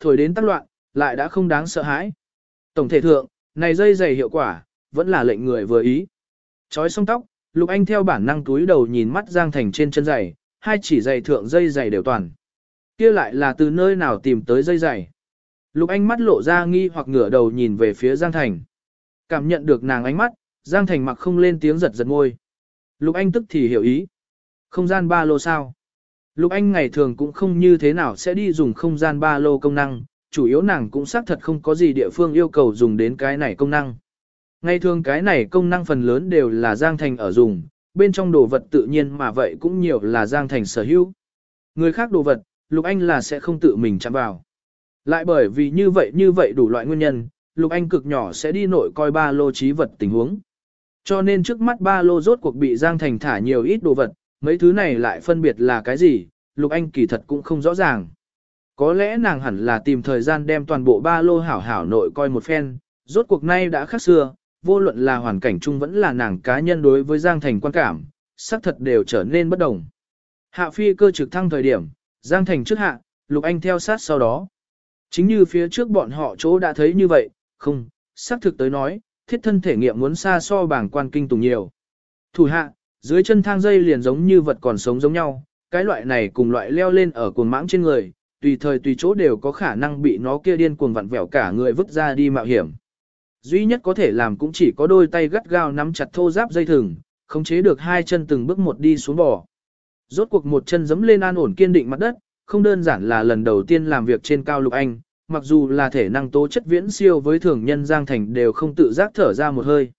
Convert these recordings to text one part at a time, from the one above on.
thổi đến tắc loạn, lại đã không đáng sợ hãi. Tổng thể thượng, này dây dày hiệu quả, vẫn là lệnh người vừa ý. Chói xong tóc, Lục Anh theo bản năng túi đầu nhìn mắt Giang Thành trên chân giày, hai chỉ giày thượng dây giày đều toàn. Kia lại là từ nơi nào tìm tới dây giày. Lục Anh mắt lộ ra nghi hoặc ngửa đầu nhìn về phía Giang Thành. Cảm nhận được nàng ánh mắt, Giang Thành mặc không lên tiếng giật giật ngôi. Lục Anh tức thì hiểu ý. Không gian ba lô sao? Lục Anh ngày thường cũng không như thế nào sẽ đi dùng không gian ba lô công năng, chủ yếu nàng cũng xác thật không có gì địa phương yêu cầu dùng đến cái này công năng. Ngày thường cái này công năng phần lớn đều là Giang Thành ở dùng, bên trong đồ vật tự nhiên mà vậy cũng nhiều là Giang Thành sở hữu. Người khác đồ vật, Lục Anh là sẽ không tự mình chạm vào. Lại bởi vì như vậy như vậy đủ loại nguyên nhân, Lục Anh cực nhỏ sẽ đi nội coi ba lô trí vật tình huống. Cho nên trước mắt ba lô rốt cuộc bị Giang Thành thả nhiều ít đồ vật, mấy thứ này lại phân biệt là cái gì, Lục Anh kỳ thật cũng không rõ ràng. Có lẽ nàng hẳn là tìm thời gian đem toàn bộ ba lô hảo hảo nội coi một phen, rốt cuộc nay đã khác xưa, vô luận là hoàn cảnh chung vẫn là nàng cá nhân đối với Giang Thành quan cảm, xác thật đều trở nên bất đồng. Hạ phi cơ trực thăng thời điểm, Giang Thành trước hạ, Lục Anh theo sát sau đó. Chính như phía trước bọn họ chỗ đã thấy như vậy, không, xác thực tới nói, thiết thân thể nghiệm muốn xa so bảng quan kinh tùng nhiều. Thủ hạ, dưới chân thang dây liền giống như vật còn sống giống nhau, cái loại này cùng loại leo lên ở cuồng mãng trên người, tùy thời tùy chỗ đều có khả năng bị nó kia điên cuồng vặn vẹo cả người vứt ra đi mạo hiểm. Duy nhất có thể làm cũng chỉ có đôi tay gắt gao nắm chặt thô giáp dây thừng, khống chế được hai chân từng bước một đi xuống bò. Rốt cuộc một chân giẫm lên an ổn kiên định mặt đất, không đơn giản là lần đầu tiên làm việc trên cao lục anh, mặc dù là thể năng tố chất viễn siêu với thường nhân Giang Thành đều không tự giác thở ra một hơi.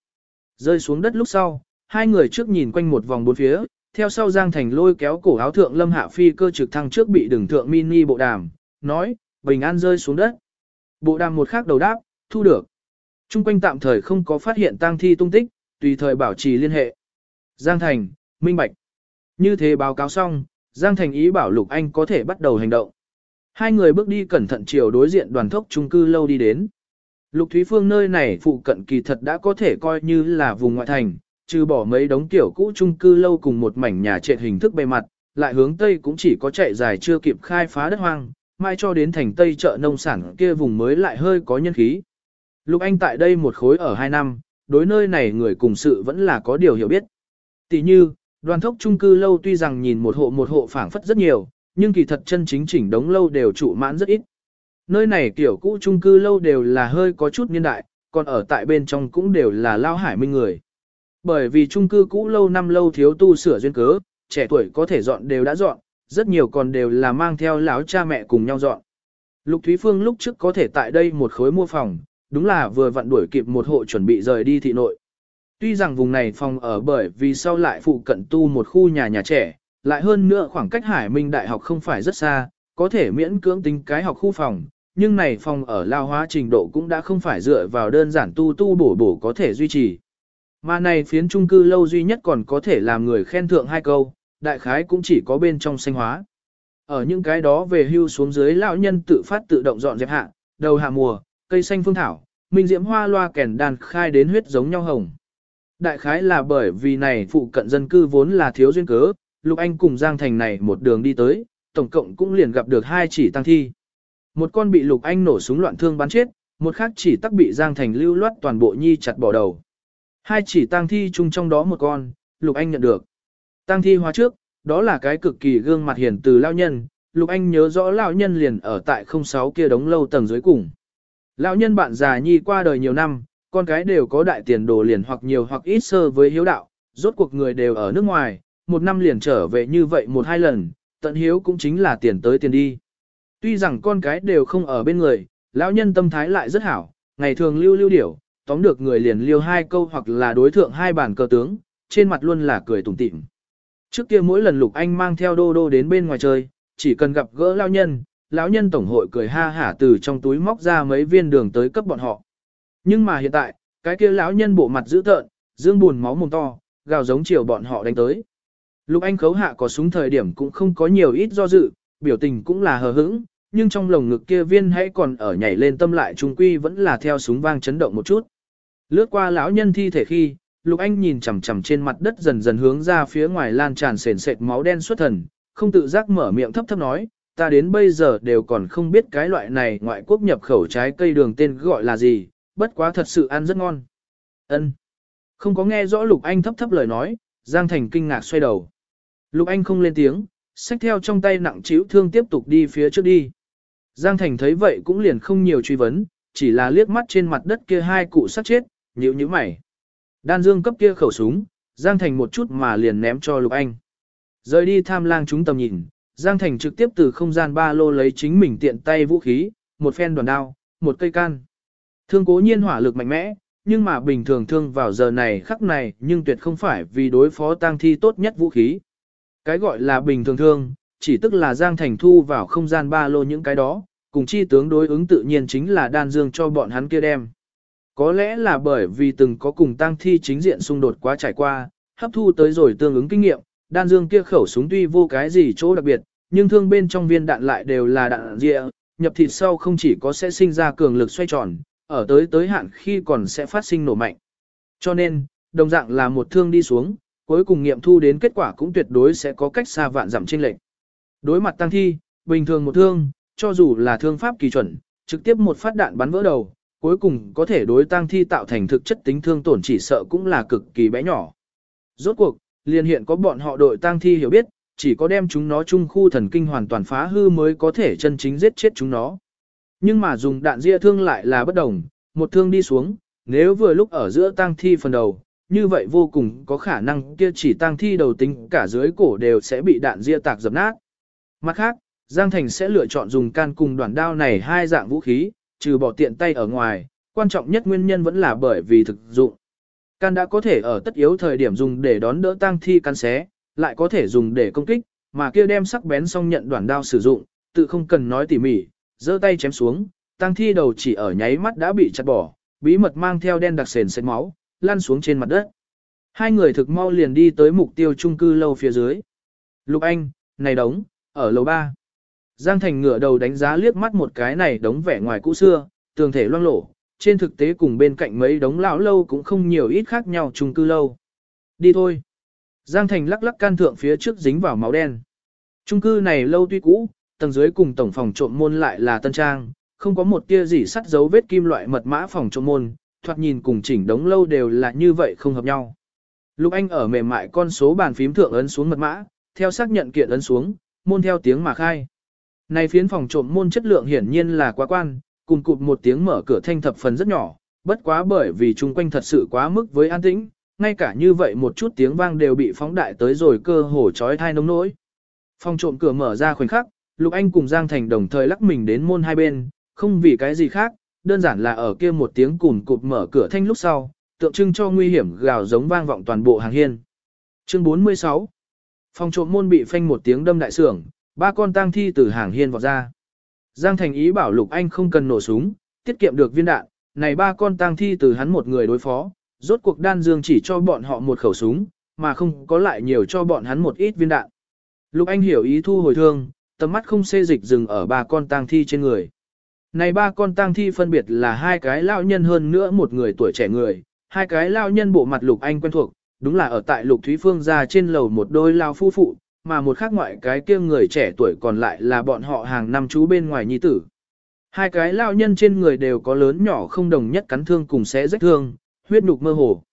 Rơi xuống đất lúc sau, hai người trước nhìn quanh một vòng bốn phía, theo sau Giang Thành lôi kéo cổ áo thượng lâm hạ phi cơ trực thăng trước bị đường thượng mini bộ đàm, nói, bình an rơi xuống đất. Bộ đàm một khắc đầu đáp, thu được. Trung quanh tạm thời không có phát hiện tang thi tung tích, tùy thời bảo trì liên hệ. Giang Thành, minh bạch. Như thế báo cáo xong, Giang Thành ý bảo Lục Anh có thể bắt đầu hành động. Hai người bước đi cẩn thận chiều đối diện đoàn thốc trung cư lâu đi đến. Lục Thúy Phương nơi này phụ cận kỳ thật đã có thể coi như là vùng ngoại thành, trừ bỏ mấy đống tiểu cũ trung cư lâu cùng một mảnh nhà trệt hình thức bề mặt, lại hướng Tây cũng chỉ có chạy dài chưa kịp khai phá đất hoang, mai cho đến thành Tây chợ nông sản kia vùng mới lại hơi có nhân khí. Lục Anh tại đây một khối ở hai năm, đối nơi này người cùng sự vẫn là có điều hiểu biết. Tỷ như, đoàn thốc trung cư lâu tuy rằng nhìn một hộ một hộ phảng phất rất nhiều, nhưng kỳ thật chân chính chỉnh đống lâu đều trụ mãn rất ít. Nơi này kiểu cũ trung cư lâu đều là hơi có chút niên đại, còn ở tại bên trong cũng đều là lao hải minh người. Bởi vì trung cư cũ lâu năm lâu thiếu tu sửa duyên cớ, trẻ tuổi có thể dọn đều đã dọn, rất nhiều còn đều là mang theo lão cha mẹ cùng nhau dọn. Lục Thúy Phương lúc trước có thể tại đây một khối mua phòng, đúng là vừa vặn đuổi kịp một hộ chuẩn bị rời đi thị nội. Tuy rằng vùng này phòng ở bởi vì sau lại phụ cận tu một khu nhà nhà trẻ, lại hơn nữa khoảng cách Hải Minh Đại học không phải rất xa, có thể miễn cưỡng tính cái học khu phòng, nhưng này phòng ở lao hóa trình độ cũng đã không phải dựa vào đơn giản tu tu bổ bổ có thể duy trì. Mà này phiến trung cư lâu duy nhất còn có thể làm người khen thượng hai câu, đại khái cũng chỉ có bên trong sinh hóa. Ở những cái đó về hưu xuống dưới lão nhân tự phát tự động dọn dẹp hạ, đầu hạ mùa, cây xanh phương thảo, minh diễm hoa loa kèn đàn khai đến huyết giống nhau hồng. Đại khái là bởi vì này phụ cận dân cư vốn là thiếu duyên cớ, Lục Anh cùng Giang Thành này một đường đi tới, tổng cộng cũng liền gặp được hai chỉ tăng thi. Một con bị Lục Anh nổ súng loạn thương bắn chết, một khác chỉ tắc bị Giang Thành lưu loát toàn bộ nhi chặt bỏ đầu. Hai chỉ tang thi chung trong đó một con, Lục Anh nhận được. tang thi hóa trước, đó là cái cực kỳ gương mặt hiền từ lao nhân, Lục Anh nhớ rõ lão nhân liền ở tại 06 kia đống lâu tầng dưới cùng. Lão nhân bạn già nhi qua đời nhiều năm, con cái đều có đại tiền đồ liền hoặc nhiều hoặc ít sơ với hiếu đạo, rốt cuộc người đều ở nước ngoài, một năm liền trở về như vậy một hai lần, tận hiếu cũng chính là tiền tới tiền đi. Tuy rằng con cái đều không ở bên người, lão nhân tâm thái lại rất hảo, ngày thường lưu lưu điểu, tóm được người liền liêu hai câu hoặc là đối thượng hai bản cờ tướng, trên mặt luôn là cười tủm tỉm. Trước kia mỗi lần Lục Anh mang theo đô đô đến bên ngoài chơi, chỉ cần gặp gỡ lão nhân, lão nhân tổng hội cười ha hả từ trong túi móc ra mấy viên đường tới cấp bọn họ. Nhưng mà hiện tại, cái kia lão nhân bộ mặt dữ tợn, dương buồn máu mồm to, gào giống chiều bọn họ đánh tới. Lục Anh khấu hạ có súng thời điểm cũng không có nhiều ít do dự, biểu tình cũng là hờ hững, nhưng trong lồng ngực kia viên hãy còn ở nhảy lên tâm lại trung quy vẫn là theo súng vang chấn động một chút. Lướt qua lão nhân thi thể khi, Lục Anh nhìn chằm chằm trên mặt đất dần dần hướng ra phía ngoài lan tràn sền sệt máu đen xuất thần, không tự giác mở miệng thấp thấp nói, ta đến bây giờ đều còn không biết cái loại này ngoại quốc nhập khẩu trái cây đường tên gọi là gì, bất quá thật sự ăn rất ngon. Ân. Không có nghe rõ Lục Anh thấp thấp lời nói, Giang Thành kinh ngạc xoay đầu. Lục Anh không lên tiếng, xách theo trong tay nặng chịu thương tiếp tục đi phía trước đi. Giang Thành thấy vậy cũng liền không nhiều truy vấn, chỉ là liếc mắt trên mặt đất kia hai cụ sát chết, nhíu nhíu mày. Đan Dương cấp kia khẩu súng, Giang Thành một chút mà liền ném cho Lục Anh. Rời đi tham lang chúng tầm nhìn, Giang Thành trực tiếp từ không gian ba lô lấy chính mình tiện tay vũ khí, một phen đoàn đao, một cây can. Thương cố nhiên hỏa lực mạnh mẽ, nhưng mà bình thường thương vào giờ này khắc này nhưng tuyệt không phải vì đối phó tang thi tốt nhất vũ khí. Cái gọi là bình thường thương, chỉ tức là Giang Thành thu vào không gian ba lô những cái đó, cùng chi tướng đối ứng tự nhiên chính là đan dương cho bọn hắn kia đem. Có lẽ là bởi vì từng có cùng tang thi chính diện xung đột quá trải qua, hấp thu tới rồi tương ứng kinh nghiệm, đan dương kia khẩu súng tuy vô cái gì chỗ đặc biệt, nhưng thương bên trong viên đạn lại đều là đạn dịa, nhập thịt sau không chỉ có sẽ sinh ra cường lực xoay tròn, ở tới tới hạn khi còn sẽ phát sinh nổ mạnh. Cho nên, đồng dạng là một thương đi xuống, cuối cùng nghiệm thu đến kết quả cũng tuyệt đối sẽ có cách xa vạn giảm chênh lệch. Đối mặt tăng thi, bình thường một thương, cho dù là thương pháp kỳ chuẩn, trực tiếp một phát đạn bắn vỡ đầu, cuối cùng có thể đối tang thi tạo thành thực chất tính thương tổn chỉ sợ cũng là cực kỳ bé nhỏ. Rốt cuộc, liên hiện có bọn họ đội tang thi hiểu biết, chỉ có đem chúng nó chung khu thần kinh hoàn toàn phá hư mới có thể chân chính giết chết chúng nó. Nhưng mà dùng đạn ria thương lại là bất đồng, một thương đi xuống, nếu vừa lúc ở giữa tang thi phần đầu, như vậy vô cùng có khả năng kia chỉ tang thi đầu tính cả dưới cổ đều sẽ bị đạn ria tạc dập nát. Mặt khác, Giang Thành sẽ lựa chọn dùng can cùng đoạn đao này hai dạng vũ khí, trừ bỏ tiện tay ở ngoài, quan trọng nhất nguyên nhân vẫn là bởi vì thực dụng. Can đã có thể ở tất yếu thời điểm dùng để đón đỡ tang thi can xé, lại có thể dùng để công kích, mà kia đem sắc bén xong nhận đoạn đao sử dụng, tự không cần nói tỉ mỉ, giơ tay chém xuống, tang thi đầu chỉ ở nháy mắt đã bị chặt bỏ, bí mật mang theo đen đặc sền sệt máu, lăn xuống trên mặt đất. Hai người thực mau liền đi tới mục tiêu trung cư lâu phía dưới. Lục Anh, này đống, ở lầu 3. Giang Thành ngửa đầu đánh giá liếc mắt một cái này đống vẻ ngoài cũ xưa, tường thể loang lổ, trên thực tế cùng bên cạnh mấy đống lão lâu cũng không nhiều ít khác nhau chung cư lâu. Đi thôi. Giang Thành lắc lắc can thượng phía trước dính vào máu đen. Trung cư này lâu tuy cũ, tầng dưới cùng tổng phòng trộm môn lại là tân trang, không có một tia gì sắt dấu vết kim loại mật mã phòng trộm môn, thoạt nhìn cùng chỉnh đống lâu đều là như vậy không hợp nhau. Lục Anh ở mềm mại con số bàn phím thượng ấn xuống mật mã, theo xác nhận kiện ấn xuống, môn theo tiếng mà khai. Này phiến phòng trộm môn chất lượng hiển nhiên là quá quan, cùng cụp một tiếng mở cửa thanh thập phần rất nhỏ, bất quá bởi vì chung quanh thật sự quá mức với an tĩnh, ngay cả như vậy một chút tiếng vang đều bị phóng đại tới rồi cơ hồ chói thai nông nỗi. Phòng trộm cửa mở ra khoảnh khắc, Lục Anh cùng Giang Thành đồng thời lắc mình đến môn hai bên, không vì cái gì khác, đơn giản là ở kia một tiếng cùn cụp mở cửa thanh lúc sau, tượng trưng cho nguy hiểm gào giống vang vọng toàn bộ hàng hiên. Chương 46 Phòng trộm môn bị phanh một tiếng đâm đại sưởng, ba con tang thi từ hàng hiên vọt ra. Giang Thành ý bảo Lục Anh không cần nổ súng, tiết kiệm được viên đạn, này ba con tang thi từ hắn một người đối phó, rốt cuộc đan dương chỉ cho bọn họ một khẩu súng, mà không có lại nhiều cho bọn hắn một ít viên đạn. Lục Anh hiểu ý thu hồi thương, tầm mắt không xê dịch dừng ở ba con tang thi trên người. Này ba con tang thi phân biệt là hai cái lão nhân hơn nữa một người tuổi trẻ người, hai cái lão nhân bộ mặt Lục Anh quen thuộc, đúng là ở tại Lục Thúy Phương ra trên lầu một đôi lao phu phụ, mà một khác ngoại cái kia người trẻ tuổi còn lại là bọn họ hàng năm chú bên ngoài nhi tử. Hai cái lao nhân trên người đều có lớn nhỏ không đồng nhất cắn thương cùng xé rách thương, huyết nhục mơ hồ.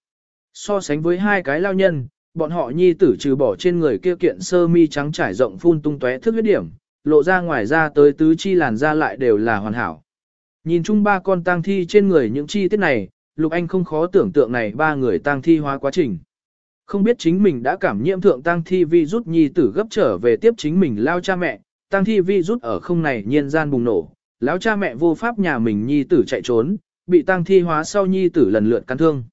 So sánh với hai cái lao nhân, bọn họ nhi tử trừ bỏ trên người kia kiện sơ mi trắng trải rộng phun tung tóe thức huyết điểm, lộ ra ngoài ra tới tứ chi làn da lại đều là hoàn hảo. Nhìn chung ba con tang thi trên người những chi tiết này, Lục Anh không khó tưởng tượng này ba người tang thi hóa quá trình. Không biết chính mình đã cảm nhiễm thượng tăng thi vi rút nhi tử gấp trở về tiếp chính mình lao cha mẹ, Tăng thi vi rút ở không này nhiên gian bùng nổ, lão cha mẹ vô pháp nhà mình nhi tử chạy trốn, bị tăng thi hóa sau nhi tử lần lượt căn thương.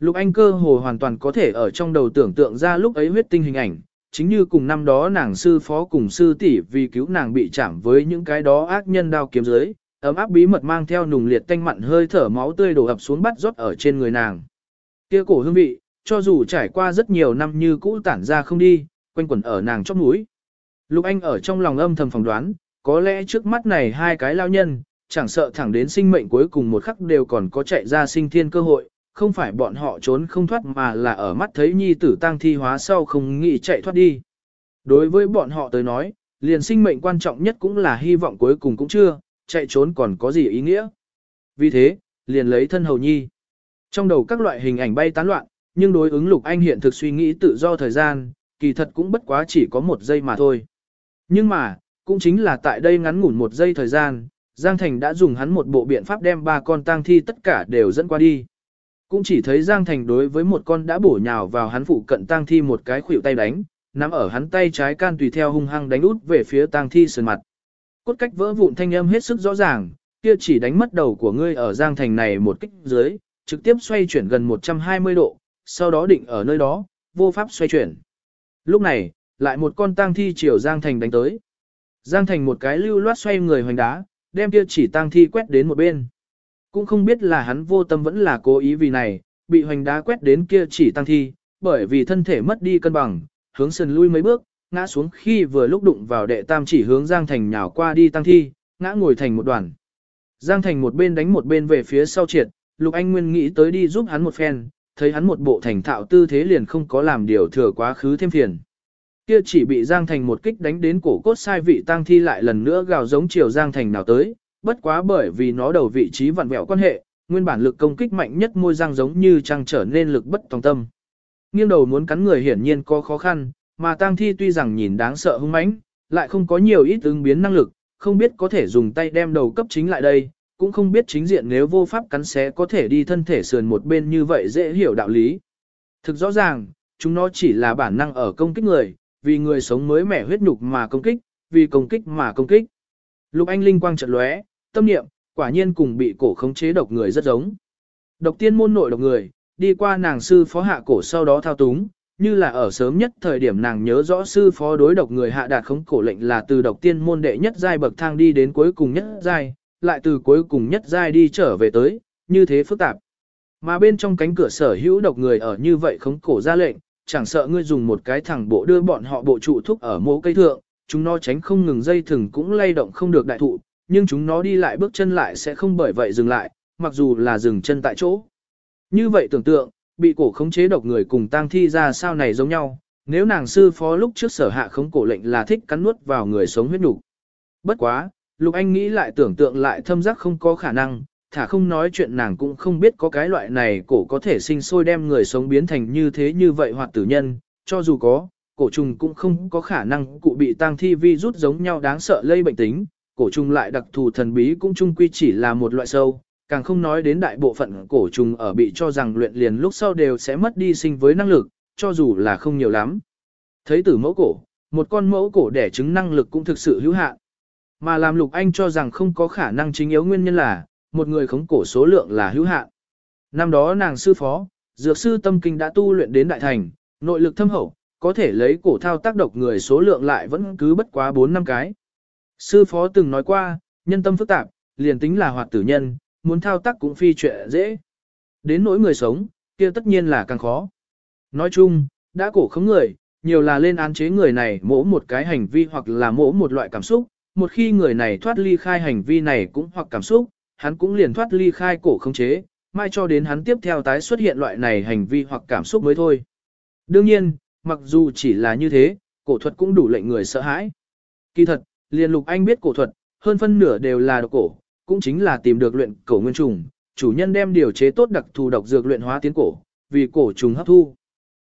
Lục Anh cơ hồ hoàn toàn có thể ở trong đầu tưởng tượng ra lúc ấy huyết tinh hình ảnh, chính như cùng năm đó nàng sư phó cùng sư tỷ vì cứu nàng bị chạm với những cái đó ác nhân đao kiếm dưới, ấm áp bí mật mang theo nùng liệt tanh mặn hơi thở máu tươi đổ ập xuống bắt rót ở trên người nàng. Kia cổ hương vị, cho dù trải qua rất nhiều năm như cũ tản ra không đi, quanh quẩn ở nàng chóp mũi. Lục Anh ở trong lòng âm thầm phỏng đoán, có lẽ trước mắt này hai cái lao nhân, chẳng sợ thẳng đến sinh mệnh cuối cùng một khắc đều còn có chạy ra sinh thiên cơ hội, không phải bọn họ trốn không thoát mà là ở mắt thấy nhi tử tang thi hóa sau không nghĩ chạy thoát đi. Đối với bọn họ tới nói, Liền sinh mệnh quan trọng nhất cũng là hy vọng cuối cùng cũng chưa, chạy trốn còn có gì ý nghĩa. Vì thế, liền lấy thân hầu nhi. Trong đầu các loại hình ảnh bay tán loạn, nhưng đối ứng Lục Anh hiện thực suy nghĩ tự do thời gian, kỳ thật cũng bất quá chỉ có một giây mà thôi. Nhưng mà, cũng chính là tại đây ngắn ngủn một giây thời gian, Giang Thành đã dùng hắn một bộ biện pháp đem ba con tang thi tất cả đều dẫn qua đi. Cũng chỉ thấy Giang Thành đối với một con đã bổ nhào vào hắn phụ cận tang thi một cái khuỷu tay đánh, nắm ở hắn tay trái can tùy theo hung hăng đánh út về phía tang thi sườn mặt. Cốt cách vỡ vụn thanh âm hết sức rõ ràng, kia chỉ đánh mất đầu của ngươi ở Giang Thành này một kích dưới, trực tiếp xoay chuyển gần 120 độ, sau đó định ở nơi đó, vô pháp xoay chuyển. Lúc này, lại một con tang thi chiều Giang Thành đánh tới. Giang Thành một cái lưu loát xoay người hoành đá, đem kia chỉ tang thi quét đến một bên. Cũng không biết là hắn vô tâm vẫn là cố ý vì này, bị hoành đá quét đến kia chỉ tang thi, bởi vì thân thể mất đi cân bằng, hướng sườn lui mấy bước, ngã xuống khi vừa lúc đụng vào đệ tam chỉ hướng Giang Thành nhào qua đi tang thi, ngã ngồi thành một đoàn. Giang Thành một bên đánh một bên về phía sau triệt, Lục Anh Nguyên nghĩ tới đi giúp hắn một phen, thấy hắn một bộ thành thạo tư thế liền không có làm điều thừa quá khứ thêm phiền. Kia chỉ bị Giang Thành một kích đánh đến cổ cốt sai vị tang thi lại lần nữa gào giống chiều Giang Thành nào tới, bất quá bởi vì nó đầu vị trí vặn vẹo quan hệ, nguyên bản lực công kích mạnh nhất môi giang giống như trăng trở nên lực bất tòng tâm. Nghiêng đầu muốn cắn người hiển nhiên có khó khăn, mà tang thi tuy rằng nhìn đáng sợ hung mãnh, lại không có nhiều ít ứng biến năng lực, không biết có thể dùng tay đem đầu cấp chính lại đây, cũng không biết chính diện nếu vô pháp cắn xé có thể đi thân thể sườn một bên như vậy dễ hiểu đạo lý. Thực rõ ràng, chúng nó chỉ là bản năng ở công kích người, vì người sống mới mẻ huyết nhục mà công kích, vì công kích mà công kích. Lục Anh linh quang trận lóe, tâm niệm, quả nhiên cùng bị cổ khống chế độc người rất giống. Độc tiên môn nội độc người, đi qua nàng sư phó hạ cổ sau đó thao túng, như là ở sớm nhất thời điểm nàng nhớ rõ sư phó đối độc người hạ đạt khống cổ lệnh là từ độc tiên môn đệ nhất giai bậc thang đi đến cuối cùng nhất giai, lại từ cuối cùng nhất giai đi trở về tới, như thế phức tạp. Mà bên trong cánh cửa sở hữu độc người ở như vậy khống cổ ra lệnh, chẳng sợ ngươi dùng một cái thẳng bộ đưa bọn họ bộ trụ thúc ở mố cây thượng, chúng nó tránh không ngừng dây thừng cũng lay động không được đại thụ, nhưng chúng nó đi lại bước chân lại sẽ không bởi vậy dừng lại, mặc dù là dừng chân tại chỗ. Như vậy tưởng tượng, bị cổ khống chế độc người cùng tang thi ra sao này giống nhau, nếu nàng sư phó lúc trước sở hạ khống cổ lệnh là thích cắn nuốt vào người sống huyết đủ. Bất quá, Lục Anh nghĩ lại tưởng tượng lại thâm giác không có khả năng, thả không nói chuyện nàng cũng không biết có cái loại này cổ có thể sinh sôi đem người sống biến thành như thế như vậy hoặc tử nhân, cho dù có, cổ trùng cũng không có khả năng cụ bị tăng thi vi rút giống nhau đáng sợ lây bệnh tính, cổ trùng lại đặc thù thần bí cũng chung quy chỉ là một loại sâu, càng không nói đến đại bộ phận cổ trùng ở bị cho rằng luyện liền lúc sau đều sẽ mất đi sinh với năng lực, cho dù là không nhiều lắm. Thấy tử mẫu cổ, một con mẫu cổ đẻ trứng năng lực cũng thực sự hữu hạn. Mà làm Lục Anh cho rằng không có khả năng chính yếu nguyên nhân là, một người khống cổ số lượng là hữu hạn. Năm đó nàng sư phó, dược sư tâm kinh đã tu luyện đến đại thành, nội lực thâm hậu, có thể lấy cổ thao tác độc người số lượng lại vẫn cứ bất quá 4 năm cái. Sư phó từng nói qua, nhân tâm phức tạp, liền tính là hoạt tử nhân, muốn thao tác cũng phi chuyện dễ. Đến nỗi người sống, kia tất nhiên là càng khó. Nói chung, đã cổ khống người, nhiều là lên án chế người này mỗ một cái hành vi hoặc là mỗ một loại cảm xúc, một khi người này thoát ly khai hành vi này cũng hoặc cảm xúc, hắn cũng liền thoát ly khai cổ khống chế, mai cho đến hắn tiếp theo tái xuất hiện loại này hành vi hoặc cảm xúc mới thôi. Đương nhiên, mặc dù chỉ là như thế, cổ thuật cũng đủ lệnh người sợ hãi. Kỳ thật, liền lục anh biết cổ thuật, hơn phân nửa đều là độc cổ, cũng chính là tìm được luyện cổ nguyên trùng, chủ nhân đem điều chế tốt đặc thù độc dược luyện hóa tiến cổ, vì cổ trùng hấp thu.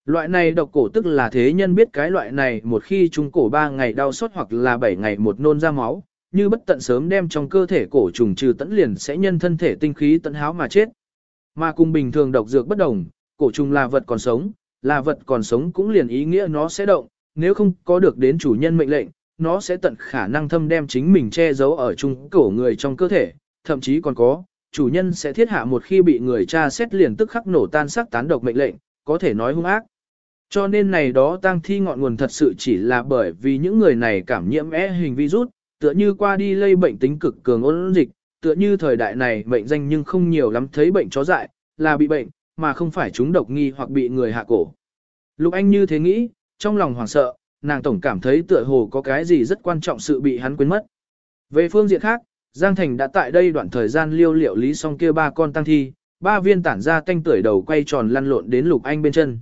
Loại này độc cổ tức là thế nhân biết cái loại này một khi trung cổ 3 ngày đau sốt hoặc là 7 ngày một nôn ra máu, như bất tận sớm đem trong cơ thể cổ trùng trừ tận liền sẽ nhân thân thể tinh khí tận háo mà chết. Mà cùng bình thường độc dược bất đồng, cổ trùng là vật còn sống, là vật còn sống cũng liền ý nghĩa nó sẽ động, nếu không có được đến chủ nhân mệnh lệnh, nó sẽ tận khả năng thâm đem chính mình che giấu ở trung cổ người trong cơ thể, thậm chí còn có, chủ nhân sẽ thiết hạ một khi bị người tra xét liền tức khắc nổ tan xác tán độc mệnh lệnh, có thể nói hung ác. Cho nên này đó tang thi ngọn nguồn thật sự chỉ là bởi vì những người này cảm nhiễm é hình virus, tựa như qua đi lây bệnh tính cực cường ôn dịch, tựa như thời đại này bệnh danh nhưng không nhiều lắm thấy bệnh chó dại, là bị bệnh, mà không phải chúng độc nghi hoặc bị người hạ cổ. Lục Anh như thế nghĩ, trong lòng hoảng sợ, nàng tổng cảm thấy tựa hồ có cái gì rất quan trọng sự bị hắn quên mất. Về phương diện khác, Giang Thành đã tại đây đoạn thời gian liêu liệu lý xong kia ba con tăng thi, ba viên tản ra tanh tuổi đầu quay tròn lăn lộn đến Lục Anh bên chân.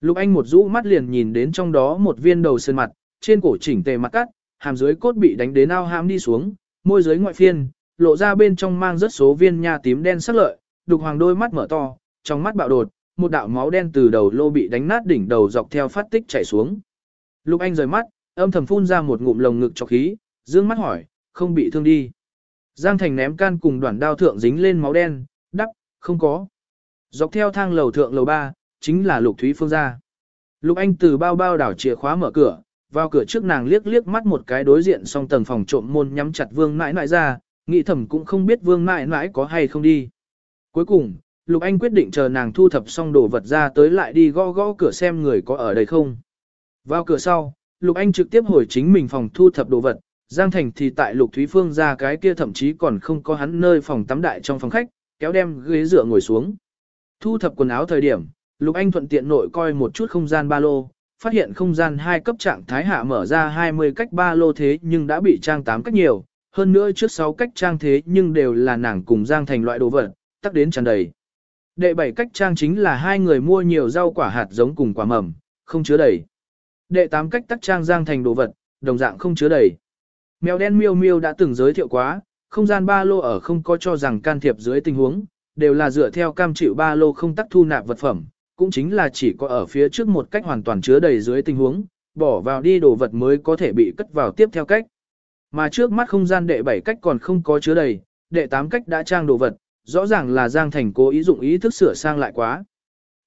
Lục Anh một rũ mắt liền nhìn đến trong đó một viên đầu sơn mặt, trên cổ chỉnh tề mặt cắt, hàm dưới cốt bị đánh đến ao hãm đi xuống, môi dưới ngoại phiên, lộ ra bên trong mang rất số viên nha tím đen sắc lợi, đục hoàng đôi mắt mở to, trong mắt bạo đột, một đạo máu đen từ đầu lô bị đánh nát đỉnh đầu dọc theo phát tích chảy xuống. Lục Anh rời mắt, âm thầm phun ra một ngụm lồng ngực cho khí, dương mắt hỏi, không bị thương đi. Giang Thành ném can cùng đoạn đao thượng dính lên máu đen, đắp, không có. Dọc theo thang lầu thượng lầu 3, chính là Lục Thúy Phương gia. Lục Anh từ bao bao đảo chìa khóa mở cửa, vào cửa trước nàng liếc liếc mắt một cái đối diện song tầng phòng trộm môn nhắm chặt Vương Nãi Nãi ra, nghĩ thầm cũng không biết Vương Nãi Nãi có hay không đi. Cuối cùng, Lục Anh quyết định chờ nàng thu thập xong đồ vật ra tới lại đi gõ gõ cửa xem người có ở đây không. Vào cửa sau, Lục Anh trực tiếp hồi chính mình phòng thu thập đồ vật, Giang Thành thì tại Lục Thúy Phương ra cái kia thậm chí còn không có hắn nơi phòng tắm đại trong phòng khách, kéo đem ghế dựa ngồi xuống. Thu thập quần áo thời điểm, Lục Anh thuận tiện nội coi một chút không gian ba lô, phát hiện không gian hai cấp trạng thái hạ mở ra 20 cách ba lô thế nhưng đã bị trang 8 cách nhiều, hơn nữa trước 6 cách trang thế nhưng đều là nàng cùng Giang Thành loại đồ vật, tắc đến tràn đầy. Đệ bảy cách trang chính là hai người mua nhiều rau quả hạt giống cùng quả mầm, không chứa đầy. Đệ tám cách tắc trang Giang Thành đồ vật, đồng dạng không chứa đầy. Mèo đen miêu miêu đã từng giới thiệu quá, không gian ba lô ở không có cho rằng can thiệp dưới tình huống, đều là dựa theo cam chịu ba lô không tắc thu nạp vật phẩm, cũng chính là chỉ có ở phía trước một cách hoàn toàn chứa đầy dưới tình huống, bỏ vào đi đồ vật mới có thể bị cất vào tiếp theo cách. Mà trước mắt không gian đệ 7 cách còn không có chứa đầy, đệ 8 cách đã trang đồ vật, rõ ràng là Giang Thành cố ý dụng ý thức sửa sang lại quá.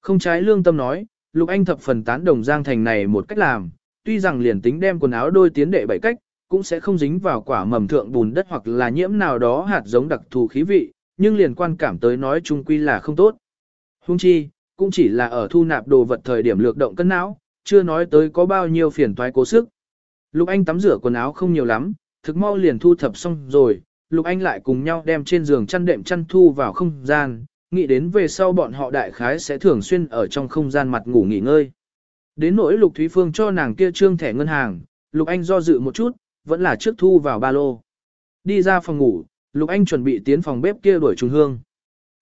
Không trái lương tâm nói, Lục Anh thập phần tán đồng Giang Thành này một cách làm, tuy rằng liền tính đem quần áo đôi tiến đệ 7 cách, cũng sẽ không dính vào quả mầm thượng bùn đất hoặc là nhiễm nào đó hạt giống đặc thù khí vị, nhưng liền quan cảm tới nói chung quy là không tốt. Hung chi, cũng chỉ là ở thu nạp đồ vật thời điểm lược động cân não, chưa nói tới có bao nhiêu phiền toái cố sức. Lục Anh tắm rửa quần áo không nhiều lắm, thực mau liền thu thập xong rồi, Lục Anh lại cùng nhau đem trên giường chăn đệm chăn thu vào không gian, nghĩ đến về sau bọn họ đại khái sẽ thường xuyên ở trong không gian mặt ngủ nghỉ ngơi. Đến nỗi Lục Thúy Phương cho nàng kia trương thẻ ngân hàng, Lục Anh do dự một chút, vẫn là trước thu vào ba lô. Đi ra phòng ngủ, Lục Anh chuẩn bị tiến phòng bếp kia đuổi trùng hương.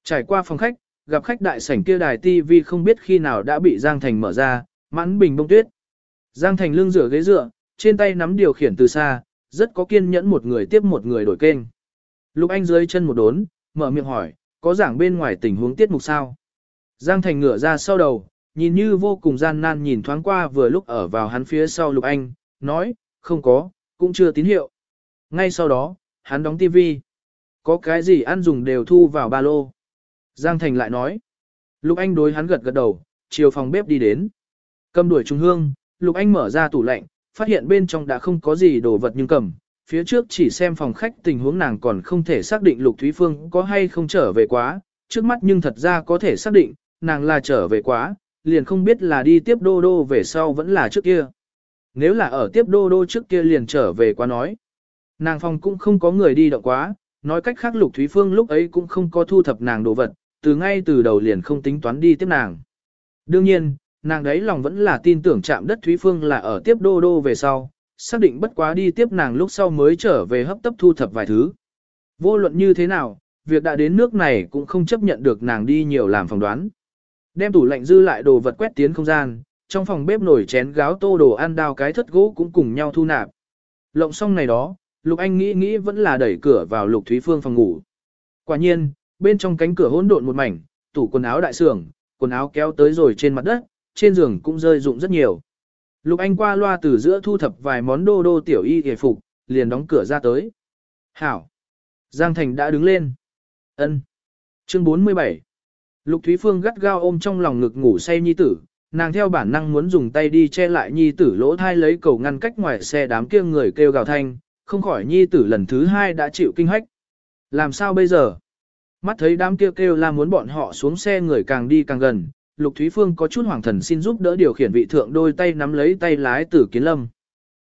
Trải qua phòng khách, gặp khách đại sảnh kia đài TV không biết khi nào đã bị Giang Thành mở ra, mãn bình bông tuyết. Giang Thành lưng rửa ghế dựa, trên tay nắm điều khiển từ xa, rất có kiên nhẫn một người tiếp một người đổi kênh. Lục Anh dưới chân một đốn, mở miệng hỏi, có giảng bên ngoài tình huống tiết mục sao? Giang Thành ngửa ra sau đầu, nhìn như vô cùng gian nan nhìn thoáng qua vừa lúc ở vào hắn phía sau Lục Anh, nói, không có, cũng chưa tín hiệu. Ngay sau đó, hắn đóng TV. Có cái gì ăn dùng đều thu vào ba lô. Giang Thành lại nói. Lục Anh đối hắn gật gật đầu, chiều phòng bếp đi đến. Cầm đuổi trung hương, Lục Anh mở ra tủ lạnh, phát hiện bên trong đã không có gì đồ vật nhưng cầm. Phía trước chỉ xem phòng khách tình huống nàng còn không thể xác định Lục Thúy Phương có hay không trở về quá. Trước mắt nhưng thật ra có thể xác định, nàng là trở về quá, liền không biết là đi tiếp đô đô về sau vẫn là trước kia. Nếu là ở tiếp đô đô trước kia liền trở về quá nói. Nàng phòng cũng không có người đi động quá, nói cách khác Lục Thúy Phương lúc ấy cũng không có thu thập nàng đồ vật, từ ngay từ đầu liền không tính toán đi tiếp nàng. Đương nhiên, nàng đấy lòng vẫn là tin tưởng chạm đất Thúy Phương là ở tiếp đô đô về sau, xác định bất quá đi tiếp nàng lúc sau mới trở về hấp tấp thu thập vài thứ. Vô luận như thế nào, việc đã đến nước này cũng không chấp nhận được nàng đi nhiều làm phỏng đoán. Đem tủ lạnh dư lại đồ vật quét tiến không gian, trong phòng bếp nổi chén gáo tô đồ ăn đao cái thất gỗ cũng cùng nhau thu nạp. Lộng xong này đó, Lục Anh nghĩ nghĩ vẫn là đẩy cửa vào Lục Thúy Phương phòng ngủ. Quả nhiên, bên trong cánh cửa hỗn độn một mảnh, tủ quần áo đại sưởng, quần áo kéo tới rồi trên mặt đất, trên giường cũng rơi rụng rất nhiều. Lục Anh qua loa từ giữa thu thập vài món đô đô tiểu y hề phục, liền đóng cửa ra tới. Hảo! Giang Thành đã đứng lên. ân Chương 47 Lục Thúy Phương gắt gao ôm trong lòng ngực ngủ say nhi tử, nàng theo bản năng muốn dùng tay đi che lại nhi tử lỗ thai lấy cầu ngăn cách ngoài xe đám kia người kêu gào thanh, không khỏi nhi tử lần thứ hai đã chịu kinh hách. Làm sao bây giờ? Mắt thấy đám kêu, kêu la muốn bọn họ xuống xe người càng đi càng gần, Lục Thúy Phương có chút hoàng thần xin giúp đỡ điều khiển vị thượng đôi tay nắm lấy tay lái Từ Kiến Lâm.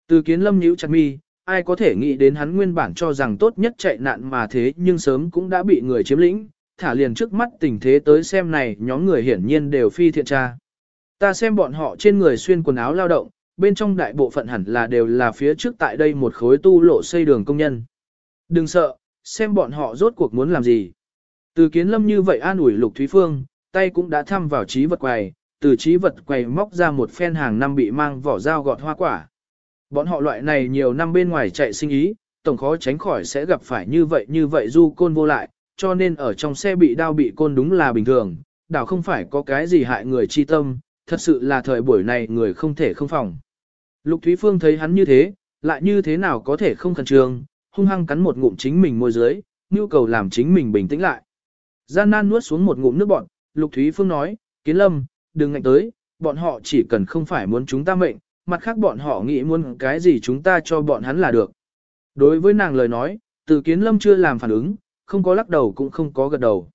Từ Kiến Lâm nhíu chặt mi, ai có thể nghĩ đến hắn nguyên bản cho rằng tốt nhất chạy nạn mà thế nhưng sớm cũng đã bị người chiếm lĩnh, thả liền trước mắt tình thế tới xem này nhóm người hiển nhiên đều phi thiện tra. Ta xem bọn họ trên người xuyên quần áo lao động, bên trong đại bộ phận hẳn là đều là phía trước tại đây một khối tu lộ xây đường công nhân. Đừng sợ, xem bọn họ rốt cuộc muốn làm gì. Từ kiến lâm như vậy an ủi lục thúy phương, tay cũng đã thăm vào trí vật quầy, từ trí vật quầy móc ra một phen hàng năm bị mang vỏ dao gọt hoa quả. Bọn họ loại này nhiều năm bên ngoài chạy sinh ý, tổng khó tránh khỏi sẽ gặp phải như vậy như vậy du côn vô lại, cho nên ở trong xe bị đau bị côn đúng là bình thường, đảo không phải có cái gì hại người chi tâm, thật sự là thời buổi này người không thể không phòng. Lục Thúy Phương thấy hắn như thế, lại như thế nào có thể không khẩn trương, hung hăng cắn một ngụm chính mình môi dưới, nhu cầu làm chính mình bình tĩnh lại. Gian nan nuốt xuống một ngụm nước bọn, Lục Thúy Phương nói, Kiến Lâm, đừng ngạnh tới, bọn họ chỉ cần không phải muốn chúng ta mệnh, mặt khác bọn họ nghĩ muốn cái gì chúng ta cho bọn hắn là được. Đối với nàng lời nói, từ Kiến Lâm chưa làm phản ứng, không có lắc đầu cũng không có gật đầu.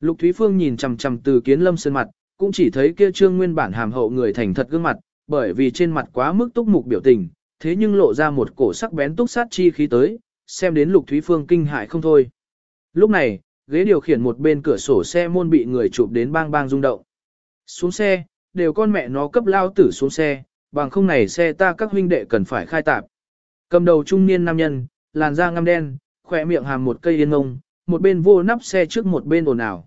Lục Thúy Phương nhìn chằm chằm từ Kiến Lâm sơn mặt, cũng chỉ thấy kia trương nguyên bản hàm hậu người thành thật gương mặt, bởi vì trên mặt quá mức túc mục biểu tình, thế nhưng lộ ra một cổ sắc bén túc sát chi khí tới, xem đến Lục Thúy Phương kinh hại không thôi. Lúc này, ghế điều khiển một bên cửa sổ xe môn bị người chụp đến bang bang rung động. Xuống xe, đều con mẹ nó cấp lao tử xuống xe, bằng không này xe ta các huynh đệ cần phải khai tạp. Cầm đầu trung niên nam nhân, làn da ngăm đen, khỏe miệng hàm một cây yên ngông, một bên vô nắp xe trước một bên ồn ào.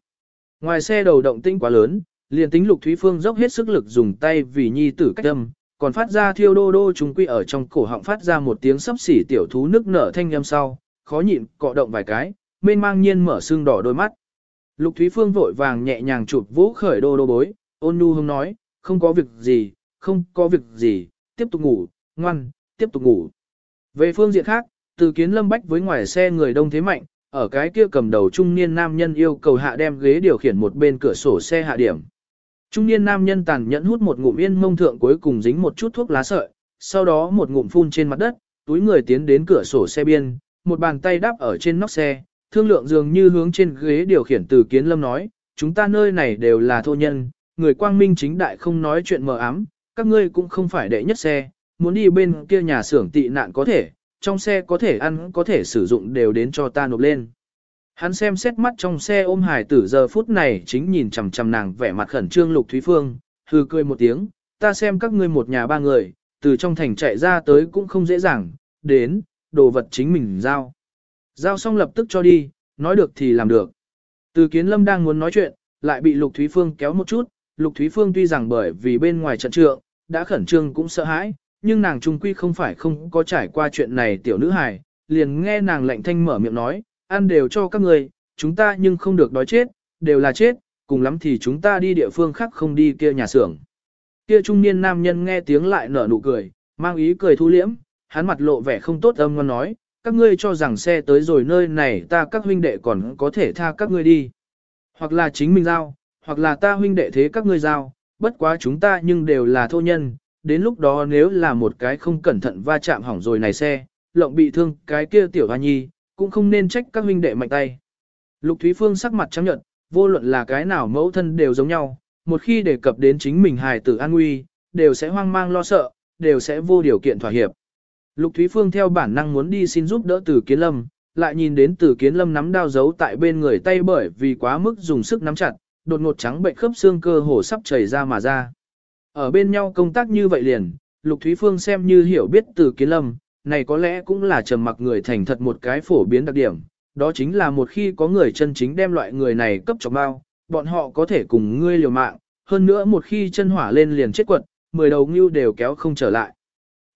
Ngoài xe đầu động tĩnh quá lớn, liền tính Lục Thúy Phương dốc hết sức lực dùng tay vì nhi tử cách âm, còn phát ra thiêu đô đô trùng quy ở trong cổ họng phát ra một tiếng sấp xỉ tiểu thú nước nở thanh âm sau, khó nhịn cọ động vài cái, mênh mang nhiên mở xương đỏ đôi mắt. Lục Thúy Phương vội vàng nhẹ nhàng chụp vũ khởi đô đô bối, ôn nhu hông nói, không có việc gì, không có việc gì, tiếp tục ngủ, ngoan, tiếp tục ngủ. Về phương diện khác, từ kiến lâm bách với ngoài xe người đông thế mạnh, ở cái kia cầm đầu trung niên nam nhân yêu cầu hạ đem ghế điều khiển một bên cửa sổ xe hạ điểm. Trung niên nam nhân tàn nhẫn hút một ngụm yên mông thượng cuối cùng dính một chút thuốc lá sợi, sau đó một ngụm phun trên mặt đất, túi người tiến đến cửa sổ xe biên, một bàn tay đáp ở trên nóc xe, thương lượng dường như hướng trên ghế điều khiển từ kiến lâm nói, chúng ta nơi này đều là thô nhân, người quang minh chính đại không nói chuyện mờ ám, các ngươi cũng không phải đệ nhất xe, muốn đi bên kia nhà xưởng tị nạn có thể, trong xe có thể ăn có thể sử dụng đều đến cho ta nộp lên. Hắn xem xét mắt trong xe ôm hải tử giờ phút này chính nhìn chằm chằm nàng vẻ mặt khẩn trương Lục Thúy Phương, hư cười một tiếng, ta xem các ngươi một nhà ba người, từ trong thành chạy ra tới cũng không dễ dàng, đến, đồ vật chính mình giao. Giao xong lập tức cho đi, nói được thì làm được. Từ kiến lâm đang muốn nói chuyện, lại bị Lục Thúy Phương kéo một chút, Lục Thúy Phương tuy rằng bởi vì bên ngoài trận trượng, đã khẩn trương cũng sợ hãi, nhưng nàng trung quy không phải không có trải qua chuyện này tiểu nữ hài, liền nghe nàng lạnh thanh mở miệng nói, ăn đều cho các người, chúng ta nhưng không được đói chết, đều là chết, cùng lắm thì chúng ta đi địa phương khác không đi kia nhà xưởng. Kia trung niên nam nhân nghe tiếng lại nở nụ cười, mang ý cười thu liễm, hắn mặt lộ vẻ không tốt âm ngon nói, các ngươi cho rằng xe tới rồi nơi này ta các huynh đệ còn có thể tha các ngươi đi. Hoặc là chính mình giao, hoặc là ta huynh đệ thế các ngươi giao, bất quá chúng ta nhưng đều là thô nhân, đến lúc đó nếu là một cái không cẩn thận va chạm hỏng rồi này xe, lộng bị thương cái kia tiểu hoa nhi, cũng không nên trách các huynh đệ mạnh tay. Lục Thúy Phương sắc mặt trắng nhận, vô luận là cái nào mẫu thân đều giống nhau, một khi đề cập đến chính mình hài tử an nguy, đều sẽ hoang mang lo sợ, đều sẽ vô điều kiện thỏa hiệp. Lục Thúy Phương theo bản năng muốn đi xin giúp đỡ Tử Kiến Lâm, lại nhìn đến Tử Kiến Lâm nắm đao giấu tại bên người tay bởi vì quá mức dùng sức nắm chặt, đột ngột trắng bệnh khớp xương cơ hồ sắp chảy ra mà ra. Ở bên nhau công tác như vậy liền, Lục Thúy Phương xem như hiểu biết Tử Kiến Lâm, này có lẽ cũng là trầm mặc người thành thật một cái phổ biến đặc điểm, đó chính là một khi có người chân chính đem loại người này cấp cho bao, bọn họ có thể cùng ngươi liều mạng, hơn nữa một khi chân hỏa lên liền chết quật, mười đầu ngưu đều kéo không trở lại.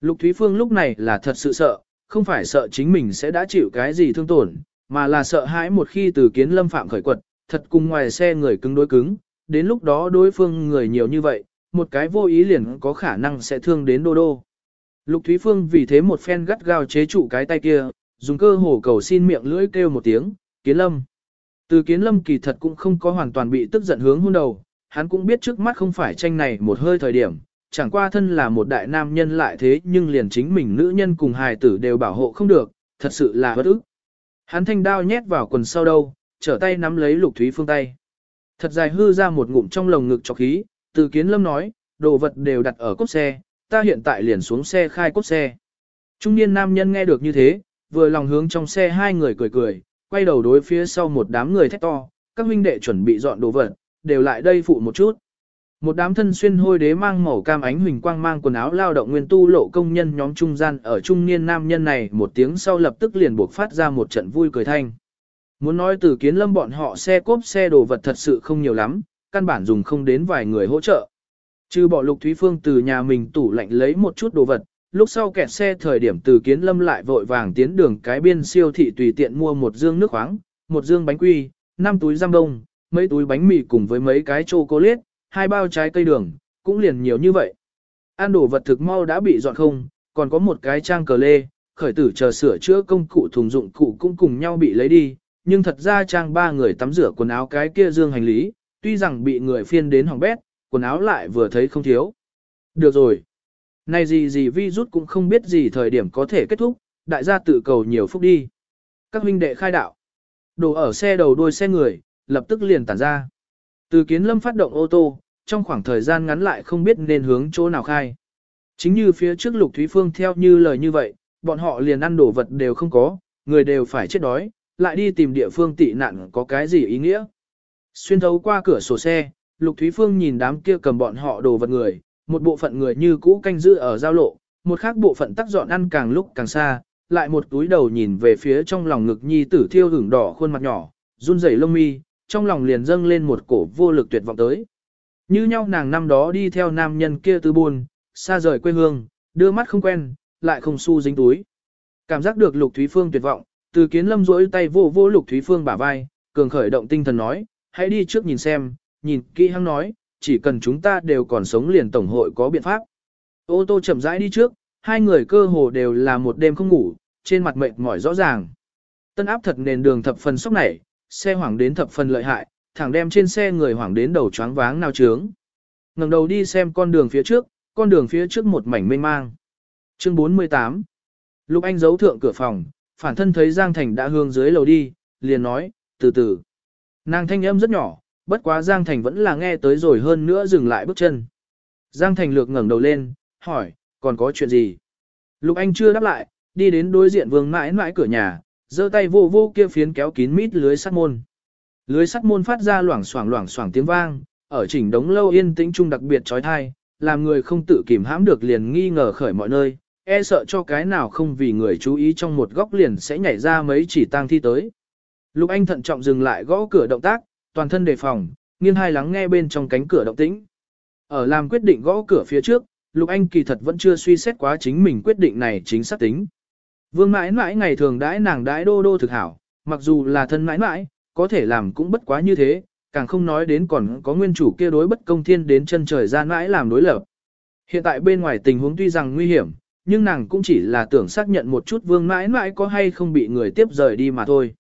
Lục Thúy Phương lúc này là thật sự sợ, không phải sợ chính mình sẽ đã chịu cái gì thương tổn, mà là sợ hãi một khi từ kiến lâm phạm khởi quật, thật cùng ngoài xe người cứng đối cứng, đến lúc đó đối phương người nhiều như vậy, một cái vô ý liền có khả năng sẽ thương đến đô đô. Lục Thúy Phương vì thế một phen gắt gao chế trụ cái tay kia, dùng cơ hồ cầu xin miệng lưỡi kêu một tiếng, kiến lâm. Từ kiến lâm kỳ thật cũng không có hoàn toàn bị tức giận hướng hôn đầu, hắn cũng biết trước mắt không phải tranh này một hơi thời điểm, chẳng qua thân là một đại nam nhân lại thế nhưng liền chính mình nữ nhân cùng hài tử đều bảo hộ không được, thật sự là bất ức. Hắn thanh đao nhét vào quần sau đâu, trở tay nắm lấy lục thúy phương tay. Thật dài hư ra một ngụm trong lồng ngực cho khí, từ kiến lâm nói, đồ vật đều đặt ở cốt xe, ta hiện tại liền xuống xe khai cốt xe. Trung niên nam nhân nghe được như thế, vừa lòng hướng trong xe hai người cười cười, quay đầu đối phía sau một đám người thét to, các huynh đệ chuẩn bị dọn đồ vật, đều lại đây phụ một chút. Một đám thân xuyên hôi đế mang màu cam ánh huỳnh quang mang quần áo lao động nguyên tu lộ công nhân nhóm trung gian ở trung niên nam nhân này một tiếng sau lập tức liền buộc phát ra một trận vui cười thanh. Muốn nói từ kiến lâm bọn họ xe cốp xe đồ vật thật sự không nhiều lắm, căn bản dùng không đến vài người hỗ trợ. Trừ bỏ lục thúy phương từ nhà mình tủ lạnh lấy một chút đồ vật, lúc sau kẹt xe thời điểm từ kiến lâm lại vội vàng tiến đường cái biên siêu thị tùy tiện mua một dương nước khoáng, một dương bánh quy, năm túi giam đông, mấy túi bánh mì cùng với mấy cái chocolate, hai bao trái cây đường, cũng liền nhiều như vậy. Ăn đồ vật thực mau đã bị dọn không, còn có một cái trang cờ lê, khởi tử chờ sửa chữa công cụ thùng dụng cụ cũng cùng nhau bị lấy đi, nhưng thật ra trang ba người tắm rửa quần áo cái kia dương hành lý, tuy rằng bị người phiên đến hỏng bét, quần áo lại vừa thấy không thiếu. Được rồi. Này gì gì vi rút cũng không biết gì thời điểm có thể kết thúc, đại gia tự cầu nhiều phúc đi. Các huynh đệ khai đạo. Đồ ở xe đầu đuôi xe người, lập tức liền tản ra. Từ kiến lâm phát động ô tô, trong khoảng thời gian ngắn lại không biết nên hướng chỗ nào khai. Chính như phía trước Lục Thúy Phương theo như lời như vậy, bọn họ liền ăn đồ vật đều không có, người đều phải chết đói, lại đi tìm địa phương tị nạn có cái gì ý nghĩa. Xuyên thấu qua cửa sổ xe, Lục Thúy Phương nhìn đám kia cầm bọn họ đồ vật người, một bộ phận người như cũ canh giữ ở giao lộ, một khác bộ phận tắc dọn ăn càng lúc càng xa, lại một túi đầu nhìn về phía trong lòng ngực nhi tử thiêu hưởng đỏ khuôn mặt nhỏ, run rẩy lông mi, trong lòng liền dâng lên một cổ vô lực tuyệt vọng tới. Như nhau nàng năm đó đi theo nam nhân kia tư buồn, xa rời quê hương, đưa mắt không quen, lại không xu dính túi. Cảm giác được Lục Thúy Phương tuyệt vọng, từ kiến lâm rỗi tay vô vô Lục Thúy Phương bả vai, cường khởi động tinh thần nói, hãy đi trước nhìn xem, nhìn kỹ hăng nói, chỉ cần chúng ta đều còn sống liền tổng hội có biện pháp. Ô tô chậm rãi đi trước, hai người cơ hồ đều là một đêm không ngủ, trên mặt mệt mỏi rõ ràng. Tân áp thật nền đường thập phần sốc nảy, xe hoảng đến thập phần lợi hại, thẳng đem trên xe người hoảng đến đầu choáng váng nào trướng. ngẩng đầu đi xem con đường phía trước, con đường phía trước một mảnh mênh mang. Chương 48 Lục Anh giấu thượng cửa phòng, phản thân thấy Giang Thành đã hướng dưới lầu đi, liền nói, từ từ. Nàng thanh âm rất nhỏ, bất quá Giang Thành vẫn là nghe tới rồi hơn nữa dừng lại bước chân. Giang Thành lược ngẩng đầu lên, hỏi, còn có chuyện gì? Lục Anh chưa đáp lại, đi đến đối diện vương mãi mãi cửa nhà, giơ tay vô vô kia phiến kéo kín mít lưới sắt môn. Lưới sắt môn phát ra loảng xoảng loảng xoảng tiếng vang, ở chỉnh đống lâu yên tĩnh trung đặc biệt trói thai, làm người không tự kìm hãm được liền nghi ngờ khởi mọi nơi, e sợ cho cái nào không vì người chú ý trong một góc liền sẽ nhảy ra mấy chỉ tang thi tới. Lục Anh thận trọng dừng lại gõ cửa động tác, toàn thân đề phòng, nghiêng hai lắng nghe bên trong cánh cửa động tĩnh. Ở làm quyết định gõ cửa phía trước, Lục Anh kỳ thật vẫn chưa suy xét quá chính mình quyết định này chính xác tính. Vương mãi mãi ngày thường đãi nàng đãi đô đô thực hảo, mặc dù là thân mãi mãi, có thể làm cũng bất quá như thế, càng không nói đến còn có nguyên chủ kia đối bất công thiên đến chân trời ra mãi làm đối lập. Hiện tại bên ngoài tình huống tuy rằng nguy hiểm, nhưng nàng cũng chỉ là tưởng xác nhận một chút vương mãi mãi có hay không bị người tiếp rời đi mà thôi.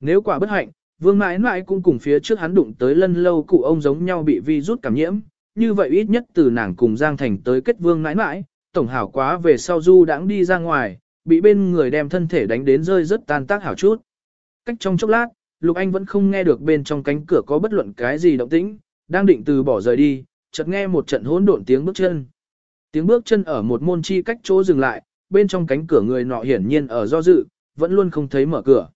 Nếu quả bất hạnh, vương mãi mãi cũng cùng phía trước hắn đụng tới lân lâu cụ ông giống nhau bị vi rút cảm nhiễm, như vậy ít nhất từ nàng cùng Giang Thành tới kết vương mãi mãi, tổng hảo quá về sau du đãng đi ra ngoài, bị bên người đem thân thể đánh đến rơi rất tan tác hảo chút. Cách trong chốc lát, Lục Anh vẫn không nghe được bên trong cánh cửa có bất luận cái gì động tĩnh, đang định từ bỏ rời đi, chợt nghe một trận hỗn độn tiếng bước chân. Tiếng bước chân ở một môn chi cách chỗ dừng lại, bên trong cánh cửa người nọ hiển nhiên ở do dự, vẫn luôn không thấy mở cửa.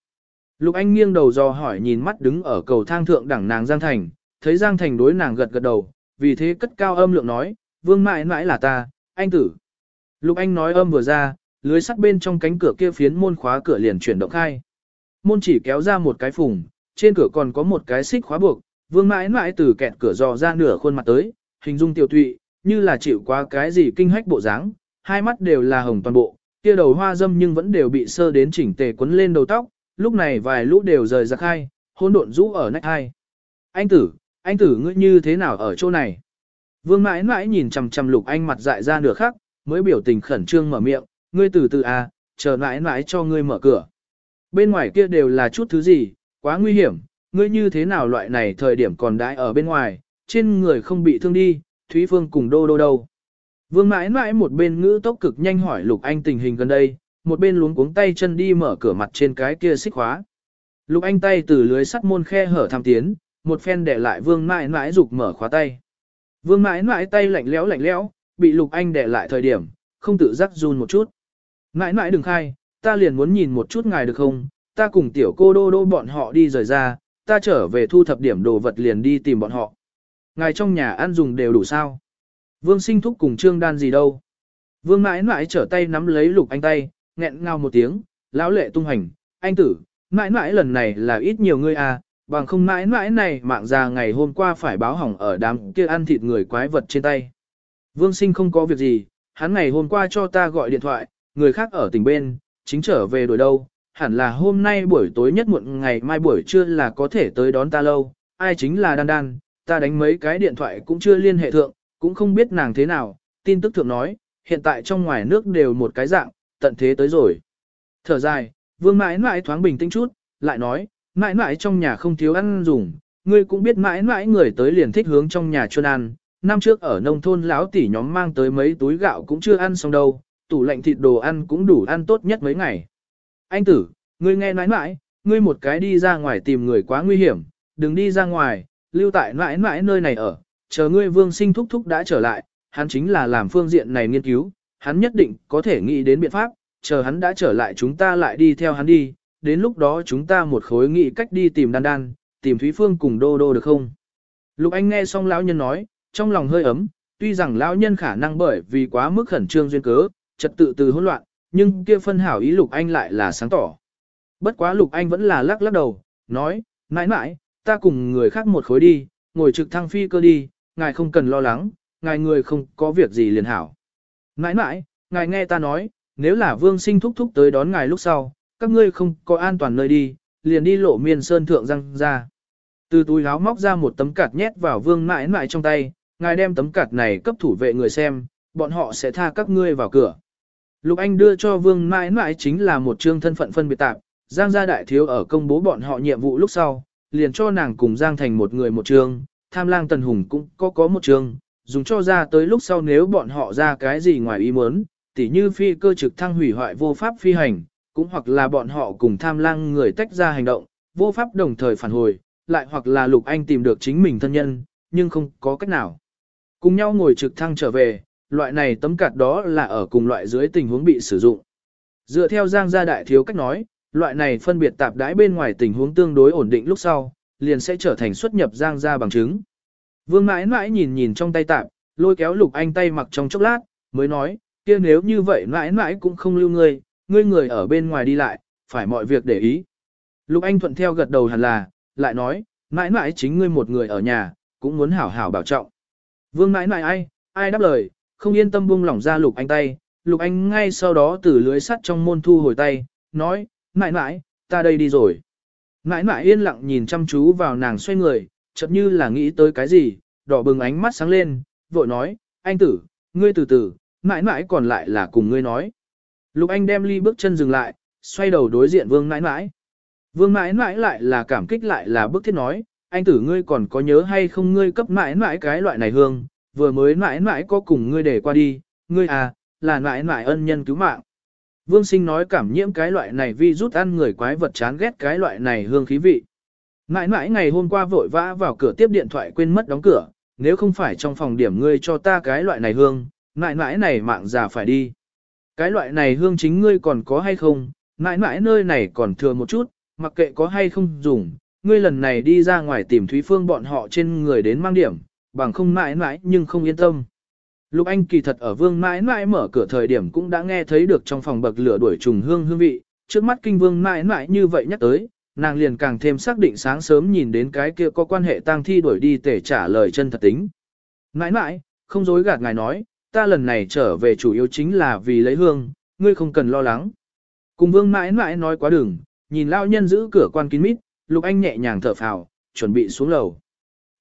Lục Anh nghiêng đầu dò hỏi nhìn mắt đứng ở cầu thang thượng đẳng nàng Giang Thành, thấy Giang Thành đối nàng gật gật đầu, vì thế cất cao âm lượng nói, vương mãi mãi là ta, anh tử. Lục Anh nói âm vừa ra, lưới sắt bên trong cánh cửa kia phiến môn khóa cửa liền chuyển động khai. Môn chỉ kéo ra một cái phùng, trên cửa còn có một cái xích khóa buộc, vương mãi mãi từ kẹt cửa dò ra nửa khuôn mặt tới, hình dung tiểu tụy, như là chịu qua cái gì kinh hách bộ dáng, hai mắt đều là hồng toàn bộ, kia đầu hoa dâm nhưng vẫn đều bị sơ đến chỉnh tề quấn lên đầu tóc, lúc này vài lũ đều rời ra khai, hôn độn rũ ở nách hai. Anh tử, anh tử ngươi như thế nào ở chỗ này? Vương mãi mãi nhìn chằm chằm lục anh mặt dại ra nửa khắc, mới biểu tình khẩn trương mở miệng, ngươi từ từ à, chờ mãi mãi cho ngươi mở cửa. Bên ngoài kia đều là chút thứ gì, quá nguy hiểm, ngươi như thế nào loại này thời điểm còn đãi ở bên ngoài, trên người không bị thương đi, Thúy Phương cùng đô đô đâu. Vương mãi mãi một bên ngữ tốc cực nhanh hỏi Lục Anh tình hình gần đây, một bên luống cuống tay chân đi mở cửa mặt trên cái kia xích khóa. Lục Anh tay từ lưới sắt môn khe hở tham tiến, một phen để lại Vương mãi mãi dục mở khóa tay. Vương mãi mãi tay lạnh lẽo lạnh lẽo, bị Lục Anh để lại thời điểm, không tự giác run một chút. Mãi mãi đừng khai, ta liền muốn nhìn một chút ngài được không, ta cùng tiểu cô đô đô bọn họ đi rời ra, ta trở về thu thập điểm đồ vật liền đi tìm bọn họ. Ngài trong nhà ăn dùng đều đủ sao? Vương sinh thúc cùng trương đan gì đâu? Vương mãi mãi trở tay nắm lấy lục anh tay, nghẹn ngào một tiếng, lão lệ tung hành, anh tử, mãi mãi lần này là ít nhiều ngươi à, bằng không mãi mãi này mạng già ngày hôm qua phải báo hỏng ở đám kia ăn thịt người quái vật trên tay. Vương sinh không có việc gì, hắn ngày hôm qua cho ta gọi điện thoại, người khác ở tỉnh bên, chính trở về đổi đâu, hẳn là hôm nay buổi tối nhất muộn ngày mai buổi trưa là có thể tới đón ta lâu, ai chính là đan đan, ta đánh mấy cái điện thoại cũng chưa liên hệ thượng, cũng không biết nàng thế nào, tin tức thượng nói, hiện tại trong ngoài nước đều một cái dạng, tận thế tới rồi. Thở dài, vương mãi mãi thoáng bình tĩnh chút, lại nói, mãi mãi trong nhà không thiếu ăn dùng, ngươi cũng biết mãi mãi người tới liền thích hướng trong nhà chôn ăn, năm trước ở nông thôn lão tỷ nhóm mang tới mấy túi gạo cũng chưa ăn xong đâu, tủ lạnh thịt đồ ăn cũng đủ ăn tốt nhất mấy ngày. Anh tử, ngươi nghe nói mãi, ngươi một cái đi ra ngoài tìm người quá nguy hiểm, đừng đi ra ngoài, lưu tại mãi mãi nơi này ở, chờ ngươi vương sinh thúc thúc đã trở lại, hắn chính là làm phương diện này nghiên cứu, hắn nhất định có thể nghĩ đến biện pháp, chờ hắn đã trở lại chúng ta lại đi theo hắn đi, đến lúc đó chúng ta một khối nghĩ cách đi tìm đan đan, tìm Thúy Phương cùng đô đô được không? Lục Anh nghe xong lão nhân nói, trong lòng hơi ấm, tuy rằng lão nhân khả năng bởi vì quá mức khẩn trương duyên cớ, trật tự từ hỗn loạn, nhưng kia phân hảo ý Lục Anh lại là sáng tỏ. Bất quá Lục Anh vẫn là lắc lắc đầu, nói, mãi mãi, ta cùng người khác một khối đi, ngồi trực thăng phi cơ đi, ngài không cần lo lắng, ngài người không có việc gì liền hảo. Mãi mãi, ngài nghe ta nói, nếu là vương sinh thúc thúc tới đón ngài lúc sau, các ngươi không có an toàn nơi đi, liền đi lộ miền sơn thượng răng ra. Từ túi áo móc ra một tấm cạt nhét vào vương mãi mãi trong tay, ngài đem tấm cạt này cấp thủ vệ người xem, bọn họ sẽ tha các ngươi vào cửa. Lục Anh đưa cho vương mãi mãi chính là một chương thân phận phân biệt tạp, Giang gia đại thiếu ở công bố bọn họ nhiệm vụ lúc sau, liền cho nàng cùng Giang thành một người một chương, tham lang tần hùng cũng có có một chương, dùng cho ra tới lúc sau nếu bọn họ ra cái gì ngoài ý muốn, tỉ như phi cơ trực thăng hủy hoại vô pháp phi hành, cũng hoặc là bọn họ cùng tham lang người tách ra hành động, vô pháp đồng thời phản hồi, lại hoặc là Lục Anh tìm được chính mình thân nhân, nhưng không có cách nào. Cùng nhau ngồi trực thăng trở về, loại này tấm cạt đó là ở cùng loại dưới tình huống bị sử dụng. Dựa theo Giang gia đại thiếu cách nói, loại này phân biệt tạp đãi bên ngoài tình huống tương đối ổn định lúc sau, liền sẽ trở thành xuất nhập Giang gia bằng chứng. Vương mãi mãi nhìn nhìn trong tay tạp, lôi kéo Lục Anh tay mặc trong chốc lát, mới nói, kia nếu như vậy mãi mãi cũng không lưu ngươi, ngươi người ở bên ngoài đi lại, phải mọi việc để ý. Lục Anh thuận theo gật đầu hẳn là, lại nói, mãi mãi chính ngươi một người ở nhà, cũng muốn hảo hảo bảo trọng. Vương mãi mãi ai, ai đáp lời, không yên tâm buông lỏng ra Lục Anh tay, Lục Anh ngay sau đó từ lưới sắt trong môn thu hồi tay, nói, mãi mãi, ta đây đi rồi. Mãi mãi yên lặng nhìn chăm chú vào nàng xoay người, chợt như là nghĩ tới cái gì, đỏ bừng ánh mắt sáng lên, vội nói, anh tử, ngươi từ từ, mãi mãi còn lại là cùng ngươi nói. Lục Anh đem ly bước chân dừng lại, xoay đầu đối diện vương mãi mãi. Vương mãi mãi lại là cảm kích lại là bức thiết nói, anh tử ngươi còn có nhớ hay không ngươi cấp mãi mãi cái loại này hương, vừa mới mãi mãi có cùng ngươi để qua đi, ngươi à, là mãi mãi ân nhân cứu mạng. Vương sinh nói cảm nhiễm cái loại này vi rút ăn người quái vật chán ghét cái loại này hương khí vị. Mãi mãi ngày hôm qua vội vã vào cửa tiếp điện thoại quên mất đóng cửa, nếu không phải trong phòng điểm ngươi cho ta cái loại này hương, mãi mãi này mạng già phải đi. Cái loại này hương chính ngươi còn có hay không, mãi mãi nơi này còn thừa một chút, mặc kệ có hay không dùng, ngươi lần này đi ra ngoài tìm Thúy Phương bọn họ trên người đến mang điểm, bằng không mãi mãi nhưng không yên tâm. Lục Anh kỳ thật ở vương mãi mãi mở cửa thời điểm cũng đã nghe thấy được trong phòng bậc lửa đuổi trùng hương hương vị, trước mắt kinh vương mãi mãi như vậy nhắc tới, nàng liền càng thêm xác định sáng sớm nhìn đến cái kia có quan hệ tang thi đuổi đi tể trả lời chân thật tính. Mãi mãi, không dối gạt ngài nói, ta lần này trở về chủ yếu chính là vì lấy hương, ngươi không cần lo lắng. Cùng vương mãi mãi nói quá đường, nhìn lao nhân giữ cửa quan kín mít, Lục Anh nhẹ nhàng thở phào, chuẩn bị xuống lầu.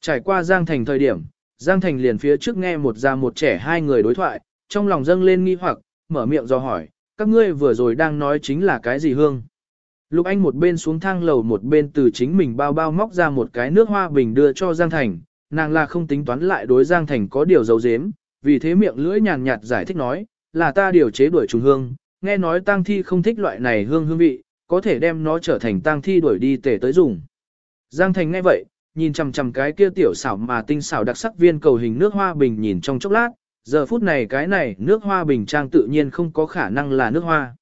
Trải qua Giang Thành thời điểm, Giang Thành liền phía trước nghe một già một trẻ hai người đối thoại, trong lòng dâng lên nghi hoặc, mở miệng do hỏi, các ngươi vừa rồi đang nói chính là cái gì hương. Lục Anh một bên xuống thang lầu một bên từ chính mình bao bao móc ra một cái nước hoa bình đưa cho Giang Thành, nàng là không tính toán lại đối Giang Thành có điều dấu dếm, vì thế miệng lưỡi nhàn nhạt giải thích nói, là ta điều chế đuổi trùng hương, nghe nói tang thi không thích loại này hương hương vị, có thể đem nó trở thành tang thi đuổi đi tể tới dùng. Giang Thành nghe vậy, nhìn chằm chằm cái kia tiểu xảo mà tinh xảo đặc sắc viên cầu hình nước hoa bình nhìn trong chốc lát, giờ phút này cái này nước hoa bình trang tự nhiên không có khả năng là nước hoa.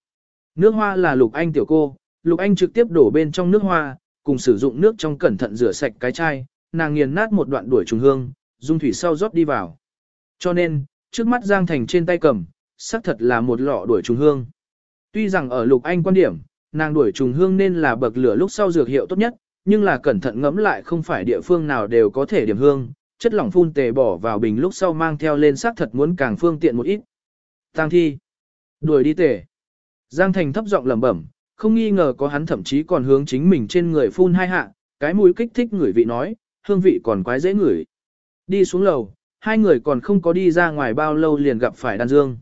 Nước hoa là Lục Anh tiểu cô, Lục Anh trực tiếp đổ bên trong nước hoa, cùng sử dụng nước trong cẩn thận rửa sạch cái chai, nàng nghiền nát một đoạn đuổi trùng hương, dung thủy sau rót đi vào. Cho nên, trước mắt Giang Thành trên tay cầm, xác thật là một lọ đuổi trùng hương. Tuy rằng ở Lục Anh quan điểm, nàng đuổi trùng hương nên là bậc lửa lúc sau dược hiệu tốt nhất, nhưng là cẩn thận ngẫm lại không phải địa phương nào đều có thể điểm hương, chất lỏng phun tề bỏ vào bình lúc sau mang theo lên xác thật muốn càng phương tiện một ít. Tăng thi. Đuổi đi tề Giang Thành thấp giọng lẩm bẩm, không nghi ngờ có hắn thậm chí còn hướng chính mình trên người phun hai hạ, cái mũi kích thích người vị nói, hương vị còn quái dễ ngửi. Đi xuống lầu, hai người còn không có đi ra ngoài bao lâu liền gặp phải Đan Dương.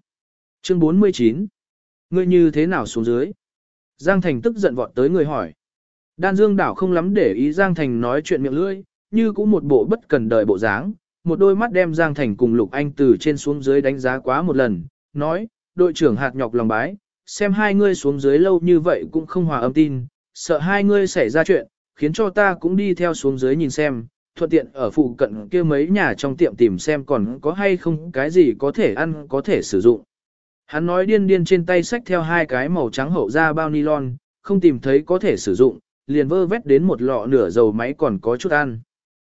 Chương 49. Ngươi như thế nào xuống dưới? Giang Thành tức giận vọt tới người hỏi. Đan Dương đảo không lắm để ý Giang Thành nói chuyện miệng lưỡi, như cũng một bộ bất cần đời bộ dáng, một đôi mắt đem Giang Thành cùng Lục Anh từ trên xuống dưới đánh giá quá một lần, nói, đội trưởng hạt nhọc lòng bái, xem hai ngươi xuống dưới lâu như vậy cũng không hòa âm tin, sợ hai ngươi xảy ra chuyện, khiến cho ta cũng đi theo xuống dưới nhìn xem, thuận tiện ở phụ cận kia mấy nhà trong tiệm tìm xem còn có hay không cái gì có thể ăn có thể sử dụng. Hắn nói điên điên trên tay xách theo hai cái màu trắng hậu ra bao nylon, không tìm thấy có thể sử dụng, liền vơ vét đến một lọ nửa dầu máy còn có chút ăn.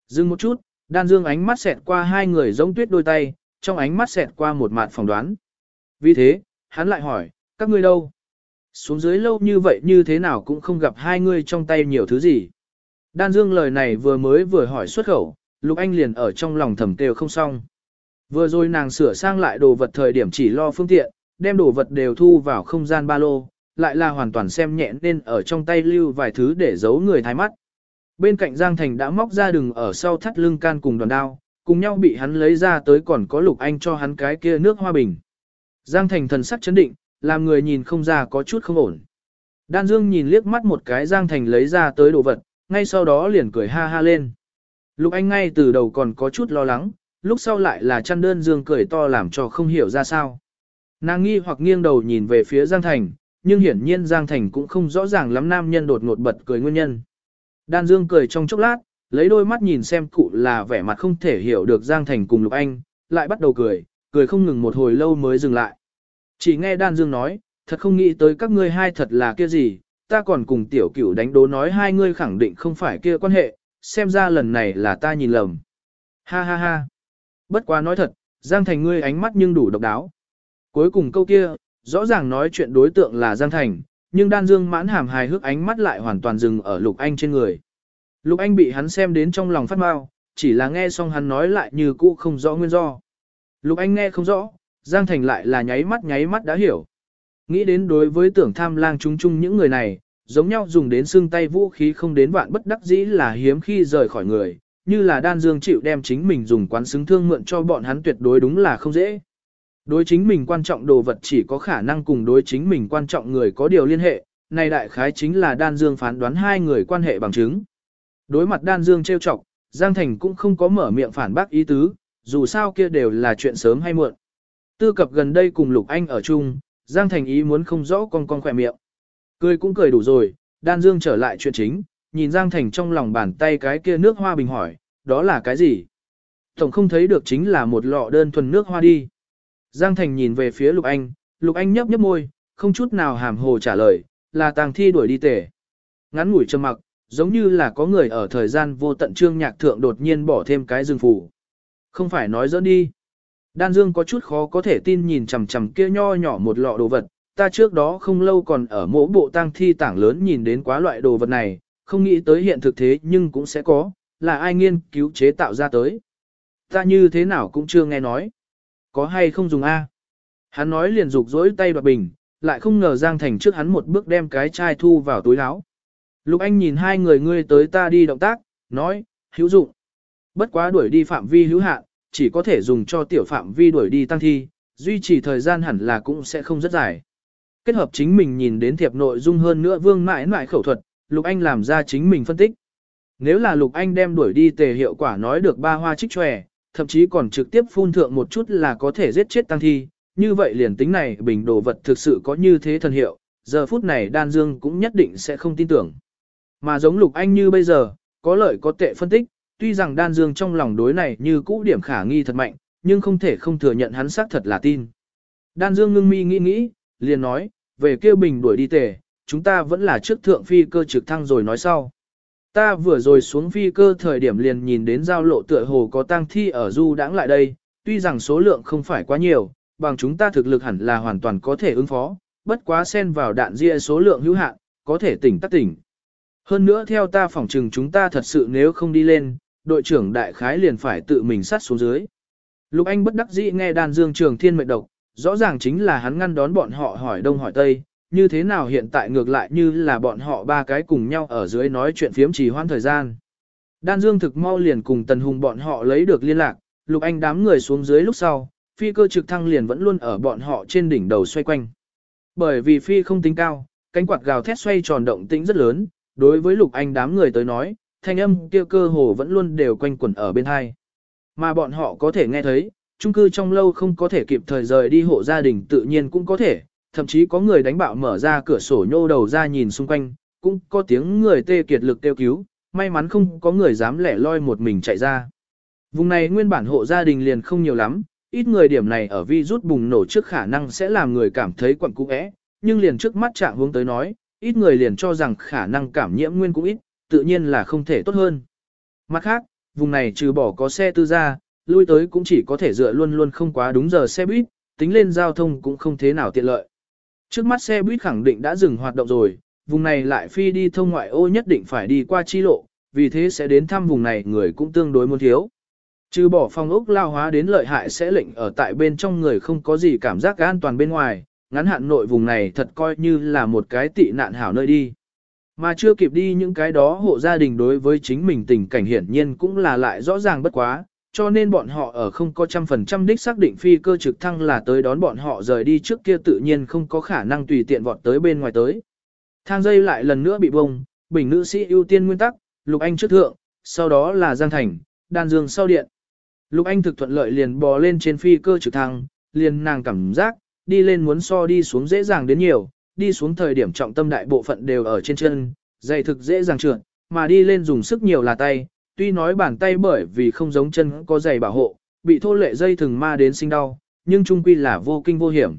Dừng một chút, đan dương ánh mắt xẹt qua hai người giống tuyết đôi tay, trong ánh mắt xẹt qua một mặt phỏng đoán. Vì thế, hắn lại hỏi, các ngươi đâu? Xuống dưới lâu như vậy như thế nào cũng không gặp hai ngươi trong tay nhiều thứ gì. Đan Dương lời này vừa mới vừa hỏi xuất khẩu, Lục Anh liền ở trong lòng thầm kêu không xong. Vừa rồi nàng sửa sang lại đồ vật thời điểm chỉ lo phương tiện, đem đồ vật đều thu vào không gian ba lô, lại là hoàn toàn xem nhẹ nên ở trong tay lưu vài thứ để giấu người thái mắt. Bên cạnh Giang Thành đã móc ra đường ở sau thắt lưng can cùng đoàn đao, cùng nhau bị hắn lấy ra tới còn có Lục Anh cho hắn cái kia nước hoa bình. Giang Thành thần sắc chấn định, làm người nhìn không ra có chút không ổn. Đan Dương nhìn liếc mắt một cái Giang Thành lấy ra tới đồ vật, ngay sau đó liền cười ha ha lên. Lục Anh ngay từ đầu còn có chút lo lắng, lúc sau lại là chăn đơn Dương cười to làm cho không hiểu ra sao. Nàng nghi hoặc nghiêng đầu nhìn về phía Giang Thành, nhưng hiển nhiên Giang Thành cũng không rõ ràng lắm nam nhân đột ngột bật cười nguyên nhân. Đan Dương cười trong chốc lát, lấy đôi mắt nhìn xem cụ là vẻ mặt không thể hiểu được Giang Thành cùng Lục Anh, lại bắt đầu cười, cười không ngừng một hồi lâu mới dừng lại. Chỉ nghe Đan Dương nói, thật không nghĩ tới các ngươi hai thật là kia gì, ta còn cùng tiểu cửu đánh đố nói hai ngươi khẳng định không phải kia quan hệ, xem ra lần này là ta nhìn lầm. Ha ha ha. Bất quá nói thật, Giang Thành ngươi ánh mắt nhưng đủ độc đáo. Cuối cùng câu kia, rõ ràng nói chuyện đối tượng là Giang Thành, nhưng đan dương mãn hàm hài hước ánh mắt lại hoàn toàn dừng ở Lục Anh trên người. Lục Anh bị hắn xem đến trong lòng phát mau, chỉ là nghe xong hắn nói lại như cũ không rõ nguyên do. Lục Anh nghe không rõ, Giang Thành lại là nháy mắt nháy mắt đã hiểu. Nghĩ đến đối với tưởng tham lang chúng chung những người này, giống nhau dùng đến xương tay vũ khí không đến vạn bất đắc dĩ là hiếm khi rời khỏi người, như là đan dương chịu đem chính mình dùng quán xứng thương mượn cho bọn hắn tuyệt đối đúng là không dễ. Đối chính mình quan trọng đồ vật chỉ có khả năng cùng đối chính mình quan trọng người có điều liên hệ, này đại khái chính là đan dương phán đoán hai người quan hệ bằng chứng. Đối mặt đan dương trêu chọc, Giang Thành cũng không có mở miệng phản bác ý tứ, dù sao kia đều là chuyện sớm hay muộn. Tư cập gần đây cùng Lục Anh ở chung, Giang Thành ý muốn không rõ con con khỏe miệng. Cười cũng cười đủ rồi, đan dương trở lại chuyện chính, nhìn Giang Thành trong lòng bàn tay cái kia nước hoa bình hỏi, đó là cái gì? Tổng không thấy được chính là một lọ đơn thuần nước hoa đi. Giang Thành nhìn về phía Lục Anh, Lục Anh nhấp nhấp môi, không chút nào hàm hồ trả lời, là tàng thi đuổi đi tể. Ngắn ngủi trầm mặc, giống như là có người ở thời gian vô tận trương nhạc thượng đột nhiên bỏ thêm cái dương phủ. Không phải nói dẫn đi. Đan Dương có chút khó có thể tin nhìn chằm chằm kia nho nhỏ một lọ đồ vật, ta trước đó không lâu còn ở mỗi bộ tang thi tảng lớn nhìn đến quá loại đồ vật này, không nghĩ tới hiện thực thế nhưng cũng sẽ có, là ai nghiên cứu chế tạo ra tới. Ta như thế nào cũng chưa nghe nói. Có hay không dùng A? Hắn nói liền rục rỗi tay đoạt bình, lại không ngờ Giang Thành trước hắn một bước đem cái chai thu vào túi áo. Lục Anh nhìn hai người ngươi tới ta đi động tác, nói, hữu dụng. Bất quá đuổi đi phạm vi hữu hạn, chỉ có thể dùng cho tiểu phạm vi đuổi đi tăng thi, duy trì thời gian hẳn là cũng sẽ không rất dài. Kết hợp chính mình nhìn đến thiệp nội dung hơn nữa vương mãi mãi khẩu thuật, Lục Anh làm ra chính mình phân tích. Nếu là Lục Anh đem đuổi đi tề hiệu quả nói được ba hoa trích tròe, thậm chí còn trực tiếp phun thượng một chút là có thể giết chết tăng thi, như vậy liền tính này bình đồ vật thực sự có như thế thần hiệu, giờ phút này đan dương cũng nhất định sẽ không tin tưởng. Mà giống Lục Anh như bây giờ, có lợi có tệ phân tích, tuy rằng đan dương trong lòng đối này như cũ điểm khả nghi thật mạnh, nhưng không thể không thừa nhận hắn xác thật là tin. Đan dương ngưng mi nghĩ nghĩ, liền nói, về kêu bình đuổi đi tề, chúng ta vẫn là trước thượng phi cơ trực thăng rồi nói sau. Ta vừa rồi xuống phi cơ thời điểm liền nhìn đến giao lộ tựa hồ có tang thi ở du đãng lại đây, tuy rằng số lượng không phải quá nhiều, bằng chúng ta thực lực hẳn là hoàn toàn có thể ứng phó, bất quá xen vào đạn ria số lượng hữu hạn, có thể tỉnh tắc tỉnh. Hơn nữa theo ta phỏng trừng chúng ta thật sự nếu không đi lên, đội trưởng đại khái liền phải tự mình sát xuống dưới. Lục Anh bất đắc dĩ nghe đàn dương trường thiên mệnh độc, rõ ràng chính là hắn ngăn đón bọn họ hỏi đông hỏi tây, như thế nào hiện tại ngược lại như là bọn họ ba cái cùng nhau ở dưới nói chuyện phiếm trì hoãn thời gian. Đan Dương thực mau liền cùng Tần Hùng bọn họ lấy được liên lạc, Lục Anh đám người xuống dưới lúc sau, phi cơ trực thăng liền vẫn luôn ở bọn họ trên đỉnh đầu xoay quanh. Bởi vì phi không tính cao, cánh quạt gào thét xoay tròn động tĩnh rất lớn, đối với Lục Anh đám người tới nói, thanh âm kia cơ hồ vẫn luôn đều quanh quẩn ở bên hai. Mà bọn họ có thể nghe thấy, chung cư trong lâu không có thể kịp thời rời đi hộ gia đình tự nhiên cũng có thể, thậm chí có người đánh bạo mở ra cửa sổ nhô đầu ra nhìn xung quanh, cũng có tiếng người tê kiệt lực kêu cứu, may mắn không có người dám lẻ loi một mình chạy ra. Vùng này nguyên bản hộ gia đình liền không nhiều lắm, ít người điểm này ở vi rút bùng nổ trước khả năng sẽ làm người cảm thấy quặn cũ ẽ, nhưng liền trước mắt trạng hướng tới nói, ít người liền cho rằng khả năng cảm nhiễm nguyên cũng ít, tự nhiên là không thể tốt hơn. Mặt khác, vùng này trừ bỏ có xe tư gia, lui tới cũng chỉ có thể dựa luôn luôn không quá đúng giờ xe buýt, tính lên giao thông cũng không thế nào tiện lợi. Trước mắt xe buýt khẳng định đã dừng hoạt động rồi, vùng này lại phi đi thông ngoại ô nhất định phải đi qua chi lộ, vì thế sẽ đến thăm vùng này người cũng tương đối muốn thiếu. Trừ bỏ phong ốc lao hóa đến lợi hại sẽ lệnh ở tại bên trong người không có gì cảm giác an toàn bên ngoài, ngắn hạn nội vùng này thật coi như là một cái tị nạn hảo nơi đi. Mà chưa kịp đi những cái đó hộ gia đình đối với chính mình tình cảnh hiển nhiên cũng là lại rõ ràng bất quá, cho nên bọn họ ở không có trăm phần trăm đích xác định phi cơ trực thăng là tới đón bọn họ rời đi trước kia tự nhiên không có khả năng tùy tiện vọt tới bên ngoài tới. Thang dây lại lần nữa bị bông, bình nữ sĩ ưu tiên nguyên tắc, Lục Anh trước thượng, sau đó là Giang Thành, Đan Dương sau điện. Lục Anh thực thuận lợi liền bò lên trên phi cơ trực thăng, liền nàng cảm giác, đi lên muốn so đi xuống dễ dàng đến nhiều, đi xuống thời điểm trọng tâm đại bộ phận đều ở trên chân, dày thực dễ dàng trượt, mà đi lên dùng sức nhiều là tay, tuy nói bàn tay bởi vì không giống chân có giày bảo hộ, bị thô lệ dây thừng ma đến sinh đau, nhưng trung quy là vô kinh vô hiểm.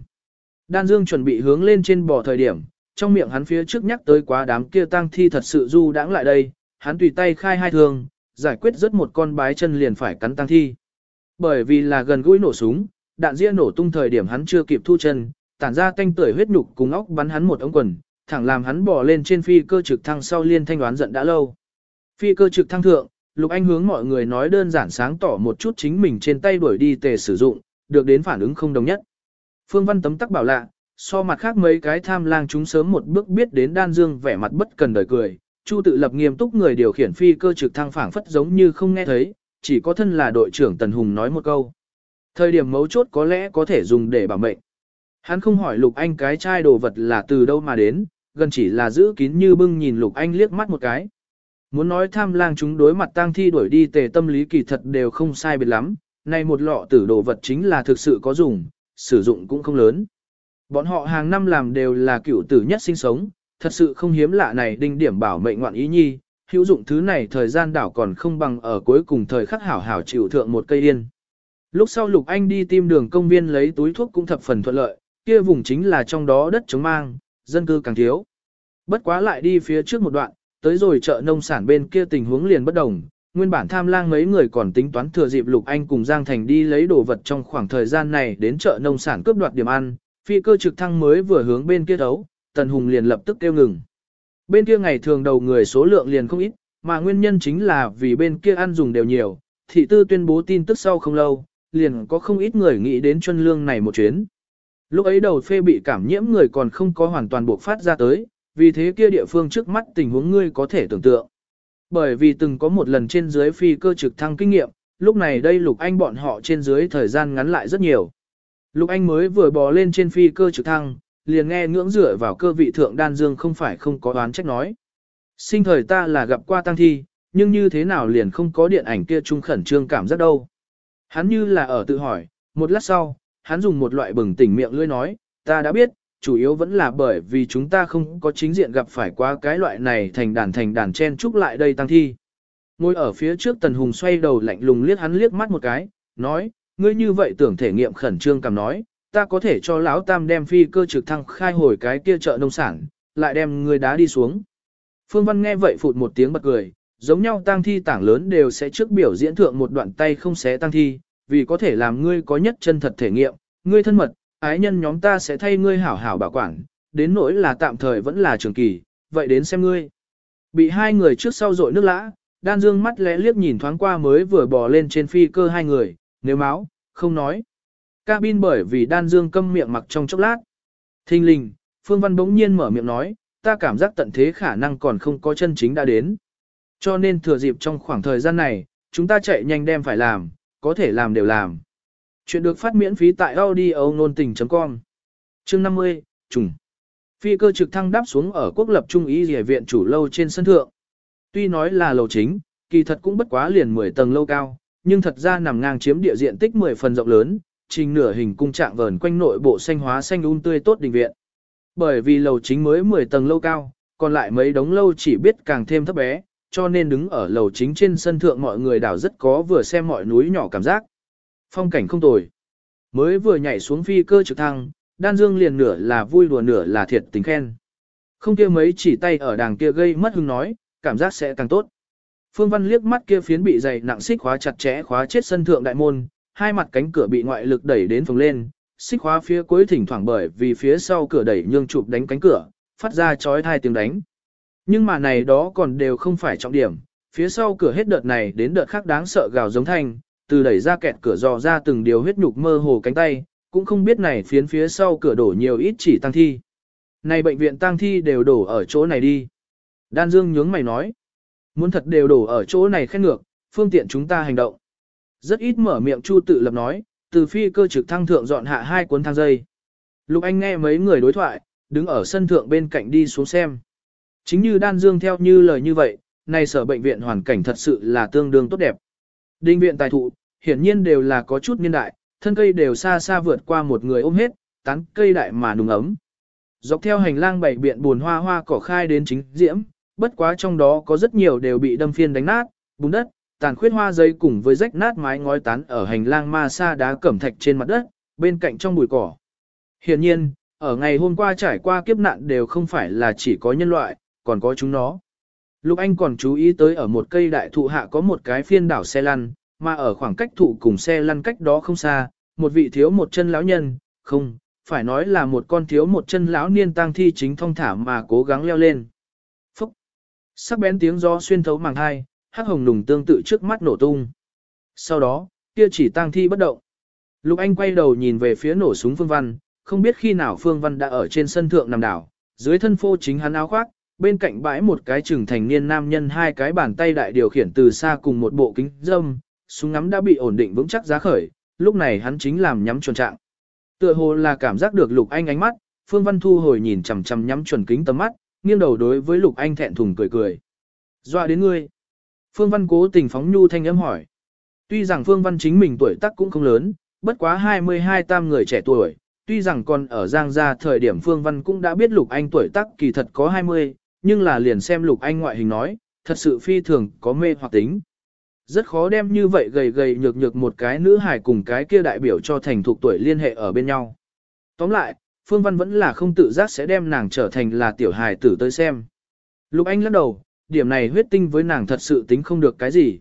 Đan Dương chuẩn bị hướng lên trên bò thời điểm, trong miệng hắn phía trước nhắc tới quá đám kia tang thi thật sự du đãng lại đây, hắn tùy tay khai hai thương, giải quyết rất một con bái chân liền phải cắn tang thi. Bởi vì là gần gũi nổ súng, đạn ria nổ tung thời điểm hắn chưa kịp thu chân, tản ra tanh tưởi huyết nhục cùng óc bắn hắn một ống quần, thẳng làm hắn bò lên trên phi cơ trực thăng sau liên thanh đoán giận đã lâu. Phi cơ trực thăng thượng, Lục Anh hướng mọi người nói đơn giản sáng tỏ một chút chính mình trên tay đuổi đi tề sử dụng, được đến phản ứng không đồng nhất. Phương Văn tấm tắc bảo lạ, so mặt khác mấy cái tham lang chúng sớm một bước biết đến đan dương vẻ mặt bất cần đời cười, Chu tự lập nghiêm túc người điều khiển phi cơ trực thăng phảng phất giống như không nghe thấy, chỉ có thân là đội trưởng Tần Hùng nói một câu. Thời điểm mấu chốt có lẽ có thể dùng để bảo mệnh. Hắn không hỏi Lục Anh cái chai đồ vật là từ đâu mà đến, gần chỉ là giữ kín như bưng nhìn Lục Anh liếc mắt một cái. Muốn nói tham lang chúng đối mặt tang thi đuổi đi tề tâm lý kỳ thật đều không sai biệt lắm, này một lọ tử đồ vật chính là thực sự có dùng, sử dụng cũng không lớn. Bọn họ hàng năm làm đều là cựu tử nhất sinh sống, thật sự không hiếm lạ này đinh điểm bảo mệnh ngoạn ý nhi, hữu dụng thứ này thời gian đảo còn không bằng ở cuối cùng thời khắc hảo hảo chịu thượng một cây yên. Lúc sau Lục Anh đi tìm đường công viên lấy túi thuốc cũng thập phần thuận lợi, kia vùng chính là trong đó đất chống mang, dân cư càng thiếu. Bất quá lại đi phía trước một đoạn, tới rồi chợ nông sản bên kia tình huống liền bất đồng, nguyên bản tham lang mấy người còn tính toán thừa dịp Lục Anh cùng Giang Thành đi lấy đồ vật trong khoảng thời gian này đến chợ nông sản cướp đoạt điểm ăn, phi cơ trực thăng mới vừa hướng bên kia đấu, Tần Hùng liền lập tức kêu ngừng. Bên kia ngày thường đầu người số lượng liền không ít, mà nguyên nhân chính là vì bên kia ăn dùng đều nhiều, thị tư tuyên bố tin tức sau không lâu, liền có không ít người nghĩ đến chân lương này một chuyến. Lúc ấy đầu phê bị cảm nhiễm người còn không có hoàn toàn buộc phát ra tới, vì thế kia địa phương trước mắt tình huống ngươi có thể tưởng tượng. Bởi vì từng có một lần trên dưới phi cơ trực thăng kinh nghiệm, lúc này đây Lục Anh bọn họ trên dưới thời gian ngắn lại rất nhiều. Lục Anh mới vừa bò lên trên phi cơ trực thăng, liền nghe ngưỡng rửa vào cơ vị thượng đan dương không phải không có đoán trách nói. Sinh thời ta là gặp qua tăng thi, nhưng như thế nào liền không có điện ảnh kia trung khẩn trương cảm giác đâu. Hắn như là ở tự hỏi, một lát sau, hắn dùng một loại bừng tỉnh miệng lưỡi nói, ta đã biết, chủ yếu vẫn là bởi vì chúng ta không có chính diện gặp phải quá cái loại này thành đàn thành đàn chen chúc lại đây tăng thi. Ngồi ở phía trước Tần Hùng xoay đầu lạnh lùng liếc hắn liếc mắt một cái, nói, ngươi như vậy tưởng thể nghiệm khẩn trương cảm nói, ta có thể cho lão tam đem phi cơ trực thăng khai hồi cái kia chợ nông sản, lại đem ngươi đá đi xuống. Phương Văn nghe vậy phụt một tiếng bật cười, giống nhau tang thi tảng lớn đều sẽ trước biểu diễn thượng một đoạn tay không xé tang thi, vì có thể làm ngươi có nhất chân thật thể nghiệm, ngươi thân mật, ái nhân nhóm ta sẽ thay ngươi hảo hảo bảo quản, đến nỗi là tạm thời vẫn là trường kỳ, vậy đến xem ngươi. Bị hai người trước sau dội nước lã, đan dương mắt lẽ liếc nhìn thoáng qua mới vừa bò lên trên phi cơ hai người, nếu máu, không nói. Cabin bởi vì đan dương câm miệng mặc trong chốc lát. Thình linh, Phương Văn bỗng nhiên mở miệng nói, ta cảm giác tận thế khả năng còn không có chân chính đã đến. Cho nên thừa dịp trong khoảng thời gian này, chúng ta chạy nhanh đem phải làm, có thể làm đều làm. Chuyện được phát miễn phí tại audio nôn tình.com Chương 50, trùng. Phi cơ trực thăng đáp xuống ở quốc lập trung ý rìa viện chủ lâu trên sân thượng. Tuy nói là lầu chính, kỳ thật cũng bất quá liền 10 tầng lâu cao, nhưng thật ra nằm ngang chiếm địa diện tích 10 phần rộng lớn, trình nửa hình cung trạng vờn quanh nội bộ xanh hóa xanh un um tươi tốt đình viện. Bởi vì lầu chính mới 10 tầng lâu cao, còn lại mấy đống lâu chỉ biết càng thêm thấp bé, cho nên đứng ở lầu chính trên sân thượng mọi người đảo rất có vừa xem mọi núi nhỏ cảm giác. Phong cảnh không tồi. Mới vừa nhảy xuống phi cơ trực thăng, đan dương liền nửa là vui đùa nửa là thiệt tình khen. Không kia mấy chỉ tay ở đàng kia gây mất hứng nói, cảm giác sẽ càng tốt. Phương Văn liếc mắt kia phiến bị dày nặng xích khóa chặt chẽ khóa chết sân thượng đại môn, hai mặt cánh cửa bị ngoại lực đẩy đến phồng lên, xích khóa phía cuối thỉnh thoảng bởi vì phía sau cửa đẩy nhương chụp đánh cánh cửa, phát ra chói hai tiếng đánh. Nhưng mà này đó còn đều không phải trọng điểm, phía sau cửa hết đợt này đến đợt khác đáng sợ gào giống thanh, từ đẩy ra kẹt cửa dò ra từng điều huyết nhục mơ hồ cánh tay, cũng không biết này phiến phía sau cửa đổ nhiều ít chỉ tăng thi. Này bệnh viện tăng thi đều đổ ở chỗ này đi. Đan Dương nhướng mày nói. Muốn thật đều đổ ở chỗ này khen ngược, phương tiện chúng ta hành động. Rất ít mở miệng Chu tự lập nói, từ phi cơ trực thăng thượng dọn hạ hai cuốn thang dây. Lục Anh nghe mấy người đối thoại, đứng ở sân thượng bên cạnh đi xuống xem. Chính như Đan Dương theo như lời như vậy, này sở bệnh viện hoàn cảnh thật sự là tương đương tốt đẹp. Đinh viện tài thụ, hiển nhiên đều là có chút niên đại, thân cây đều xa xa vượt qua một người ôm hết, tán cây đại mà nùng ấm. Dọc theo hành lang bảy biện buồn hoa hoa cỏ khai đến chính diễm, bất quá trong đó có rất nhiều đều bị đâm phiên đánh nát, bùn đất, tàn khuyết hoa dây cùng với rách nát mái ngói tán ở hành lang ma sa đá cẩm thạch trên mặt đất, bên cạnh trong bụi cỏ. Hiển nhiên, ở ngày hôm qua trải qua kiếp nạn đều không phải là chỉ có nhân loại, còn có chúng nó. Lục Anh còn chú ý tới ở một cây đại thụ hạ có một cái phiên đảo xe lăn, mà ở khoảng cách thụ cùng xe lăn cách đó không xa, một vị thiếu một chân lão nhân, không, phải nói là một con thiếu một chân lão niên tang thi chính thong thả mà cố gắng leo lên. Phúc! Sắc bén tiếng gió xuyên thấu màng hai, hắc hồng nùng tương tự trước mắt nổ tung. Sau đó, kia chỉ tang thi bất động. Lục Anh quay đầu nhìn về phía nổ súng Phương Văn, không biết khi nào Phương Văn đã ở trên sân thượng nằm đảo, dưới thân phô chính hắn áo khoác, bên cạnh bãi một cái trưởng thành niên nam nhân hai cái bàn tay đại điều khiển từ xa cùng một bộ kính dâm, súng ngắm đã bị ổn định vững chắc giá khởi, lúc này hắn chính làm nhắm chuẩn trạng. Tựa hồ là cảm giác được Lục Anh ánh mắt, Phương Văn Thu hồi nhìn chằm chằm nhắm chuẩn kính tầm mắt, nghiêng đầu đối với Lục Anh thẹn thùng cười cười. Dọa đến ngươi. Phương Văn cố tình phóng nhu thanh âm hỏi. Tuy rằng Phương Văn chính mình tuổi tác cũng không lớn, bất quá 22 tam người trẻ tuổi, tuy rằng còn ở Giang gia thời điểm Phương Văn cũng đã biết Lục Anh tuổi tác kỳ thật có 20, nhưng là liền xem Lục Anh ngoại hình nói, thật sự phi thường có mê hoặc tính. Rất khó đem như vậy gầy gầy nhược nhược một cái nữ hài cùng cái kia đại biểu cho thành thuộc tuổi liên hệ ở bên nhau. Tóm lại, Phương Văn vẫn là không tự giác sẽ đem nàng trở thành là tiểu hài tử tới xem. Lục Anh lắc đầu, điểm này huyết tinh với nàng thật sự tính không được cái gì.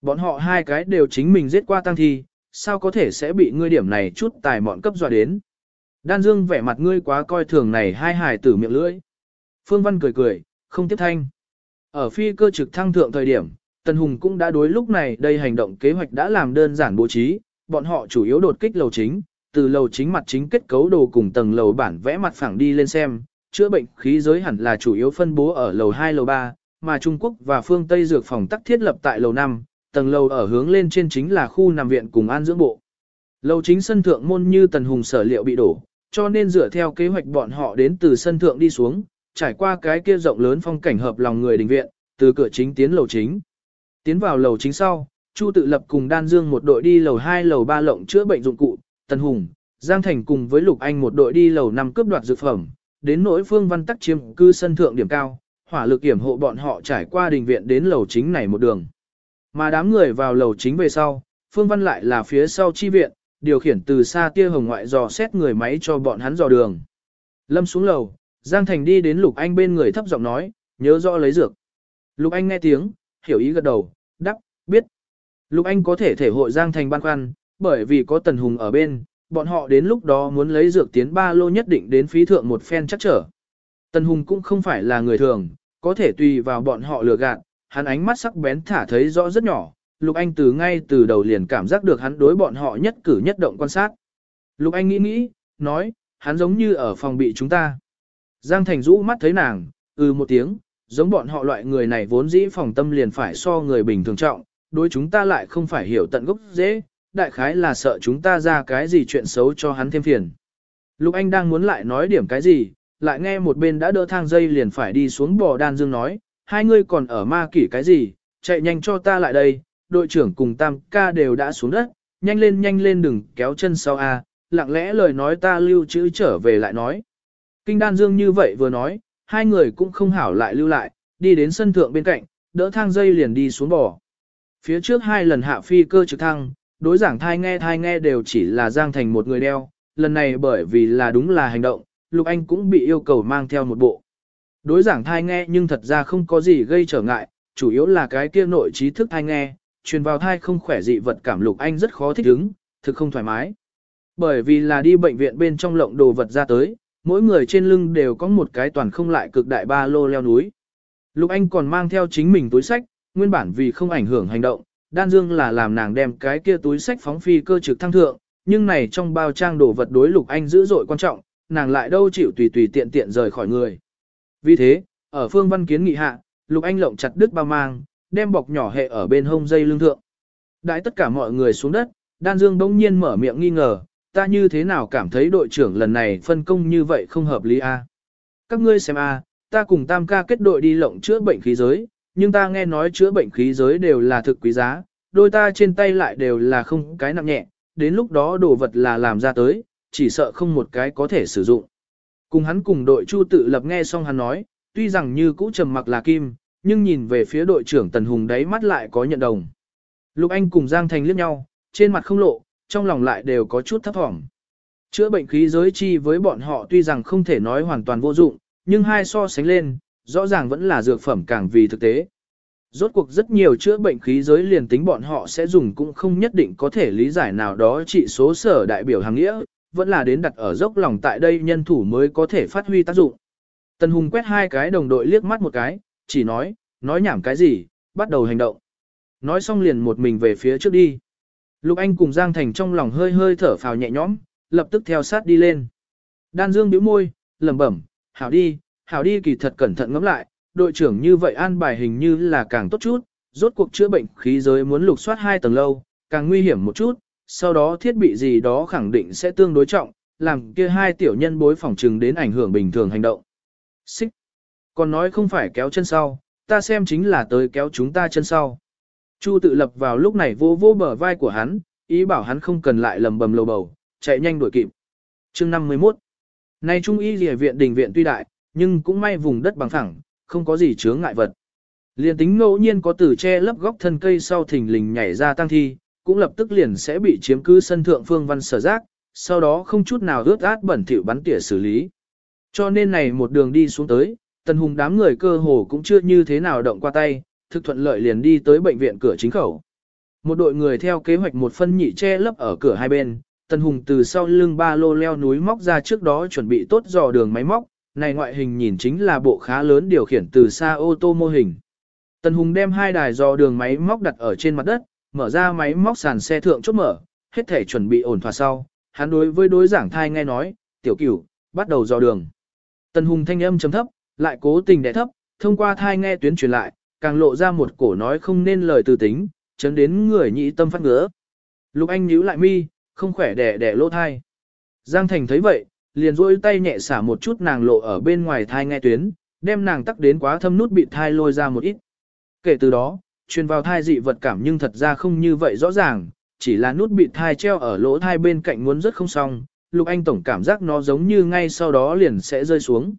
Bọn họ hai cái đều chính mình giết qua tăng thi, sao có thể sẽ bị ngươi điểm này chút tài mọn cấp dọa đến. Đan Dương vẻ mặt ngươi quá coi thường này hai hài tử miệng lưỡi. Phương Văn cười cười, không tiếp thanh. Ở phi cơ trực thăng thượng thời điểm, Tần Hùng cũng đã đối lúc này đây hành động kế hoạch đã làm đơn giản bố trí, bọn họ chủ yếu đột kích lầu chính, từ lầu chính mặt chính kết cấu đồ cùng tầng lầu bản vẽ mặt phẳng đi lên xem, chữa bệnh khí giới hẳn là chủ yếu phân bố ở lầu 2 lầu 3, mà Trung Quốc và phương Tây dược phòng tắc thiết lập tại lầu 5, tầng lầu ở hướng lên trên chính là khu nằm viện cùng an dưỡng bộ. Lầu chính sân thượng môn như Tần Hùng sở liệu bị đổ, cho nên dựa theo kế hoạch bọn họ đến từ sân thượng đi xuống, trải qua cái kia rộng lớn phong cảnh hợp lòng người đình viện, từ cửa chính tiến lầu chính. Tiến vào lầu chính sau, Chu tự lập cùng Đan Dương một đội đi lầu 2 lầu 3 lộng chữa bệnh dụng cụ, Tần Hùng, Giang Thành cùng với Lục Anh một đội đi lầu 5 cướp đoạt dược phẩm, đến nỗi phương văn tắc chiếm cư sân thượng điểm cao, hỏa lực kiểm hộ bọn họ trải qua đình viện đến lầu chính này một đường. Mà đám người vào lầu chính về sau, phương văn lại là phía sau chi viện, điều khiển từ xa tia hồng ngoại dò xét người máy cho bọn hắn dò đường. Lâm xuống lầu, Giang Thành đi đến Lục Anh bên người thấp giọng nói, nhớ rõ lấy dược. Lục Anh nghe tiếng, hiểu ý gật đầu, đắc, biết. Lục Anh có thể thể hội Giang Thành ban khoăn, bởi vì có Tần Hùng ở bên, bọn họ đến lúc đó muốn lấy dược tiến ba lô nhất định đến phí thượng một phen chắc trở. Tần Hùng cũng không phải là người thường, có thể tùy vào bọn họ lừa gạt, hắn ánh mắt sắc bén thả thấy rõ rất nhỏ, Lục Anh từ ngay từ đầu liền cảm giác được hắn đối bọn họ nhất cử nhất động quan sát. Lục Anh nghĩ nghĩ, nói, hắn giống như ở phòng bị chúng ta. Giang Thành rũ mắt thấy nàng, ừ một tiếng, giống bọn họ loại người này vốn dĩ phòng tâm liền phải so người bình thường trọng, đối chúng ta lại không phải hiểu tận gốc dễ, đại khái là sợ chúng ta ra cái gì chuyện xấu cho hắn thêm phiền. Lục Anh đang muốn lại nói điểm cái gì, lại nghe một bên đã đỡ thang dây liền phải đi xuống bò đan dương nói, hai ngươi còn ở ma kỷ cái gì, chạy nhanh cho ta lại đây, đội trưởng cùng tam ca đều đã xuống đất, nhanh lên nhanh lên đừng kéo chân sau a, lặng lẽ lời nói ta lưu trữ trở về lại nói. Kinh đan dương như vậy vừa nói, hai người cũng không hảo lại lưu lại, đi đến sân thượng bên cạnh, đỡ thang dây liền đi xuống bò. Phía trước hai lần hạ phi cơ trực thăng, đối giảng thai nghe thai nghe đều chỉ là Giang Thành một người đeo, lần này bởi vì là đúng là hành động, Lục Anh cũng bị yêu cầu mang theo một bộ. Đối giảng thai nghe nhưng thật ra không có gì gây trở ngại, chủ yếu là cái kia nội trí thức thai nghe, truyền vào thai không khỏe dị vật cảm Lục Anh rất khó thích ứng, thực không thoải mái. Bởi vì là đi bệnh viện bên trong lộng đồ vật ra tới, mỗi người trên lưng đều có một cái toàn không lại cực đại ba lô leo núi. Lục Anh còn mang theo chính mình túi sách, nguyên bản vì không ảnh hưởng hành động, đan dương là làm nàng đem cái kia túi sách phóng phi cơ trực thăng thượng, nhưng này trong bao trang đồ vật đối Lục Anh dữ dội quan trọng, nàng lại đâu chịu tùy tùy tiện tiện rời khỏi người. Vì thế, ở phương văn kiến nghị hạ, Lục Anh lộng chặt đứt bao mang, đem bọc nhỏ hệ ở bên hông dây lưng thượng. Đãi tất cả mọi người xuống đất, Đan Dương bỗng nhiên mở miệng nghi ngờ, ta như thế nào cảm thấy đội trưởng lần này phân công như vậy không hợp lý a? Các ngươi xem a, ta cùng Tam ca kết đội đi lộng chữa bệnh khí giới, nhưng ta nghe nói chữa bệnh khí giới đều là thực quý giá, đôi ta trên tay lại đều là không cái nặng nhẹ, đến lúc đó đồ vật là làm ra tới, chỉ sợ không một cái có thể sử dụng. Cùng hắn cùng đội Chu tự lập nghe xong hắn nói, tuy rằng như cũ trầm mặc là kim, nhưng nhìn về phía đội trưởng Tần Hùng đấy mắt lại có nhận đồng. Lục Anh cùng Giang Thành liếc nhau, trên mặt không lộ, trong lòng lại đều có chút thấp thỏm. Chữa bệnh khí giới chi với bọn họ tuy rằng không thể nói hoàn toàn vô dụng, nhưng hai so sánh lên, rõ ràng vẫn là dược phẩm càng vì thực tế. Rốt cuộc rất nhiều chữa bệnh khí giới liền tính bọn họ sẽ dùng cũng không nhất định có thể lý giải nào đó trị số sở đại biểu hàng nghĩa, vẫn là đến đặt ở dốc lòng tại đây nhân thủ mới có thể phát huy tác dụng. Tần Hùng quét hai cái đồng đội liếc mắt một cái, chỉ nói, nói nhảm cái gì, bắt đầu hành động. Nói xong liền một mình về phía trước đi. Lục Anh cùng Giang Thành trong lòng hơi hơi thở phào nhẹ nhõm, lập tức theo sát đi lên. Đan Dương bĩu môi, lẩm bẩm, hảo đi, hảo đi kỳ thật cẩn thận ngẫm lại, đội trưởng như vậy an bài hình như là càng tốt chút, rốt cuộc chữa bệnh khí giới muốn lục soát hai tầng lâu, càng nguy hiểm một chút, sau đó thiết bị gì đó khẳng định sẽ tương đối trọng, làm kia hai tiểu nhân bối phòng trừng đến ảnh hưởng bình thường hành động. Xích. Còn nói không phải kéo chân sau, ta xem chính là tới kéo chúng ta chân sau. Chu tự lập vào lúc này vô vô bờ vai của hắn, ý bảo hắn không cần lại lầm bầm lầu bầu, chạy nhanh đuổi kịp. chương 51 Nay Trung y lìa viện đình viện tuy đại, nhưng cũng may vùng đất bằng phẳng, không có gì chướng ngại vật. Liên tính ngẫu nhiên có tử che lấp góc thân cây sau thình lình nhảy ra tăng thi, cũng lập tức liền sẽ bị chiếm cứ sân thượng phương văn sở giác, sau đó không chút nào ướt át bẩn thỉu bắn tỉa xử lý. Cho nên này một đường đi xuống tới, tần hùng đám người cơ hồ cũng chưa như thế nào động qua tay, thực thuận lợi liền đi tới bệnh viện cửa chính khẩu. Một đội người theo kế hoạch một phân nhị che lấp ở cửa hai bên, tần hùng từ sau lưng ba lô leo núi móc ra trước đó chuẩn bị tốt dò đường máy móc, này ngoại hình nhìn chính là bộ khá lớn điều khiển từ xa ô tô mô hình. Tần hùng đem hai đài dò đường máy móc đặt ở trên mặt đất, mở ra máy móc sàn xe thượng chốt mở, hết thể chuẩn bị ổn thỏa sau, hắn đối với đối giảng thai nghe nói, tiểu cửu, bắt đầu dò đường. Tần hùng thanh âm chấm thấp, lại cố tình đè thấp, thông qua thai nghe tuyến truyền lại, càng lộ ra một cổ nói không nên lời từ tính, chấn đến người nhị tâm phát ngứa. Lục Anh nhíu lại mi, không khỏe đẻ đẻ lỗ thai. Giang Thành thấy vậy, liền duỗi tay nhẹ xả một chút nàng lộ ở bên ngoài thai nghe tuyến, đem nàng tắc đến quá thâm nút bị thai lôi ra một ít. Kể từ đó, truyền vào thai dị vật cảm nhưng thật ra không như vậy rõ ràng, chỉ là nút bị thai treo ở lỗ thai bên cạnh muốn rất không xong, Lục Anh tổng cảm giác nó giống như ngay sau đó liền sẽ rơi xuống.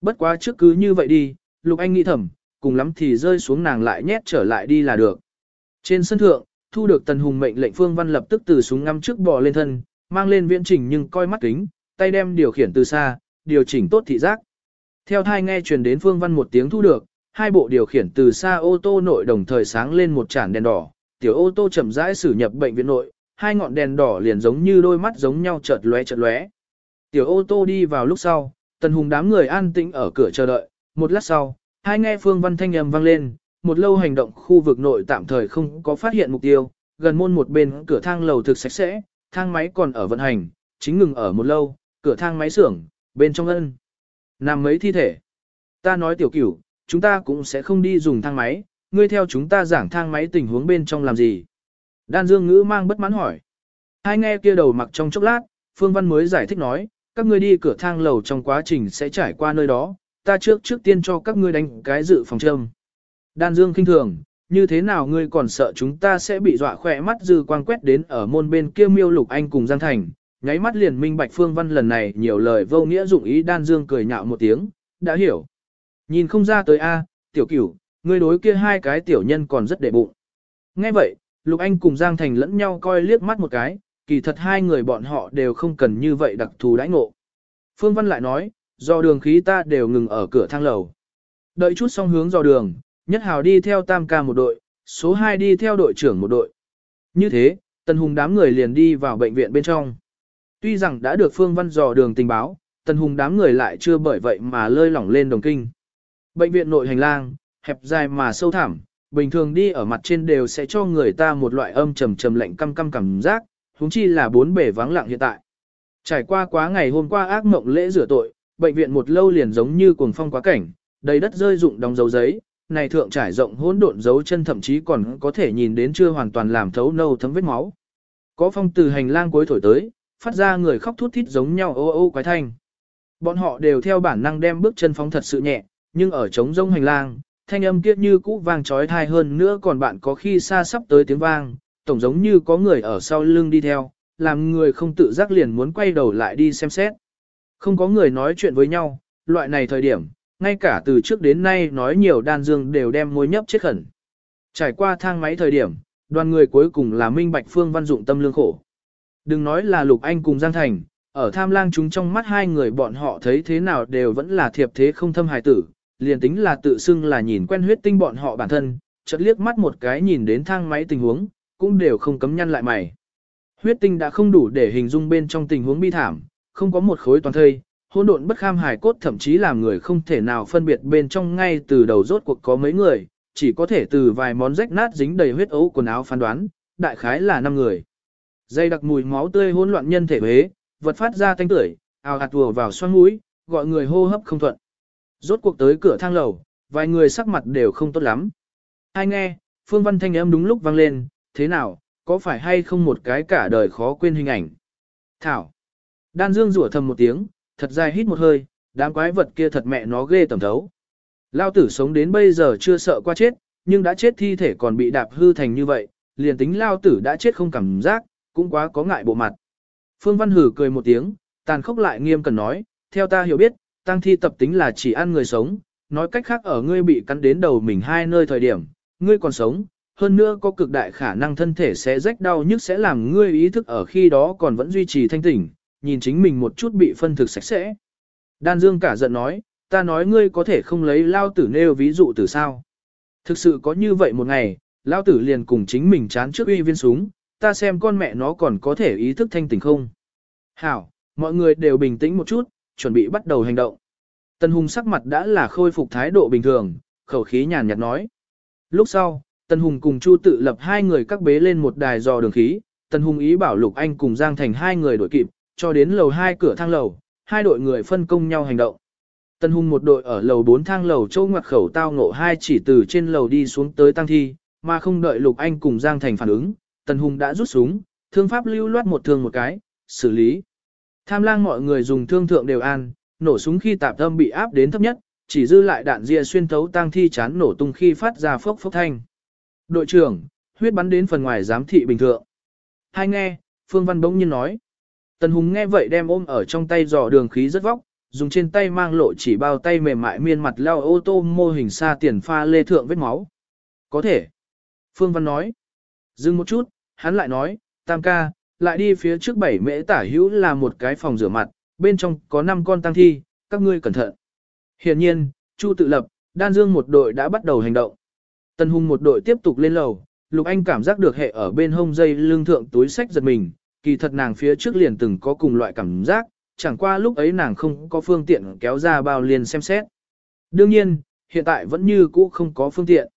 Bất quá trước cứ như vậy đi, Lục Anh nghĩ thầm, cùng lắm thì rơi xuống nàng lại nhét trở lại đi là được. Trên sân thượng, thu được Tần Hùng mệnh lệnh Phương Văn lập tức từ súng ngắm trước bò lên thân, mang lên viễn trình nhưng coi mắt kính, tay đem điều khiển từ xa, điều chỉnh tốt thị giác. Theo thai nghe truyền đến Phương Văn một tiếng thu được, hai bộ điều khiển từ xa ô tô nội đồng thời sáng lên một chản đèn đỏ, tiểu ô tô chậm rãi xử nhập bệnh viện nội, hai ngọn đèn đỏ liền giống như đôi mắt giống nhau chợt lóe chợt lóe. Tiểu ô tô đi vào lúc sau, Tần Hùng đám người an tĩnh ở cửa chờ đợi, một lát sau, hai nghe Phương Văn thanh âm vang lên, một lâu hành động khu vực nội tạm thời không có phát hiện mục tiêu, gần môn một bên cửa thang lầu thực sạch sẽ, thang máy còn ở vận hành, chính ngừng ở một lâu, cửa thang máy xưởng, bên trong ân. Nằm mấy thi thể. Ta nói tiểu cửu, chúng ta cũng sẽ không đi dùng thang máy, ngươi theo chúng ta giảng thang máy tình huống bên trong làm gì. Đan Dương Ngữ mang bất mãn hỏi. Hai nghe kia đầu mặc trong chốc lát, Phương Văn mới giải thích nói, các ngươi đi cửa thang lầu trong quá trình sẽ trải qua nơi đó, ta trước trước tiên cho các ngươi đánh cái dự phòng châm. Đan Dương kinh thường, như thế nào ngươi còn sợ chúng ta sẽ bị dọa khỏe mắt dư quang quét đến ở môn bên kia miêu lục anh cùng Giang Thành, nháy mắt liền minh bạch Phương Văn lần này nhiều lời vô nghĩa dụng ý Đan Dương cười nhạo một tiếng, đã hiểu. Nhìn không ra tới a, tiểu cửu, ngươi đối kia hai cái tiểu nhân còn rất đệ bụng. Nghe vậy, Lục Anh cùng Giang Thành lẫn nhau coi liếc mắt một cái, kỳ thật hai người bọn họ đều không cần như vậy đặc thù đãi ngộ. Phương Văn lại nói, do đường khí ta đều ngừng ở cửa thang lầu. Đợi chút xong hướng do đường, nhất hào đi theo tam ca một đội, số 2 đi theo đội trưởng một đội. Như thế, Tần Hùng đám người liền đi vào bệnh viện bên trong. Tuy rằng đã được Phương Văn dò đường tình báo, Tần Hùng đám người lại chưa bởi vậy mà lơi lỏng lên đồng kinh. Bệnh viện nội hành lang, hẹp dài mà sâu thẳm, bình thường đi ở mặt trên đều sẽ cho người ta một loại âm trầm trầm lạnh căm căm cảm giác, huống chi là bốn bể vắng lặng hiện tại. Trải qua quá ngày hôm qua ác mộng lễ rửa tội, bệnh viện một lâu liền giống như cuồng phong quá cảnh, đầy đất rơi rụng đóng dấu giấy, này thượng trải rộng hỗn độn dấu chân thậm chí còn có thể nhìn đến chưa hoàn toàn làm thấu nâu thấm vết máu. Có phong từ hành lang cuối thổi tới, phát ra người khóc thút thít giống nhau ô ô quái thanh. Bọn họ đều theo bản năng đem bước chân phóng thật sự nhẹ, nhưng ở trống rông hành lang, thanh âm kiết như cũ vang trói thai hơn nữa còn bạn có khi xa sắp tới tiếng vang, tổng giống như có người ở sau lưng đi theo, làm người không tự giác liền muốn quay đầu lại đi xem xét. Không có người nói chuyện với nhau, loại này thời điểm, ngay cả từ trước đến nay nói nhiều đan dương đều đem môi nhấp chết khẩn. Trải qua thang máy thời điểm, đoàn người cuối cùng là Minh Bạch Phương Văn dụng tâm lương khổ. Đừng nói là Lục Anh cùng Giang Thành, ở tham lang chúng trong mắt hai người bọn họ thấy thế nào đều vẫn là thiệp thế không thâm hài tử, liền tính là tự xưng là nhìn quen huyết tinh bọn họ bản thân, chợt liếc mắt một cái nhìn đến thang máy tình huống, cũng đều không cấm nhăn lại mày. Huyết tinh đã không đủ để hình dung bên trong tình huống bi thảm, không có một khối toàn thây, hỗn độn bất kham hài cốt thậm chí làm người không thể nào phân biệt bên trong ngay từ đầu rốt cuộc có mấy người, chỉ có thể từ vài món rách nát dính đầy huyết ấu quần áo phán đoán, đại khái là 5 người. Dây đặc mùi máu tươi hỗn loạn nhân thể huế, vật phát ra thanh tưởi, ào hạt vừa vào xoang mũi, gọi người hô hấp không thuận. Rốt cuộc tới cửa thang lầu, vài người sắc mặt đều không tốt lắm. Ai nghe, Phương Văn thanh âm đúng lúc vang lên, thế nào, có phải hay không một cái cả đời khó quên hình ảnh. Thảo. Đan Dương rủa thầm một tiếng, thật dài hít một hơi, đám quái vật kia thật mẹ nó ghê tầm thấu. Lao tử sống đến bây giờ chưa sợ qua chết, nhưng đã chết thi thể còn bị đạp hư thành như vậy, liền tính Lao tử đã chết không cảm giác, cũng quá có ngại bộ mặt. Phương Văn Hử cười một tiếng, tàn khốc lại nghiêm cần nói, theo ta hiểu biết, tăng thi tập tính là chỉ ăn người sống, nói cách khác ở ngươi bị cắn đến đầu mình hai nơi thời điểm, ngươi còn sống, hơn nữa có cực đại khả năng thân thể sẽ rách đau nhức sẽ làm ngươi ý thức ở khi đó còn vẫn duy trì thanh tỉnh, nhìn chính mình một chút bị phân thực sạch sẽ. Đan Dương cả giận nói, ta nói ngươi có thể không lấy lao tử nêu ví dụ từ sao. Thực sự có như vậy một ngày, lao tử liền cùng chính mình chán trước uy viên súng, ta xem con mẹ nó còn có thể ý thức thanh tỉnh không. Hảo, mọi người đều bình tĩnh một chút, chuẩn bị bắt đầu hành động. Tân Hùng sắc mặt đã là khôi phục thái độ bình thường, khẩu khí nhàn nhạt nói. Lúc sau, Tân Hùng cùng Chu tự lập hai người các bế lên một đài dò đường khí, Tân Hùng ý bảo Lục Anh cùng Giang Thành hai người đổi kịp, cho đến lầu hai cửa thang lầu, hai đội người phân công nhau hành động. Tân Hùng một đội ở lầu 4 thang lầu châu ngoặt khẩu tao ngộ hai chỉ từ trên lầu đi xuống tới tăng thi, mà không đợi Lục Anh cùng Giang Thành phản ứng, Tân Hùng đã rút súng, thương pháp lưu loát một thương một cái, xử lý. Tham lang mọi người dùng thương thượng đều an, nổ súng khi tạp âm bị áp đến thấp nhất, chỉ dư lại đạn ria xuyên thấu tang thi chán nổ tung khi phát ra phốc phốc thanh. Đội trưởng, huyết bắn đến phần ngoài giám thị bình thường. Hai nghe, Phương Văn bỗng nhiên nói. Tần Hùng nghe vậy đem ôm ở trong tay dò đường khí rất vóc, dùng trên tay mang lộ chỉ bao tay mềm mại miên mặt leo ô tô mô hình xa tiền pha lê thượng vết máu. Có thể. Phương Văn nói. Dừng một chút, hắn lại nói, tam ca, lại đi phía trước bảy mễ tả hữu là một cái phòng rửa mặt, bên trong có 5 con tăng thi, các ngươi cẩn thận. Hiện nhiên, Chu tự lập, Đan Dương một đội đã bắt đầu hành động. Tân Hùng một đội tiếp tục lên lầu, Lục Anh cảm giác được hệ ở bên hông dây lưng thượng túi sách giật mình, kỳ thật nàng phía trước liền từng có cùng loại cảm giác, chẳng qua lúc ấy nàng không có phương tiện kéo ra bao liền xem xét. Đương nhiên, hiện tại vẫn như cũ không có phương tiện.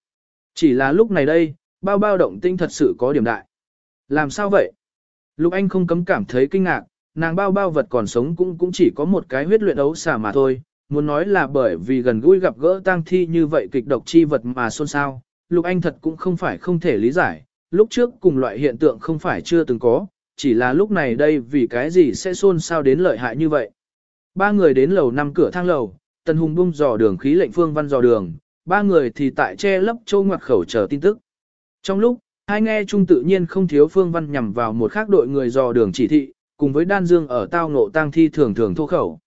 Chỉ là lúc này đây, bao bao động tinh thật sự có điểm đại. Làm sao vậy? Lục Anh không cấm cảm thấy kinh ngạc, nàng bao bao vật còn sống cũng cũng chỉ có một cái huyết luyện ấu xả mà thôi, muốn nói là bởi vì gần gũi gặp gỡ tang thi như vậy kịch độc chi vật mà xôn xao, Lục Anh thật cũng không phải không thể lý giải, lúc trước cùng loại hiện tượng không phải chưa từng có, chỉ là lúc này đây vì cái gì sẽ xôn xao đến lợi hại như vậy. Ba người đến lầu năm cửa thang lầu, Tần Hùng bung dò đường khí lệnh phương văn dò đường, ba người thì tại che lấp châu ngoặt khẩu chờ tin tức. Trong lúc, hai nghe chung tự nhiên không thiếu phương văn nhằm vào một khác đội người dò đường chỉ thị, cùng với đan dương ở tao ngộ tang thi thường thường thô khẩu.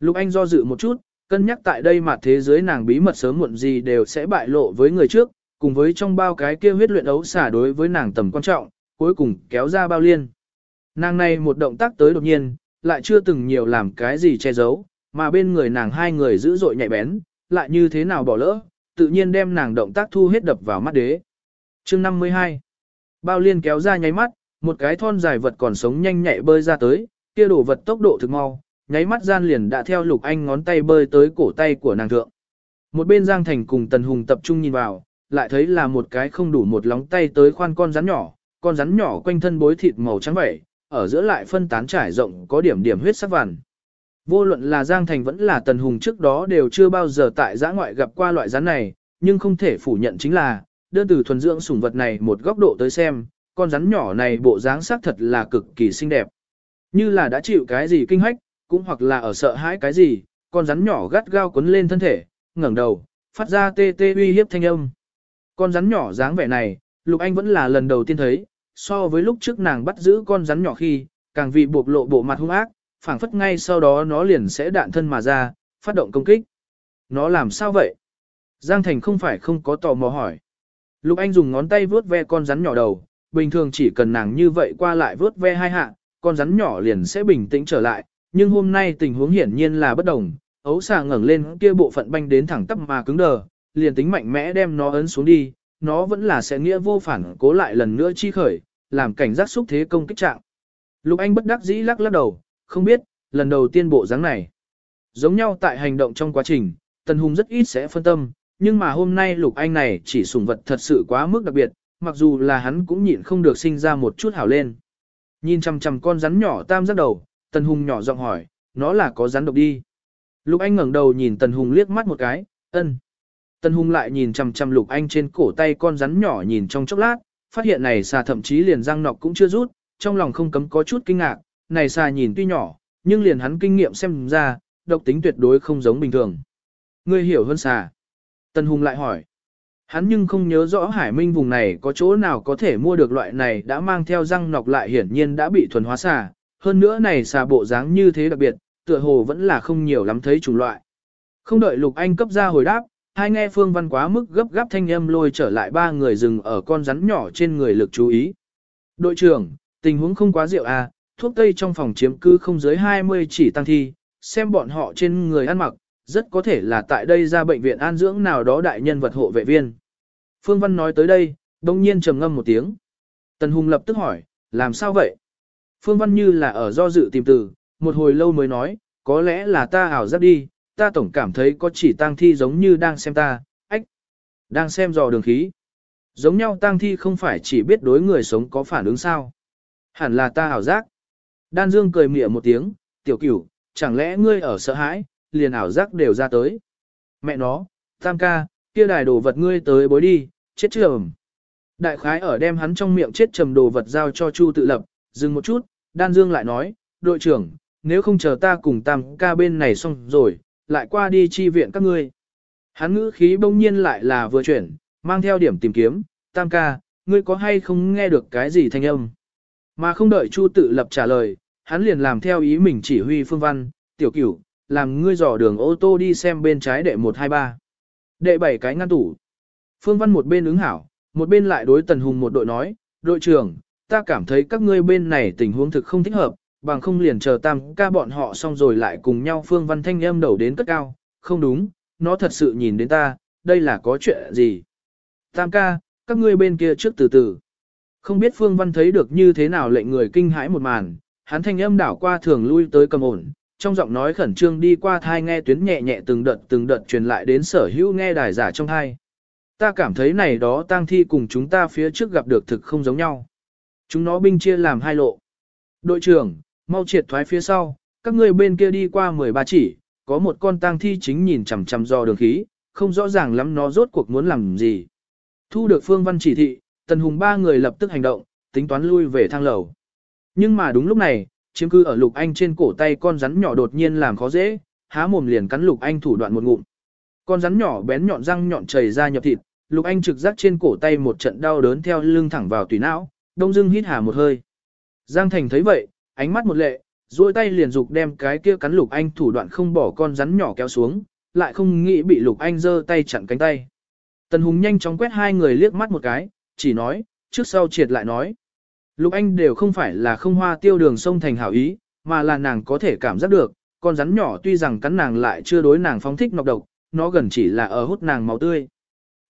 Lục Anh do dự một chút, cân nhắc tại đây mà thế giới nàng bí mật sớm muộn gì đều sẽ bại lộ với người trước, cùng với trong bao cái kia huyết luyện ấu xả đối với nàng tầm quan trọng, cuối cùng kéo ra bao liên. Nàng này một động tác tới đột nhiên, lại chưa từng nhiều làm cái gì che giấu, mà bên người nàng hai người dữ dội nhạy bén, lại như thế nào bỏ lỡ, tự nhiên đem nàng động tác thu hết đập vào mắt đế. chương 52 Bao liên kéo ra nháy mắt, một cái thon dài vật còn sống nhanh nhạy bơi ra tới, kia đổ vật tốc độ thực mau, nháy mắt gian liền đã theo lục anh ngón tay bơi tới cổ tay của nàng thượng. Một bên Giang Thành cùng Tần Hùng tập trung nhìn vào, lại thấy là một cái không đủ một lóng tay tới khoan con rắn nhỏ, con rắn nhỏ quanh thân bối thịt màu trắng vậy, ở giữa lại phân tán trải rộng có điểm điểm huyết sắc vằn. Vô luận là Giang Thành vẫn là Tần Hùng trước đó đều chưa bao giờ tại giã ngoại gặp qua loại rắn này, nhưng không thể phủ nhận chính là, đơn từ thuần dưỡng sủng vật này một góc độ tới xem, con rắn nhỏ này bộ dáng sắc thật là cực kỳ xinh đẹp. Như là đã chịu cái gì kinh hách, cũng hoặc là ở sợ hãi cái gì, con rắn nhỏ gắt gao quấn lên thân thể, ngẩng đầu, phát ra tê tê uy hiếp thanh âm. Con rắn nhỏ dáng vẻ này, Lục Anh vẫn là lần đầu tiên thấy, so với lúc trước nàng bắt giữ con rắn nhỏ khi, càng vì bộc lộ bộ mặt hung ác, phảng phất ngay sau đó nó liền sẽ đạn thân mà ra, phát động công kích. Nó làm sao vậy? Giang Thành không phải không có tò mò hỏi. Lục Anh dùng ngón tay vướt ve con rắn nhỏ đầu, bình thường chỉ cần nàng như vậy qua lại vướt ve hai hạ, con rắn nhỏ liền sẽ bình tĩnh trở lại, nhưng hôm nay tình huống hiển nhiên là bất đồng, ấu xà ngẩng lên kia bộ phận banh đến thẳng tắp mà cứng đờ, liền tính mạnh mẽ đem nó ấn xuống đi, nó vẫn là sẽ nghĩa vô phản cố lại lần nữa chi khởi, làm cảnh giác xúc thế công kích trạng. Lục Anh bất đắc dĩ lắc lắc đầu, không biết, lần đầu tiên bộ dáng này. Giống nhau tại hành động trong quá trình, Tần Hùng rất ít sẽ phân tâm, nhưng mà hôm nay Lục Anh này chỉ sủng vật thật sự quá mức đặc biệt, mặc dù là hắn cũng nhịn không được sinh ra một chút hảo lên. Nhìn chằm chằm con rắn nhỏ tam giác đầu, Tần Hùng nhỏ giọng hỏi, nó là có rắn độc đi. Lục Anh ngẩng đầu nhìn Tần Hùng liếc mắt một cái, ân. Tân Hùng lại nhìn chằm chằm Lục Anh trên cổ tay con rắn nhỏ nhìn trong chốc lát, phát hiện này xà thậm chí liền răng nọc cũng chưa rút, trong lòng không cấm có chút kinh ngạc, này xà nhìn tuy nhỏ, nhưng liền hắn kinh nghiệm xem ra, độc tính tuyệt đối không giống bình thường. Ngươi hiểu hơn xà. Tân Hùng lại hỏi. Hắn nhưng không nhớ rõ hải minh vùng này có chỗ nào có thể mua được loại này đã mang theo răng nọc lại hiển nhiên đã bị thuần hóa xà, hơn nữa này xà bộ dáng như thế đặc biệt, tựa hồ vẫn là không nhiều lắm thấy chủng loại. Không đợi Lục Anh cấp ra hồi đáp, hai nghe Phương Văn quá mức gấp gáp thanh âm lôi trở lại ba người dừng ở con rắn nhỏ trên người lực chú ý. Đội trưởng, tình huống không quá rượu à, thuốc tây trong phòng chiếm cư không dưới 20 chỉ tăng thi, xem bọn họ trên người ăn mặc, rất có thể là tại đây ra bệnh viện an dưỡng nào đó đại nhân vật hộ vệ viên. Phương Văn nói tới đây, đông nhiên trầm ngâm một tiếng. Tần Hùng lập tức hỏi, làm sao vậy? Phương Văn như là ở do dự tìm từ, một hồi lâu mới nói, có lẽ là ta ảo giác đi, ta tổng cảm thấy có chỉ tang thi giống như đang xem ta, ách, đang xem dò đường khí. Giống nhau tang thi không phải chỉ biết đối người sống có phản ứng sao. Hẳn là ta ảo giác. Đan Dương cười mỉa một tiếng, tiểu cửu, chẳng lẽ ngươi ở sợ hãi, liền ảo giác đều ra tới. Mẹ nó, tam ca, kia đài đồ vật ngươi tới bối đi, chết trầm. Đại khái ở đem hắn trong miệng chết trầm đồ vật giao cho Chu tự lập, dừng một chút, Đan Dương lại nói, đội trưởng, nếu không chờ ta cùng tam ca bên này xong rồi, lại qua đi chi viện các ngươi. Hắn ngữ khí bỗng nhiên lại là vừa chuyển, mang theo điểm tìm kiếm, tam ca, ngươi có hay không nghe được cái gì thanh âm. Mà không đợi Chu tự lập trả lời, hắn liền làm theo ý mình chỉ huy phương văn, tiểu cửu, làm ngươi dò đường ô tô đi xem bên trái đệ 123. Đệ bảy cái ngăn tủ. Phương văn một bên ứng hảo, một bên lại đối tần hùng một đội nói, đội trưởng, ta cảm thấy các ngươi bên này tình huống thực không thích hợp, bằng không liền chờ tam ca bọn họ xong rồi lại cùng nhau phương văn thanh âm đầu đến cất cao, không đúng, nó thật sự nhìn đến ta, đây là có chuyện gì. Tam ca, các ngươi bên kia trước từ từ. Không biết phương văn thấy được như thế nào lệnh người kinh hãi một màn, hắn thanh âm đảo qua thường lui tới cầm ổn, trong giọng nói khẩn trương đi qua thai nghe tuyến nhẹ nhẹ từng đợt từng đợt truyền lại đến sở hữu nghe đài giả trong thai. Ta cảm thấy này đó tang thi cùng chúng ta phía trước gặp được thực không giống nhau. Chúng nó binh chia làm hai lộ. Đội trưởng, mau triệt thoái phía sau, các ngươi bên kia đi qua 13 chỉ, có một con tang thi chính nhìn chằm chằm do đường khí, không rõ ràng lắm nó rốt cuộc muốn làm gì. Thu được Phương Văn chỉ thị, Tần Hùng ba người lập tức hành động, tính toán lui về thang lầu. Nhưng mà đúng lúc này, chiếm cư ở Lục Anh trên cổ tay con rắn nhỏ đột nhiên làm khó dễ, há mồm liền cắn Lục Anh thủ đoạn một ngụm. Con rắn nhỏ bén nhọn răng nhọn chảy ra nhập thịt, Lục Anh trực giác trên cổ tay một trận đau đớn theo lưng thẳng vào tùy não, đông dưng hít hà một hơi. Giang Thành thấy vậy, ánh mắt một lệ, duỗi tay liền dục đem cái kia cắn Lục Anh thủ đoạn không bỏ con rắn nhỏ kéo xuống, lại không nghĩ bị Lục Anh giơ tay chặn cánh tay. Tần Hùng nhanh chóng quét hai người liếc mắt một cái, chỉ nói, trước sau triệt lại nói. Lục Anh đều không phải là không hoa tiêu đường sông thành hảo ý, mà là nàng có thể cảm giác được, con rắn nhỏ tuy rằng cắn nàng lại chưa đối nàng phóng thích nọc độc, nó gần chỉ là ở hút nàng máu tươi.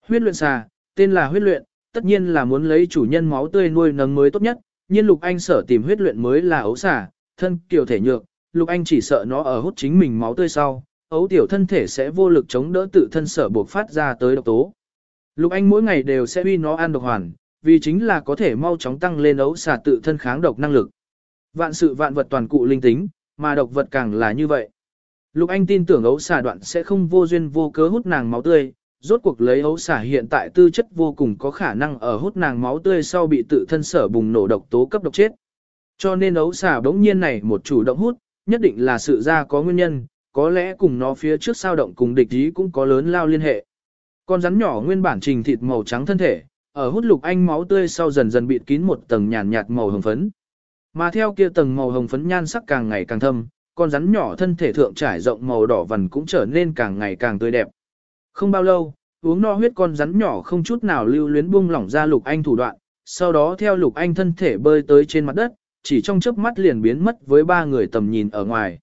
Huyết luyện xà, tên là huyết luyện, tất nhiên là muốn lấy chủ nhân máu tươi nuôi nấng mới tốt nhất, nhiên Lục Anh sở tìm huyết luyện mới là ấu xà, thân kiều thể nhược, Lục Anh chỉ sợ nó ở hút chính mình máu tươi sau, ấu tiểu thân thể sẽ vô lực chống đỡ tự thân sở buộc phát ra tới độc tố. Lục Anh mỗi ngày đều sẽ uy nó ăn độc hoàn, vì chính là có thể mau chóng tăng lên ấu xà tự thân kháng độc năng lực. Vạn sự vạn vật toàn cụ linh tính, mà độc vật càng là như vậy. Lục Anh tin tưởng ấu xà đoạn sẽ không vô duyên vô cớ hút nàng máu tươi, rốt cuộc lấy ấu xà hiện tại tư chất vô cùng có khả năng ở hút nàng máu tươi sau bị tự thân sở bùng nổ độc tố cấp độc chết. Cho nên ấu xà bỗng nhiên này một chủ động hút, nhất định là sự ra có nguyên nhân, có lẽ cùng nó phía trước sao động cùng địch ý cũng có lớn lao liên hệ. Con rắn nhỏ nguyên bản trình thịt màu trắng thân thể, ở hút lục anh máu tươi sau dần dần bịt kín một tầng nhàn nhạt màu hồng phấn. Mà theo kia tầng màu hồng phấn nhan sắc càng ngày càng thâm, con rắn nhỏ thân thể thượng trải rộng màu đỏ vằn cũng trở nên càng ngày càng tươi đẹp. Không bao lâu, uống no huyết con rắn nhỏ không chút nào lưu luyến buông lỏng ra lục anh thủ đoạn, sau đó theo lục anh thân thể bơi tới trên mặt đất, chỉ trong chớp mắt liền biến mất với ba người tầm nhìn ở ngoài.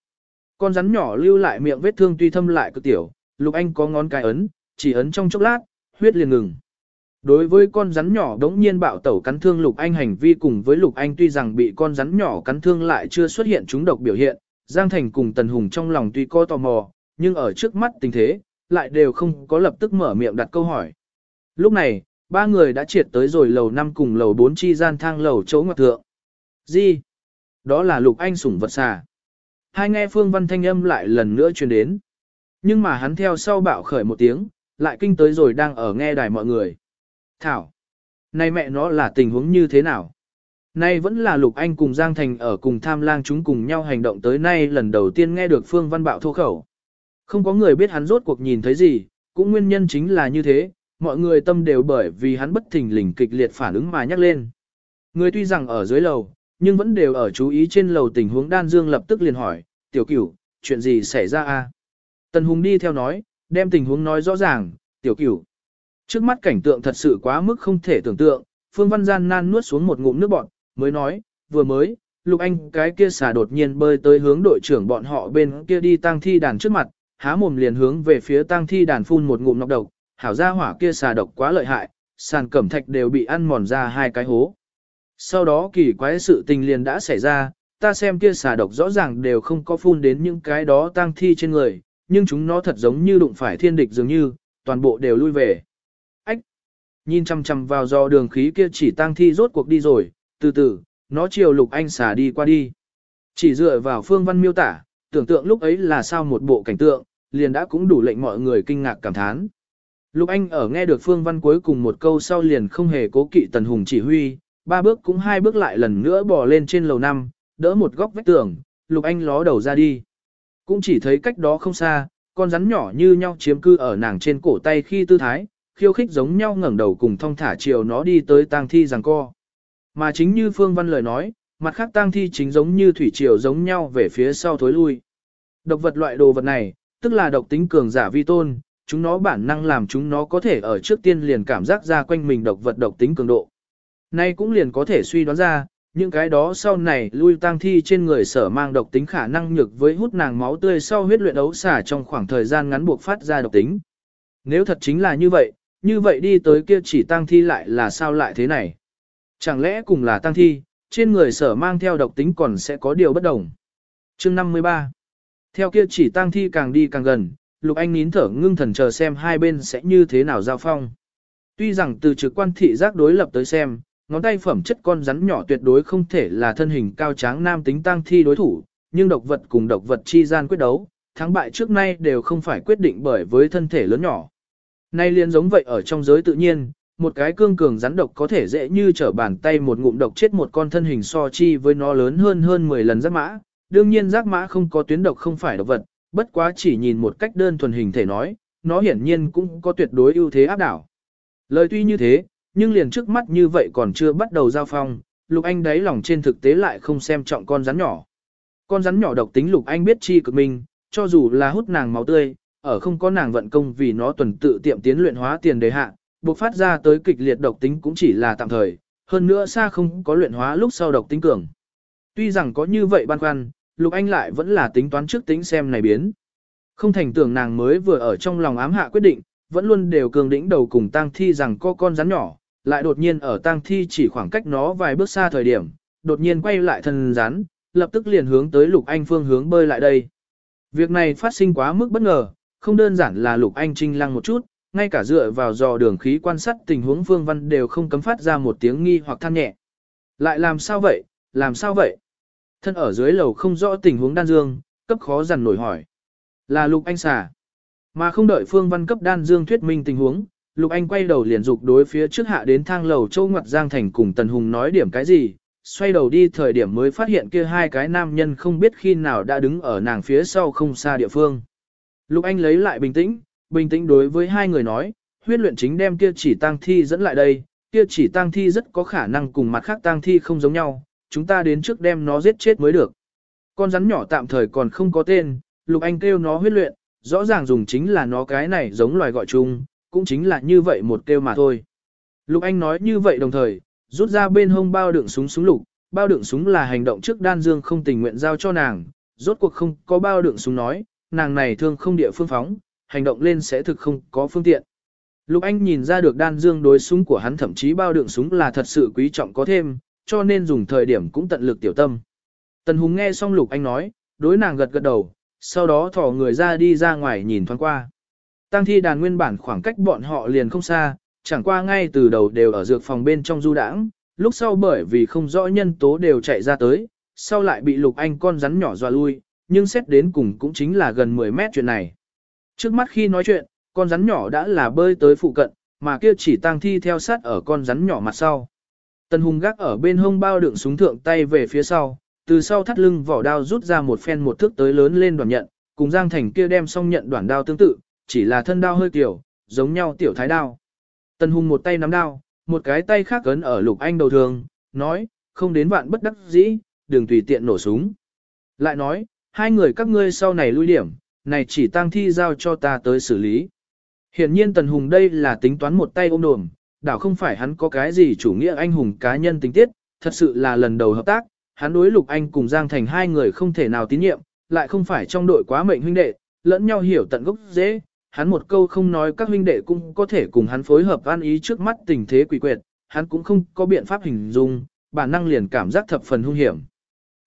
Con rắn nhỏ lưu lại miệng vết thương tuy thâm lại cực tiểu, lục anh có ngón cái ấn, chỉ ấn trong chốc lát, huyết liền ngừng. Đối với con rắn nhỏ đống nhiên bạo tẩu cắn thương Lục Anh hành vi cùng với Lục Anh tuy rằng bị con rắn nhỏ cắn thương lại chưa xuất hiện chúng độc biểu hiện, Giang Thành cùng Tần Hùng trong lòng tuy có tò mò, nhưng ở trước mắt tình thế, lại đều không có lập tức mở miệng đặt câu hỏi. Lúc này, ba người đã triệt tới rồi lầu 5 cùng lầu 4 chi gian thang lầu chỗ ngoặc thượng. Gì? Đó là Lục Anh sủng vật xà. Hai nghe Phương Văn thanh âm lại lần nữa truyền đến. Nhưng mà hắn theo sau bạo khởi một tiếng, lại kinh tới rồi đang ở nghe đài mọi người. Thảo, này mẹ nó là tình huống như thế nào? Nay vẫn là Lục Anh cùng Giang Thành ở cùng tham lang chúng cùng nhau hành động tới nay lần đầu tiên nghe được Phương Văn Bạo thô khẩu. Không có người biết hắn rốt cuộc nhìn thấy gì, cũng nguyên nhân chính là như thế, mọi người tâm đều bởi vì hắn bất thình lình kịch liệt phản ứng mà nhắc lên. Người tuy rằng ở dưới lầu, nhưng vẫn đều ở chú ý trên lầu tình huống đan dương lập tức liền hỏi, tiểu cửu, chuyện gì xảy ra a? Tần Hùng đi theo nói, đem tình huống nói rõ ràng, tiểu cửu. Trước mắt cảnh tượng thật sự quá mức không thể tưởng tượng, Phương Văn gian nan nuốt xuống một ngụm nước bọt, mới nói, vừa mới, Lục Anh cái kia xà đột nhiên bơi tới hướng đội trưởng bọn họ bên kia đi tang thi đàn trước mặt, há mồm liền hướng về phía tang thi đàn phun một ngụm nọc độc, hảo ra hỏa kia xà độc quá lợi hại, sàn cẩm thạch đều bị ăn mòn ra hai cái hố. Sau đó kỳ quái sự tình liền đã xảy ra, ta xem kia xà độc rõ ràng đều không có phun đến những cái đó tang thi trên người, nhưng chúng nó thật giống như đụng phải thiên địch dường như, toàn bộ đều lui về. Ách! Nhìn chăm chăm vào do đường khí kia chỉ tang thi rốt cuộc đi rồi, từ từ, nó chiều lục anh xà đi qua đi. Chỉ dựa vào phương văn miêu tả, tưởng tượng lúc ấy là sao một bộ cảnh tượng, liền đã cũng đủ lệnh mọi người kinh ngạc cảm thán. Lục Anh ở nghe được Phương Văn cuối cùng một câu sau liền không hề cố kỵ Tần Hùng chỉ huy, ba bước cũng hai bước lại lần nữa bò lên trên lầu năm, đỡ một góc vách tường, Lục Anh ló đầu ra đi. Cũng chỉ thấy cách đó không xa, con rắn nhỏ như nhau chiếm cư ở nàng trên cổ tay khi tư thái, khiêu khích giống nhau ngẩng đầu cùng thong thả chiều nó đi tới tang thi giằng co. Mà chính như Phương Văn lời nói, mặt khác tang thi chính giống như thủy triều giống nhau về phía sau thối lui. Độc vật loại đồ vật này, tức là độc tính cường giả vi tôn, chúng nó bản năng làm chúng nó có thể ở trước tiên liền cảm giác ra quanh mình độc vật độc tính cường độ. Nay cũng liền có thể suy đoán ra, những cái đó sau này lui tang thi trên người sở mang độc tính khả năng nhược với hút nàng máu tươi sau huyết luyện ấu xả trong khoảng thời gian ngắn buộc phát ra độc tính. Nếu thật chính là như vậy, như vậy đi tới kia chỉ tang thi lại là sao lại thế này? Chẳng lẽ cùng là tang thi, trên người sở mang theo độc tính còn sẽ có điều bất đồng? Chương 53 theo kia chỉ tang thi càng đi càng gần, Lục Anh nín thở ngưng thần chờ xem hai bên sẽ như thế nào giao phong. Tuy rằng từ trực quan thị giác đối lập tới xem, ngón tay phẩm chất con rắn nhỏ tuyệt đối không thể là thân hình cao tráng nam tính tăng thi đối thủ, nhưng độc vật cùng độc vật chi gian quyết đấu, thắng bại trước nay đều không phải quyết định bởi với thân thể lớn nhỏ. Nay liền giống vậy ở trong giới tự nhiên, một cái cương cường rắn độc có thể dễ như trở bàn tay một ngụm độc chết một con thân hình so chi với nó lớn hơn hơn 10 lần rất mã. Đương nhiên giác mã không có tuyến độc không phải độc vật, bất quá chỉ nhìn một cách đơn thuần hình thể nói, nó hiển nhiên cũng có tuyệt đối ưu thế áp đảo. Lời tuy như thế, nhưng liền trước mắt như vậy còn chưa bắt đầu giao phong, Lục Anh đáy lòng trên thực tế lại không xem trọng con rắn nhỏ. Con rắn nhỏ độc tính Lục Anh biết chi cực mình, cho dù là hút nàng máu tươi, ở không có nàng vận công vì nó tuần tự tiệm tiến luyện hóa tiền đề hạ, buộc phát ra tới kịch liệt độc tính cũng chỉ là tạm thời, hơn nữa xa không có luyện hóa lúc sau độc tính cường. Tuy rằng có như vậy băn khoăn, Lục Anh lại vẫn là tính toán trước tính xem này biến. Không thành tưởng nàng mới vừa ở trong lòng ám hạ quyết định, vẫn luôn đều cường đĩnh đầu cùng tang thi rằng có con rắn nhỏ, lại đột nhiên ở tang thi chỉ khoảng cách nó vài bước xa thời điểm, đột nhiên quay lại thân rắn, lập tức liền hướng tới Lục Anh phương hướng bơi lại đây. Việc này phát sinh quá mức bất ngờ, không đơn giản là Lục Anh trinh lăng một chút, ngay cả dựa vào dò đường khí quan sát tình huống Phương Văn đều không cấm phát ra một tiếng nghi hoặc than nhẹ. Lại làm sao vậy, làm sao vậy? Thân ở dưới lầu không rõ tình huống đan dương, cấp khó dằn nổi hỏi. Là Lục Anh xả. Mà không đợi Phương Văn cấp đan dương thuyết minh tình huống, Lục Anh quay đầu liền dục đối phía trước hạ đến thang lầu Châu Ngoặt Giang Thành cùng Tần Hùng nói điểm cái gì, xoay đầu đi thời điểm mới phát hiện kia hai cái nam nhân không biết khi nào đã đứng ở nàng phía sau không xa địa phương. Lục Anh lấy lại bình tĩnh, bình tĩnh đối với hai người nói, huyết luyện chính đem kia chỉ tang thi dẫn lại đây, kia chỉ tang thi rất có khả năng cùng mặt khác tang thi không giống nhau, chúng ta đến trước đem nó giết chết mới được. Con rắn nhỏ tạm thời còn không có tên, Lục Anh kêu nó huyết luyện, rõ ràng dùng chính là nó cái này giống loài gọi chung, cũng chính là như vậy một kêu mà thôi. Lục Anh nói như vậy đồng thời, rút ra bên hông bao đựng súng súng lục, bao đựng súng là hành động trước đan dương không tình nguyện giao cho nàng, rốt cuộc không có bao đựng súng nói, nàng này thương không địa phương phóng, hành động lên sẽ thực không có phương tiện. Lục Anh nhìn ra được đan dương đối súng của hắn thậm chí bao đựng súng là thật sự quý trọng có thêm, cho nên dùng thời điểm cũng tận lực tiểu tâm. Tần Hùng nghe xong Lục Anh nói, đối nàng gật gật đầu, sau đó thò người ra đi ra ngoài nhìn thoáng qua. Tăng thi đàn nguyên bản khoảng cách bọn họ liền không xa, chẳng qua ngay từ đầu đều ở dược phòng bên trong du đãng, lúc sau bởi vì không rõ nhân tố đều chạy ra tới, sau lại bị Lục Anh con rắn nhỏ dọa lui, nhưng xét đến cùng cũng chính là gần 10 mét chuyện này. Trước mắt khi nói chuyện, con rắn nhỏ đã là bơi tới phụ cận, mà kia chỉ tang thi theo sát ở con rắn nhỏ mặt sau. Tần Hùng gác ở bên hông bao đựng súng thượng tay về phía sau, từ sau thắt lưng vỏ đao rút ra một phen một thước tới lớn lên đoạn nhận, cùng Giang Thành kia đem xong nhận đoạn đao tương tự, chỉ là thân đao hơi tiểu, giống nhau tiểu thái đao. Tần Hùng một tay nắm đao, một cái tay khác cấn ở Lục Anh đầu thường, nói, không đến vạn bất đắc dĩ, đừng tùy tiện nổ súng. Lại nói, hai người các ngươi sau này lui điểm, này chỉ tang thi giao cho ta tới xử lý. Hiển nhiên Tần Hùng đây là tính toán một tay ôm đồm, đảo không phải hắn có cái gì chủ nghĩa anh hùng cá nhân tính tiết, thật sự là lần đầu hợp tác, hắn đối Lục Anh cùng Giang Thành hai người không thể nào tín nhiệm, lại không phải trong đội quá mệnh huynh đệ, lẫn nhau hiểu tận gốc dễ, hắn một câu không nói các huynh đệ cũng có thể cùng hắn phối hợp an ý trước mắt tình thế quỷ quyệt, hắn cũng không có biện pháp hình dung, bản năng liền cảm giác thập phần hung hiểm.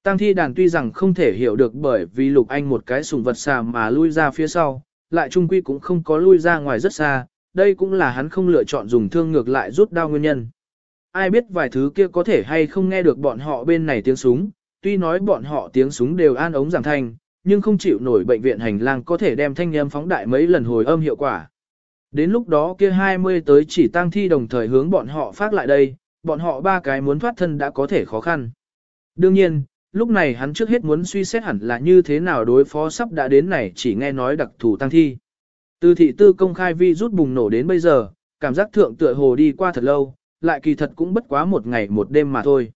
Tăng thi đàn tuy rằng không thể hiểu được bởi vì lục anh một cái sùng vật xà mà lui ra phía sau, lại trung quy cũng không có lui ra ngoài rất xa, đây cũng là hắn không lựa chọn dùng thương ngược lại rút đao nguyên nhân. Ai biết vài thứ kia có thể hay không nghe được bọn họ bên này tiếng súng, tuy nói bọn họ tiếng súng đều an ống giảm thanh, nhưng không chịu nổi bệnh viện hành lang có thể đem thanh âm phóng đại mấy lần hồi âm hiệu quả. Đến lúc đó kia 20 tới chỉ tăng thi đồng thời hướng bọn họ phát lại đây, bọn họ ba cái muốn thoát thân đã có thể khó khăn. Đương nhiên, lúc này hắn trước hết muốn suy xét hẳn là như thế nào đối phó sắp đã đến này chỉ nghe nói đặc thù tăng thi. Từ thị tư công khai vi rút bùng nổ đến bây giờ, cảm giác thượng tựa hồ đi qua thật lâu, lại kỳ thật cũng bất quá một ngày một đêm mà thôi.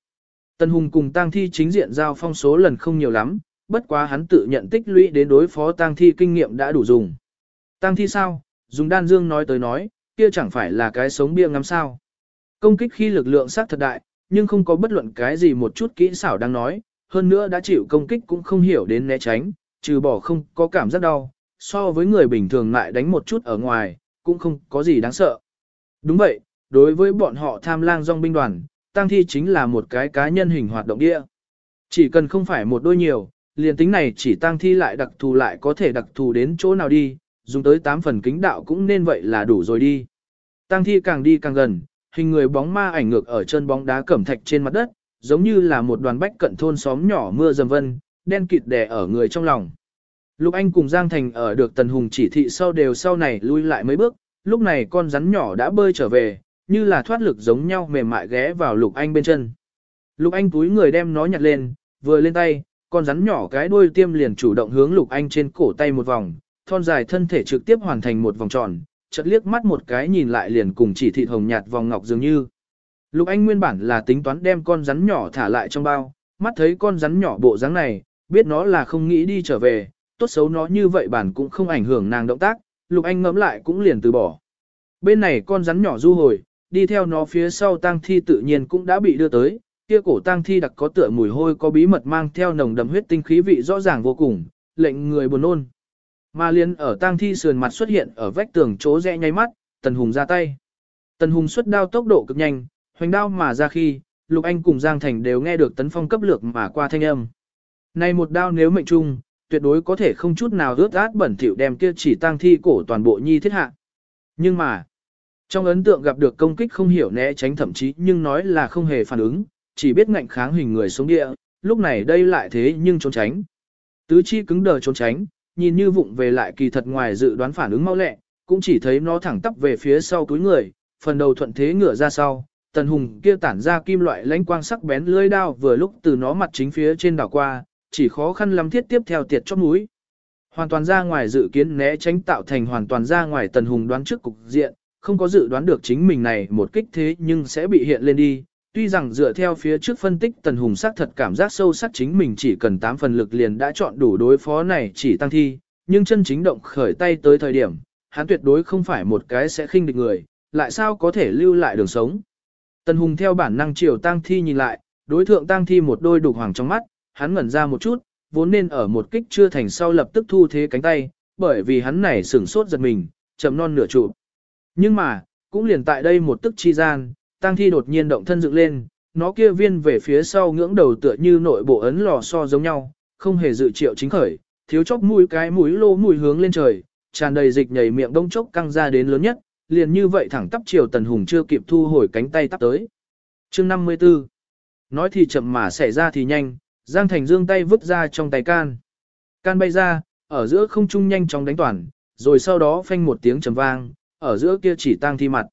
Tân Hùng cùng tăng thi chính diện giao phong số lần không nhiều lắm, bất quá hắn tự nhận tích lũy đến đối phó tăng thi kinh nghiệm đã đủ dùng. Tăng thi sao? Dùng đan dương nói tới nói, kia chẳng phải là cái sống bia ngắm sao. Công kích khi lực lượng sát thật đại, nhưng không có bất luận cái gì một chút kỹ xảo đang nói, hơn nữa đã chịu công kích cũng không hiểu đến né tránh, trừ bỏ không có cảm giác đau, so với người bình thường lại đánh một chút ở ngoài, cũng không có gì đáng sợ. Đúng vậy, đối với bọn họ tham lang dòng binh đoàn, tăng thi chính là một cái cá nhân hình hoạt động địa. Chỉ cần không phải một đôi nhiều, liền tính này chỉ tăng thi lại đặc thù lại có thể đặc thù đến chỗ nào đi, dùng tới 8 phần kính đạo cũng nên vậy là đủ rồi đi. Tăng thi càng đi càng gần, hình người bóng ma ảnh ngược ở chân bóng đá cẩm thạch trên mặt đất, giống như là một đoàn bách cận thôn xóm nhỏ mưa dầm vân, đen kịt đè ở người trong lòng. Lục Anh cùng Giang Thành ở được Tần Hùng chỉ thị sau đều sau này lui lại mấy bước, lúc này con rắn nhỏ đã bơi trở về, như là thoát lực giống nhau mềm mại ghé vào Lục Anh bên chân. Lục Anh túi người đem nó nhặt lên, vừa lên tay, con rắn nhỏ cái đuôi tiêm liền chủ động hướng Lục Anh trên cổ tay một vòng, thon dài thân thể trực tiếp hoàn thành một vòng tròn, chợt liếc mắt một cái nhìn lại liền cùng chỉ thị hồng nhạt vòng ngọc dường như. Lục Anh nguyên bản là tính toán đem con rắn nhỏ thả lại trong bao, mắt thấy con rắn nhỏ bộ dáng này, biết nó là không nghĩ đi trở về, tốt xấu nó như vậy bản cũng không ảnh hưởng nàng động tác, Lục Anh ngẫm lại cũng liền từ bỏ. Bên này con rắn nhỏ du hồi, đi theo nó phía sau tang thi tự nhiên cũng đã bị đưa tới, kia cổ tang thi đặc có tựa mùi hôi có bí mật mang theo nồng đậm huyết tinh khí vị rõ ràng vô cùng, lệnh người buồn nôn. Mà liên ở tang thi sườn mặt xuất hiện ở vách tường chỗ rẽ nháy mắt, Tần Hùng ra tay. Tần Hùng xuất đao tốc độ cực nhanh, hoành đao mà ra khi, Lục Anh cùng Giang Thành đều nghe được tấn phong cấp lược mà qua thanh âm. Này một đao nếu mệnh trung, tuyệt đối có thể không chút nào rớt át bẩn thỉu đem kia chỉ tang thi cổ toàn bộ nhi thiết hạ. Nhưng mà, trong ấn tượng gặp được công kích không hiểu né tránh thậm chí nhưng nói là không hề phản ứng, chỉ biết ngạnh kháng hình người sống địa, lúc này đây lại thế nhưng trốn tránh. Tứ chi cứng đờ trốn tránh, nhìn như vụng về lại kỳ thật ngoài dự đoán phản ứng mau lẹ, cũng chỉ thấy nó thẳng tắp về phía sau túi người, phần đầu thuận thế ngửa ra sau, tần hùng kia tản ra kim loại lãnh quang sắc bén lưỡi đao vừa lúc từ nó mặt chính phía trên đảo qua, chỉ khó khăn lắm thiết tiếp theo tiệt chót núi. Hoàn toàn ra ngoài dự kiến né tránh tạo thành hoàn toàn ra ngoài tần hùng đoán trước cục diện, không có dự đoán được chính mình này một kích thế nhưng sẽ bị hiện lên đi. Tuy rằng dựa theo phía trước phân tích tần hùng xác thật cảm giác sâu sắc chính mình chỉ cần 8 phần lực liền đã chọn đủ đối phó này chỉ tăng thi, nhưng chân chính động khởi tay tới thời điểm, hắn tuyệt đối không phải một cái sẽ khinh địch người, lại sao có thể lưu lại đường sống. Tần hùng theo bản năng chiều tăng thi nhìn lại, đối thượng tăng thi một đôi đục hoàng trong mắt, hắn ngẩn ra một chút, vốn nên ở một kích chưa thành sau lập tức thu thế cánh tay, bởi vì hắn này sửng sốt giật mình, chậm non nửa trụ. Nhưng mà, cũng liền tại đây một tức chi gian, tăng thi đột nhiên động thân dựng lên, nó kia viên về phía sau ngưỡng đầu tựa như nội bộ ấn lò so giống nhau, không hề dự triệu chính khởi, thiếu chốc mũi cái mũi lô mũi hướng lên trời, tràn đầy dịch nhảy miệng đông chốc căng ra đến lớn nhất, liền như vậy thẳng tắp chiều tần hùng chưa kịp thu hồi cánh tay tắp tới. Chương 54 Nói thì chậm mà xảy ra thì nhanh, Giang Thành dương tay vứt ra trong tay can. Can bay ra, ở giữa không trung nhanh chóng đánh toàn, rồi sau đó phanh một tiếng trầm vang, ở giữa kia chỉ tang thi mặt.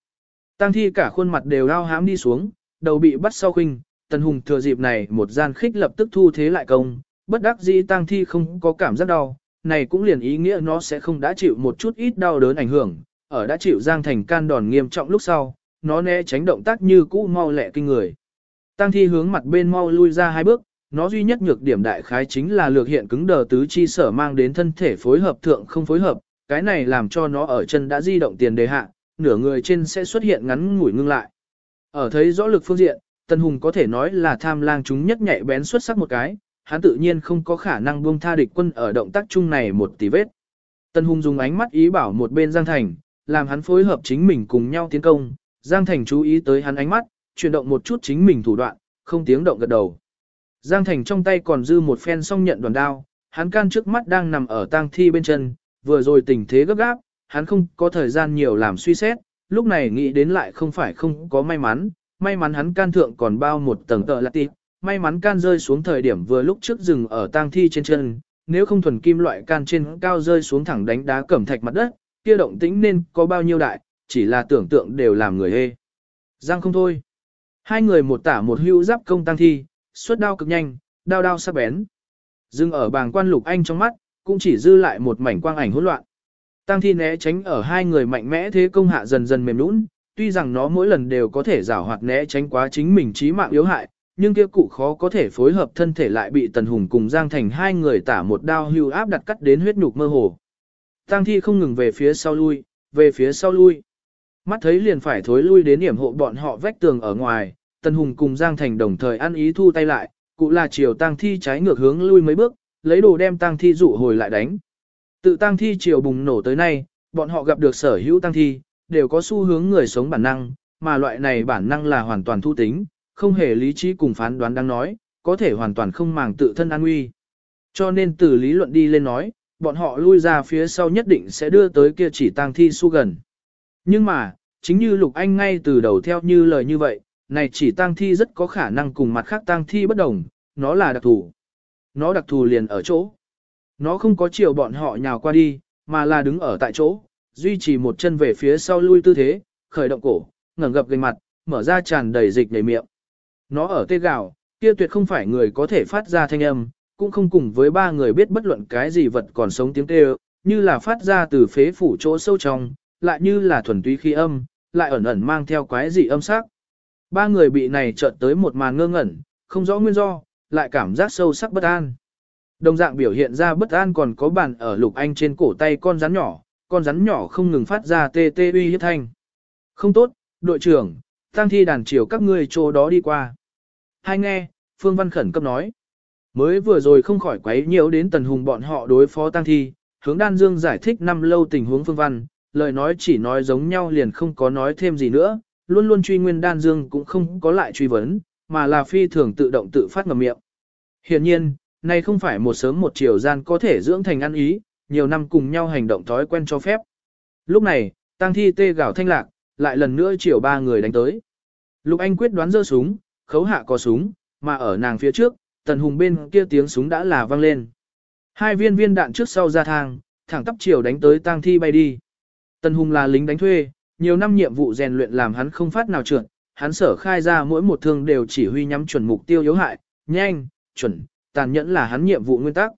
Tang thi cả khuôn mặt đều lao hám đi xuống, đầu bị bắt sau khinh, Tần Hùng thừa dịp này một gian khích lập tức thu thế lại công, bất đắc dĩ tang thi không có cảm giác đau, này cũng liền ý nghĩa nó sẽ không đã chịu một chút ít đau đớn ảnh hưởng, ở đã chịu Giang Thành can đòn nghiêm trọng lúc sau, nó né tránh động tác như cũ mau lẹ kinh người. Tang thi hướng mặt bên mau lui ra hai bước, nó duy nhất nhược điểm đại khái chính là lược hiện cứng đờ tứ chi sở mang đến thân thể phối hợp thượng không phối hợp, cái này làm cho nó ở chân đã di động tiền đề hạ, nửa người trên sẽ xuất hiện ngắn ngủi ngưng lại. Ở thấy rõ lực phương diện, Tân Hùng có thể nói là tham lang chúng nhất nhạy bén xuất sắc một cái, hắn tự nhiên không có khả năng buông tha địch quân ở động tác chung này một tí vết. Tân Hùng dùng ánh mắt ý bảo một bên Giang Thành, làm hắn phối hợp chính mình cùng nhau tiến công, Giang Thành chú ý tới hắn ánh mắt, chuyển động một chút chính mình thủ đoạn, không tiếng động gật đầu. Giang Thành trong tay còn dư một phen song nhận đoàn đao, hắn can trước mắt đang nằm ở tang thi bên chân, vừa rồi tình thế gấp gáp, hắn không có thời gian nhiều làm suy xét, lúc này nghĩ đến lại không phải không có may mắn, may mắn hắn can thượng còn bao một tầng tợ lạc tịp, may mắn can rơi xuống thời điểm vừa lúc trước rừng ở tang thi trên chân, nếu không thuần kim loại can trên cao rơi xuống thẳng đánh đá cẩm thạch mặt đất, kia động tĩnh nên có bao nhiêu đại, chỉ là tưởng tượng đều làm người hê. Giang không thôi. Hai người một tả một hưu giáp công tang thi, xuất đao cực nhanh, đao đao sắc bén. Dừng ở bàng quan lục anh trong mắt, cũng chỉ dư lại một mảnh quang ảnh hỗn loạn. Tăng thi né tránh ở hai người mạnh mẽ thế công hạ dần dần mềm nũng, tuy rằng nó mỗi lần đều có thể giảo hoạt né tránh quá chính mình trí mạng yếu hại, nhưng kia cụ khó có thể phối hợp thân thể lại bị Tần Hùng cùng Giang Thành hai người tả một đao hưu áp đặt cắt đến huyết nhục mơ hồ. Tăng thi không ngừng về phía sau lui, về phía sau lui. Mắt thấy liền phải thối lui đến điểm hộ bọn họ vách tường ở ngoài, Tần Hùng cùng Giang Thành đồng thời ăn ý thu tay lại, cụ là chiều tang thi trái ngược hướng lui mấy bước, lấy đồ đem tang thi dụ hồi lại đánh. Tự tang thi chiều bùng nổ tới nay, bọn họ gặp được sở hữu tang thi, đều có xu hướng người sống bản năng, mà loại này bản năng là hoàn toàn thu tính, không hề lý trí cùng phán đoán đang nói, có thể hoàn toàn không màng tự thân an nguy. Cho nên từ lý luận đi lên nói, bọn họ lui ra phía sau nhất định sẽ đưa tới kia chỉ tang thi su gần. Nhưng mà, chính như Lục Anh ngay từ đầu theo như lời như vậy, này chỉ tang thi rất có khả năng cùng mặt khác tang thi bất đồng, nó là đặc thù. Nó đặc thù liền ở chỗ. Nó không có chiều bọn họ nhào qua đi, mà là đứng ở tại chỗ, duy trì một chân về phía sau lui tư thế, khởi động cổ, ngẩng gập gành mặt, mở ra tràn đầy dịch đầy miệng. Nó ở tê gạo, kia tuyệt không phải người có thể phát ra thanh âm, cũng không cùng với ba người biết bất luận cái gì vật còn sống tiếng kêu, như là phát ra từ phế phủ chỗ sâu trong, lại như là thuần túy khí âm, lại ẩn ẩn mang theo quái dị âm sắc. Ba người bị này chợt tới một màn ngơ ngẩn, không rõ nguyên do, lại cảm giác sâu sắc bất an. Đồng dạng biểu hiện ra bất an còn có bàn ở lục anh trên cổ tay con rắn nhỏ, con rắn nhỏ không ngừng phát ra tê tê uy hiếp thanh. Không tốt, đội trưởng, tăng thi đàn chiều các ngươi chỗ đó đi qua. Hai nghe, Phương Văn khẩn cấp nói. Mới vừa rồi không khỏi quấy nhiễu đến tần hùng bọn họ đối phó tăng thi, hướng đan dương giải thích năm lâu tình huống Phương Văn, lời nói chỉ nói giống nhau liền không có nói thêm gì nữa, luôn luôn truy nguyên đan dương cũng không có lại truy vấn, mà là phi thường tự động tự phát ngầm miệng. Hiện nhiên, này không phải một sớm một chiều gian có thể dưỡng thành ăn ý, nhiều năm cùng nhau hành động thói quen cho phép. Lúc này, tăng thi tê gạo thanh lạc, lại lần nữa chiều ba người đánh tới. Lục Anh quyết đoán giơ súng, khấu hạ có súng, mà ở nàng phía trước, tần hùng bên kia tiếng súng đã là vang lên. Hai viên viên đạn trước sau ra thang, thẳng tắp chiều đánh tới tang thi bay đi. Tần hùng là lính đánh thuê, nhiều năm nhiệm vụ rèn luyện làm hắn không phát nào trượt, hắn sở khai ra mỗi một thương đều chỉ huy nhắm chuẩn mục tiêu yếu hại, nhanh, chuẩn, tàn nhẫn là hắn nhiệm vụ nguyên tắc.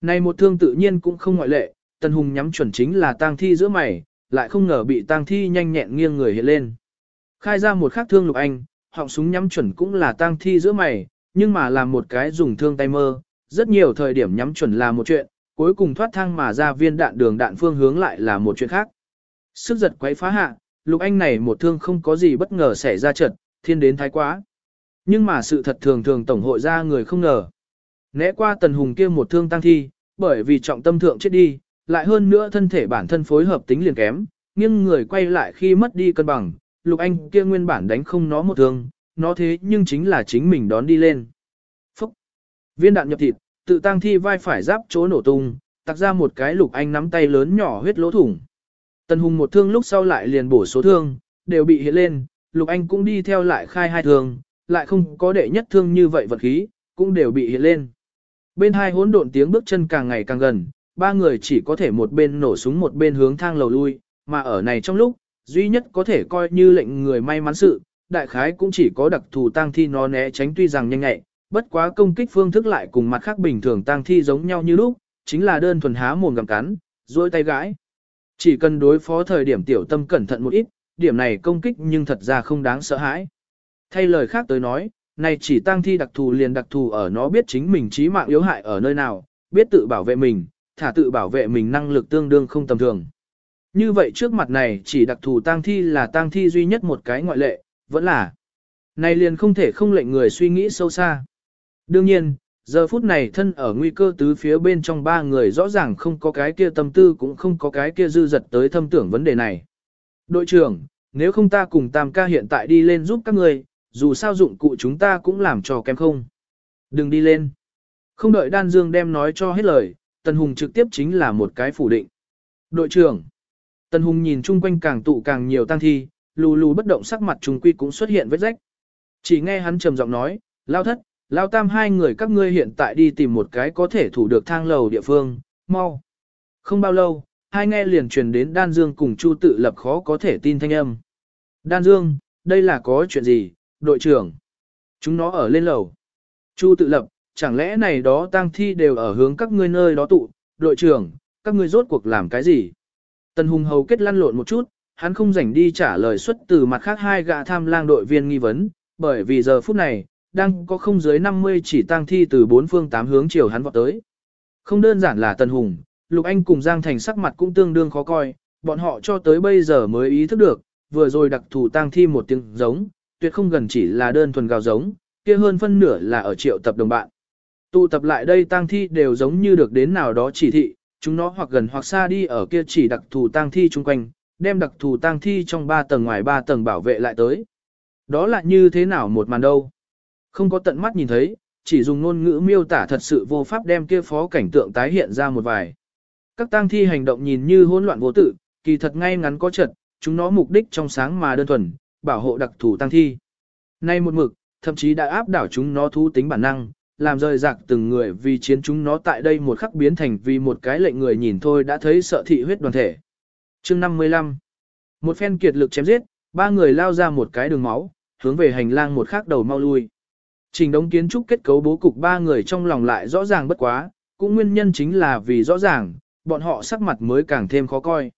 Này một thương tự nhiên cũng không ngoại lệ, Tần Hùng nhắm chuẩn chính là tang thi giữa mày, lại không ngờ bị tang thi nhanh nhẹn nghiêng người hiện lên. Khai ra một khắc thương lục anh, họng súng nhắm chuẩn cũng là tang thi giữa mày, nhưng mà làm một cái dùng thương tay mơ, rất nhiều thời điểm nhắm chuẩn là một chuyện, cuối cùng thoát thang mà ra viên đạn đường đạn phương hướng lại là một chuyện khác. Sức giật quấy phá hạ, lục anh này một thương không có gì bất ngờ xảy ra trận, thiên đến thái quá. Nhưng mà sự thật thường thường tổng hội ra người không ngờ. Né qua tần hùng kia một thương tăng thi, bởi vì trọng tâm thượng chết đi, lại hơn nữa thân thể bản thân phối hợp tính liền kém, nhưng người quay lại khi mất đi cân bằng, lục anh kia nguyên bản đánh không nó một thương, nó thế nhưng chính là chính mình đón đi lên. Phúc! Viên đạn nhập thịt, tự tăng thi vai phải giáp chỗ nổ tung, tặc ra một cái lục anh nắm tay lớn nhỏ huyết lỗ thủng. Tần hùng một thương lúc sau lại liền bổ số thương, đều bị hiện lên, lục anh cũng đi theo lại khai hai thương, lại không có đệ nhất thương như vậy vật khí, cũng đều bị hiện lên. Bên hai hỗn độn tiếng bước chân càng ngày càng gần, ba người chỉ có thể một bên nổ súng một bên hướng thang lầu lui, mà ở này trong lúc, duy nhất có thể coi như lệnh người may mắn sự, đại khái cũng chỉ có đặc thù tang thi nó né tránh tuy rằng nhanh nhẹ, bất quá công kích phương thức lại cùng mặt khác bình thường tang thi giống nhau như lúc, chính là đơn thuần há mồm gặm cắn, duỗi tay gãi. Chỉ cần đối phó thời điểm tiểu tâm cẩn thận một ít, điểm này công kích nhưng thật ra không đáng sợ hãi. Thay lời khác tới nói, này chỉ tăng thi đặc thù liền đặc thù ở nó biết chính mình trí mạng yếu hại ở nơi nào, biết tự bảo vệ mình, thả tự bảo vệ mình năng lực tương đương không tầm thường. Như vậy trước mặt này chỉ đặc thù tăng thi là tăng thi duy nhất một cái ngoại lệ, vẫn là. Này liền không thể không lệnh người suy nghĩ sâu xa. Đương nhiên, giờ phút này thân ở nguy cơ tứ phía bên trong ba người rõ ràng không có cái kia tâm tư cũng không có cái kia dư giật tới thâm tưởng vấn đề này. Đội trưởng, nếu không ta cùng Tam ca hiện tại đi lên giúp các người, dù sao dụng cụ chúng ta cũng làm cho kém không. Đừng đi lên. Không đợi Đan Dương đem nói cho hết lời, Tần Hùng trực tiếp chính là một cái phủ định. Đội trưởng. Tần Hùng nhìn chung quanh càng tụ càng nhiều tăng thi, lù lù bất động sắc mặt trùng quy cũng xuất hiện vết rách. Chỉ nghe hắn trầm giọng nói, lao thất, lao tam hai người các ngươi hiện tại đi tìm một cái có thể thủ được thang lầu địa phương, mau. Không bao lâu, hai nghe liền truyền đến Đan Dương cùng Chu tự lập khó có thể tin thanh âm. Đan Dương, đây là có chuyện gì, đội trưởng? Chúng nó ở lên lầu. Chu tự lập, chẳng lẽ này đó tang thi đều ở hướng các ngươi nơi đó tụ, đội trưởng, các ngươi rốt cuộc làm cái gì? Tần Hùng hầu kết lăn lộn một chút, hắn không rảnh đi trả lời xuất từ mặt khác hai gã tham lang đội viên nghi vấn, bởi vì giờ phút này, đang có không dưới 50 chỉ tang thi từ bốn phương tám hướng chiều hắn vọt tới. Không đơn giản là Tần Hùng, Lục Anh cùng Giang Thành sắc mặt cũng tương đương khó coi, bọn họ cho tới bây giờ mới ý thức được, vừa rồi đặc thù tang thi một tiếng giống, tuyệt không gần chỉ là đơn thuần gào giống, kia hơn phân nửa là ở triệu tập đồng bạn. Tụ tập lại đây tang thi đều giống như được đến nào đó chỉ thị, chúng nó hoặc gần hoặc xa đi ở kia chỉ đặc thù tang thi chung quanh, đem đặc thù tang thi trong 3 tầng ngoài 3 tầng bảo vệ lại tới. Đó là như thế nào một màn đâu? Không có tận mắt nhìn thấy, chỉ dùng ngôn ngữ miêu tả thật sự vô pháp đem kia phó cảnh tượng tái hiện ra một vài. Các tang thi hành động nhìn như hỗn loạn vô tự, kỳ thật ngay ngắn có trật, chúng nó mục đích trong sáng mà đơn thuần, bảo hộ đặc thù tang thi. Nay một mực, thậm chí đã áp đảo chúng nó thú tính bản năng, làm rời rạc từng người vì chiến chúng nó tại đây một khắc biến thành vì một cái lệnh người nhìn thôi đã thấy sợ thị huyết đoàn thể. chương 55 Một phen kiệt lực chém giết, ba người lao ra một cái đường máu, hướng về hành lang một khắc đầu mau lui. Trình đống kiến trúc kết cấu bố cục ba người trong lòng lại rõ ràng bất quá, cũng nguyên nhân chính là vì rõ ràng, bọn họ sắc mặt mới càng thêm khó coi.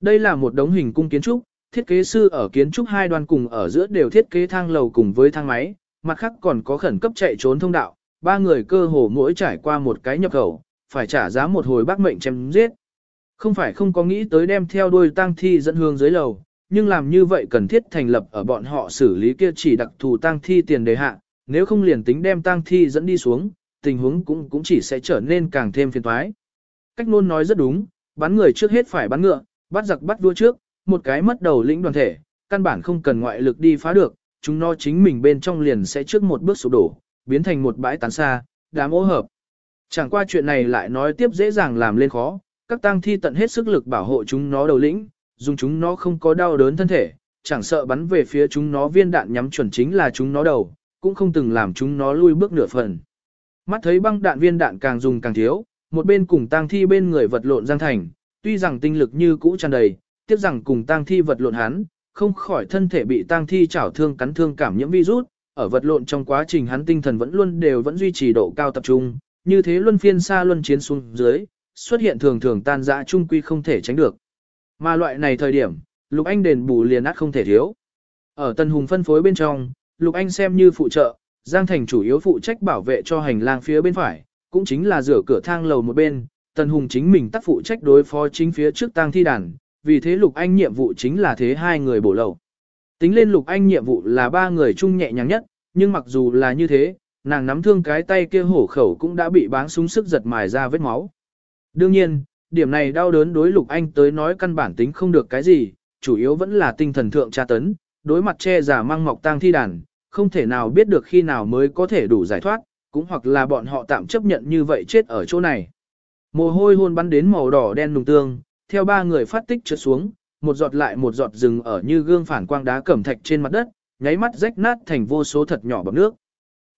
Đây là một đống hình cung kiến trúc, thiết kế sư ở kiến trúc hai đoàn cùng ở giữa đều thiết kế thang lầu cùng với thang máy, mặt khác còn có khẩn cấp chạy trốn thông đạo, ba người cơ hồ mỗi trải qua một cái nhập khẩu, phải trả giá một hồi bác mệnh chém giết. Không phải không có nghĩ tới đem theo đuôi tang thi dẫn hương dưới lầu, nhưng làm như vậy cần thiết thành lập ở bọn họ xử lý kia chỉ đặc thù tang thi tiền đề hạ, nếu không liền tính đem tang thi dẫn đi xuống, tình huống cũng cũng chỉ sẽ trở nên càng thêm phiền toái. Cách nôn nói rất đúng, bắn người trước hết phải bắn ngựa, bắt giặc bắt vua trước, một cái mất đầu lĩnh đoàn thể, căn bản không cần ngoại lực đi phá được, chúng nó chính mình bên trong liền sẽ trước một bước sụp đổ, biến thành một bãi tán xa, đám ô hợp. Chẳng qua chuyện này lại nói tiếp dễ dàng làm lên khó, các tang thi tận hết sức lực bảo hộ chúng nó đầu lĩnh, dùng chúng nó không có đau đớn thân thể, chẳng sợ bắn về phía chúng nó viên đạn nhắm chuẩn chính là chúng nó đầu, cũng không từng làm chúng nó lui bước nửa phần. Mắt thấy băng đạn viên đạn càng dùng càng thiếu, một bên cùng tang thi bên người vật lộn giang thành, tuy rằng tinh lực như cũ tràn đầy, tiếc rằng cùng tang thi vật lộn hắn, không khỏi thân thể bị tang thi chảo thương cắn thương cảm nhiễm virus, ở vật lộn trong quá trình hắn tinh thần vẫn luôn đều vẫn duy trì độ cao tập trung, như thế luân phiên xa luân chiến xuống dưới, xuất hiện thường thường tan dã trung quy không thể tránh được. Mà loại này thời điểm, Lục Anh đền bù liền át không thể thiếu. Ở Tân Hùng phân phối bên trong, Lục Anh xem như phụ trợ, Giang Thành chủ yếu phụ trách bảo vệ cho hành lang phía bên phải, cũng chính là rửa cửa thang lầu một bên, Tần Hùng chính mình tác phụ trách đối phó chính phía trước tang thi đàn, vì thế Lục Anh nhiệm vụ chính là thế hai người bổ lầu. Tính lên Lục Anh nhiệm vụ là ba người chung nhẹ nhàng nhất, nhưng mặc dù là như thế, nàng nắm thương cái tay kia hổ khẩu cũng đã bị báng súng sức giật mài ra vết máu. Đương nhiên, điểm này đau đớn đối Lục Anh tới nói căn bản tính không được cái gì, chủ yếu vẫn là tinh thần thượng tra tấn, đối mặt che giả mang mọc tang thi đàn, không thể nào biết được khi nào mới có thể đủ giải thoát, cũng hoặc là bọn họ tạm chấp nhận như vậy chết ở chỗ này. Mồ hôi hôn bắn đến màu đỏ đen nùng tương, theo ba người phát tích trượt xuống, một giọt lại một giọt rừng ở như gương phản quang đá cẩm thạch trên mặt đất, nháy mắt rách nát thành vô số thật nhỏ bọt nước.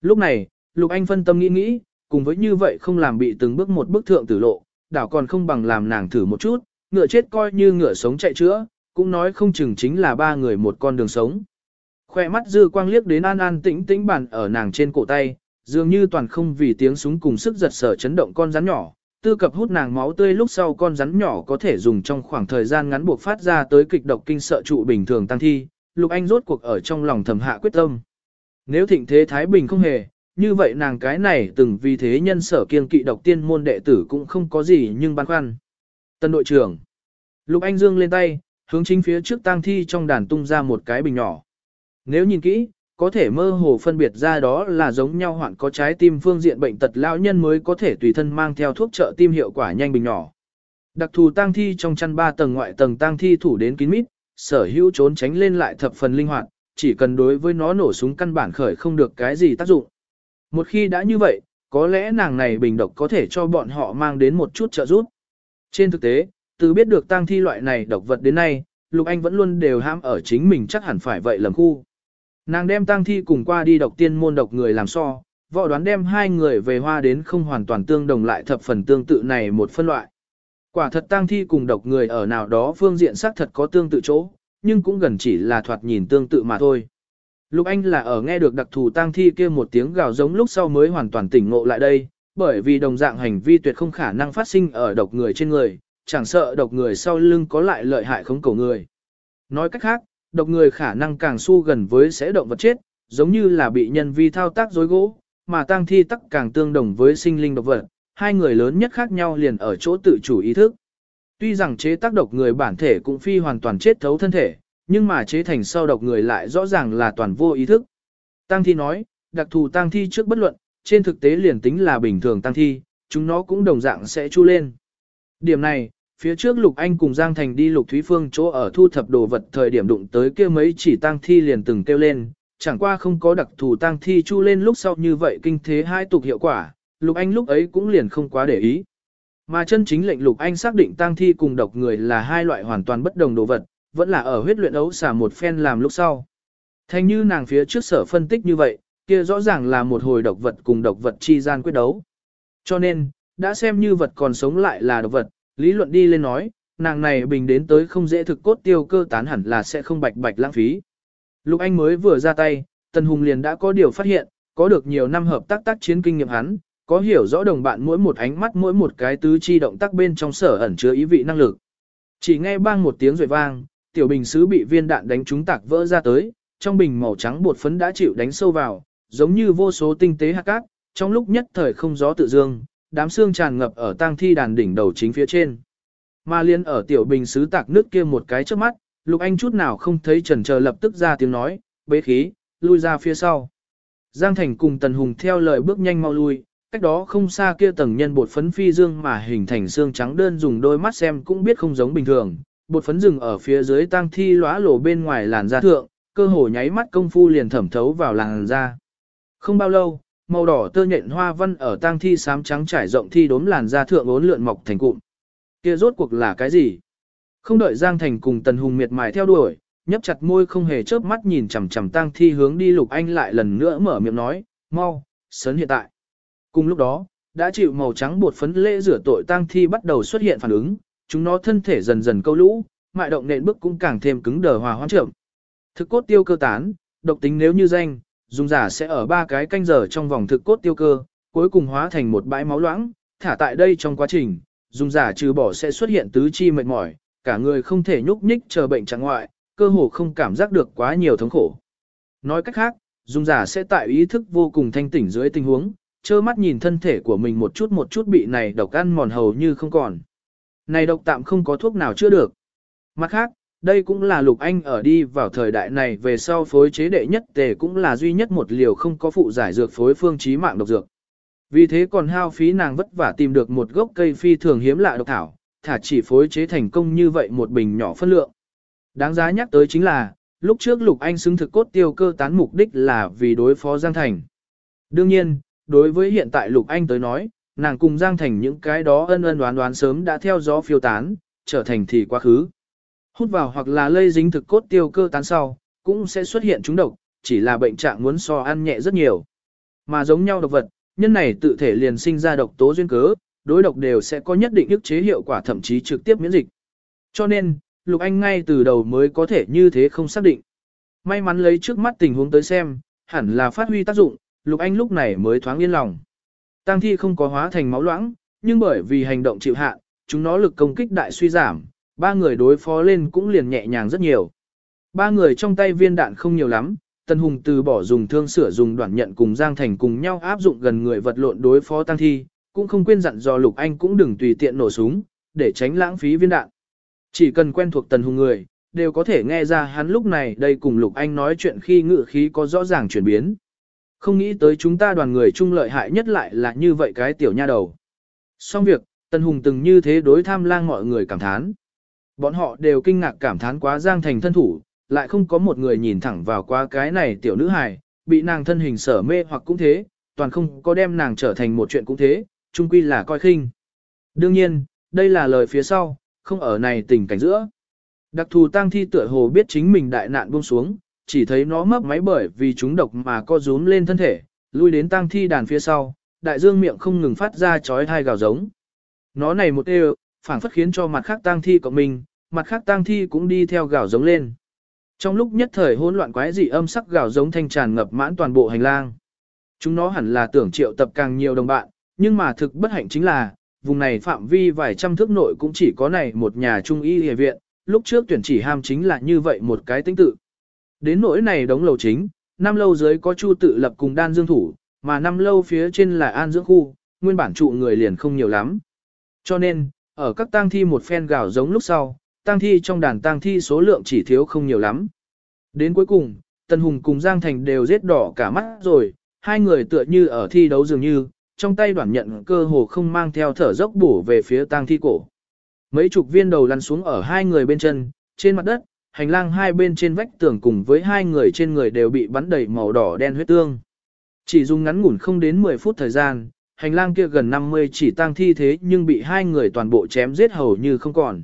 Lúc này, Lục Anh phân tâm nghĩ nghĩ, cùng với như vậy không làm bị từng bước một bước thượng tử lộ, đảo còn không bằng làm nàng thử một chút, ngựa chết coi như ngựa sống chạy chữa, cũng nói không chừng chính là ba người một con đường sống. Khoe mắt dư quang liếc đến an an tĩnh tĩnh bàn ở nàng trên cổ tay, dường như toàn không vì tiếng súng cùng sức giật sở chấn động con rắn nhỏ, tư cập hút nàng máu tươi lúc sau con rắn nhỏ có thể dùng trong khoảng thời gian ngắn buộc phát ra tới kịch độc kinh sợ trụ bình thường tăng thi, Lục Anh rốt cuộc ở trong lòng thầm hạ quyết tâm. Nếu thịnh thế Thái Bình không hề, như vậy nàng cái này từng vì thế nhân sở kiên kỵ độc tiên môn đệ tử cũng không có gì nhưng băn khoăn. Tân đội trưởng. Lục Anh dương lên tay, hướng chính phía trước tang thi trong đàn tung ra một cái bình nhỏ. Nếu nhìn kỹ, có thể mơ hồ phân biệt ra đó là giống nhau hoạn có trái tim phương diện bệnh tật lão nhân mới có thể tùy thân mang theo thuốc trợ tim hiệu quả nhanh bình nhỏ. Đặc thù tang thi trong chăn ba tầng ngoại tầng tang thi thủ đến kín mít, sở hữu trốn tránh lên lại thập phần linh hoạt, chỉ cần đối với nó nổ súng căn bản khởi không được cái gì tác dụng. Một khi đã như vậy, có lẽ nàng này bình độc có thể cho bọn họ mang đến một chút trợ giúp. Trên thực tế, từ biết được tang thi loại này độc vật đến nay, Lục Anh vẫn luôn đều ham ở chính mình chắc hẳn phải vậy lầm khu. Nàng đem tang thi cùng qua đi độc tiên môn độc người làm so, võ đoán đem hai người về hoa đến không hoàn toàn tương đồng lại thập phần tương tự này một phân loại. Quả thật tang thi cùng độc người ở nào đó phương diện xác thật có tương tự chỗ, nhưng cũng gần chỉ là thoạt nhìn tương tự mà thôi. Lục Anh là ở nghe được đặc thù tang thi kia một tiếng gào giống lúc sau mới hoàn toàn tỉnh ngộ lại đây, bởi vì đồng dạng hành vi tuyệt không khả năng phát sinh ở độc người trên người, chẳng sợ độc người sau lưng có lại lợi hại không cầu người. Nói cách khác, độc người khả năng càng su gần với sẽ động vật chết, giống như là bị nhân vi thao tác dối gỗ, mà tang thi tắc càng tương đồng với sinh linh độc vật, hai người lớn nhất khác nhau liền ở chỗ tự chủ ý thức. Tuy rằng chế tác độc người bản thể cũng phi hoàn toàn chết thấu thân thể, nhưng mà chế thành sau độc người lại rõ ràng là toàn vô ý thức. Tăng thi nói, đặc thù tăng thi trước bất luận, trên thực tế liền tính là bình thường tăng thi, chúng nó cũng đồng dạng sẽ chu lên. Điểm này, phía trước Lục Anh cùng Giang Thành đi Lục Thúy Phương chỗ ở thu thập đồ vật thời điểm đụng tới kia mấy chỉ tang thi liền từng kêu lên, chẳng qua không có đặc thù tang thi chu lên lúc sau như vậy kinh thế hai tục hiệu quả, Lục Anh lúc ấy cũng liền không quá để ý. Mà chân chính lệnh Lục Anh xác định tang thi cùng độc người là hai loại hoàn toàn bất đồng đồ vật, vẫn là ở huyết luyện ấu xả một phen làm lúc sau. Thành như nàng phía trước sở phân tích như vậy, kia rõ ràng là một hồi độc vật cùng độc vật chi gian quyết đấu. Cho nên, đã xem như vật còn sống lại là độc vật, lý luận đi lên nói, nàng này bình đến tới không dễ thực cốt tiêu cơ tán hẳn là sẽ không bạch bạch lãng phí. Lục Anh mới vừa ra tay, Tần Hùng liền đã có điều phát hiện, có được nhiều năm hợp tác tác chiến kinh nghiệm hắn, có hiểu rõ đồng bạn mỗi một ánh mắt mỗi một cái tứ chi động tác bên trong sở ẩn chứa ý vị năng lực. Chỉ nghe bang một tiếng rồi vang, tiểu bình sứ bị viên đạn đánh trúng tạc vỡ ra tới, trong bình màu trắng bột phấn đã chịu đánh sâu vào, giống như vô số tinh tế hạt cát, trong lúc nhất thời không gió tự dương, đám xương tràn ngập ở tang thi đàn đỉnh đầu chính phía trên. Mà liên ở tiểu bình sứ tạc nước kia một cái trước mắt, Lục Anh chút nào không thấy trần chờ lập tức ra tiếng nói, bế khí, lui ra phía sau. Giang Thành cùng Tần Hùng theo lời bước nhanh mau lui, cách đó không xa kia tầng nhân bột phấn phi dương mà hình thành xương trắng đơn dùng đôi mắt xem cũng biết không giống bình thường. Bột phấn rừng ở phía dưới tang thi lóa lổ bên ngoài làn da thượng, cơ hồ nháy mắt công phu liền thẩm thấu vào làn da. Không bao lâu, màu đỏ tơ nhện hoa văn ở tang thi sám trắng trải rộng thi đốm làn da thượng ốn lượn mọc thành cụm. Kia rốt cuộc là cái gì? Không đợi Giang Thành cùng Tần Hùng miệt mài theo đuổi, nhấp chặt môi không hề chớp mắt nhìn chằm chằm tang thi hướng đi Lục Anh lại lần nữa mở miệng nói, mau, sớm hiện tại. Cùng lúc đó, đã chịu màu trắng bột phấn lễ rửa tội tang thi bắt đầu xuất hiện phản ứng, chúng nó thân thể dần dần câu lũ, mại động nện bước cũng càng thêm cứng đờ hòa hoãn trưởng. Thực cốt tiêu cơ tán, độc tính nếu như danh, dùng giả sẽ ở ba cái canh giờ trong vòng thực cốt tiêu cơ, cuối cùng hóa thành một bãi máu loãng, thả tại đây trong quá trình, dùng giả trừ bỏ sẽ xuất hiện tứ chi mệt mỏi, cả người không thể nhúc nhích chờ bệnh trạng ngoại, cơ hồ không cảm giác được quá nhiều thống khổ. Nói cách khác, dùng giả sẽ tại ý thức vô cùng thanh tỉnh dưới tình huống, trơ mắt nhìn thân thể của mình một chút một chút bị này độc ăn mòn hầu như không còn. Này độc tạm không có thuốc nào chữa được. Mặt khác, đây cũng là Lục Anh ở đi vào thời đại này về sau phối chế đệ nhất tề cũng là duy nhất một liều không có phụ giải dược phối phương trí mạng độc dược. Vì thế còn hao phí nàng vất vả tìm được một gốc cây phi thường hiếm lạ độc thảo, thả chỉ phối chế thành công như vậy một bình nhỏ phân lượng. Đáng giá nhắc tới chính là, lúc trước Lục Anh xứng thực cốt tiêu cơ tán mục đích là vì đối phó Giang Thành. Đương nhiên, đối với hiện tại Lục Anh tới nói, nàng cùng Giang Thành những cái đó ân ân đoán đoán sớm đã theo gió phiêu tán, trở thành thì quá khứ. Hút vào hoặc là lây dính thực cốt tiêu cơ tán sau, cũng sẽ xuất hiện trúng độc, chỉ là bệnh trạng muốn so ăn nhẹ rất nhiều. Mà giống nhau độc vật, nhân này tự thể liền sinh ra độc tố duyên cớ, đối độc đều sẽ có nhất định ức chế hiệu quả thậm chí trực tiếp miễn dịch. Cho nên, Lục Anh ngay từ đầu mới có thể như thế không xác định. May mắn lấy trước mắt tình huống tới xem, hẳn là phát huy tác dụng, Lục Anh lúc này mới thoáng yên lòng. Tăng thi không có hóa thành máu loãng, nhưng bởi vì hành động chịu hạn, chúng nó lực công kích đại suy giảm, ba người đối phó lên cũng liền nhẹ nhàng rất nhiều. Ba người trong tay viên đạn không nhiều lắm, Tân Hùng từ bỏ dùng thương sửa dùng đoạn nhận cùng Giang Thành cùng nhau áp dụng gần người vật lộn đối phó tăng thi, cũng không quên dặn dò Lục Anh cũng đừng tùy tiện nổ súng, để tránh lãng phí viên đạn. Chỉ cần quen thuộc Tần Hùng người, đều có thể nghe ra hắn lúc này đây cùng Lục Anh nói chuyện khi ngự khí có rõ ràng chuyển biến. Không nghĩ tới chúng ta đoàn người chung lợi hại nhất lại là như vậy cái tiểu nha đầu. Xong việc, Tần Hùng từng như thế đối tham lang mọi người cảm thán. Bọn họ đều kinh ngạc cảm thán quá Giang Thành thân thủ, lại không có một người nhìn thẳng vào qua cái này tiểu nữ hài, bị nàng thân hình sở mê hoặc cũng thế, toàn không có đem nàng trở thành một chuyện cũng thế, chung quy là coi khinh. Đương nhiên, đây là lời phía sau, không ở này tình cảnh giữa. Đặc thù tang thi tựa hồ biết chính mình đại nạn buông xuống, chỉ thấy nó mấp máy bởi vì chúng độc mà co rúm lên thân thể, lui đến tang thi đàn phía sau, đại dương miệng không ngừng phát ra chói thai gào giống. Nó này một đều, phảng phất khiến cho mặt khác tang thi của mình, mặt khác tang thi cũng đi theo gào giống lên. Trong lúc nhất thời hỗn loạn quái dị âm sắc gào giống thanh tràn ngập mãn toàn bộ hành lang. Chúng nó hẳn là tưởng triệu tập càng nhiều đồng bạn, nhưng mà thực bất hạnh chính là, vùng này phạm vi vài trăm thước nội cũng chỉ có này một nhà trung y hệ viện, lúc trước tuyển chỉ ham chính là như vậy một cái tính tự. Đến nỗi này đóng lầu chính, năm lâu dưới có chu tự lập cùng đan dương thủ, mà năm lâu phía trên là an dưỡng khu, nguyên bản trụ người liền không nhiều lắm. Cho nên, ở các tang thi một phen gào giống lúc sau, tang thi trong đàn tang thi số lượng chỉ thiếu không nhiều lắm. Đến cuối cùng, Tân Hùng cùng Giang Thành đều giết đỏ cả mắt rồi, hai người tựa như ở thi đấu dường như, trong tay đoạn nhận cơ hồ không mang theo thở dốc bổ về phía tang thi cổ. Mấy chục viên đầu lăn xuống ở hai người bên chân, trên mặt đất, hành lang hai bên trên vách tường cùng với hai người trên người đều bị bắn đầy màu đỏ đen huyết tương. Chỉ dùng ngắn ngủn không đến 10 phút thời gian, hành lang kia gần 50 chỉ tang thi thế nhưng bị hai người toàn bộ chém giết hầu như không còn.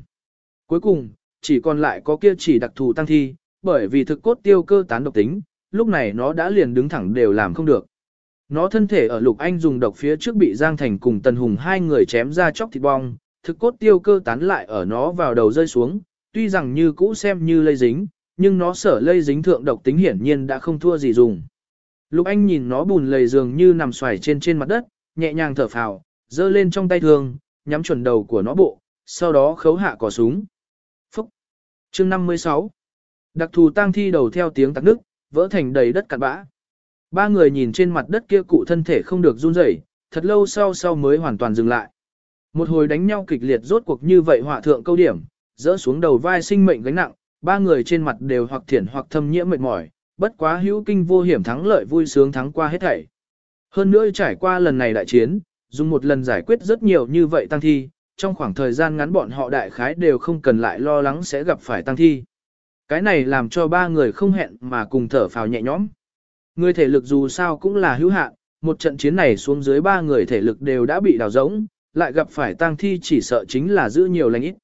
Cuối cùng, chỉ còn lại có kia chỉ đặc thù tăng thi, bởi vì thực cốt tiêu cơ tán độc tính, lúc này nó đã liền đứng thẳng đều làm không được. Nó thân thể ở Lục Anh dùng độc phía trước bị Giang Thành cùng Tần Hùng hai người chém ra chóc thịt bong, thực cốt tiêu cơ tán lại ở nó vào đầu rơi xuống, tuy rằng như cũ xem như lây dính, nhưng nó sở lây dính thượng độc tính hiển nhiên đã không thua gì dùng. Lục Anh nhìn nó bùn lầy dường như nằm xoài trên trên mặt đất, nhẹ nhàng thở phào, giơ lên trong tay thương, nhắm chuẩn đầu của nó bộ, sau đó khấu hạ cò súng. Chương 56 Đặc thù tang thi đầu theo tiếng tạc nước, vỡ thành đầy đất cặn bã. Ba người nhìn trên mặt đất kia cụ thân thể không được run rẩy, thật lâu sau sau mới hoàn toàn dừng lại. Một hồi đánh nhau kịch liệt rốt cuộc như vậy họa thượng câu điểm, dỡ xuống đầu vai sinh mệnh gánh nặng, ba người trên mặt đều hoặc thiển hoặc thâm nhiễm mệt mỏi, bất quá hữu kinh vô hiểm thắng lợi vui sướng thắng qua hết thảy. Hơn nữa trải qua lần này đại chiến, dùng một lần giải quyết rất nhiều như vậy tăng thi, trong khoảng thời gian ngắn bọn họ đại khái đều không cần lại lo lắng sẽ gặp phải tăng thi. Cái này làm cho ba người không hẹn mà cùng thở phào nhẹ nhõm. Người thể lực dù sao cũng là hữu hạn, một trận chiến này xuống dưới ba người thể lực đều đã bị đào rỗng, lại gặp phải tăng thi chỉ sợ chính là giữ nhiều lành ít.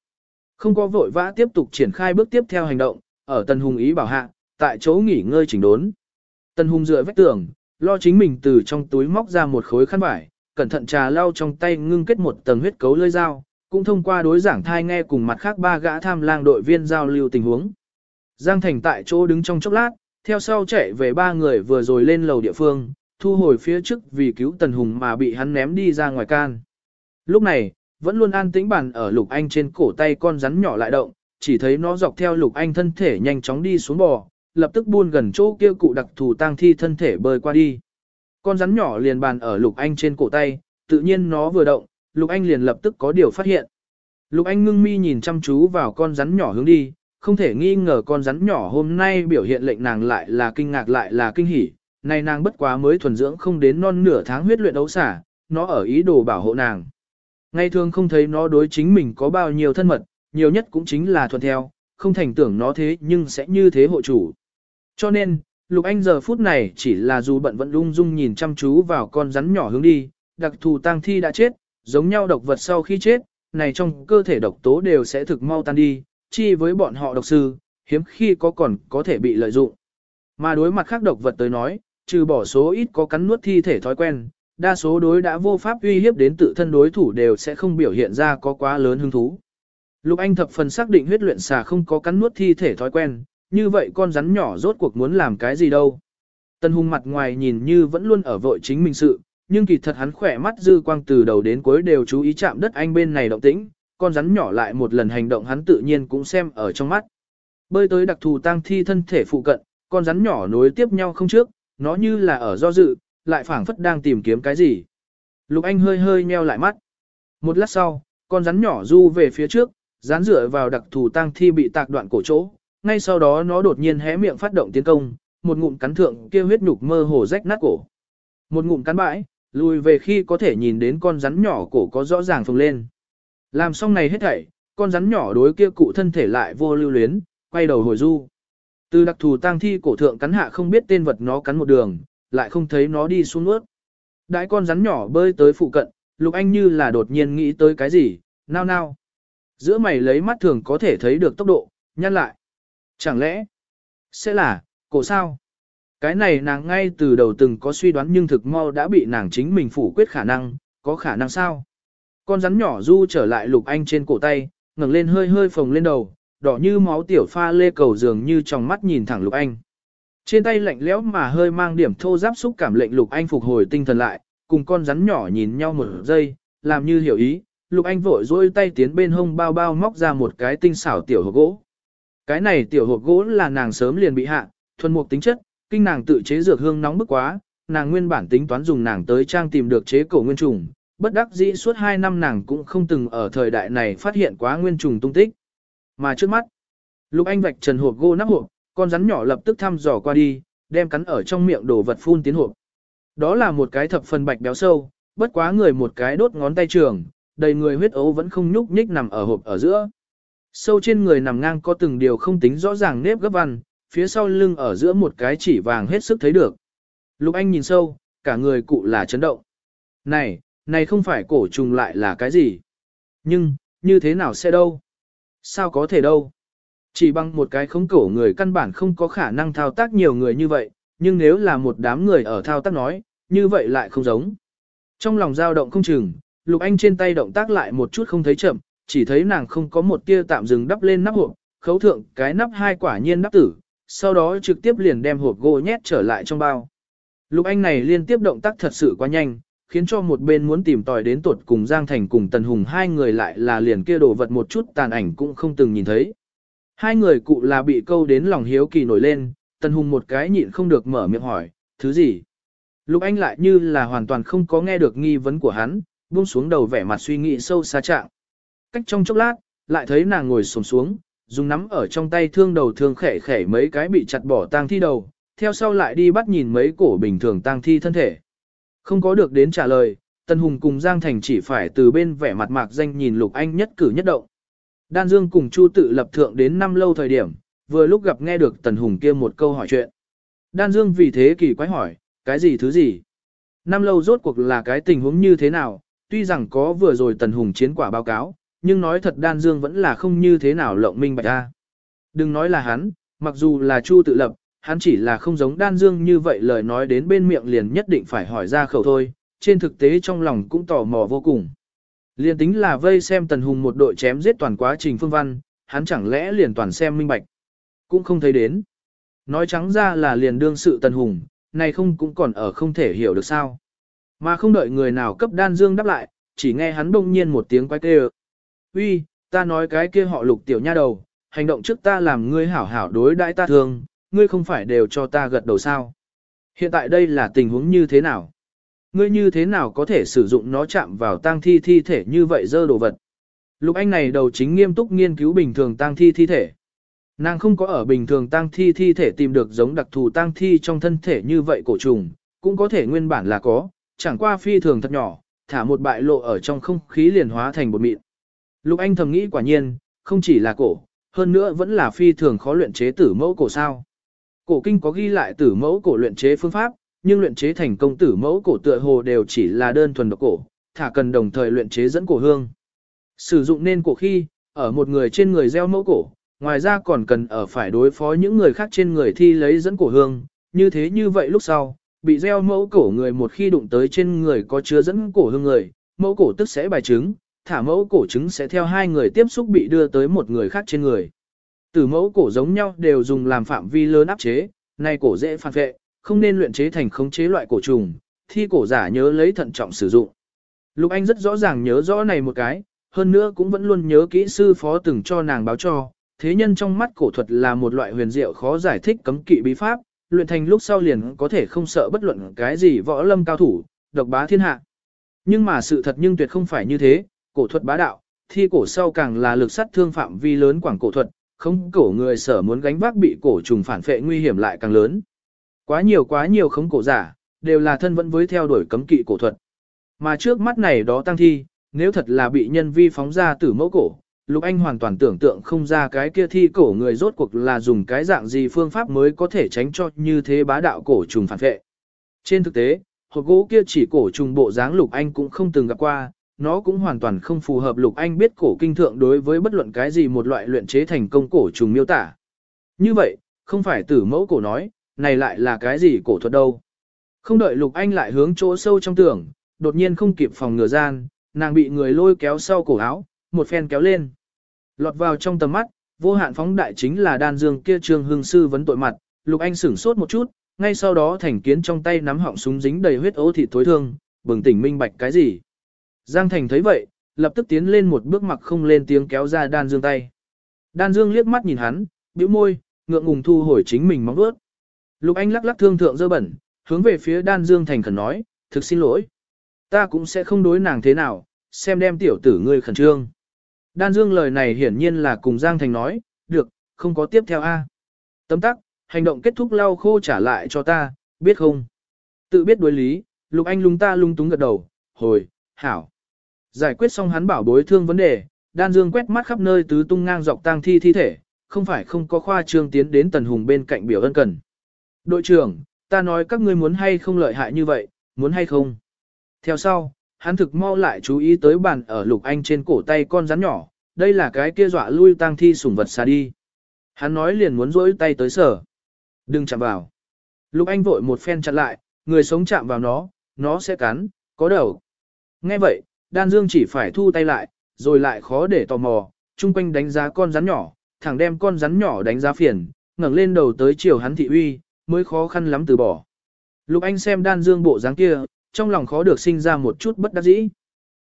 Không có vội vã tiếp tục triển khai bước tiếp theo hành động, ở Tần Hùng ý bảo hạ, tại chỗ nghỉ ngơi chỉnh đốn. Tần Hùng dựa vách tường, lo chính mình từ trong túi móc ra một khối khăn vải, cẩn thận trà lau trong tay ngưng kết một tầng huyết cấu lưỡi dao, cũng thông qua đối giảng thai nghe cùng mặt khác ba gã tham lang đội viên giao lưu tình huống. Giang Thành tại chỗ đứng trong chốc lát, theo sau chạy về ba người vừa rồi lên lầu địa phương, thu hồi phía trước vì cứu Tần Hùng mà bị hắn ném đi ra ngoài can. Lúc này, vẫn luôn an tĩnh bàn ở Lục Anh trên cổ tay con rắn nhỏ lại động, chỉ thấy nó dọc theo Lục Anh thân thể nhanh chóng đi xuống bò, lập tức buôn gần chỗ kia cụ đặc thù tang thi thân thể bơi qua đi. Con rắn nhỏ liền bàn ở Lục Anh trên cổ tay, tự nhiên nó vừa động, Lục Anh liền lập tức có điều phát hiện. Lục Anh ngưng mi nhìn chăm chú vào con rắn nhỏ hướng đi, không thể nghi ngờ con rắn nhỏ hôm nay biểu hiện lệnh nàng lại là kinh ngạc lại là kinh hỉ. Này nàng bất quá mới thuần dưỡng không đến non nửa tháng huyết luyện đấu xả, nó ở ý đồ bảo hộ nàng. Ngày thường không thấy nó đối chính mình có bao nhiêu thân mật, nhiều nhất cũng chính là thuần theo, không thành tưởng nó thế nhưng sẽ như thế hộ chủ. Cho nên, Lục Anh giờ phút này chỉ là dù bận vẫn lung dung nhìn chăm chú vào con rắn nhỏ hướng đi, đặc thù tang thi đã chết, giống nhau độc vật sau khi chết, này trong cơ thể độc tố đều sẽ thực mau tan đi, chi với bọn họ độc sư, hiếm khi có còn có thể bị lợi dụng. Mà đối mặt khác độc vật tới nói, trừ bỏ số ít có cắn nuốt thi thể thói quen, đa số đối đã vô pháp uy hiếp đến tự thân đối thủ đều sẽ không biểu hiện ra có quá lớn hứng thú. Lục Anh thập phần xác định huyết luyện xà không có cắn nuốt thi thể thói quen, như vậy con rắn nhỏ rốt cuộc muốn làm cái gì đâu. Tân hùng mặt ngoài nhìn như vẫn luôn ở vội chính mình sự, nhưng kỳ thật hắn khỏe mắt dư quang từ đầu đến cuối đều chú ý chạm đất anh bên này động tĩnh, con rắn nhỏ lại một lần hành động hắn tự nhiên cũng xem ở trong mắt. Bơi tới đặc thù tang thi thân thể phụ cận, con rắn nhỏ nối tiếp nhau không trước, nó như là ở do dự, lại phảng phất đang tìm kiếm cái gì. Lục Anh hơi hơi nheo lại mắt. Một lát sau, con rắn nhỏ du về phía trước, dán dựa vào đặc thù tang thi bị tạc đoạn cổ chỗ, ngay sau đó nó đột nhiên hé miệng phát động tiến công, một ngụm cắn thượng kia huyết nhục mơ hồ rách nát cổ. Một ngụm cắn bãi, lùi về khi có thể nhìn đến con rắn nhỏ cổ có rõ ràng phồng lên. Làm xong này hết thảy, con rắn nhỏ đối kia cụ thân thể lại vô lưu luyến, quay đầu hồi du. Từ đặc thù tang thi cổ thượng cắn hạ không biết tên vật nó cắn một đường, lại không thấy nó đi xuống nước. Đại con rắn nhỏ bơi tới phụ cận, Lục Anh như là đột nhiên nghĩ tới cái gì, nao nao. Giữa mày lấy mắt thường có thể thấy được tốc độ, nhăn lại. Chẳng lẽ, sẽ là, cổ sao? Cái này nàng ngay từ đầu từng có suy đoán nhưng thực mau đã bị nàng chính mình phủ quyết khả năng, có khả năng sao? Con rắn nhỏ du trở lại lục anh trên cổ tay, ngẩng lên hơi hơi phồng lên đầu, đỏ như máu tiểu pha lê cầu dường như trong mắt nhìn thẳng lục anh. Trên tay lạnh lẽo mà hơi mang điểm thô giáp xúc cảm lệnh lục anh phục hồi tinh thần lại, cùng con rắn nhỏ nhìn nhau một giây, làm như hiểu ý, lục anh vội dôi tay tiến bên hông bao bao móc ra một cái tinh xảo tiểu hộp gỗ. Cái này tiểu hộp gỗ là nàng sớm liền bị hạ, thuần mục tính chất, kinh nàng tự chế dược hương nóng bức quá, nàng nguyên bản tính toán dùng nàng tới trang tìm được chế cổ nguyên trùng, bất đắc dĩ suốt 2 năm nàng cũng không từng ở thời đại này phát hiện quá nguyên trùng tung tích. Mà trước mắt, Lục Anh vạch trần hộp gỗ nắp hộp, con rắn nhỏ lập tức thăm dò qua đi, đem cắn ở trong miệng đồ vật phun tiến hộp. Đó là một cái thập phần bạch béo sâu, bất quá người một cái đốt ngón tay trường, đầy người huyết ấu vẫn không nhúc nhích nằm ở hộp ở giữa. Sâu trên người nằm ngang có từng điều không tính rõ ràng nếp gấp văn, phía sau lưng ở giữa một cái chỉ vàng hết sức thấy được. Lục Anh nhìn sâu, cả người cụ là chấn động. Này, này không phải cổ trùng lại là cái gì? Nhưng, như thế nào sẽ đâu? Sao có thể đâu? Chỉ bằng một cái khống cổ người căn bản không có khả năng thao tác nhiều người như vậy, nhưng nếu là một đám người ở thao tác nói, như vậy lại không giống. Trong lòng dao động không chừng, Lục Anh trên tay động tác lại một chút không thấy chậm, chỉ thấy nàng không có một tia tạm dừng đắp lên nắp hộp, khấu thượng cái nắp hai quả nhiên đắp tử, sau đó trực tiếp liền đem hộp gỗ nhét trở lại trong bao. Lục Anh này liên tiếp động tác thật sự quá nhanh, khiến cho một bên muốn tìm tòi đến tuột cùng Giang Thành cùng Tần Hùng hai người lại là liền kia đồ vật một chút tàn ảnh cũng không từng nhìn thấy. Hai người cụ là bị câu đến lòng hiếu kỳ nổi lên, Tần Hùng một cái nhịn không được mở miệng hỏi, thứ gì? Lục Anh lại như là hoàn toàn không có nghe được nghi vấn của hắn, buông xuống đầu vẻ mặt suy nghĩ sâu xa trạng. Cách trong chốc lát, lại thấy nàng ngồi xổm xuống, dùng nắm ở trong tay thương đầu thương khẻ khẻ mấy cái bị chặt bỏ tang thi đầu, theo sau lại đi bắt nhìn mấy cổ bình thường tang thi thân thể. Không có được đến trả lời, Tân Hùng cùng Giang Thành chỉ phải từ bên vẻ mặt mạc danh nhìn Lục Anh nhất cử nhất động. Đan Dương cùng Chu tự lập thượng đến năm lâu thời điểm, vừa lúc gặp nghe được Tần Hùng kia một câu hỏi chuyện. Đan Dương vì thế kỳ quái hỏi, cái gì thứ gì? Năm lâu rốt cuộc là cái tình huống như thế nào, tuy rằng có vừa rồi Tần Hùng chiến quả báo cáo, nhưng nói thật Đan Dương vẫn là không như thế nào lộng minh bạch ra. Đừng nói là hắn, mặc dù là Chu tự lập, hắn chỉ là không giống Đan Dương như vậy lời nói đến bên miệng liền nhất định phải hỏi ra khẩu thôi, trên thực tế trong lòng cũng tò mò vô cùng. Liền tính là vây xem Tần Hùng một đội chém giết toàn quá trình phương văn, hắn chẳng lẽ liền toàn xem minh bạch. Cũng không thấy đến. Nói trắng ra là liền đương sự Tần Hùng, này không cũng còn ở không thể hiểu được sao. Mà không đợi người nào cấp đan dương đáp lại, chỉ nghe hắn bỗng nhiên một tiếng quay kêu. Uy, ta nói cái kia họ lục tiểu nha đầu, hành động trước ta làm ngươi hảo hảo đối đãi ta thường, ngươi không phải đều cho ta gật đầu sao. Hiện tại đây là tình huống như thế nào? Ngươi như thế nào có thể sử dụng nó chạm vào tang thi thi thể như vậy dơ đồ vật? Lục Anh này đầu chính nghiêm túc nghiên cứu bình thường tang thi thi thể. Nàng không có ở bình thường tang thi thi thể tìm được giống đặc thù tang thi trong thân thể như vậy cổ trùng, cũng có thể nguyên bản là có, chẳng qua phi thường thật nhỏ, thả một bại lộ ở trong không khí liền hóa thành bột mịn. Lục Anh thầm nghĩ quả nhiên, không chỉ là cổ, hơn nữa vẫn là phi thường khó luyện chế tử mẫu cổ sao. Cổ kinh có ghi lại tử mẫu cổ luyện chế phương pháp, nhưng luyện chế thành công tử mẫu cổ tựa hồ đều chỉ là đơn thuần độc cổ, thả cần đồng thời luyện chế dẫn cổ hương. Sử dụng nên cổ khi, ở một người trên người gieo mẫu cổ, ngoài ra còn cần ở phải đối phó những người khác trên người thi lấy dẫn cổ hương, như thế như vậy lúc sau, bị gieo mẫu cổ người một khi đụng tới trên người có chứa dẫn cổ hương người, mẫu cổ tức sẽ bài chứng thả mẫu cổ trứng sẽ theo hai người tiếp xúc bị đưa tới một người khác trên người. Từ mẫu cổ giống nhau đều dùng làm phạm vi lớn áp chế, nay cổ dễ phản vệ, không nên luyện chế thành khống chế loại cổ trùng, thi cổ giả nhớ lấy thận trọng sử dụng. Lục Anh rất rõ ràng nhớ rõ này một cái, hơn nữa cũng vẫn luôn nhớ kỹ sư phó từng cho nàng báo cho, thế nhân trong mắt cổ thuật là một loại huyền diệu khó giải thích cấm kỵ bí pháp, luyện thành lúc sau liền có thể không sợ bất luận cái gì võ lâm cao thủ, độc bá thiên hạ. Nhưng mà sự thật nhưng tuyệt không phải như thế, cổ thuật bá đạo, thi cổ sau càng là lực sát thương phạm vi lớn quảng cổ thuật, không cổ người sở muốn gánh vác bị cổ trùng phản phệ nguy hiểm lại càng lớn. Quá nhiều quá nhiều khống cổ giả, đều là thân vẫn với theo đuổi cấm kỵ cổ thuật. Mà trước mắt này đó tăng thi, nếu thật là bị nhân vi phóng ra tử mẫu cổ, Lục Anh hoàn toàn tưởng tượng không ra cái kia thi cổ người rốt cuộc là dùng cái dạng gì phương pháp mới có thể tránh cho như thế bá đạo cổ trùng phản vệ. Trên thực tế, hộp gỗ kia chỉ cổ trùng bộ dáng Lục Anh cũng không từng gặp qua, nó cũng hoàn toàn không phù hợp Lục Anh biết cổ kinh thượng đối với bất luận cái gì một loại luyện chế thành công cổ trùng miêu tả. Như vậy, không phải tử mẫu cổ nói, này lại là cái gì cổ thuật đâu. Không đợi Lục Anh lại hướng chỗ sâu trong tưởng, đột nhiên không kịp phòng ngừa gian, nàng bị người lôi kéo sau cổ áo, một phen kéo lên. Lọt vào trong tầm mắt, vô hạn phóng đại chính là đan dương kia trương hương sư vấn tội mặt, Lục Anh sửng sốt một chút, ngay sau đó thành kiến trong tay nắm họng súng dính đầy huyết ố thịt tối thương, bừng tỉnh minh bạch cái gì. Giang Thành thấy vậy, lập tức tiến lên một bước mặc không lên tiếng kéo ra đan dương tay. Đan dương liếc mắt nhìn hắn, bĩu môi, ngượng ngùng thu hồi chính mình móng vuốt. Lục Anh lắc lắc thương thượng dơ bẩn, hướng về phía đan dương thành khẩn nói, thực xin lỗi. Ta cũng sẽ không đối nàng thế nào, xem đem tiểu tử ngươi khẩn trương. Đan Dương lời này hiển nhiên là cùng Giang Thành nói, được, không có tiếp theo A. Tấm tắc, hành động kết thúc lau khô trả lại cho ta, biết không? Tự biết đối lý, Lục Anh lung ta lung túng gật đầu, hồi, hảo. Giải quyết xong hắn bảo bối thương vấn đề, Đan Dương quét mắt khắp nơi tứ tung ngang dọc tang thi thi thể, không phải không có khoa trương tiến đến Tần Hùng bên cạnh biểu ân cần. Đội trưởng, ta nói các ngươi muốn hay không lợi hại như vậy, muốn hay không? Theo sau, hắn thực mau lại chú ý tới bàn ở lục anh trên cổ tay con rắn nhỏ, đây là cái kia dọa lui tang thi sủng vật xa đi. Hắn nói liền muốn rỗi tay tới sở. Đừng chạm vào. Lục Anh vội một phen chặn lại, người sống chạm vào nó, nó sẽ cắn, có đầu. Nghe vậy, Đan Dương chỉ phải thu tay lại, rồi lại khó để tò mò, chung quanh đánh giá con rắn nhỏ, thẳng đem con rắn nhỏ đánh giá phiền, ngẩng lên đầu tới chiều hắn thị uy, mới khó khăn lắm từ bỏ. Lục Anh xem Đan Dương bộ dáng kia, trong lòng khó được sinh ra một chút bất đắc dĩ.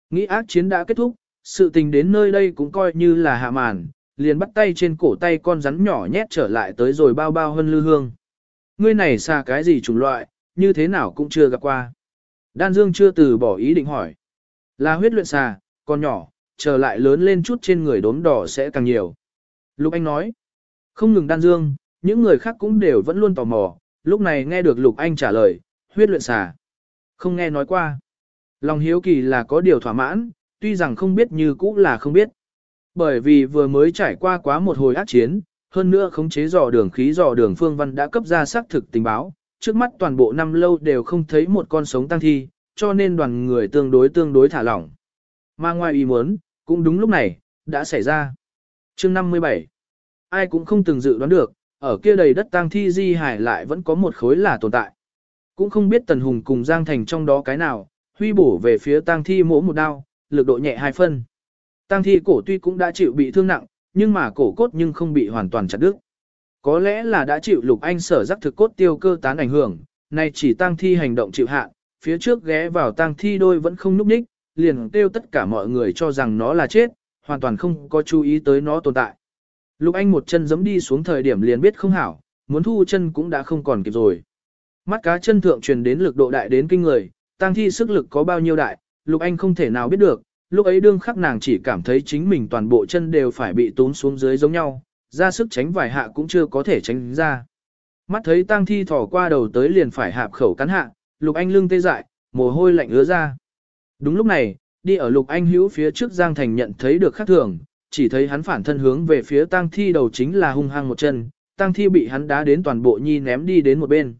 Nghĩ ác chiến đã kết thúc, sự tình đến nơi đây cũng coi như là hạ màn, liền bắt tay trên cổ tay con rắn nhỏ nhét trở lại tới rồi bao bao hơn lư hương. Ngươi này xa cái gì chủng loại, như thế nào cũng chưa gặp qua. Đan Dương chưa từ bỏ ý định hỏi. Là huyết luyện xà, con nhỏ, chờ lại lớn lên chút trên người đốm đỏ sẽ càng nhiều. Lục Anh nói. Không ngừng Đan Dương, những người khác cũng đều vẫn luôn tò mò, lúc này nghe được Lục Anh trả lời, huyết luyện xà. Không nghe nói qua. Lòng hiếu kỳ là có điều thỏa mãn, tuy rằng không biết như cũ là không biết. Bởi vì vừa mới trải qua quá một hồi ác chiến, hơn nữa khống chế dò đường khí dò đường phương văn đã cấp ra xác thực tình báo, trước mắt toàn bộ năm lâu đều không thấy một con sống tăng thi, cho nên đoàn người tương đối tương đối thả lỏng. Mà ngoài ý muốn, cũng đúng lúc này, đã xảy ra. chương 57. Ai cũng không từng dự đoán được, ở kia đầy đất tang thi di hải lại vẫn có một khối là tồn tại. Cũng không biết Tần Hùng cùng Giang Thành trong đó cái nào, huy bổ về phía tang thi mỗ một đao, lực độ nhẹ hai phân. Tang thi cổ tuy cũng đã chịu bị thương nặng, nhưng mà cổ cốt nhưng không bị hoàn toàn chặt đứt. Có lẽ là đã chịu lục anh sở giác thực cốt tiêu cơ tán ảnh hưởng, nay chỉ tang thi hành động chịu hạn, phía trước ghé vào tang thi đôi vẫn không núp ních, liền kêu tất cả mọi người cho rằng nó là chết, hoàn toàn không có chú ý tới nó tồn tại. Lục anh một chân giẫm đi xuống thời điểm liền biết không hảo, muốn thu chân cũng đã không còn kịp rồi. Mắt cá chân thượng truyền đến lực độ đại đến kinh người, tang thi sức lực có bao nhiêu đại, lục anh không thể nào biết được, lúc ấy đương khắc nàng chỉ cảm thấy chính mình toàn bộ chân đều phải bị tốn xuống dưới giống nhau, ra sức tránh vài hạ cũng chưa có thể tránh ra. Mắt thấy tang thi thỏ qua đầu tới liền phải hạp khẩu cắn hạ, lục anh lưng tê dại, mồ hôi lạnh ứa ra. Đúng lúc này, đi ở lục anh hữu phía trước Giang Thành nhận thấy được khác thường, chỉ thấy hắn phản thân hướng về phía tang thi đầu chính là hung hăng một chân, tang thi bị hắn đá đến toàn bộ nhi ném đi đến một bên.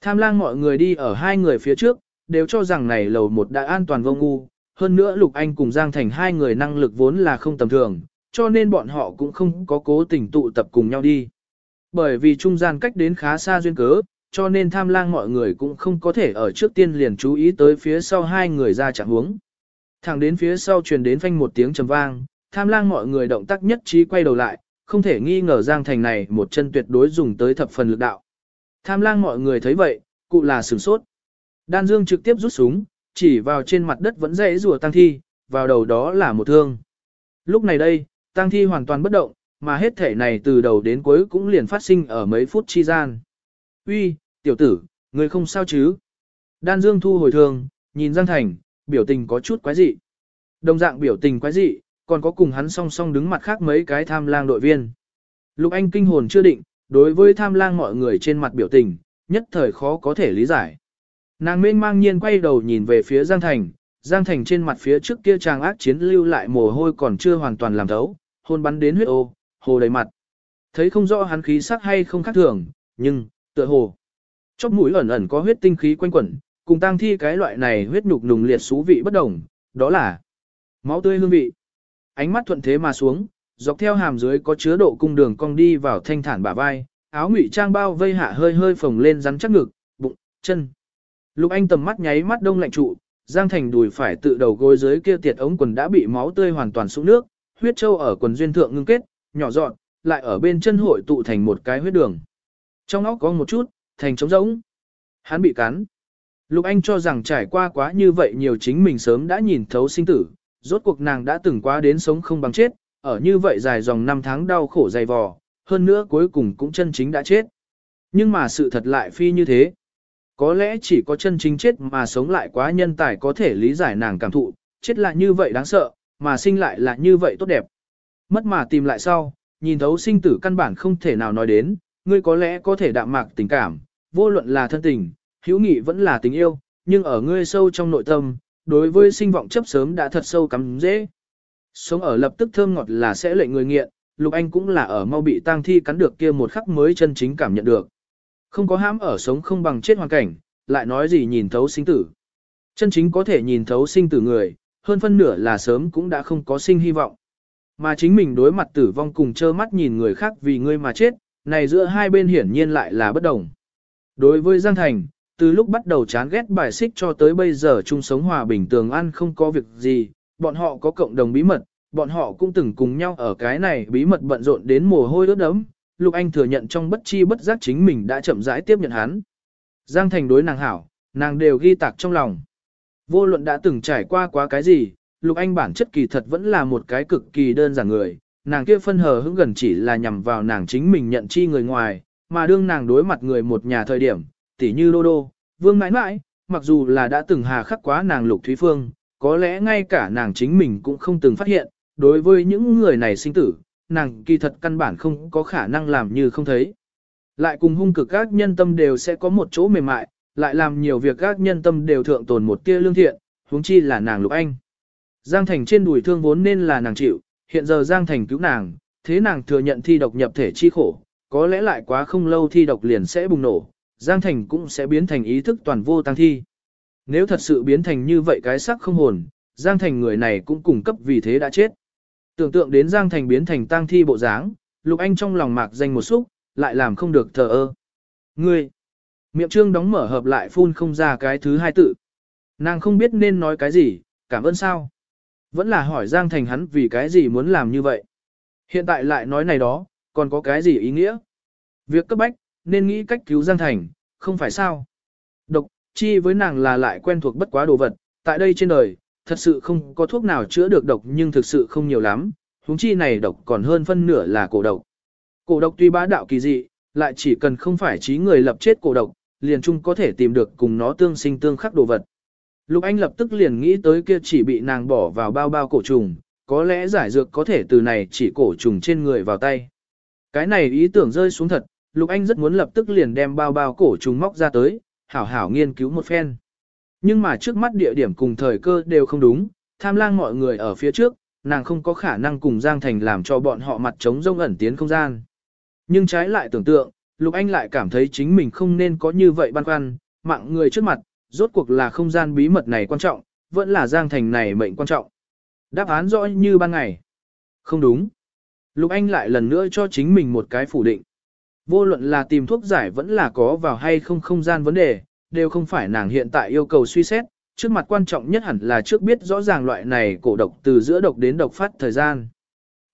Tham lang mọi người đi ở hai người phía trước, đều cho rằng này lầu một đã an toàn vô ngu, hơn nữa Lục Anh cùng Giang Thành hai người năng lực vốn là không tầm thường, cho nên bọn họ cũng không có cố tình tụ tập cùng nhau đi. Bởi vì trung gian cách đến khá xa duyên cớ, cho nên tham lang mọi người cũng không có thể ở trước tiên liền chú ý tới phía sau hai người ra trạng huống. Thẳng đến phía sau truyền đến phanh một tiếng trầm vang, tham lang mọi người động tác nhất trí quay đầu lại, không thể nghi ngờ Giang Thành này một chân tuyệt đối dùng tới thập phần lực đạo. Tham lang mọi người thấy vậy, cụ là sửng sốt. Đan Dương trực tiếp rút súng, chỉ vào trên mặt đất vẫn dãy rùa tăng thi, vào đầu đó là một thương. Lúc này đây, tăng thi hoàn toàn bất động, mà hết thể này từ đầu đến cuối cũng liền phát sinh ở mấy phút chi gian. Uy, tiểu tử, người không sao chứ? Đan Dương thu hồi thường, nhìn Giang Thành, biểu tình có chút quái dị. Đồng dạng biểu tình quái dị, còn có cùng hắn song song đứng mặt khác mấy cái tham lang đội viên. Lục Anh kinh hồn chưa định, đối với tham lang mọi người trên mặt biểu tình, nhất thời khó có thể lý giải. Nàng mênh mang nhiên quay đầu nhìn về phía Giang Thành, Giang Thành trên mặt phía trước kia chàng ác chiến lưu lại mồ hôi còn chưa hoàn toàn làm thấu, hôn bắn đến huyết ô, hồ đầy mặt. Thấy không rõ hắn khí sắc hay không khác thường, nhưng, tựa hồ. Chóp mũi ẩn ẩn có huyết tinh khí quanh quẩn, cùng tang thi cái loại này huyết nhục nùng liệt xú vị bất đồng, đó là máu tươi hương vị. Ánh mắt thuận thế mà xuống, dọc theo hàm dưới có chứa độ cung đường cong đi vào thanh thản bả vai, áo ngụy trang bao vây hạ hơi hơi phồng lên rắn chắc ngực, bụng, chân. Lục Anh tầm mắt nháy mắt đông lạnh trụ, Giang Thành đùi phải tự đầu gối dưới kia tiệt ống quần đã bị máu tươi hoàn toàn sũng nước, huyết châu ở quần duyên thượng ngưng kết, nhỏ dọn, lại ở bên chân hội tụ thành một cái huyết đường. Trong óc có một chút, thành trống rỗng. Hắn bị cắn. Lục Anh cho rằng trải qua quá như vậy nhiều chính mình sớm đã nhìn thấu sinh tử, rốt cuộc nàng đã từng qua đến sống không bằng chết, ở như vậy dài dòng năm tháng đau khổ dày vò, hơn nữa cuối cùng cũng chân chính đã chết. Nhưng mà sự thật lại phi như thế. Có lẽ chỉ có chân chính chết mà sống lại quá nhân tài có thể lý giải nàng cảm thụ, chết là như vậy đáng sợ, mà sinh lại là như vậy tốt đẹp. Mất mà tìm lại sau, nhìn thấu sinh tử căn bản không thể nào nói đến, ngươi có lẽ có thể đạm mạc tình cảm, vô luận là thân tình, hữu nghị vẫn là tình yêu, nhưng ở ngươi sâu trong nội tâm, đối với sinh vọng chấp sớm đã thật sâu cắm dễ. Sống ở lập tức thơm ngọt là sẽ lệnh người nghiện, Lục Anh cũng là ở mau bị tang thi cắn được kia một khắc mới chân chính cảm nhận được. Không có hãm ở sống không bằng chết hoàn cảnh, lại nói gì nhìn thấu sinh tử. Chân chính có thể nhìn thấu sinh tử người, hơn phân nửa là sớm cũng đã không có sinh hy vọng. Mà chính mình đối mặt tử vong cùng trơ mắt nhìn người khác vì ngươi mà chết, này giữa hai bên hiển nhiên lại là bất đồng. Đối với Giang Thành, từ lúc bắt đầu chán ghét bài xích cho tới bây giờ chung sống hòa bình tường ăn không có việc gì, bọn họ có cộng đồng bí mật, bọn họ cũng từng cùng nhau ở cái này bí mật bận rộn đến mồ hôi ướt đẫm. Lục Anh thừa nhận trong bất chi bất giác chính mình đã chậm rãi tiếp nhận hắn. Giang Thành đối nàng hảo, nàng đều ghi tạc trong lòng. Vô luận đã từng trải qua quá cái gì, Lục Anh bản chất kỳ thật vẫn là một cái cực kỳ đơn giản người, nàng kia phân hờ hững gần chỉ là nhằm vào nàng chính mình nhận chi người ngoài, mà đương nàng đối mặt người một nhà thời điểm, tỉ như Đô Đô, Vương mãi mãi, mặc dù là đã từng hà khắc quá nàng Lục Thúy Phương, có lẽ ngay cả nàng chính mình cũng không từng phát hiện, đối với những người này sinh tử, nàng kỳ thật căn bản không có khả năng làm như không thấy. Lại cùng hung cực các nhân tâm đều sẽ có một chỗ mềm mại, lại làm nhiều việc các nhân tâm đều thượng tồn một tia lương thiện, huống chi là nàng Lục Anh. Giang Thành trên đùi thương vốn nên là nàng chịu, hiện giờ Giang Thành cứu nàng, thế nàng thừa nhận thi độc nhập thể chi khổ, có lẽ lại quá không lâu thi độc liền sẽ bùng nổ, Giang Thành cũng sẽ biến thành ý thức toàn vô tăng thi. Nếu thật sự biến thành như vậy cái sắc không hồn, Giang Thành người này cũng cung cấp vì thế đã chết. Tưởng tượng đến Giang Thành biến thành tang thi bộ dáng, Lục Anh trong lòng mạc danh một xúc, lại làm không được thờ ơ. Ngươi! Miệng trương đóng mở hợp lại phun không ra cái thứ hai tự. Nàng không biết nên nói cái gì, cảm ơn sao. Vẫn là hỏi Giang Thành hắn vì cái gì muốn làm như vậy. Hiện tại lại nói này đó, còn có cái gì ý nghĩa? Việc cấp bách, nên nghĩ cách cứu Giang Thành, không phải sao? Độc, chi với nàng là lại quen thuộc bất quá đồ vật, tại đây trên đời, thật sự không có thuốc nào chữa được độc nhưng thực sự không nhiều lắm, huống chi này độc còn hơn phân nửa là cổ độc. Cổ độc tuy bá đạo kỳ dị, lại chỉ cần không phải trí người lập chết cổ độc, liền chung có thể tìm được cùng nó tương sinh tương khắc đồ vật. Lục Anh lập tức liền nghĩ tới kia chỉ bị nàng bỏ vào bao bao cổ trùng, có lẽ giải dược có thể từ này chỉ cổ trùng trên người vào tay. Cái này ý tưởng rơi xuống thật, Lục Anh rất muốn lập tức liền đem bao bao cổ trùng móc ra tới, hảo hảo nghiên cứu một phen. Nhưng mà trước mắt địa điểm cùng thời cơ đều không đúng, tham lang mọi người ở phía trước, nàng không có khả năng cùng Giang Thành làm cho bọn họ mặt trống rông ẩn tiến không gian. Nhưng trái lại tưởng tượng, Lục Anh lại cảm thấy chính mình không nên có như vậy băn khoăn, mạng người trước mặt, rốt cuộc là không gian bí mật này quan trọng, vẫn là Giang Thành này mệnh quan trọng. Đáp án rõ như ban ngày. Không đúng. Lục Anh lại lần nữa cho chính mình một cái phủ định. Vô luận là tìm thuốc giải vẫn là có vào hay không không gian vấn đề, đều không phải nàng hiện tại yêu cầu suy xét, trước mặt quan trọng nhất hẳn là trước biết rõ ràng loại này cổ độc từ giữa độc đến độc phát thời gian.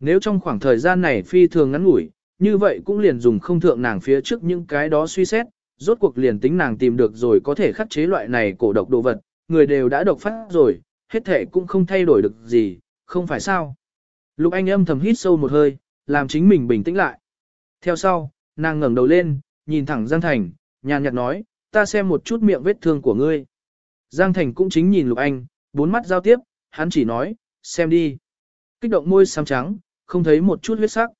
Nếu trong khoảng thời gian này phi thường ngắn ngủi, như vậy cũng liền dùng không thượng nàng phía trước những cái đó suy xét, rốt cuộc liền tính nàng tìm được rồi có thể khắc chế loại này cổ độc đồ vật, người đều đã độc phát rồi, hết thể cũng không thay đổi được gì, không phải sao. Lục Anh âm thầm hít sâu một hơi, làm chính mình bình tĩnh lại. Theo sau, nàng ngẩng đầu lên, nhìn thẳng Giang Thành, nhàn nhạt nói, ta xem một chút miệng vết thương của ngươi. Giang Thành cũng chính nhìn Lục Anh, bốn mắt giao tiếp, hắn chỉ nói, xem đi. Kích động môi xám trắng, không thấy một chút huyết sắc.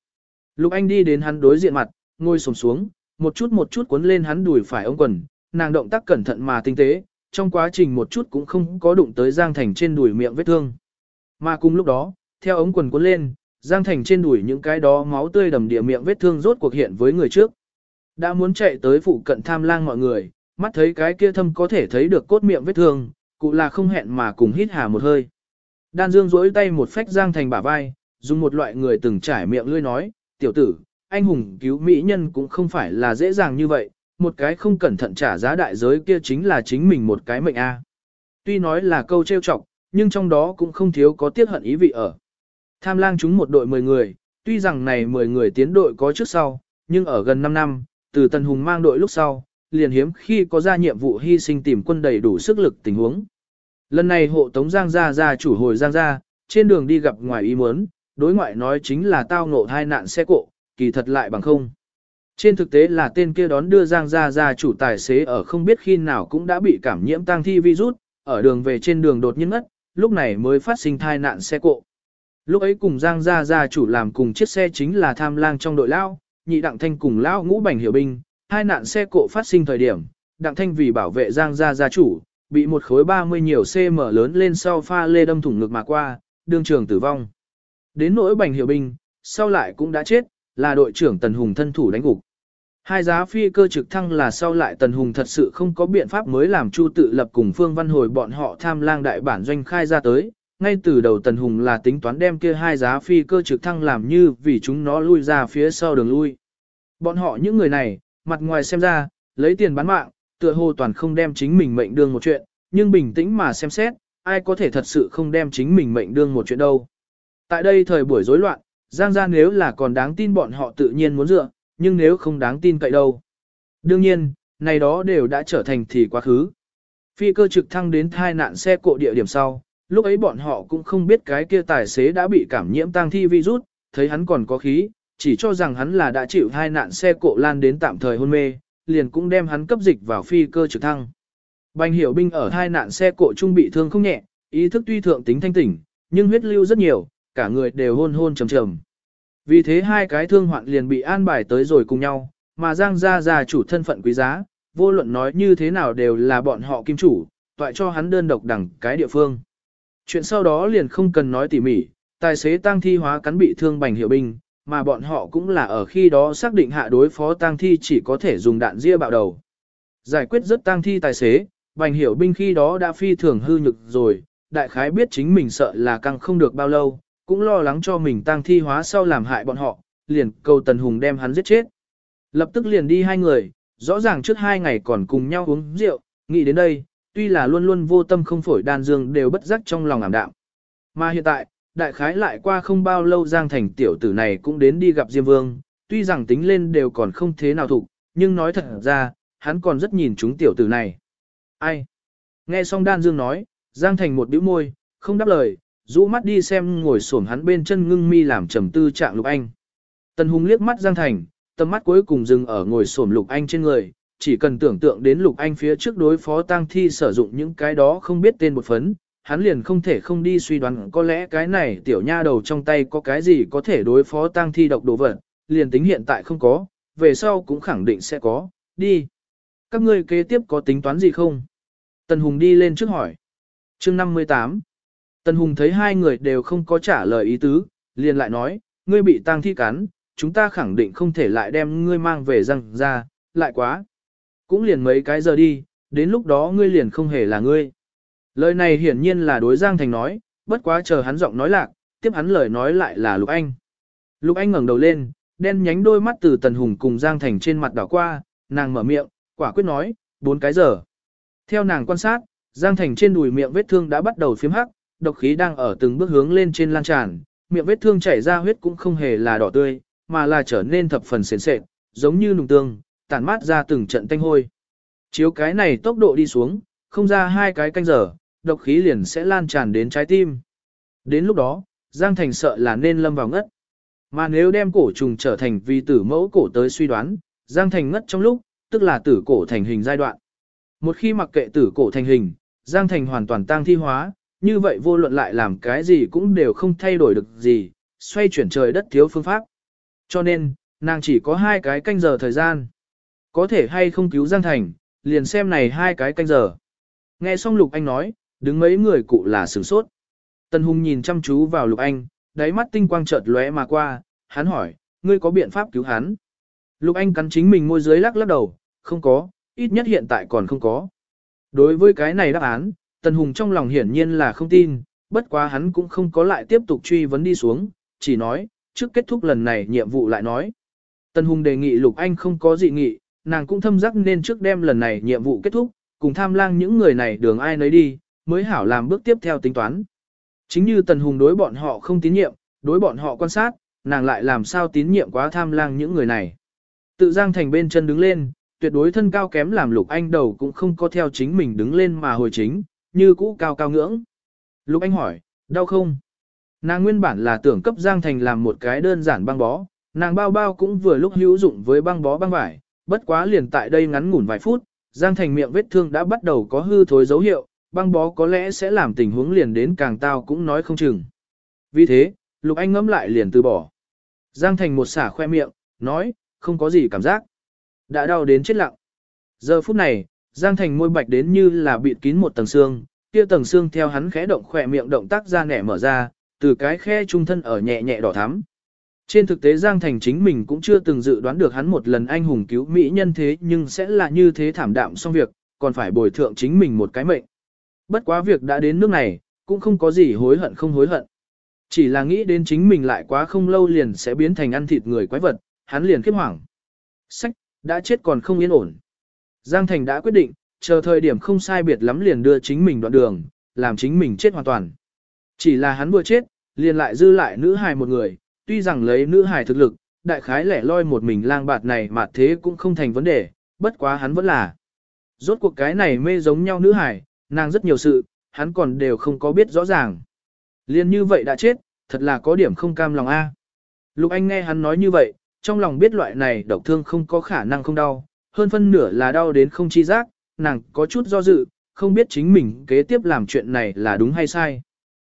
Lục Anh đi đến hắn đối diện mặt, ngồi xổm xuống, một chút một chút cuốn lên hắn đùi phải ông quần, nàng động tác cẩn thận mà tinh tế, trong quá trình một chút cũng không có đụng tới Giang Thành trên đùi miệng vết thương. Mà cùng lúc đó, theo ống quần cuốn lên, Giang Thành trên đùi những cái đó máu tươi đầm địa miệng vết thương rốt cuộc hiện với người trước. Đã muốn chạy tới phụ cận tham lang mọi người, mắt thấy cái kia thâm có thể thấy được cốt miệng vết thương, cụ là không hẹn mà cùng hít hà một hơi. Đan Dương duỗi tay một phách Giang Thành bả vai, dùng một loại người từng trải miệng lươi nói, tiểu tử, anh hùng cứu mỹ nhân cũng không phải là dễ dàng như vậy, một cái không cẩn thận trả giá đại giới kia chính là chính mình một cái mệnh A. Tuy nói là câu trêu chọc, nhưng trong đó cũng không thiếu có tiết hận ý vị ở. Tham lang chúng một đội 10 người, tuy rằng này 10 người tiến đội có trước sau, nhưng ở gần 5 năm, từ Tần Hùng mang đội lúc sau, liền hiếm khi có ra nhiệm vụ hy sinh tìm quân đầy đủ sức lực tình huống. Lần này hộ tống Giang Gia Gia chủ hồi Giang Gia, trên đường đi gặp ngoài ý muốn, đối ngoại nói chính là tao ngộ hai nạn xe cộ, kỳ thật lại bằng không. Trên thực tế là tên kia đón đưa Giang Gia Gia chủ tài xế ở không biết khi nào cũng đã bị cảm nhiễm tăng thi virus, ở đường về trên đường đột nhiên ngất, lúc này mới phát sinh thai nạn xe cộ. Lúc ấy cùng Giang Gia Gia chủ làm cùng chiếc xe chính là tham lang trong đội lao, nhị đặng thanh cùng lao ngũ bành hiểu binh, hai nạn xe cộ phát sinh thời điểm, đặng thanh vì bảo vệ Giang Gia Gia chủ, bị một khối 30 nhiều cm lớn lên sau pha lê đâm thủng ngực mà qua, đương trường tử vong. Đến nỗi bành hiểu binh, sau lại cũng đã chết, là đội trưởng Tần Hùng thân thủ đánh gục. Hai giá phi cơ trực thăng là sau lại Tần Hùng thật sự không có biện pháp mới làm Chu tự lập cùng Phương Văn Hồi bọn họ tham lang đại bản doanh khai ra tới, ngay từ đầu Tần Hùng là tính toán đem kia hai giá phi cơ trực thăng làm như vì chúng nó lui ra phía sau đường lui. Bọn họ những người này, mặt ngoài xem ra, lấy tiền bán mạng, tựa hồ toàn không đem chính mình mệnh đương một chuyện, nhưng bình tĩnh mà xem xét, ai có thể thật sự không đem chính mình mệnh đương một chuyện đâu. Tại đây thời buổi rối loạn, Giang gia nếu là còn đáng tin bọn họ tự nhiên muốn dựa, nhưng nếu không đáng tin cậy đâu. Đương nhiên, này đó đều đã trở thành thì quá khứ. Phi cơ trực thăng đến thai nạn xe cộ địa điểm sau, lúc ấy bọn họ cũng không biết cái kia tài xế đã bị cảm nhiễm tăng thi virus, thấy hắn còn có khí, chỉ cho rằng hắn là đã chịu hai nạn xe cộ lan đến tạm thời hôn mê, liền cũng đem hắn cấp dịch vào phi cơ trực thăng. Bành hiểu binh ở hai nạn xe cộ trung bị thương không nhẹ, ý thức tuy thượng tính thanh tỉnh, nhưng huyết lưu rất nhiều, cả người đều hôn hôn trầm trầm. Vì thế hai cái thương hoạn liền bị an bài tới rồi cùng nhau, mà Giang gia gia chủ thân phận quý giá, vô luận nói như thế nào đều là bọn họ kim chủ, toại cho hắn đơn độc đẳng cái địa phương. Chuyện sau đó liền không cần nói tỉ mỉ, tài xế tang thi hóa cắn bị thương bành hiệu binh, mà bọn họ cũng là ở khi đó xác định hạ đối phó tang thi chỉ có thể dùng đạn ria bạo đầu. Giải quyết rất tang thi tài xế, bành hiệu binh khi đó đã phi thường hư nhực rồi, đại khái biết chính mình sợ là căng không được bao lâu, cũng lo lắng cho mình tang thi hóa sau làm hại bọn họ, liền cầu Tần Hùng đem hắn giết chết. Lập tức liền đi hai người, rõ ràng trước hai ngày còn cùng nhau uống rượu, nghĩ đến đây, tuy là luôn luôn vô tâm không phổi đan dương đều bất giác trong lòng ảm đạm. Mà hiện tại, đại khái lại qua không bao lâu Giang Thành tiểu tử này cũng đến đi gặp Diêm Vương, tuy rằng tính lên đều còn không thế nào thụ, nhưng nói thật ra, hắn còn rất nhìn chúng tiểu tử này. Ai? Nghe xong đan dương nói, Giang Thành một bĩu môi, không đáp lời, rũ mắt đi xem ngồi xổm hắn bên chân ngưng mi làm trầm tư trạng Lục Anh. Tần Hùng liếc mắt Giang Thành, tầm mắt cuối cùng dừng ở ngồi xổm Lục Anh trên người, chỉ cần tưởng tượng đến Lục Anh phía trước đối phó tang thi sử dụng những cái đó không biết tên một phấn, hắn liền không thể không đi suy đoán có lẽ cái này tiểu nha đầu trong tay có cái gì có thể đối phó tang thi độc đồ vật, liền tính hiện tại không có, về sau cũng khẳng định sẽ có, đi. Các ngươi kế tiếp có tính toán gì không? Tần Hùng đi lên trước hỏi. chương 58 Tần Hùng thấy hai người đều không có trả lời ý tứ, liền lại nói, ngươi bị tang thi cắn, chúng ta khẳng định không thể lại đem ngươi mang về răng ra, lại quá. Cũng liền mấy cái giờ đi, đến lúc đó ngươi liền không hề là ngươi. Lời này hiển nhiên là đối Giang Thành nói, bất quá chờ hắn giọng nói lạc, tiếp hắn lời nói lại là Lục Anh. Lục Anh ngẩng đầu lên, đen nhánh đôi mắt từ Tần Hùng cùng Giang Thành trên mặt đảo qua, nàng mở miệng, quả quyết nói, bốn cái giờ. Theo nàng quan sát, Giang Thành trên đùi miệng vết thương đã bắt đầu phiếm hắc, độc khí đang ở từng bước hướng lên trên lan tràn, miệng vết thương chảy ra huyết cũng không hề là đỏ tươi, mà là trở nên thập phần sền sệt, giống như nùng tương, tản mát ra từng trận tanh hôi. Chiếu cái này tốc độ đi xuống, không ra hai cái canh giờ, độc khí liền sẽ lan tràn đến trái tim. Đến lúc đó, Giang Thành sợ là nên lâm vào ngất. Mà nếu đem cổ trùng trở thành vi tử mẫu cổ tới suy đoán, Giang Thành ngất trong lúc, tức là tử cổ thành hình giai đoạn. Một khi mặc kệ tử cổ thành hình, Giang Thành hoàn toàn tăng thi hóa, như vậy vô luận lại làm cái gì cũng đều không thay đổi được gì, xoay chuyển trời đất thiếu phương pháp. Cho nên, nàng chỉ có hai cái canh giờ thời gian. Có thể hay không cứu Giang Thành, liền xem này hai cái canh giờ. Nghe xong Lục Anh nói, đứng mấy người cụ là sửng sốt. Tần Hùng nhìn chăm chú vào Lục Anh, đáy mắt tinh quang chợt lóe mà qua, hắn hỏi, ngươi có biện pháp cứu hắn? Lục Anh cắn chính mình môi dưới lắc lắc đầu, không có, ít nhất hiện tại còn không có. Đối với cái này đáp án, Tần Hùng trong lòng hiển nhiên là không tin, bất quá hắn cũng không có lại tiếp tục truy vấn đi xuống, chỉ nói, trước kết thúc lần này nhiệm vụ lại nói. Tần Hùng đề nghị Lục Anh không có dị nghị, nàng cũng thâm giác nên trước đem lần này nhiệm vụ kết thúc, cùng tham lang những người này đường ai nấy đi, mới hảo làm bước tiếp theo tính toán. Chính như Tần Hùng đối bọn họ không tín nhiệm, đối bọn họ quan sát, nàng lại làm sao tín nhiệm quá tham lang những người này. Tự Giang Thành bên chân đứng lên, tuyệt đối thân cao kém làm Lục Anh đầu cũng không có theo chính mình đứng lên mà hồi chính, như cũ cao cao ngưỡng. Lục Anh hỏi, đau không? Nàng nguyên bản là tưởng cấp Giang Thành làm một cái đơn giản băng bó, nàng bao bao cũng vừa lúc hữu dụng với băng bó băng vải, bất quá liền tại đây ngắn ngủn vài phút, Giang Thành miệng vết thương đã bắt đầu có hư thối dấu hiệu, băng bó có lẽ sẽ làm tình huống liền đến càng tao cũng nói không chừng. Vì thế, Lục Anh ngẫm lại liền từ bỏ. Giang Thành một xả khoe miệng, nói, không có gì cảm giác. Đã đau đến chết lặng. Giờ phút này, Giang Thành môi bạch đến như là bịt kín một tầng xương, kia tầng xương theo hắn khẽ động khỏe miệng động tác ra nẻ mở ra, từ cái khe trung thân ở nhẹ nhẹ đỏ thắm. Trên thực tế Giang Thành chính mình cũng chưa từng dự đoán được hắn một lần anh hùng cứu Mỹ nhân thế nhưng sẽ là như thế thảm đạm xong việc, còn phải bồi thượng chính mình một cái mệnh. Bất quá việc đã đến nước này, cũng không có gì hối hận không hối hận. Chỉ là nghĩ đến chính mình lại quá không lâu liền sẽ biến thành ăn thịt người quái vật, hắn liền khiếp hoảng. Sách, đã chết còn không yên ổn. Giang Thành đã quyết định, chờ thời điểm không sai biệt lắm liền đưa chính mình đoạn đường, làm chính mình chết hoàn toàn. Chỉ là hắn vừa chết, liền lại dư lại nữ hài một người, tuy rằng lấy nữ hài thực lực, đại khái lẻ loi một mình lang bạt này mà thế cũng không thành vấn đề, bất quá hắn vẫn là. Rốt cuộc cái này mê giống nhau nữ hài, nàng rất nhiều sự, hắn còn đều không có biết rõ ràng. Liên như vậy đã chết, thật là có điểm không cam lòng a. Lục Anh nghe hắn nói như vậy, trong lòng biết loại này độc thương không có khả năng không đau, hơn phân nửa là đau đến không chi giác, nàng có chút do dự, không biết chính mình kế tiếp làm chuyện này là đúng hay sai.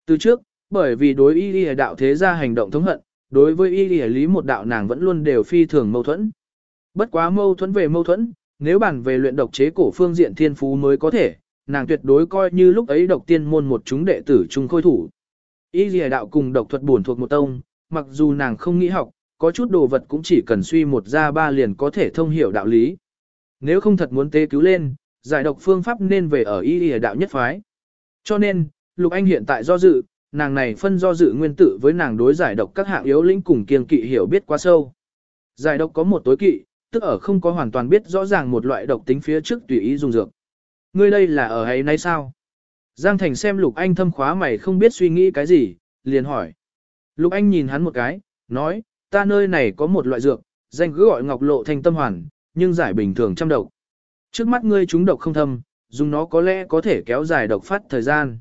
Từ trước, bởi vì đối y y đạo thế gia hành động thống hận, đối với y lý lý một đạo nàng vẫn luôn đều phi thường mâu thuẫn. Bất quá mâu thuẫn về mâu thuẫn, nếu bàn về luyện độc chế cổ phương diện thiên phú mới có thể, nàng tuyệt đối coi như lúc ấy độc tiên môn một chúng đệ tử chung khôi thủ. Y lý đạo cùng độc thuật buồn thuộc một tông, mặc dù nàng không nghĩ học, có chút đồ vật cũng chỉ cần suy một ra ba liền có thể thông hiểu đạo lý. Nếu không thật muốn tế cứu lên, giải độc phương pháp nên về ở y lìa đạo nhất phái. Cho nên, Lục Anh hiện tại do dự, nàng này phân do dự nguyên tử với nàng đối giải độc các hạng yếu lĩnh cùng kiên kỵ hiểu biết quá sâu. Giải độc có một tối kỵ, tức ở không có hoàn toàn biết rõ ràng một loại độc tính phía trước tùy ý dùng dược. Ngươi đây là ở ấy nay sao? Giang Thành xem Lục Anh thâm khóa mày không biết suy nghĩ cái gì, liền hỏi. Lục Anh nhìn hắn một cái, nói, ta nơi này có một loại dược, danh cứ gọi ngọc lộ thành tâm hoàn, nhưng giải bình thường trăm độc. Trước mắt ngươi chúng độc không thâm, dùng nó có lẽ có thể kéo dài độc phát thời gian.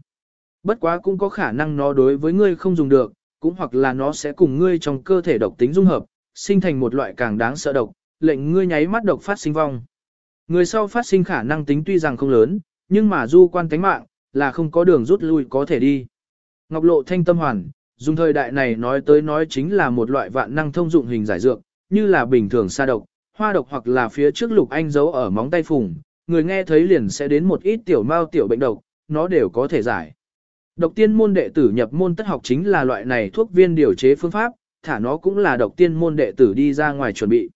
Bất quá cũng có khả năng nó đối với ngươi không dùng được, cũng hoặc là nó sẽ cùng ngươi trong cơ thể độc tính dung hợp, sinh thành một loại càng đáng sợ độc, lệnh ngươi nháy mắt độc phát sinh vong. Người sau phát sinh khả năng tính tuy rằng không lớn, nhưng mà du quan tánh mạng, là không có đường rút lui có thể đi. Ngọc lộ thanh tâm hoàn, dùng thời đại này nói tới nói chính là một loại vạn năng thông dụng hình giải dược, như là bình thường sa độc, hoa độc hoặc là phía trước lục anh giấu ở móng tay phùng, người nghe thấy liền sẽ đến một ít tiểu mao tiểu bệnh độc, nó đều có thể giải. Độc tiên môn đệ tử nhập môn tất học chính là loại này thuốc viên điều chế phương pháp, thả nó cũng là độc tiên môn đệ tử đi ra ngoài chuẩn bị.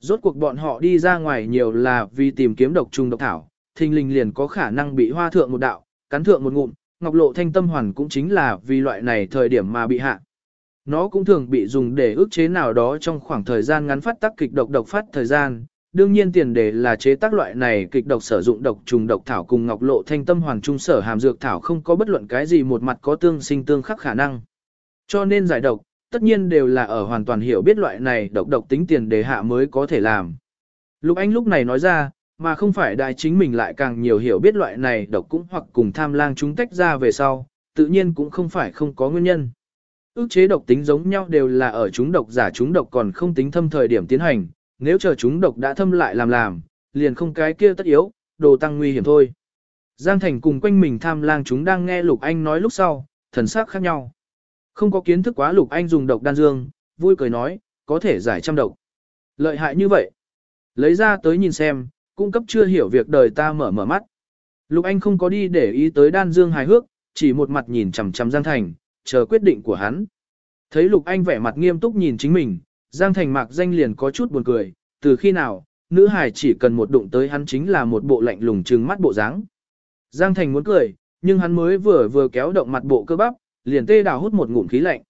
Rốt cuộc bọn họ đi ra ngoài nhiều là vì tìm kiếm độc trùng độc thảo, thình lình liền có khả năng bị hoa thượng một đạo, cắn thượng một ngụm, ngọc lộ thanh tâm hoàn cũng chính là vì loại này thời điểm mà bị hạ. Nó cũng thường bị dùng để ức chế nào đó trong khoảng thời gian ngắn phát tác kịch độc độc phát thời gian. Đương nhiên tiền đề là chế tác loại này kịch độc sử dụng độc trùng độc thảo cùng ngọc lộ thanh tâm hoàng trung sở hàm dược thảo không có bất luận cái gì một mặt có tương sinh tương khắc khả năng. Cho nên giải độc, tất nhiên đều là ở hoàn toàn hiểu biết loại này độc độc tính tiền đề hạ mới có thể làm. Lục Anh lúc này nói ra, mà không phải đại chính mình lại càng nhiều hiểu biết loại này độc cũng hoặc cùng tham lang chúng tách ra về sau, tự nhiên cũng không phải không có nguyên nhân. Ước chế độc tính giống nhau đều là ở chúng độc giả chúng độc còn không tính thâm thời điểm tiến hành, nếu chờ chúng độc đã thâm lại làm làm, liền không cái kia tất yếu, đồ tăng nguy hiểm thôi. Giang Thành cùng quanh mình tham lang chúng đang nghe Lục Anh nói lúc sau, thần sắc khác nhau. Không có kiến thức quá Lục Anh dùng độc đan dương, vui cười nói, có thể giải trăm độc. Lợi hại như vậy. Lấy ra tới nhìn xem, cung cấp chưa hiểu việc đời ta mở mở mắt. Lục Anh không có đi để ý tới đan dương hài hước, chỉ một mặt nhìn chằm chằm Giang Thành, chờ quyết định của hắn. Thấy Lục Anh vẻ mặt nghiêm túc nhìn chính mình, Giang Thành mạc danh liền có chút buồn cười, từ khi nào, nữ hài chỉ cần một đụng tới hắn chính là một bộ lạnh lùng trừng mắt bộ dáng. Giang Thành muốn cười, nhưng hắn mới vừa vừa kéo động mặt bộ cơ bắp, liền tê đào hút một ngụm khí lạnh.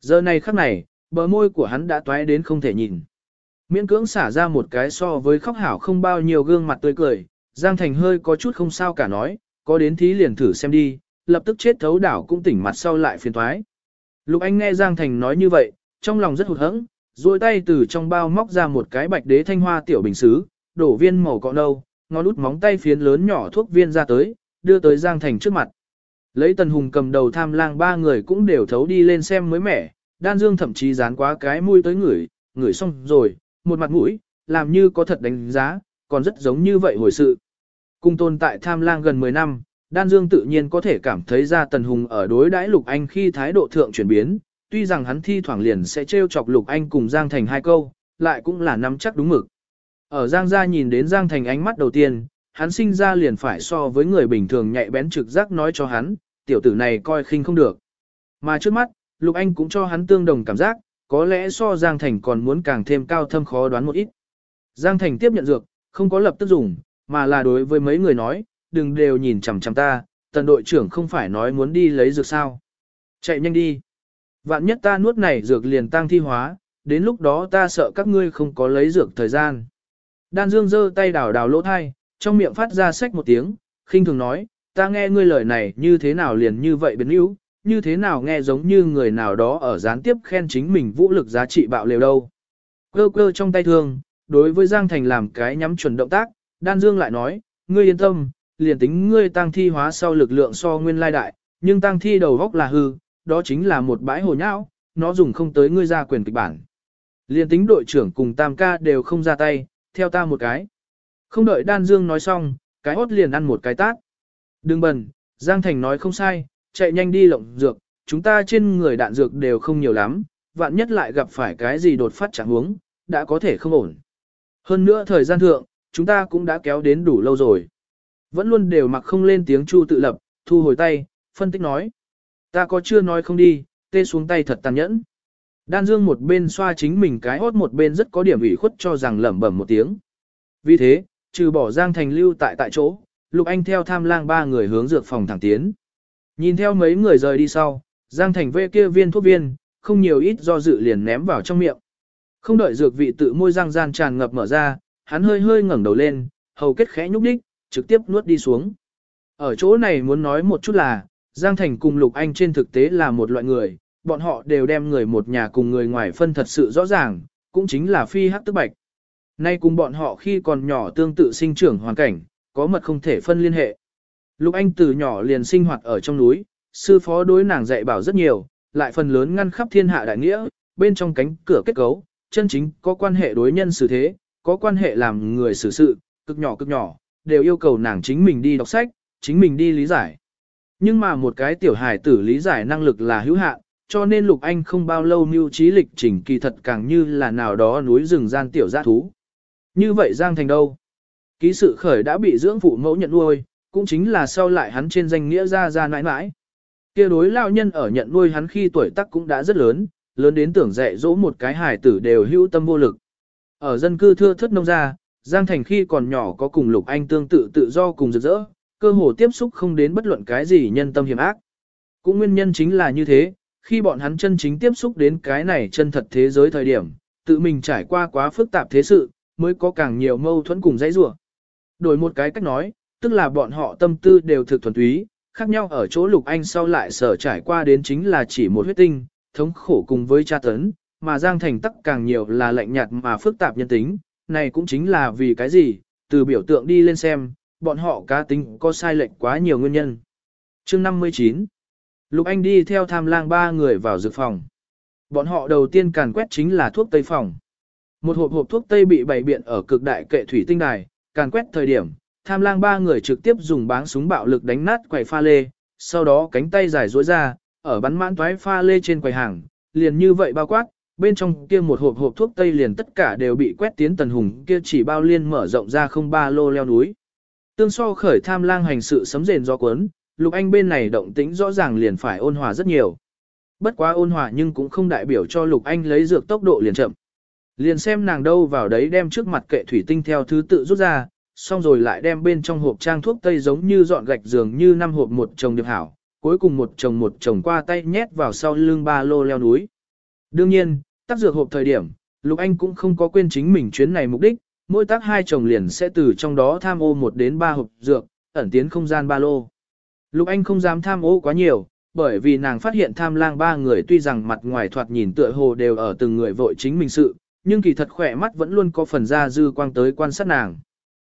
Giờ này khắc này, bờ môi của hắn đã toé đến không thể nhìn. Miễn cưỡng xả ra một cái so với khóc hảo không bao nhiêu gương mặt tươi cười, Giang Thành hơi có chút không sao cả nói, có đến thí liền thử xem đi, lập tức chết thấu đảo cũng tỉnh mặt sau lại phiền thoái. Lục Anh nghe Giang Thành nói như vậy, trong lòng rất hụt hẫng, duỗi tay từ trong bao móc ra một cái bạch đế thanh hoa tiểu bình xứ, đổ viên màu cọ nâu, ngón út móng tay phiến lớn nhỏ thuốc viên ra tới, đưa tới Giang Thành trước mặt. Lấy Tần Hùng cầm đầu tham lang ba người cũng đều thấu đi lên xem mới mẻ, đan dương thậm chí dán quá cái mũi tới ngửi, ngửi xong rồi, một mặt mũi, làm như có thật đánh giá, còn rất giống như vậy hồi sự. Cung tồn tại tham lang gần 10 năm, Đan Dương tự nhiên có thể cảm thấy ra Tần Hùng ở đối đãi Lục Anh khi thái độ thượng chuyển biến, tuy rằng hắn thi thoảng liền sẽ trêu chọc Lục Anh cùng Giang Thành hai câu, lại cũng là nắm chắc đúng mực. Ở Giang gia nhìn đến Giang Thành ánh mắt đầu tiên, hắn sinh ra liền phải so với người bình thường nhạy bén trực giác nói cho hắn, tiểu tử này coi khinh không được. Mà trước mắt, Lục Anh cũng cho hắn tương đồng cảm giác, có lẽ so Giang Thành còn muốn càng thêm cao thâm khó đoán một ít. Giang Thành tiếp nhận dược, không có lập tức dùng, mà là đối với mấy người nói, đừng đều nhìn chằm chằm ta, tần đội trưởng không phải nói muốn đi lấy dược sao. Chạy nhanh đi. Vạn nhất ta nuốt này dược liền tăng thi hóa, đến lúc đó ta sợ các ngươi không có lấy dược thời gian. Đan Dương giơ tay đảo đảo lỗ thai, trong miệng phát ra sách một tiếng, khinh thường nói, ta nghe ngươi lời này như thế nào liền như vậy biến yếu, như thế nào nghe giống như người nào đó ở gián tiếp khen chính mình vũ lực giá trị bạo liều đâu. Cơ cơ trong tay thương, đối với Giang Thành làm cái nhắm chuẩn động tác, Đan Dương lại nói, ngươi yên tâm, liền tính ngươi tăng thi hóa sau lực lượng so nguyên lai đại, nhưng tăng thi đầu góc là hư, đó chính là một bãi hồ nhão, nó dùng không tới ngươi ra quyền kịch bản. Liền tính đội trưởng cùng tam ca đều không ra tay, theo ta một cái. Không đợi Đan Dương nói xong, cái hốt liền ăn một cái tát. Đừng bần, Giang Thành nói không sai, chạy nhanh đi lộng dược, chúng ta trên người đạn dược đều không nhiều lắm, vạn nhất lại gặp phải cái gì đột phát chẳng huống, đã có thể không ổn. Hơn nữa thời gian thượng, chúng ta cũng đã kéo đến đủ lâu rồi. Vẫn luôn đều mặc không lên tiếng chu tự lập, thu hồi tay, phân tích nói. Ta có chưa nói không đi, tê xuống tay thật tàn nhẫn. Đan Dương một bên xoa chính mình cái hốt một bên rất có điểm ủy khuất cho rằng lẩm bẩm một tiếng. Vì thế, trừ bỏ Giang Thành lưu tại tại chỗ, Lục Anh theo tham lang ba người hướng dược phòng thẳng tiến. Nhìn theo mấy người rời đi sau, Giang Thành vê kia viên thuốc viên, không nhiều ít do dự liền ném vào trong miệng. Không đợi dược vị tự môi răng gian tràn ngập mở ra, hắn hơi hơi ngẩng đầu lên, hầu kết khẽ nhúc đích, trực tiếp nuốt đi xuống. Ở chỗ này muốn nói một chút là, Giang Thành cùng Lục Anh trên thực tế là một loại người, bọn họ đều đem người một nhà cùng người ngoài phân thật sự rõ ràng, cũng chính là phi hắc tức bạch. Nay cùng bọn họ khi còn nhỏ tương tự sinh trưởng hoàn cảnh, có mật không thể phân liên hệ. Lục Anh từ nhỏ liền sinh hoạt ở trong núi, sư phó đối nàng dạy bảo rất nhiều, lại phần lớn ngăn khắp thiên hạ đại nghĩa, bên trong cánh cửa kết cấu, chân chính có quan hệ đối nhân xử thế, có quan hệ làm người xử sự, cực nhỏ cực nhỏ, đều yêu cầu nàng chính mình đi đọc sách, chính mình đi lý giải. Nhưng mà một cái tiểu hài tử lý giải năng lực là hữu hạn, cho nên Lục Anh không bao lâu mưu trí lịch trình kỳ thật càng như là nào đó núi rừng gian tiểu gia thú. Như vậy Giang Thành đâu? Ký sự khởi đã bị dưỡng phụ mẫu nhận nuôi, cũng chính là sau lại hắn trên danh nghĩa ra ra nãi nãi. kia đối lao nhân ở nhận nuôi hắn khi tuổi tác cũng đã rất lớn, lớn đến tưởng dạy dỗ một cái hài tử đều hữu tâm vô lực. Ở dân cư thưa thất nông gia, Giang Thành khi còn nhỏ có cùng Lục Anh tương tự tự do cùng rực rỡ, cơ hồ tiếp xúc không đến bất luận cái gì nhân tâm hiểm ác. Cũng nguyên nhân chính là như thế, khi bọn hắn chân chính tiếp xúc đến cái này chân thật thế giới thời điểm, tự mình trải qua quá phức tạp thế sự, mới có càng nhiều mâu thuẫn cùng dãy rủa. Đổi một cái cách nói, tức là bọn họ tâm tư đều thực thuần túy, khác nhau ở chỗ Lục Anh sau lại sở trải qua đến chính là chỉ một huyết tinh, thống khổ cùng với tra tấn, mà Giang Thành tắc càng nhiều là lạnh nhạt mà phức tạp nhân tính, này cũng chính là vì cái gì, từ biểu tượng đi lên xem, bọn họ cá tính có sai lệch quá nhiều nguyên nhân. chương 59 Lục Anh đi theo tham lang ba người vào dược phòng. Bọn họ đầu tiên càn quét chính là thuốc tây phòng. Một hộp hộp thuốc tây bị bày biện ở cực đại kệ thủy tinh đài, càn quét thời điểm, tham lang ba người trực tiếp dùng báng súng bạo lực đánh nát quầy pha lê, sau đó cánh tay dài duỗi ra, ở bắn mãn toái pha lê trên quầy hàng, liền như vậy bao quát, bên trong kia một hộp hộp thuốc tây liền tất cả đều bị quét tiến tần hùng kia chỉ bao liên mở rộng ra không ba lô leo núi. Tương so khởi tham lang hành sự sấm rền do cuốn, lục anh bên này động tĩnh rõ ràng liền phải ôn hòa rất nhiều. Bất quá ôn hòa nhưng cũng không đại biểu cho lục anh lấy dược tốc độ liền chậm. Liền xem nàng đâu vào đấy đem trước mặt kệ thủy tinh theo thứ tự rút ra, xong rồi lại đem bên trong hộp trang thuốc tây giống như dọn gạch giường như năm hộp một chồng điệp hảo, cuối cùng một chồng một chồng qua tay nhét vào sau lưng ba lô leo núi. Đương nhiên, tác dược hộp thời điểm, Lục Anh cũng không có quên chính mình chuyến này mục đích, mỗi tác hai chồng liền sẽ từ trong đó tham ô một đến ba hộp dược, ẩn tiến không gian ba lô. Lục Anh không dám tham ô quá nhiều, bởi vì nàng phát hiện tham lang ba người tuy rằng mặt ngoài thoạt nhìn tựa hồ đều ở từng người vội chính mình sự, nhưng kỳ thật khỏe mắt vẫn luôn có phần ra dư quang tới quan sát nàng.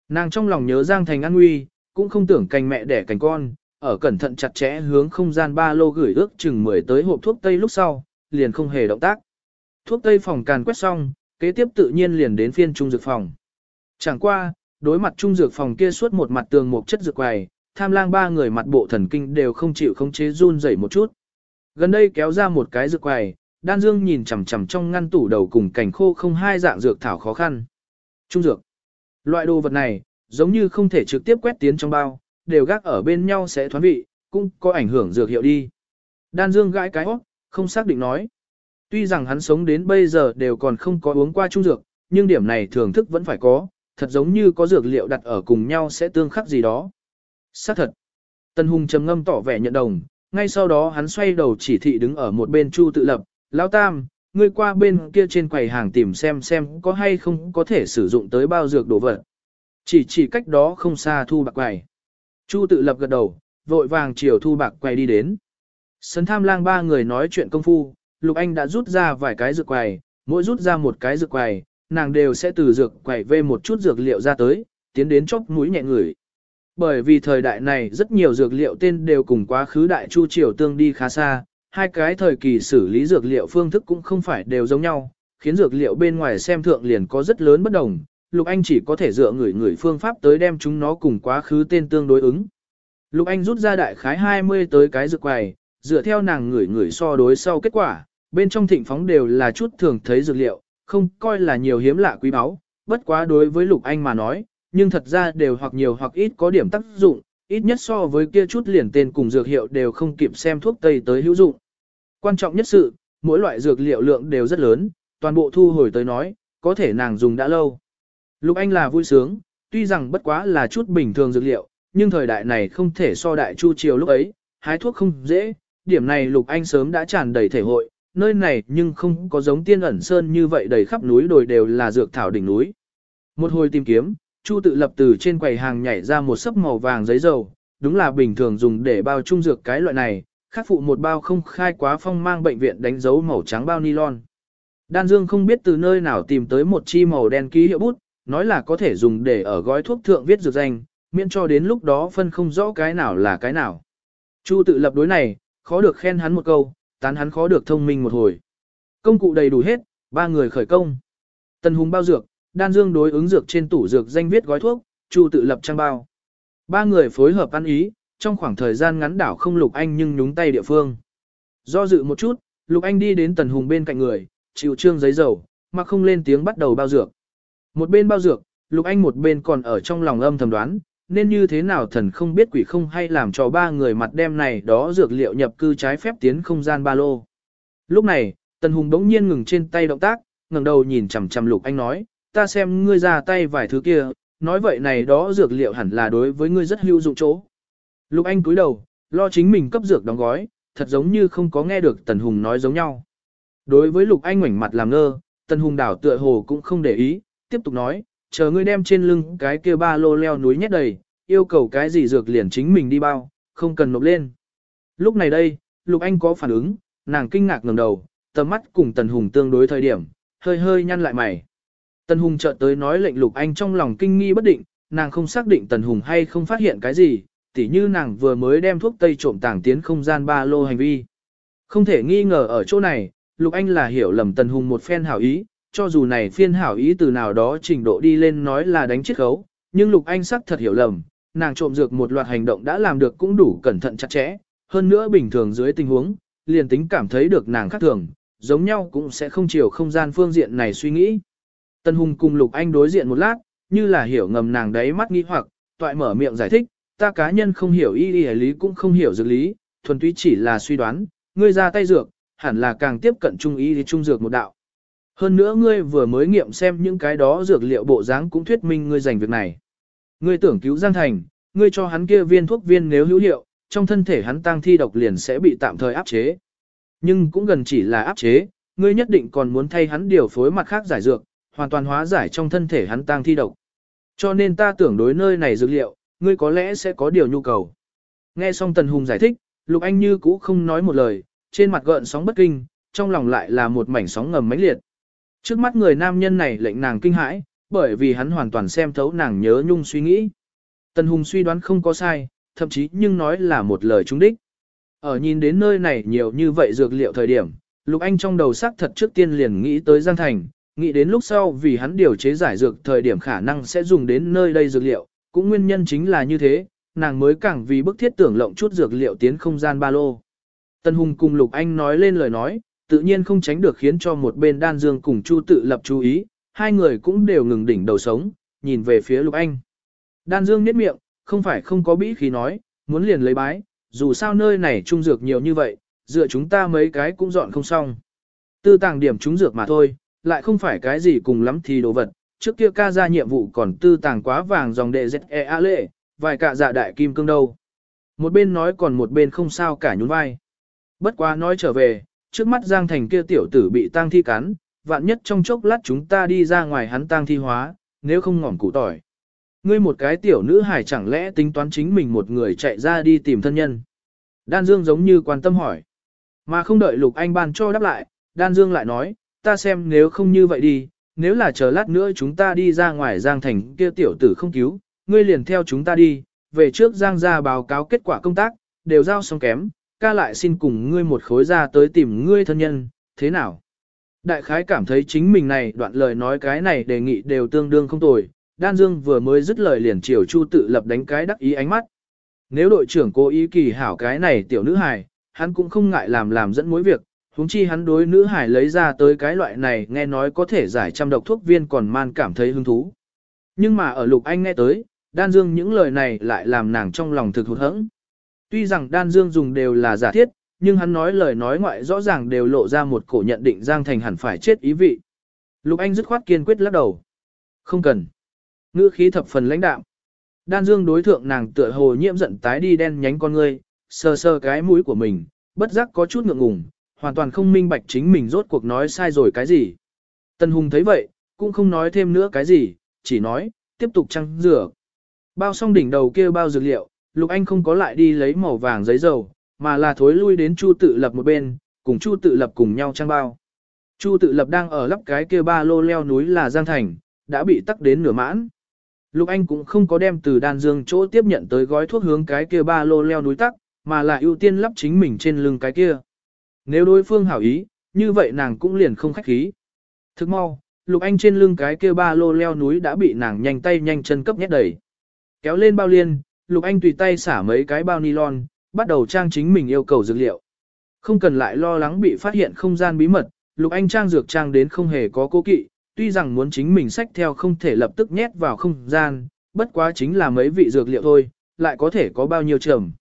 Nàng trong lòng nhớ Giang Thành an nguy, cũng không tưởng cành mẹ đẻ cành con, ở cẩn thận chặt chẽ hướng không gian ba lô gửi ước chừng 10 tới hộp thuốc tây lúc sau, liền không hề động tác. Thuốc tây phòng càn quét xong, kế tiếp tự nhiên liền đến phiên trung dược phòng. Chẳng qua, đối mặt trung dược phòng kia suốt một mặt tường một chất dược quầy, tham lang ba người mặt bộ thần kinh đều không chịu không chế run rẩy một chút. Gần đây kéo ra một cái dược quầy, đan dương nhìn chằm chằm trong ngăn tủ đầu cùng cảnh khô không hai dạng dược thảo khó khăn. Trung dược. Loại đồ vật này, giống như không thể trực tiếp quét tiến trong bao, đều gác ở bên nhau sẽ thoán vị, cũng có ảnh hưởng dược hiệu đi. Đan dương gãi cái óc, không xác định nói. Tuy rằng hắn sống đến bây giờ đều còn không có uống qua trung dược, nhưng điểm này thưởng thức vẫn phải có, thật giống như có dược liệu đặt ở cùng nhau sẽ tương khắc gì đó. Xác thật. Tân Hùng trầm ngâm tỏ vẻ nhận đồng, ngay sau đó hắn xoay đầu chỉ thị đứng ở một bên Chu tự lập, Lão Tam, ngươi qua bên kia trên quầy hàng tìm xem xem có hay không có thể sử dụng tới bao dược đồ vật. Chỉ chỉ cách đó không xa thu bạc quầy. Chu tự lập gật đầu, vội vàng chiều thu bạc quầy đi đến. Sấn tham lang ba người nói chuyện công phu, Lục Anh đã rút ra vài cái dược quầy, mỗi rút ra một cái dược quầy, nàng đều sẽ từ dược quầy vê một chút dược liệu ra tới, tiến đến chốc mũi nhẹ người. Bởi vì thời đại này rất nhiều dược liệu tên đều cùng quá khứ đại chu triều tương đi khá xa, hai cái thời kỳ xử lý dược liệu phương thức cũng không phải đều giống nhau, khiến dược liệu bên ngoài xem thượng liền có rất lớn bất đồng. Lục Anh chỉ có thể dựa người người phương pháp tới đem chúng nó cùng quá khứ tên tương đối ứng. Lục Anh rút ra đại khái 20 tới cái dược quầy, dựa theo nàng ngửi ngửi so đối sau kết quả, bên trong thịnh phóng đều là chút thường thấy dược liệu, không coi là nhiều hiếm lạ quý báu, bất quá đối với Lục Anh mà nói, nhưng thật ra đều hoặc nhiều hoặc ít có điểm tác dụng, ít nhất so với kia chút liền tên cùng dược hiệu đều không kịp xem thuốc tây tới hữu dụng. Quan trọng nhất sự, mỗi loại dược liệu lượng đều rất lớn, toàn bộ thu hồi tới nói, có thể nàng dùng đã lâu. Lục Anh là vui sướng, tuy rằng bất quá là chút bình thường dược liệu, nhưng thời đại này không thể so đại chu triều lúc ấy, hái thuốc không dễ, điểm này Lục Anh sớm đã tràn đầy thể hội, nơi này nhưng không có giống tiên ẩn sơn như vậy đầy khắp núi đồi đều là dược thảo đỉnh núi. Một hồi tìm kiếm, Chu tự lập từ trên quầy hàng nhảy ra một sấp màu vàng giấy dầu, đúng là bình thường dùng để bao trung dược cái loại này, khắc phụ một bao không khai quá phong mang bệnh viện đánh dấu màu trắng bao nylon. Đan Dương không biết từ nơi nào tìm tới một chi màu đen ký hiệu bút, nói là có thể dùng để ở gói thuốc thượng viết dược danh, miễn cho đến lúc đó phân không rõ cái nào là cái nào. Chu tự lập đối này, khó được khen hắn một câu, tán hắn khó được thông minh một hồi. Công cụ đầy đủ hết, ba người khởi công. Tần Hùng bao dược, Đan Dương đối ứng dược trên tủ dược danh viết gói thuốc, Chu tự lập trang bao. Ba người phối hợp ăn ý, trong khoảng thời gian ngắn đảo không Lục Anh nhưng nhúng tay địa phương. Do dự một chút, Lục Anh đi đến Tần Hùng bên cạnh người, chịu trương giấy dầu, mà không lên tiếng bắt đầu bao dược. Một bên bao dược, Lục Anh một bên còn ở trong lòng âm thầm đoán, nên như thế nào thần không biết quỷ không hay làm cho ba người mặt đem này đó dược liệu nhập cư trái phép tiến không gian ba lô. Lúc này, Tần Hùng đống nhiên ngừng trên tay động tác, ngẩng đầu nhìn chằm chằm Lục Anh nói, ta xem ngươi ra tay vài thứ kia, nói vậy này đó dược liệu hẳn là đối với ngươi rất hữu dụng chỗ. Lục Anh cúi đầu, lo chính mình cấp dược đóng gói, thật giống như không có nghe được Tần Hùng nói giống nhau. Đối với Lục Anh ngoảnh mặt làm ngơ, Tần Hùng đảo tựa hồ cũng không để ý, tiếp tục nói, chờ ngươi đem trên lưng cái kia ba lô leo núi nhét đầy, yêu cầu cái gì dược liền chính mình đi bao, không cần nộp lên. Lúc này đây, Lục Anh có phản ứng, nàng kinh ngạc ngẩng đầu, tầm mắt cùng Tần Hùng tương đối thời điểm, hơi hơi nhăn lại mày. Tần Hùng chợt tới nói lệnh Lục Anh trong lòng kinh nghi bất định, nàng không xác định Tần Hùng hay không phát hiện cái gì, tỉ như nàng vừa mới đem thuốc tây trộm tàng tiến không gian ba lô hành vi. Không thể nghi ngờ ở chỗ này, Lục Anh là hiểu lầm Tần Hùng một phen hảo ý, cho dù này phiên hảo ý từ nào đó trình độ đi lên nói là đánh chết khấu, nhưng Lục Anh sắc thật hiểu lầm, nàng trộm dược một loạt hành động đã làm được cũng đủ cẩn thận chặt chẽ, hơn nữa bình thường dưới tình huống, liền tính cảm thấy được nàng khác thường, giống nhau cũng sẽ không chiều không gian phương diện này suy nghĩ. Tân Hùng cùng Lục Anh đối diện một lát, như là hiểu ngầm nàng đấy mắt nghi hoặc, toại mở miệng giải thích, ta cá nhân không hiểu y y lý cũng không hiểu dược lý, thuần túy chỉ là suy đoán, ngươi ra tay dược, hẳn là càng tiếp cận trung y thì trung dược một đạo. Hơn nữa ngươi vừa mới nghiệm xem những cái đó dược liệu bộ dáng cũng thuyết minh ngươi dành việc này. Ngươi tưởng cứu Giang Thành, ngươi cho hắn kia viên thuốc viên nếu hữu hiệu, trong thân thể hắn tăng thi độc liền sẽ bị tạm thời áp chế. Nhưng cũng gần chỉ là áp chế, ngươi nhất định còn muốn thay hắn điều phối mặt khác giải dược, hoàn toàn hóa giải trong thân thể hắn tăng thi độc. Cho nên ta tưởng đối nơi này dược liệu, ngươi có lẽ sẽ có điều nhu cầu. Nghe xong Tần Hùng giải thích, Lục Anh như cũ không nói một lời, trên mặt gợn sóng bất kinh, trong lòng lại là một mảnh sóng ngầm mãnh liệt. Trước mắt người nam nhân này lệnh nàng kinh hãi, bởi vì hắn hoàn toàn xem thấu nàng nhớ nhung suy nghĩ. Tần Hùng suy đoán không có sai, thậm chí nhưng nói là một lời trúng đích. Ở nhìn đến nơi này nhiều như vậy dược liệu thời điểm, Lục Anh trong đầu sắc thật trước tiên liền nghĩ tới Giang Thành, nghĩ đến lúc sau vì hắn điều chế giải dược thời điểm khả năng sẽ dùng đến nơi đây dược liệu, cũng nguyên nhân chính là như thế, nàng mới càng vì bức thiết tưởng lộng chút dược liệu tiến không gian ba lô. Tân Hùng cùng Lục Anh nói lên lời nói, tự nhiên không tránh được khiến cho một bên đan dương cùng Chu tự lập chú ý, hai người cũng đều ngừng đỉnh đầu sống, nhìn về phía Lục Anh. Đan dương niết miệng, không phải không có bĩ khí nói, muốn liền lấy bái, dù sao nơi này trung dược nhiều như vậy, dựa chúng ta mấy cái cũng dọn không xong. Tư tàng điểm trung dược mà thôi, lại không phải cái gì cùng lắm thì đồ vật, trước kia ca ra nhiệm vụ còn tư tàng quá vàng dòng đệ ZE A lệ, vài cạ dạ đại kim cương đâu. Một bên nói còn một bên không sao cả nhún vai. Bất quá nói trở về, trước mắt Giang Thành kia tiểu tử bị tang thi cắn, vạn nhất trong chốc lát chúng ta đi ra ngoài hắn tang thi hóa, nếu không ngỏm củ tỏi. Ngươi một cái tiểu nữ hài chẳng lẽ tính toán chính mình một người chạy ra đi tìm thân nhân. Đan Dương giống như quan tâm hỏi. Mà không đợi Lục Anh ban cho đáp lại, Đan Dương lại nói, ta xem nếu không như vậy đi, nếu là chờ lát nữa chúng ta đi ra ngoài Giang Thành kia tiểu tử không cứu, ngươi liền theo chúng ta đi, về trước Giang ra báo cáo kết quả công tác, đều giao xong kém, ca lại xin cùng ngươi một khối ra tới tìm ngươi thân nhân, thế nào? Đại khái cảm thấy chính mình này đoạn lời nói cái này đề nghị đều tương đương không tồi, Đan Dương vừa mới dứt lời liền chiều Chu tự lập đánh cái đắc ý ánh mắt. Nếu đội trưởng cố ý kỳ hảo cái này tiểu nữ hài, hắn cũng không ngại làm làm dẫn mối việc, huống chi hắn đối nữ hài lấy ra tới cái loại này nghe nói có thể giải trăm độc thuốc viên còn man cảm thấy hứng thú. Nhưng mà ở Lục Anh nghe tới, Đan Dương những lời này lại làm nàng trong lòng thực hụt hẫng. Tuy rằng Đan Dương dùng đều là giả thiết, nhưng hắn nói lời nói ngoại rõ ràng đều lộ ra một cổ nhận định Giang Thành hẳn phải chết ý vị. Lục Anh dứt khoát kiên quyết lắc đầu. Không cần. Ngữ khí thập phần lãnh đạm. Đan Dương đối thượng nàng tựa hồ nhiễm giận tái đi đen nhánh con ngươi, sờ sờ cái mũi của mình, bất giác có chút ngượng ngùng, hoàn toàn không minh bạch chính mình rốt cuộc nói sai rồi cái gì. Tân Hùng thấy vậy, cũng không nói thêm nữa cái gì, chỉ nói, tiếp tục trăng rửa. Bao xong đỉnh đầu kia bao dược liệu, Lục Anh không có lại đi lấy màu vàng giấy dầu, mà là thối lui đến Chu tự lập một bên, cùng Chu tự lập cùng nhau trang bao. Chu tự lập đang ở lắp cái kia ba lô leo núi là Giang Thành, đã bị tắc đến nửa mãn. Lục Anh cũng không có đem từ đan dương chỗ tiếp nhận tới gói thuốc hướng cái kia ba lô leo núi tắc, mà là ưu tiên lắp chính mình trên lưng cái kia. Nếu đối phương hảo ý, như vậy nàng cũng liền không khách khí. Thức mau, Lục Anh trên lưng cái kia ba lô leo núi đã bị nàng nhanh tay nhanh chân cấp nhét đầy. Kéo lên bao liên, Lục Anh tùy tay xả mấy cái bao nylon, bắt đầu trang chính mình yêu cầu dược liệu. Không cần lại lo lắng bị phát hiện không gian bí mật, Lục Anh trang dược trang đến không hề có cố kỵ, tuy rằng muốn chính mình sách theo không thể lập tức nhét vào không gian, bất quá chính là mấy vị dược liệu thôi, lại có thể có bao nhiêu trầm.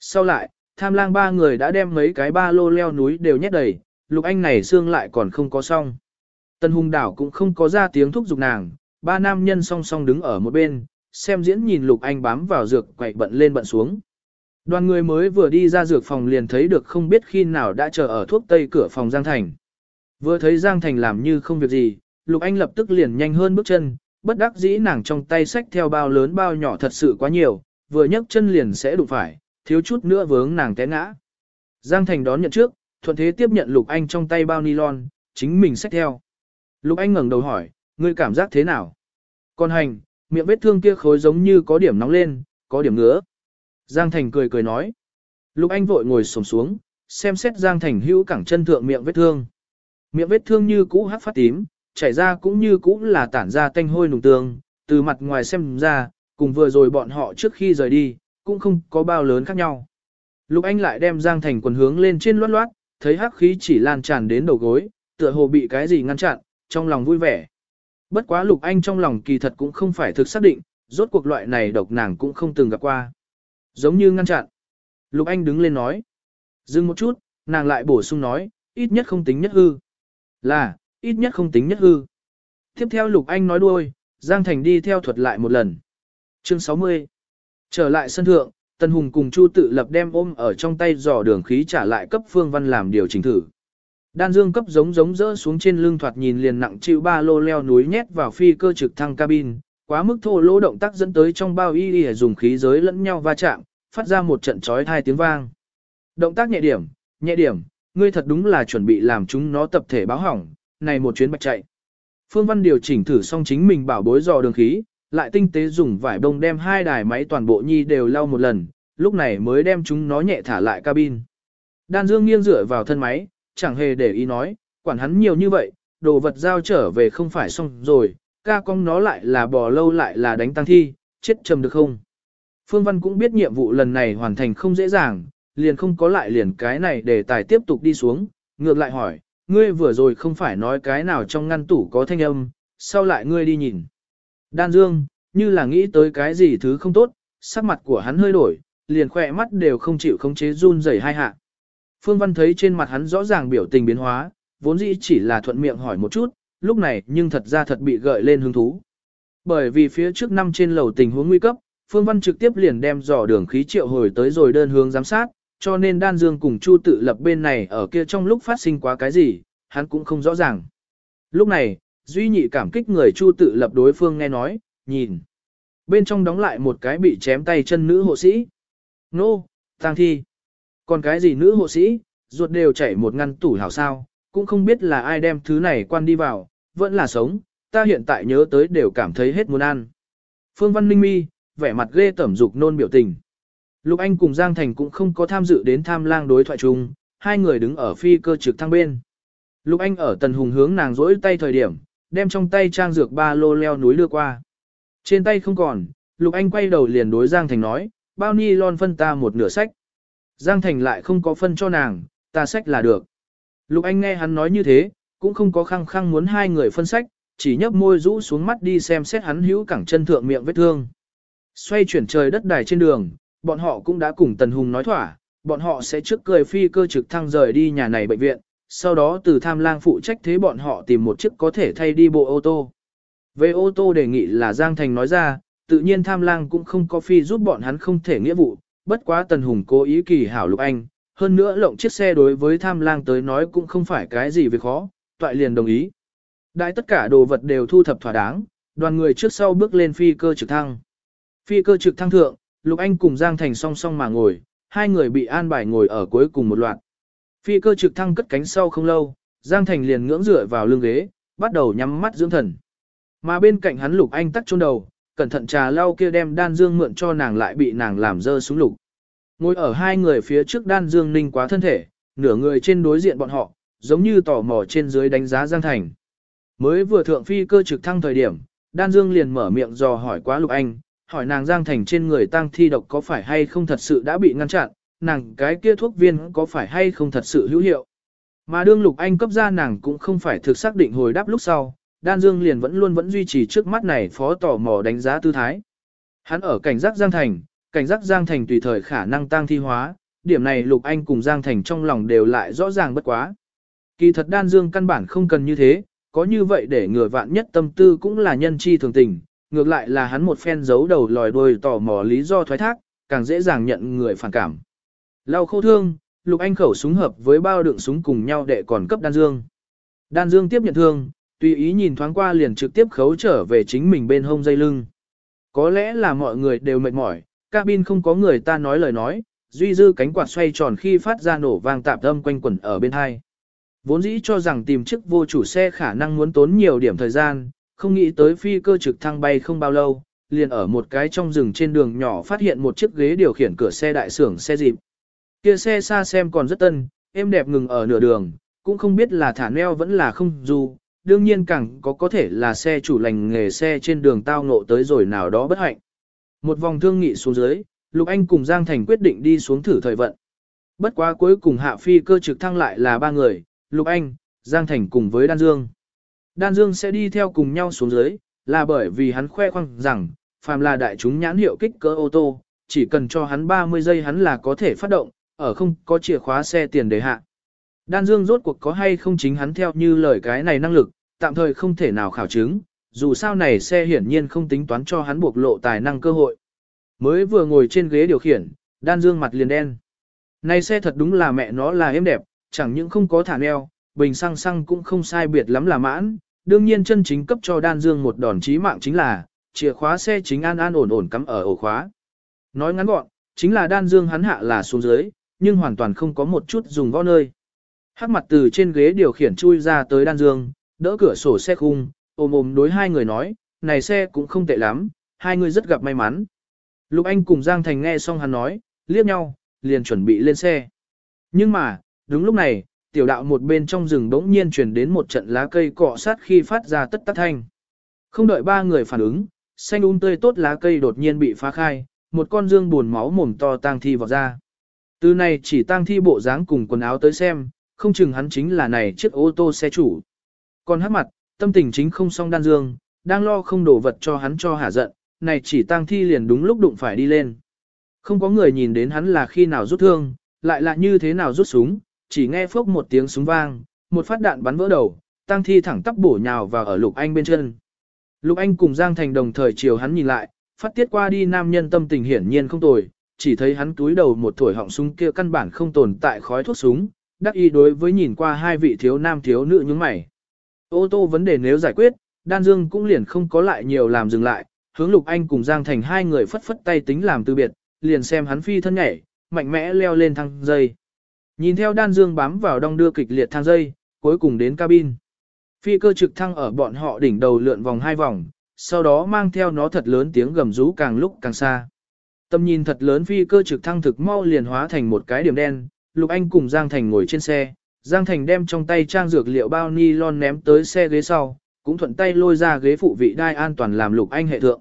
Sau lại, tham lang ba người đã đem mấy cái ba lô leo núi đều nhét đầy, Lục Anh này xương lại còn không có xong. Tân Hùng Đảo cũng không có ra tiếng thúc giục nàng, ba nam nhân song song đứng ở một bên, xem diễn nhìn Lục Anh bám vào dược quậy bận lên bận xuống. Đoàn người mới vừa đi ra dược phòng liền thấy được không biết khi nào đã chờ ở thuốc tây cửa phòng Giang Thành. Vừa thấy Giang Thành làm như không việc gì, Lục Anh lập tức liền nhanh hơn bước chân, bất đắc dĩ nàng trong tay sách theo bao lớn bao nhỏ thật sự quá nhiều, vừa nhấc chân liền sẽ đụng phải, thiếu chút nữa vướng nàng té ngã. Giang Thành đón nhận trước, thuận thế tiếp nhận Lục Anh trong tay bao nylon, chính mình sách theo. Lục Anh ngẩng đầu hỏi, ngươi cảm giác thế nào? Còn hành, miệng vết thương kia khối giống như có điểm nóng lên, có điểm ngứa. Giang Thành cười cười nói. Lục Anh vội ngồi xổm xuống, xem xét Giang Thành hữu cẳng chân thượng miệng vết thương. Miệng vết thương như cũ hắc phát tím, chảy ra cũng như cũ là tản ra tanh hôi nùng tương, từ mặt ngoài xem ra, cùng vừa rồi bọn họ trước khi rời đi, cũng không có bao lớn khác nhau. Lục Anh lại đem Giang Thành quần hướng lên trên loát loát, thấy hắc khí chỉ lan tràn đến đầu gối, tựa hồ bị cái gì ngăn chặn, trong lòng vui vẻ. Bất quá Lục Anh trong lòng kỳ thật cũng không phải thực xác định, rốt cuộc loại này độc nàng cũng không từng gặp qua. Giống như ngăn chặn. Lục Anh đứng lên nói. Dừng một chút, nàng lại bổ sung nói, ít nhất không tính nhất hư. Là, ít nhất không tính nhất hư. Tiếp theo Lục Anh nói đuôi, Giang Thành đi theo thuật lại một lần. Chương 60 Trở lại sân thượng, Tân Hùng cùng Chu tự lập đem ôm ở trong tay dò đường khí trả lại cấp Phương Văn làm điều chỉnh thử. Đan dương cấp giống giống rỡ xuống trên lưng thoạt nhìn liền nặng chịu ba lô leo núi nhét vào phi cơ trực thăng cabin, quá mức thô lỗ động tác dẫn tới trong bao y y dùng khí giới lẫn nhau va chạm, phát ra một trận chói hai tiếng vang. Động tác nhẹ điểm, nhẹ điểm, ngươi thật đúng là chuẩn bị làm chúng nó tập thể báo hỏng, này một chuyến bạch chạy. Phương Văn điều chỉnh thử xong chính mình bảo bối dò đường khí, lại tinh tế dùng vải bông đem hai đài máy toàn bộ nhi đều lau một lần, lúc này mới đem chúng nó nhẹ thả lại cabin. Đan Dương nghiêng dựa vào thân máy, chẳng hề để ý nói, quản hắn nhiều như vậy, đồ vật giao trở về không phải xong rồi, ca con nó lại là bò lâu lại là đánh tăng thi, chết trầm được không? Phương Văn cũng biết nhiệm vụ lần này hoàn thành không dễ dàng, liền không có lại liền cái này để tài tiếp tục đi xuống, ngược lại hỏi, ngươi vừa rồi không phải nói cái nào trong ngăn tủ có thanh âm, sao lại ngươi đi nhìn? Đan Dương, như là nghĩ tới cái gì thứ không tốt, sắc mặt của hắn hơi đổi, liền khỏe mắt đều không chịu khống chế run rẩy hai hạ. Phương Văn thấy trên mặt hắn rõ ràng biểu tình biến hóa, vốn dĩ chỉ là thuận miệng hỏi một chút, lúc này nhưng thật ra thật bị gợi lên hứng thú. Bởi vì phía trước năm trên lầu tình huống nguy cấp, Phương Văn trực tiếp liền đem dò đường khí triệu hồi tới rồi đơn hướng giám sát, cho nên đan dương cùng Chu tự lập bên này ở kia trong lúc phát sinh quá cái gì, hắn cũng không rõ ràng. Lúc này, Duy Nhị cảm kích người Chu tự lập đối phương nghe nói, nhìn. Bên trong đóng lại một cái bị chém tay chân nữ hộ sĩ. Nô, tang thi. Còn cái gì nữ hộ sĩ, ruột đều chảy một ngăn tủ hảo sao, cũng không biết là ai đem thứ này quan đi vào, vẫn là sống, ta hiện tại nhớ tới đều cảm thấy hết muốn ăn. Phương Văn Ninh Mi, vẻ mặt ghê tẩm dục nôn biểu tình. Lục Anh cùng Giang Thành cũng không có tham dự đến tham lang đối thoại chung, hai người đứng ở phi cơ trực thăng bên. Lục Anh ở tần hùng hướng nàng rỗi tay thời điểm, đem trong tay trang dược ba lô leo núi đưa qua. Trên tay không còn, Lục Anh quay đầu liền đối Giang Thành nói, bao ni lon phân ta một nửa sách. Giang Thành lại không có phân cho nàng, ta sách là được. Lục Anh nghe hắn nói như thế, cũng không có khăng khăng muốn hai người phân sách, chỉ nhấp môi rũ xuống mắt đi xem xét hắn hữu cẳng chân thượng miệng vết thương. Xoay chuyển trời đất đài trên đường, bọn họ cũng đã cùng Tần Hùng nói thỏa, bọn họ sẽ trước cười phi cơ trực thăng rời đi nhà này bệnh viện, sau đó từ tham lang phụ trách thế bọn họ tìm một chiếc có thể thay đi bộ ô tô. Về ô tô đề nghị là Giang Thành nói ra, tự nhiên tham lang cũng không có phi giúp bọn hắn không thể nghĩa vụ, bất quá Tần Hùng cố ý kỳ hảo lục anh, hơn nữa lộng chiếc xe đối với tham lang tới nói cũng không phải cái gì việc khó, toại liền đồng ý. Đại tất cả đồ vật đều thu thập thỏa đáng, đoàn người trước sau bước lên phi cơ trực thăng. Phi cơ trực thăng thượng, Lục Anh cùng Giang Thành song song mà ngồi, hai người bị an bài ngồi ở cuối cùng một loạt. Phi cơ trực thăng cất cánh sau không lâu, Giang Thành liền ngưỡng dựa vào lưng ghế, bắt đầu nhắm mắt dưỡng thần. Mà bên cạnh hắn Lục Anh tắt chôn đầu, cẩn thận trà lau kia đem đan dương mượn cho nàng lại bị nàng làm dơ xuống lục. Ngồi ở hai người phía trước đan dương ninh quá thân thể, nửa người trên đối diện bọn họ, giống như tò mò trên dưới đánh giá Giang Thành. Mới vừa thượng phi cơ trực thăng thời điểm, đan dương liền mở miệng dò hỏi quá Lục Anh, hỏi nàng Giang Thành trên người tăng thi độc có phải hay không thật sự đã bị ngăn chặn, nàng cái kia thuốc viên có phải hay không thật sự hữu hiệu. Mà đương Lục Anh cấp ra nàng cũng không phải thực xác định hồi đáp lúc sau, Đan Dương liền vẫn luôn vẫn duy trì trước mắt này phó tò mò đánh giá tư thái. Hắn ở cảnh giác Giang Thành, cảnh giác Giang Thành tùy thời khả năng tăng thi hóa, điểm này Lục Anh cùng Giang Thành trong lòng đều lại rõ ràng bất quá. Kỳ thật Đan Dương căn bản không cần như thế, có như vậy để ngừa vạn nhất tâm tư cũng là nhân chi thường tình, ngược lại là hắn một phen giấu đầu lòi đuôi tò mò lý do thoái thác, càng dễ dàng nhận người phản cảm. Lau khâu thương, Lục Anh khẩu súng hợp với bao đựng súng cùng nhau để còn cấp Đan Dương. Đan Dương tiếp nhận thương, tùy ý nhìn thoáng qua liền trực tiếp khấu trở về chính mình bên hông dây lưng. Có lẽ là mọi người đều mệt mỏi, cabin không có người ta nói lời nói, duy dư cánh quạt xoay tròn khi phát ra nổ vang tạp âm quanh quẩn ở bên hai. Vốn dĩ cho rằng tìm chiếc vô chủ xe khả năng muốn tốn nhiều điểm thời gian, không nghĩ tới phi cơ trực thăng bay không bao lâu, liền ở một cái trong rừng trên đường nhỏ phát hiện một chiếc ghế điều khiển cửa xe đại xưởng xe dịp. Kia xe xa xem còn rất tân, êm đẹp ngừng ở nửa đường, cũng không biết là thả neo vẫn là không dù, đương nhiên càng có có thể là xe chủ lành nghề xe trên đường tao ngộ tới rồi nào đó bất hạnh. Một vòng thương nghị xuống dưới, Lục Anh cùng Giang Thành quyết định đi xuống thử thời vận. Bất quá cuối cùng hạ phi cơ trực thăng lại là ba người, Lục Anh, Giang Thành cùng với Đan Dương. Đan Dương sẽ đi theo cùng nhau xuống dưới, là bởi vì hắn khoe khoang rằng, phàm là đại chúng nhãn hiệu kích cỡ ô tô, chỉ cần cho hắn 30 giây hắn là có thể phát động, ở không có chìa khóa xe tiền đề hạ. Đan Dương rốt cuộc có hay không chính hắn theo như lời cái này năng lực, tạm thời không thể nào khảo chứng, dù sao này xe hiển nhiên không tính toán cho hắn buộc lộ tài năng cơ hội. Mới vừa ngồi trên ghế điều khiển, Đan Dương mặt liền đen. Này xe thật đúng là mẹ nó là êm đẹp, chẳng những không có thả neo, bình xăng xăng cũng không sai biệt lắm là mãn, đương nhiên chân chính cấp cho Đan Dương một đòn chí mạng chính là, chìa khóa xe chính an an ổn ổn cắm ở ổ khóa. Nói ngắn gọn, chính là Đan Dương hắn hạ là xuống dưới, nhưng hoàn toàn không có một chút dùng võ nơi. Hắc mặt từ trên ghế điều khiển chui ra tới Đan Dương, đỡ cửa sổ xe khung, ôm ôm đối hai người nói, này xe cũng không tệ lắm, hai người rất gặp may mắn. Lục Anh cùng Giang Thành nghe xong hắn nói, liếc nhau, liền chuẩn bị lên xe. Nhưng mà, đúng lúc này, tiểu đạo một bên trong rừng bỗng nhiên truyền đến một trận lá cây cọ sát khi phát ra tất tắc thanh. Không đợi ba người phản ứng, xanh un um tươi tốt lá cây đột nhiên bị phá khai, một con dương buồn máu mồm to tang thi vào ra. Từ này chỉ tang thi bộ dáng cùng quần áo tới xem, không chừng hắn chính là này chiếc ô tô xe chủ. Còn hát mặt, tâm tình chính không song đan dương, đang lo không đổ vật cho hắn cho hả giận, này chỉ tang thi liền đúng lúc đụng phải đi lên. Không có người nhìn đến hắn là khi nào rút thương, lại là như thế nào rút súng, chỉ nghe phốc một tiếng súng vang, một phát đạn bắn vỡ đầu, tang thi thẳng tắp bổ nhào vào ở Lục Anh bên chân. Lục Anh cùng Giang Thành đồng thời chiều hắn nhìn lại, phát tiết qua đi nam nhân tâm tình hiển nhiên không tồi, chỉ thấy hắn túi đầu một tuổi họng súng kia căn bản không tồn tại khói thuốc súng, đắc ý đối với nhìn qua hai vị thiếu nam thiếu nữ những mày. Ô tô vấn đề nếu giải quyết, Đan Dương cũng liền không có lại nhiều làm dừng lại, hướng Lục Anh cùng Giang Thành hai người phất phất tay tính làm từ biệt, liền xem hắn phi thân nhảy, mạnh mẽ leo lên thang dây. Nhìn theo Đan Dương bám vào đong đưa kịch liệt thang dây, cuối cùng đến cabin. Phi cơ trực thăng ở bọn họ đỉnh đầu lượn vòng hai vòng, sau đó mang theo nó thật lớn tiếng gầm rú càng lúc càng xa. Tầm nhìn thật lớn phi cơ trực thăng thực mau liền hóa thành một cái điểm đen, Lục Anh cùng Giang Thành ngồi trên xe, Giang Thành đem trong tay trang dược liệu bao nylon ném tới xe ghế sau, cũng thuận tay lôi ra ghế phụ vị đai an toàn làm Lục Anh hệ thượng.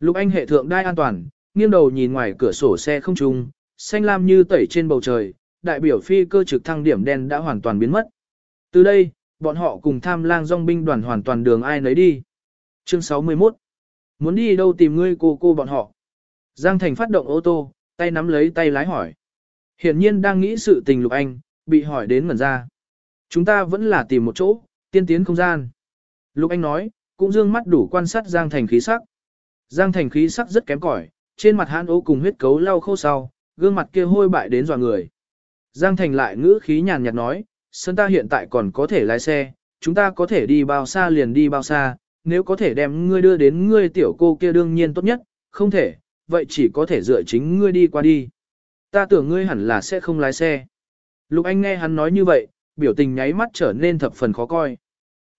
Lục Anh hệ thượng đai an toàn, nghiêng đầu nhìn ngoài cửa sổ xe không trung, xanh lam như tẩy trên bầu trời, đại biểu phi cơ trực thăng điểm đen đã hoàn toàn biến mất. Từ đây, bọn họ cùng tham lang dòng binh đoàn hoàn toàn đường ai nấy đi. Chương 61 Muốn đi đâu tìm ngươi cô cô bọn họ? Giang Thành phát động ô tô, tay nắm lấy tay lái hỏi. Hiển nhiên đang nghĩ sự tình Lục Anh, bị hỏi đến ngẩn ra. Chúng ta vẫn là tìm một chỗ, tiên tiến không gian. Lục Anh nói, cũng dương mắt đủ quan sát Giang Thành khí sắc. Giang Thành khí sắc rất kém cỏi, trên mặt hãn ố cùng huyết cấu lau khô sau, gương mặt kia hôi bại đến dọa người. Giang Thành lại ngữ khí nhàn nhạt nói, sân ta hiện tại còn có thể lái xe, chúng ta có thể đi bao xa liền đi bao xa, nếu có thể đem ngươi đưa đến ngươi tiểu cô kia đương nhiên tốt nhất, không thể, vậy chỉ có thể dựa chính ngươi đi qua đi. Ta tưởng ngươi hẳn là sẽ không lái xe. Lục Anh nghe hắn nói như vậy, biểu tình nháy mắt trở nên thập phần khó coi.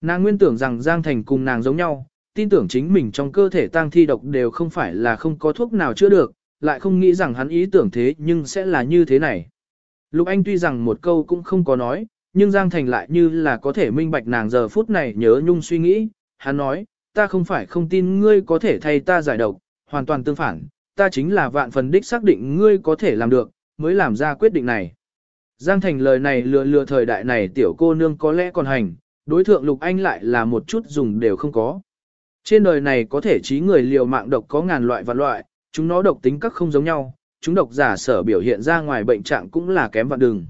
Nàng nguyên tưởng rằng Giang Thành cùng nàng giống nhau, tin tưởng chính mình trong cơ thể tang thi độc đều không phải là không có thuốc nào chữa được, lại không nghĩ rằng hắn ý tưởng thế nhưng sẽ là như thế này. Lục Anh tuy rằng một câu cũng không có nói, nhưng Giang Thành lại như là có thể minh bạch nàng giờ phút này nhớ nhung suy nghĩ, hắn nói, ta không phải không tin ngươi có thể thay ta giải độc, hoàn toàn tương phản, ta chính là vạn phần đích xác định ngươi có thể làm được, mới làm ra quyết định này. Giang Thành lời này lừa lừa thời đại này tiểu cô nương có lẽ còn hành, đối thượng Lục Anh lại là một chút dùng đều không có. Trên đời này có thể trí người liều mạng độc có ngàn loại và loại, chúng nó độc tính các không giống nhau, chúng độc giả sở biểu hiện ra ngoài bệnh trạng cũng là kém vạn đường.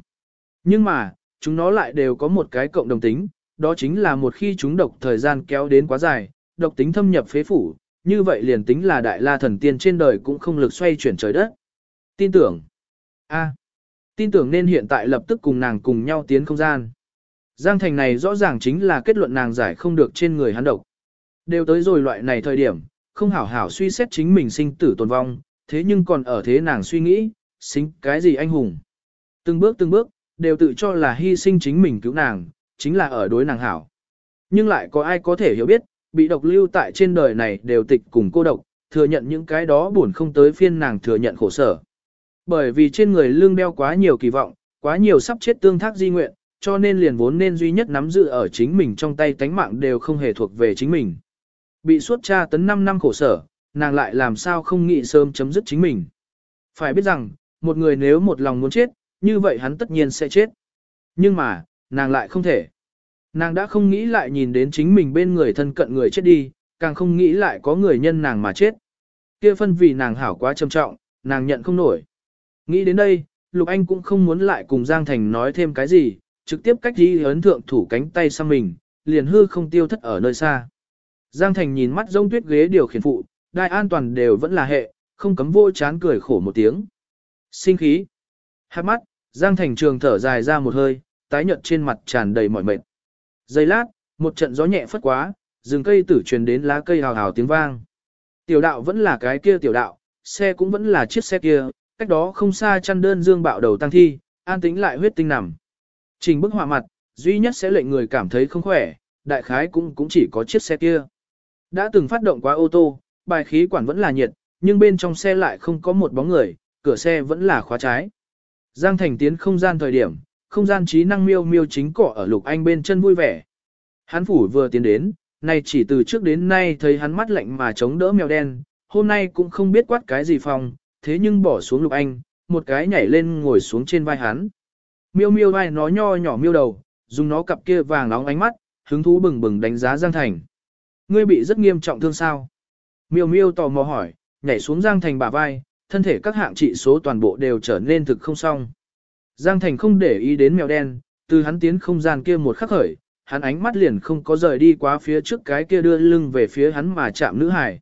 Nhưng mà, chúng nó lại đều có một cái cộng đồng tính, đó chính là một khi chúng độc thời gian kéo đến quá dài, độc tính thâm nhập phế phủ, như vậy liền tính là đại la thần tiên trên đời cũng không lực xoay chuyển trời đất. Tin tưởng. A tin tưởng nên hiện tại lập tức cùng nàng cùng nhau tiến không gian. Giang thành này rõ ràng chính là kết luận nàng giải không được trên người hắn độc. Đều tới rồi loại này thời điểm, không hảo hảo suy xét chính mình sinh tử tồn vong, thế nhưng còn ở thế nàng suy nghĩ, sinh cái gì anh hùng. Từng bước từng bước, đều tự cho là hy sinh chính mình cứu nàng, chính là ở đối nàng hảo. Nhưng lại có ai có thể hiểu biết, bị độc lưu tại trên đời này đều tịch cùng cô độc, thừa nhận những cái đó buồn không tới phiên nàng thừa nhận khổ sở. Bởi vì trên người lương đeo quá nhiều kỳ vọng, quá nhiều sắp chết tương thác di nguyện, cho nên liền vốn nên duy nhất nắm giữ ở chính mình trong tay tánh mạng đều không hề thuộc về chính mình. Bị suốt tra tấn 5 năm khổ sở, nàng lại làm sao không nghĩ sớm chấm dứt chính mình. Phải biết rằng, một người nếu một lòng muốn chết, như vậy hắn tất nhiên sẽ chết. Nhưng mà, nàng lại không thể. Nàng đã không nghĩ lại nhìn đến chính mình bên người thân cận người chết đi, càng không nghĩ lại có người nhân nàng mà chết. Kia phân vì nàng hảo quá trầm trọng, nàng nhận không nổi. Nghĩ đến đây, Lục Anh cũng không muốn lại cùng Giang Thành nói thêm cái gì, trực tiếp cách đi ấn thượng thủ cánh tay sang mình, liền hư không tiêu thất ở nơi xa. Giang Thành nhìn mắt rông tuyết ghế điều khiển phụ, đai an toàn đều vẫn là hệ, không cấm vô chán cười khổ một tiếng. Sinh khí. Hát mắt, Giang Thành trường thở dài ra một hơi, tái nhợt trên mặt tràn đầy mỏi mệt. Giây lát, một trận gió nhẹ phất quá, rừng cây tử truyền đến lá cây hào hào tiếng vang. Tiểu đạo vẫn là cái kia tiểu đạo, xe cũng vẫn là chiếc xe kia, cách đó không xa chăn đơn dương bạo đầu tăng thi, an tĩnh lại huyết tinh nằm. Trình bức họa mặt, duy nhất sẽ lệnh người cảm thấy không khỏe, đại khái cũng cũng chỉ có chiếc xe kia. Đã từng phát động quá ô tô, bài khí quản vẫn là nhiệt, nhưng bên trong xe lại không có một bóng người, cửa xe vẫn là khóa trái. Giang Thành tiến không gian thời điểm, không gian trí năng miêu miêu chính cỏ ở lục anh bên chân vui vẻ. Hắn phủ vừa tiến đến, nay chỉ từ trước đến nay thấy hắn mắt lạnh mà chống đỡ mèo đen, hôm nay cũng không biết quát cái gì phòng, thế nhưng bỏ xuống lục anh, một cái nhảy lên ngồi xuống trên vai hắn. Miêu miêu vai nó nho nhỏ miêu đầu, dùng nó cặp kia vàng nóng ánh mắt, hứng thú bừng bừng đánh giá Giang Thành. Ngươi bị rất nghiêm trọng thương sao? Miêu miêu tò mò hỏi, nhảy xuống Giang Thành bả vai, thân thể các hạng trị số toàn bộ đều trở nên thực không xong. Giang Thành không để ý đến mèo đen, từ hắn tiến không gian kia một khắc khởi, hắn ánh mắt liền không có rời đi quá phía trước cái kia đưa lưng về phía hắn mà chạm nữ hải.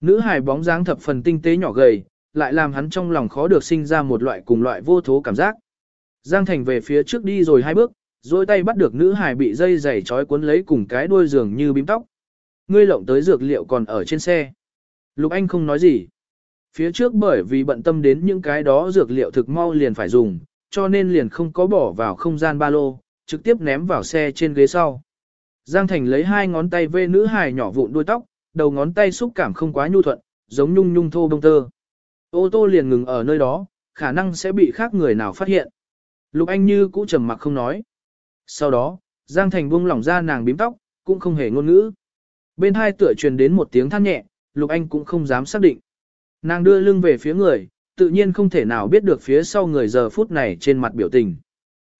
Nữ hải bóng dáng thập phần tinh tế nhỏ gầy, lại làm hắn trong lòng khó được sinh ra một loại cùng loại vô thố cảm giác. Giang Thành về phía trước đi rồi hai bước, rồi tay bắt được nữ hài bị dây dày trói cuốn lấy cùng cái đuôi giường như bím tóc. Ngươi lộng tới dược liệu còn ở trên xe. Lục Anh không nói gì. Phía trước bởi vì bận tâm đến những cái đó dược liệu thực mau liền phải dùng, cho nên liền không có bỏ vào không gian ba lô, trực tiếp ném vào xe trên ghế sau. Giang Thành lấy hai ngón tay vê nữ hài nhỏ vụn đuôi tóc, đầu ngón tay xúc cảm không quá nhu thuận, giống nhung nhung thô bông tơ. Ô tô liền ngừng ở nơi đó, khả năng sẽ bị khác người nào phát hiện. Lục Anh như cũ trầm mặc không nói. Sau đó, Giang Thành buông lỏng ra nàng bím tóc, cũng không hề ngôn ngữ. Bên hai tựa truyền đến một tiếng than nhẹ, Lục Anh cũng không dám xác định. Nàng đưa lưng về phía người, tự nhiên không thể nào biết được phía sau người giờ phút này trên mặt biểu tình.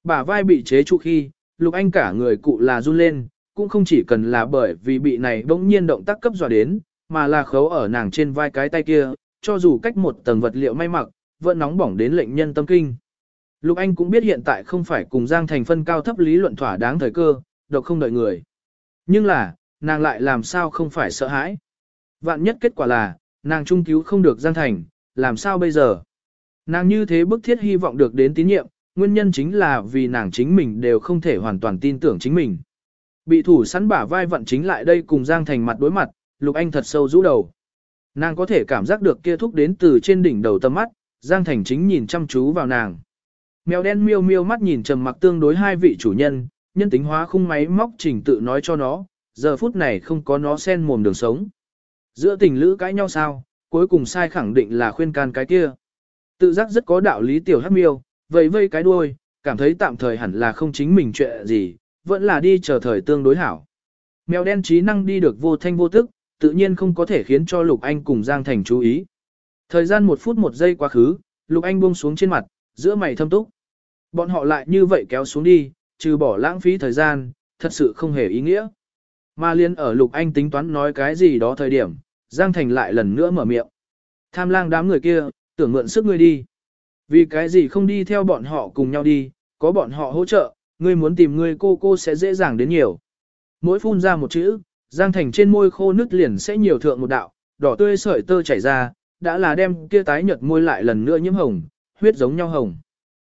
Bả vai bị chế trụ khi, Lục Anh cả người cụ là run lên, cũng không chỉ cần là bởi vì bị này bỗng nhiên động tác cấp dọa đến, mà là khấu ở nàng trên vai cái tay kia, cho dù cách một tầng vật liệu may mặc, vẫn nóng bỏng đến lệnh nhân tâm kinh. Lục Anh cũng biết hiện tại không phải cùng Giang Thành phân cao thấp lý luận thỏa đáng thời cơ, độc không đợi người. Nhưng là, nàng lại làm sao không phải sợ hãi. Vạn nhất kết quả là, nàng trung cứu không được Giang Thành, làm sao bây giờ? Nàng như thế bức thiết hy vọng được đến tín nhiệm, nguyên nhân chính là vì nàng chính mình đều không thể hoàn toàn tin tưởng chính mình. Bị thủ sắn bả vai vận chính lại đây cùng Giang Thành mặt đối mặt, Lục Anh thật sâu rũ đầu. Nàng có thể cảm giác được kia thúc đến từ trên đỉnh đầu tâm mắt, Giang Thành chính nhìn chăm chú vào nàng. Mèo đen miêu miêu mắt nhìn trầm mặc tương đối hai vị chủ nhân, nhân tính hóa khung máy móc trình tự nói cho nó, giờ phút này không có nó sen mồm đường sống. Giữa tình lữ cãi nhau sao, cuối cùng sai khẳng định là khuyên can cái kia. Tự giác rất có đạo lý tiểu hắc miêu, vẫy vây cái đuôi, cảm thấy tạm thời hẳn là không chính mình chuyện gì, vẫn là đi chờ thời tương đối hảo. Mèo đen trí năng đi được vô thanh vô tức, tự nhiên không có thể khiến cho Lục Anh cùng Giang Thành chú ý. Thời gian một phút một giây quá khứ, Lục Anh buông xuống trên mặt, giữa mày thâm túc. Bọn họ lại như vậy kéo xuống đi, trừ bỏ lãng phí thời gian, thật sự không hề ý nghĩa. Mà liên ở Lục Anh tính toán nói cái gì đó thời điểm, Giang Thành lại lần nữa mở miệng. Tham lang đám người kia, tưởng mượn sức ngươi đi. Vì cái gì không đi theo bọn họ cùng nhau đi, có bọn họ hỗ trợ, ngươi muốn tìm ngươi cô cô sẽ dễ dàng đến nhiều. Mỗi phun ra một chữ, Giang Thành trên môi khô nứt liền sẽ nhiều thượng một đạo, đỏ tươi sợi tơ chảy ra, đã là đem kia tái nhợt môi lại lần nữa nhiễm hồng, huyết giống nhau hồng.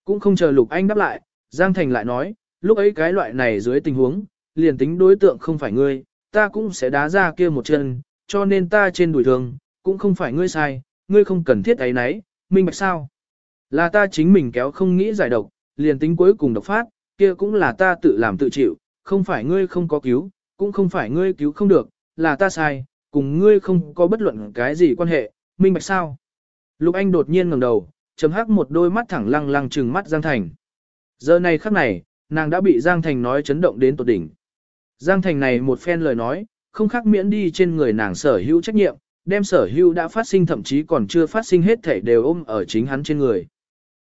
Cũng không chờ Lục Anh đáp lại, Giang Thành lại nói, lúc ấy cái loại này dưới tình huống, liền tính đối tượng không phải ngươi, ta cũng sẽ đá ra kia một chân, cho nên ta trên đùi thường, cũng không phải ngươi sai, ngươi không cần thiết ấy nấy, minh bạch sao. Là ta chính mình kéo không nghĩ giải độc, liền tính cuối cùng độc phát, kia cũng là ta tự làm tự chịu, không phải ngươi không có cứu, cũng không phải ngươi cứu không được, là ta sai, cùng ngươi không có bất luận cái gì quan hệ, minh bạch sao. Lục Anh đột nhiên ngẩng đầu, chấm hắc một đôi mắt thẳng lăng lăng trừng mắt Giang Thành. Giờ này khắc này, nàng đã bị Giang Thành nói chấn động đến tột đỉnh. Giang Thành này một phen lời nói, không khác miễn đi trên người nàng sở hữu trách nhiệm, đem sở hữu đã phát sinh thậm chí còn chưa phát sinh hết thể đều ôm ở chính hắn trên người.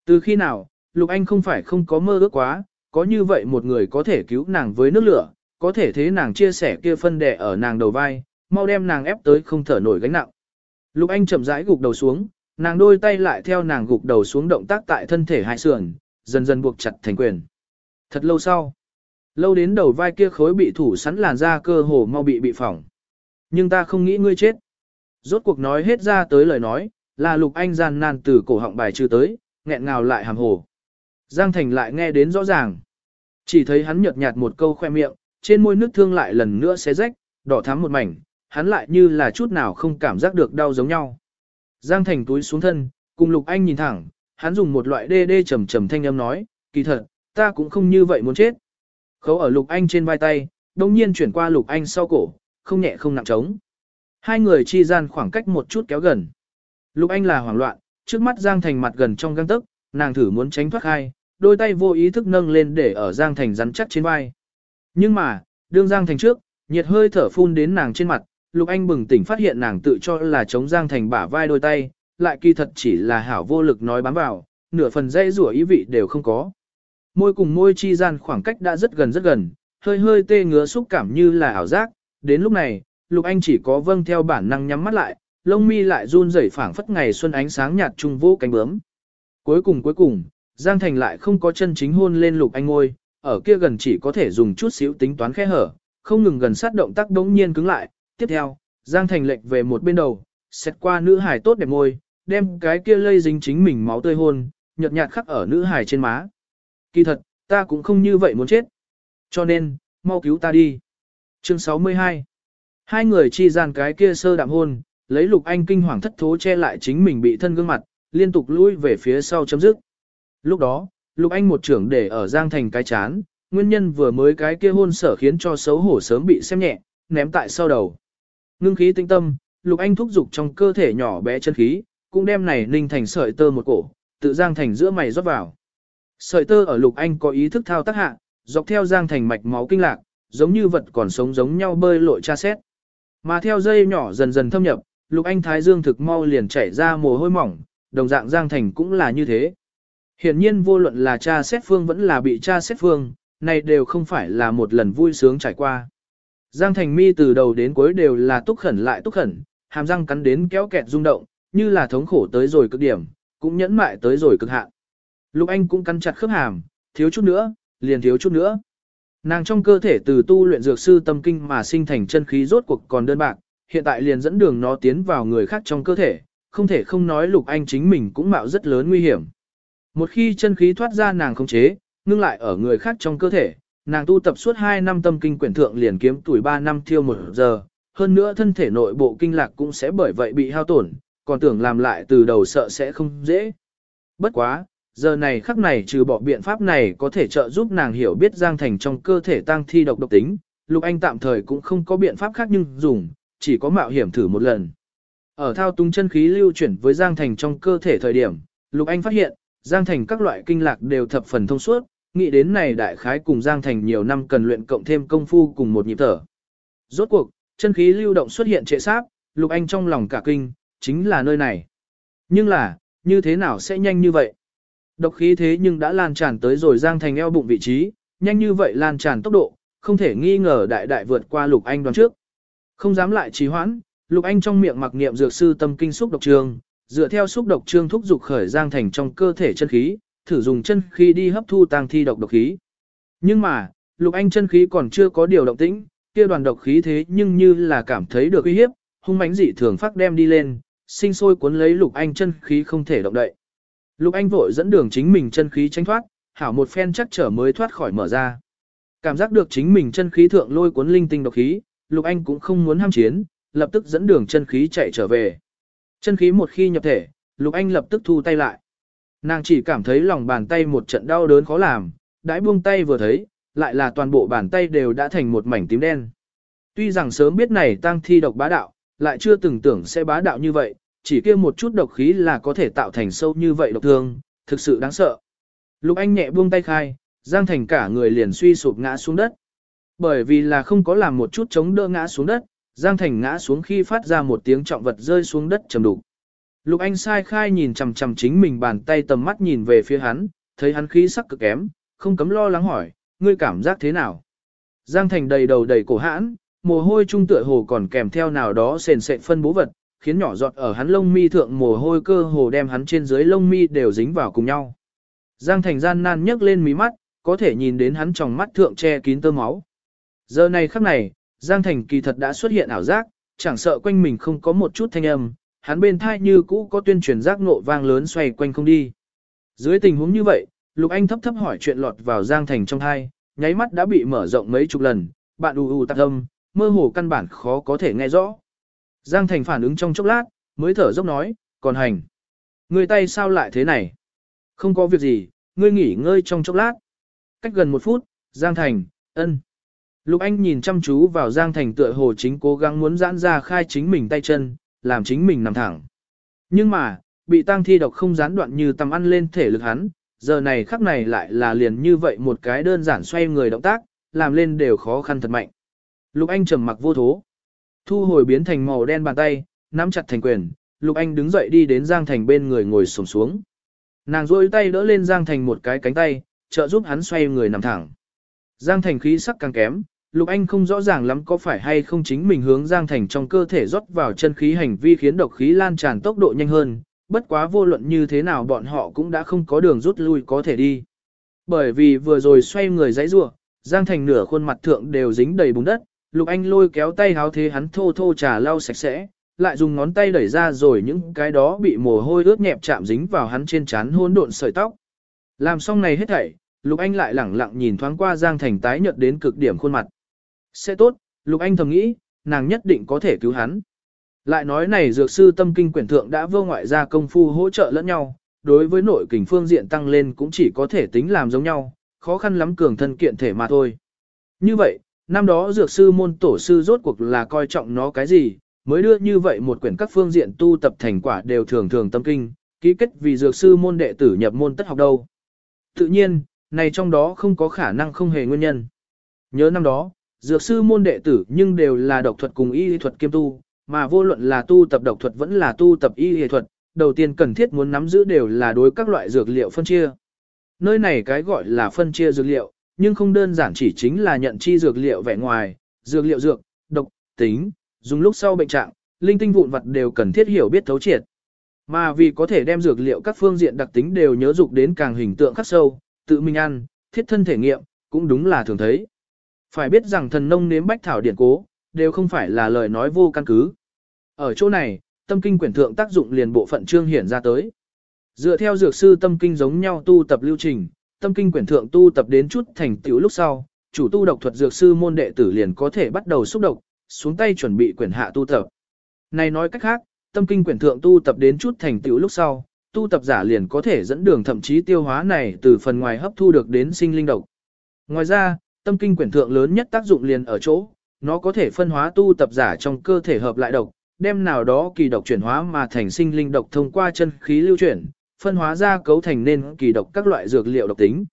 Từ khi nào, Lục Anh không phải không có mơ ước quá, có như vậy một người có thể cứu nàng với nước lửa, có thể thế nàng chia sẻ kia phân đẻ ở nàng đầu vai, mau đem nàng ép tới không thở nổi gánh nặng. Lục Anh chậm rãi gục đầu xuống, nàng đôi tay lại theo nàng gục đầu xuống động tác tại thân thể hai sườn, dần dần buộc chặt thành quyền. Thật lâu sau, lâu đến đầu vai kia khối bị thủ sẵn làn ra cơ hồ mau bị bị phỏng. Nhưng ta không nghĩ ngươi chết. Rốt cuộc nói hết ra tới lời nói, là Lục Anh gian nan từ cổ họng bài trừ tới, nghẹn ngào lại hàm hồ. Giang Thành lại nghe đến rõ ràng. Chỉ thấy hắn nhợt nhạt một câu khoe miệng, trên môi nước thương lại lần nữa xé rách, đỏ thắm một mảnh, hắn lại như là chút nào không cảm giác được đau giống nhau. Giang Thành túi xuống thân, cùng Lục Anh nhìn thẳng, hắn dùng một loại đê đê trầm trầm thanh âm nói, kỳ thật, ta cũng không như vậy muốn chết. Khấu ở Lục Anh trên vai tay, đồng nhiên chuyển qua Lục Anh sau cổ, không nhẹ không nặng trống. Hai người chi gian khoảng cách một chút kéo gần. Lục Anh là hoảng loạn, trước mắt Giang Thành mặt gần trong găng tức, nàng thử muốn tránh thoát hai, đôi tay vô ý thức nâng lên để ở Giang Thành rắn chắc trên vai. Nhưng mà, đương Giang Thành trước, nhiệt hơi thở phun đến nàng trên mặt, Lục Anh bừng tỉnh phát hiện nàng tự cho là chống Giang Thành bả vai đôi tay, lại kỳ thật chỉ là hảo vô lực nói bám vào, nửa phần dây rủa ý vị đều không có. Môi cùng môi chi gian khoảng cách đã rất gần rất gần, hơi hơi tê ngứa xúc cảm như là ảo giác, đến lúc này, Lục Anh chỉ có vâng theo bản năng nhắm mắt lại, lông mi lại run rẩy phảng phất ngày xuân ánh sáng nhạt trung vô cánh bướm. Cuối cùng cuối cùng, Giang Thành lại không có chân chính hôn lên Lục Anh ngôi, ở kia gần chỉ có thể dùng chút xíu tính toán khe hở, không ngừng gần sát động tác đống nhiên cứng lại. Tiếp theo, Giang Thành lệch về một bên đầu, xét qua nữ hài tốt đẹp môi, đem cái kia lây dính chính mình máu tươi hôn, nhợt nhạt khắc ở nữ hài trên má. Kỳ thật, ta cũng không như vậy muốn chết. Cho nên, mau cứu ta đi. Chương 62 Hai người chi gian cái kia sơ đạm hôn, lấy lục anh kinh hoàng thất thố che lại chính mình bị thân gương mặt, liên tục lui về phía sau chấm dứt. Lúc đó, lục anh một trưởng để ở giang thành cái chán, nguyên nhân vừa mới cái kia hôn sở khiến cho xấu hổ sớm bị xem nhẹ, ném tại sau đầu. Ngưng khí tinh tâm, lục anh thúc dục trong cơ thể nhỏ bé chân khí, cũng đem này ninh thành sợi tơ một cổ, tự giang thành giữa mày rót vào. Sợi tơ ở lục anh có ý thức thao tác hạ, dọc theo giang thành mạch máu kinh lạc, giống như vật còn sống giống nhau bơi lội tra xét. Mà theo dây nhỏ dần dần thâm nhập, lục anh thái dương thực mau liền chảy ra mồ hôi mỏng, đồng dạng giang thành cũng là như thế. Hiển nhiên vô luận là cha xét phương vẫn là bị cha xét phương, này đều không phải là một lần vui sướng trải qua. Giang thành mi từ đầu đến cuối đều là túc khẩn lại túc khẩn, hàm răng cắn đến kéo kẹt rung động, như là thống khổ tới rồi cực điểm, cũng nhẫn mại tới rồi cực hạn. Lục Anh cũng cắn chặt khớp hàm, thiếu chút nữa, liền thiếu chút nữa. Nàng trong cơ thể từ tu luyện dược sư tâm kinh mà sinh thành chân khí rốt cuộc còn đơn bạc, hiện tại liền dẫn đường nó tiến vào người khác trong cơ thể, không thể không nói Lục Anh chính mình cũng mạo rất lớn nguy hiểm. Một khi chân khí thoát ra nàng không chế, ngưng lại ở người khác trong cơ thể, nàng tu tập suốt 2 năm tâm kinh quyển thượng liền kiếm tuổi 3 năm thiêu một giờ, hơn nữa thân thể nội bộ kinh lạc cũng sẽ bởi vậy bị hao tổn, còn tưởng làm lại từ đầu sợ sẽ không dễ. Bất quá, giờ này khắc này trừ bỏ biện pháp này có thể trợ giúp nàng hiểu biết Giang Thành trong cơ thể tăng thi độc độc tính, Lục Anh tạm thời cũng không có biện pháp khác nhưng dùng, chỉ có mạo hiểm thử một lần. Ở thao túng chân khí lưu chuyển với Giang Thành trong cơ thể thời điểm, Lục Anh phát hiện, Giang Thành các loại kinh lạc đều thập phần thông suốt, nghĩ đến này đại khái cùng Giang Thành nhiều năm cần luyện cộng thêm công phu cùng một nhịp thở. Rốt cuộc, chân khí lưu động xuất hiện trệ sáp, Lục Anh trong lòng cả kinh, chính là nơi này. Nhưng là, như thế nào sẽ nhanh như vậy? Độc khí thế nhưng đã lan tràn tới rồi Giang Thành eo bụng vị trí, nhanh như vậy lan tràn tốc độ, không thể nghi ngờ đại đại vượt qua Lục Anh đoán trước. Không dám lại trì hoãn, Lục Anh trong miệng mặc niệm dược sư tâm kinh xúc độc trường, dựa theo xúc độc trương thúc dục khởi Giang Thành trong cơ thể chân khí, thử dùng chân khí đi hấp thu tang thi độc độc khí. Nhưng mà, Lục Anh chân khí còn chưa có điều động tĩnh, kia đoàn độc khí thế nhưng như là cảm thấy được uy hiếp, hung mãnh dị thường phát đem đi lên, sinh sôi cuốn lấy Lục Anh chân khí không thể động đậy. Lục Anh vội dẫn đường chính mình chân khí tránh thoát, hảo một phen chắc trở mới thoát khỏi mở ra. Cảm giác được chính mình chân khí thượng lôi cuốn linh tinh độc khí, Lục Anh cũng không muốn ham chiến, lập tức dẫn đường chân khí chạy trở về. Chân khí một khi nhập thể, Lục Anh lập tức thu tay lại. Nàng chỉ cảm thấy lòng bàn tay một trận đau đớn khó làm, đãi buông tay vừa thấy, lại là toàn bộ bàn tay đều đã thành một mảnh tím đen. Tuy rằng sớm biết này tăng thi độc bá đạo, lại chưa từng tưởng sẽ bá đạo như vậy, chỉ kia một chút độc khí là có thể tạo thành sâu như vậy độc thương, thực sự đáng sợ. Lục Anh nhẹ buông tay khai, Giang Thành cả người liền suy sụp ngã xuống đất. Bởi vì là không có làm một chút chống đỡ ngã xuống đất, Giang Thành ngã xuống khi phát ra một tiếng trọng vật rơi xuống đất trầm đục. Lục Anh sai khai nhìn chằm chằm chính mình bàn tay tầm mắt nhìn về phía hắn, thấy hắn khí sắc cực kém, không cấm lo lắng hỏi, ngươi cảm giác thế nào? Giang Thành đầy đầu đầy cổ hãn, mồ hôi trung tựa hồ còn kèm theo nào đó sền sệt phân bố vật, khiến nhỏ giọt ở hắn lông mi thượng mồ hôi cơ hồ đem hắn trên dưới lông mi đều dính vào cùng nhau. Giang Thành gian nan nhấc lên mí mắt, có thể nhìn đến hắn trong mắt thượng che kín tơ máu. Giờ này khắc này, Giang Thành kỳ thật đã xuất hiện ảo giác, chẳng sợ quanh mình không có một chút thanh âm, hắn bên thai như cũ có tuyên truyền giác nộ vang lớn xoay quanh không đi. Dưới tình huống như vậy, Lục Anh thấp thấp hỏi chuyện lọt vào Giang Thành trong thai, nháy mắt đã bị mở rộng mấy chục lần, bạn ù ù tạc âm, mơ hồ căn bản khó có thể nghe rõ. Giang Thành phản ứng trong chốc lát, mới thở dốc nói, còn hành. Người tay sao lại thế này? Không có việc gì, ngươi nghỉ ngơi trong chốc lát. Cách gần một phút, Giang Thành, ân. Lục Anh nhìn chăm chú vào Giang Thành tựa hồ chính cố gắng muốn giãn ra khai chính mình tay chân, làm chính mình nằm thẳng. Nhưng mà, bị tang thi độc không gián đoạn như tầm ăn lên thể lực hắn, giờ này khắc này lại là liền như vậy một cái đơn giản xoay người động tác, làm lên đều khó khăn thật mạnh. Lục Anh trầm mặc vô thố. Thu hồi biến thành màu đen bàn tay, nắm chặt thành quyền, Lục Anh đứng dậy đi đến Giang Thành bên người ngồi xổm xuống. Nàng rôi tay đỡ lên Giang Thành một cái cánh tay, trợ giúp hắn xoay người nằm thẳng. Giang Thành khí sắc càng kém, Lục Anh không rõ ràng lắm có phải hay không chính mình hướng Giang Thành trong cơ thể rót vào chân khí hành vi khiến độc khí lan tràn tốc độ nhanh hơn, bất quá vô luận như thế nào bọn họ cũng đã không có đường rút lui có thể đi. Bởi vì vừa rồi xoay người dãy rủa, Giang Thành nửa khuôn mặt thượng đều dính đầy bùn đất, Lục Anh lôi kéo tay háo thế hắn thô thô trà lau sạch sẽ, lại dùng ngón tay đẩy ra rồi những cái đó bị mồ hôi ướt nhẹp chạm dính vào hắn trên trán hỗn độn sợi tóc. Làm xong này hết thảy, Lục Anh lại lẳng lặng nhìn thoáng qua Giang Thành tái nhợt đến cực điểm khuôn mặt. Sẽ tốt, Lục Anh thầm nghĩ, nàng nhất định có thể cứu hắn. Lại nói này dược sư tâm kinh quyển thượng đã vô ngoại ra công phu hỗ trợ lẫn nhau, đối với nội kình phương diện tăng lên cũng chỉ có thể tính làm giống nhau, khó khăn lắm cường thân kiện thể mà thôi. Như vậy, năm đó dược sư môn tổ sư rốt cuộc là coi trọng nó cái gì, mới đưa như vậy một quyển các phương diện tu tập thành quả đều thường thường tâm kinh, ký kết vì dược sư môn đệ tử nhập môn tất học đâu. Tự nhiên, này trong đó không có khả năng không hề nguyên nhân. Nhớ năm đó, dược sư môn đệ tử nhưng đều là độc thuật cùng y thuật kiêm tu, mà vô luận là tu tập độc thuật vẫn là tu tập y thuật, đầu tiên cần thiết muốn nắm giữ đều là đối các loại dược liệu phân chia. Nơi này cái gọi là phân chia dược liệu, nhưng không đơn giản chỉ chính là nhận chi dược liệu vẻ ngoài, dược liệu dược, độc, tính, dùng lúc sau bệnh trạng, linh tinh vụn vật đều cần thiết hiểu biết thấu triệt. Mà vì có thể đem dược liệu các phương diện đặc tính đều nhớ dục đến càng hình tượng khắc sâu, tự mình ăn, thiết thân thể nghiệm, cũng đúng là thường thấy. Phải biết rằng thần nông nếm bách thảo điển cố, đều không phải là lời nói vô căn cứ. Ở chỗ này, tâm kinh quyển thượng tác dụng liền bộ phận trương hiển ra tới. Dựa theo dược sư tâm kinh giống nhau tu tập lưu trình, tâm kinh quyển thượng tu tập đến chút thành tựu lúc sau, chủ tu độc thuật dược sư môn đệ tử liền có thể bắt đầu xúc độc, xuống tay chuẩn bị quyển hạ tu tập. Này nói cách khác, tâm kinh quyển thượng tu tập đến chút thành tựu lúc sau, tu tập giả liền có thể dẫn đường thậm chí tiêu hóa này từ phần ngoài hấp thu được đến sinh linh độc. Ngoài ra, tâm kinh quyển thượng lớn nhất tác dụng liền ở chỗ, nó có thể phân hóa tu tập giả trong cơ thể hợp lại độc, đem nào đó kỳ độc chuyển hóa mà thành sinh linh độc thông qua chân khí lưu chuyển, phân hóa ra cấu thành nên kỳ độc các loại dược liệu độc tính.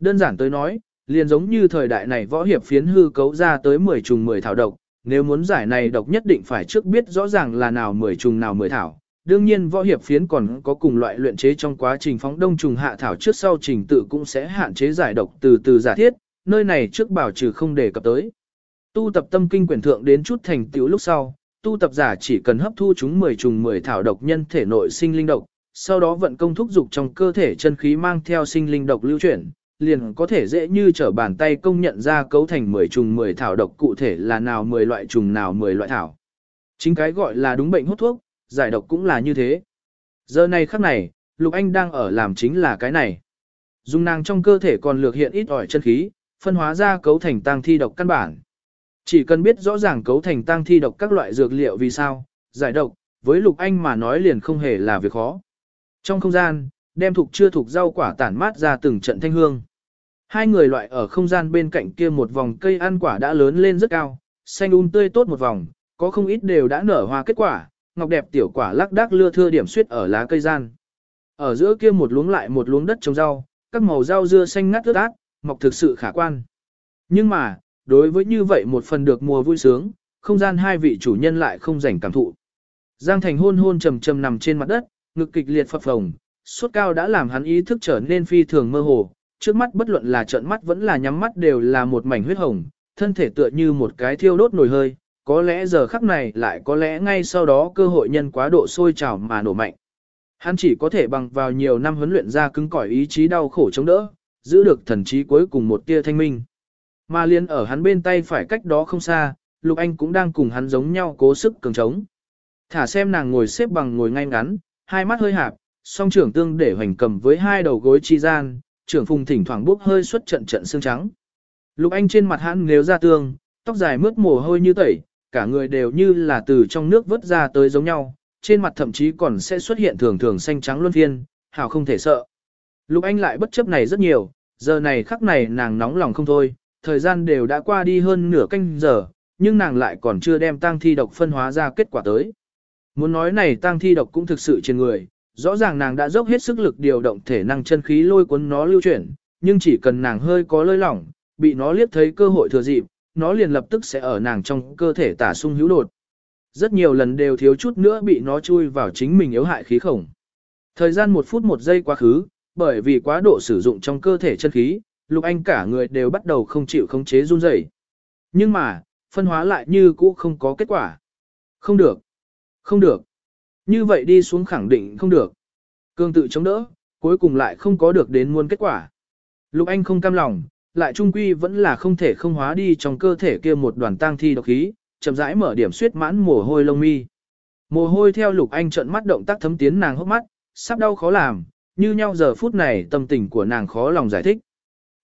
Đơn giản tới nói, liền giống như thời đại này võ hiệp phiến hư cấu ra tới 10 trùng 10 thảo độc, nếu muốn giải này độc nhất định phải trước biết rõ ràng là nào 10 trùng nào 10 thảo. Đương nhiên võ hiệp phiến còn có cùng loại luyện chế trong quá trình phóng đông trùng hạ thảo trước sau trình tự cũng sẽ hạn chế giải độc từ từ giả thiết, nơi này trước bảo trừ không đề cập tới. Tu tập tâm kinh quyển thượng đến chút thành tựu lúc sau, tu tập giả chỉ cần hấp thu chúng 10 trùng 10 thảo độc nhân thể nội sinh linh độc, sau đó vận công thúc dục trong cơ thể chân khí mang theo sinh linh độc lưu chuyển, liền có thể dễ như trở bàn tay công nhận ra cấu thành 10 trùng 10 thảo độc cụ thể là nào 10 loại trùng nào 10 loại thảo. Chính cái gọi là đúng bệnh hút thuốc, giải độc cũng là như thế. Giờ này khắc này, Lục Anh đang ở làm chính là cái này. Dung nàng trong cơ thể còn lược hiện ít ỏi chân khí, phân hóa ra cấu thành tang thi độc căn bản. Chỉ cần biết rõ ràng cấu thành tang thi độc các loại dược liệu vì sao, giải độc, với Lục Anh mà nói liền không hề là việc khó. Trong không gian, đem thuộc chưa thuộc rau quả tản mát ra từng trận thanh hương. Hai người loại ở không gian bên cạnh kia một vòng cây ăn quả đã lớn lên rất cao, xanh um tươi tốt một vòng, có không ít đều đã nở hoa kết quả, ngọc đẹp tiểu quả lắc đác lưa thưa điểm suyết ở lá cây gian. Ở giữa kia một luống lại một luống đất trồng rau, các màu rau dưa xanh ngắt ướt át, mọc thực sự khả quan. Nhưng mà, đối với như vậy một phần được mùa vui sướng, không gian hai vị chủ nhân lại không rảnh cảm thụ. Giang Thành hôn hôn trầm trầm nằm trên mặt đất, ngực kịch liệt phập phồng, suốt cao đã làm hắn ý thức trở nên phi thường mơ hồ, trước mắt bất luận là trợn mắt vẫn là nhắm mắt đều là một mảnh huyết hồng, thân thể tựa như một cái thiêu đốt nổi hơi, có lẽ giờ khắc này lại có lẽ ngay sau đó cơ hội nhân quá độ sôi trào mà nổ mạnh. Hắn chỉ có thể bằng vào nhiều năm huấn luyện ra cứng cỏi ý chí đau khổ chống đỡ, giữ được thần trí cuối cùng một tia thanh minh. Mà liên ở hắn bên tay phải cách đó không xa, Lục Anh cũng đang cùng hắn giống nhau cố sức cường trống. Thả xem nàng ngồi xếp bằng ngồi ngay ngắn, hai mắt hơi hạp, song trưởng tương để hoành cầm với hai đầu gối chi gian, trưởng phùng thỉnh thoảng bốc hơi xuất trận trận xương trắng. Lục Anh trên mặt hắn nếu ra tương, tóc dài mướt mồ hôi như tẩy, cả người đều như là từ trong nước vớt ra tới giống nhau, trên mặt thậm chí còn sẽ xuất hiện thường thường xanh trắng luân phiên, hào không thể sợ. Lục Anh lại bất chấp này rất nhiều, giờ này khắc này nàng nóng lòng không thôi, thời gian đều đã qua đi hơn nửa canh giờ, nhưng nàng lại còn chưa đem tang thi độc phân hóa ra kết quả tới. Muốn nói này tang thi độc cũng thực sự trên người, rõ ràng nàng đã dốc hết sức lực điều động thể năng chân khí lôi cuốn nó lưu chuyển, nhưng chỉ cần nàng hơi có lơi lỏng, bị nó liếc thấy cơ hội thừa dịp, nó liền lập tức sẽ ở nàng trong cơ thể tả sung hữu đột. Rất nhiều lần đều thiếu chút nữa bị nó chui vào chính mình yếu hại khí khổng. Thời gian một phút một giây quá khứ, bởi vì quá độ sử dụng trong cơ thể chân khí, Lục Anh cả người đều bắt đầu không chịu khống chế run rẩy. Nhưng mà, phân hóa lại như cũ không có kết quả. Không được. Không được. Như vậy đi xuống khẳng định không được. Cương tự chống đỡ, cuối cùng lại không có được đến muôn kết quả. Lục Anh không cam lòng, lại trung quy vẫn là không thể không hóa đi trong cơ thể kia một đoàn tang thi độc khí, chậm rãi mở điểm suyết mãn mồ hôi lông mi. Mồ hôi theo Lục Anh trợn mắt động tác thấm tiến nàng hốc mắt, sắp đau khó làm, như nhau giờ phút này tâm tình của nàng khó lòng giải thích.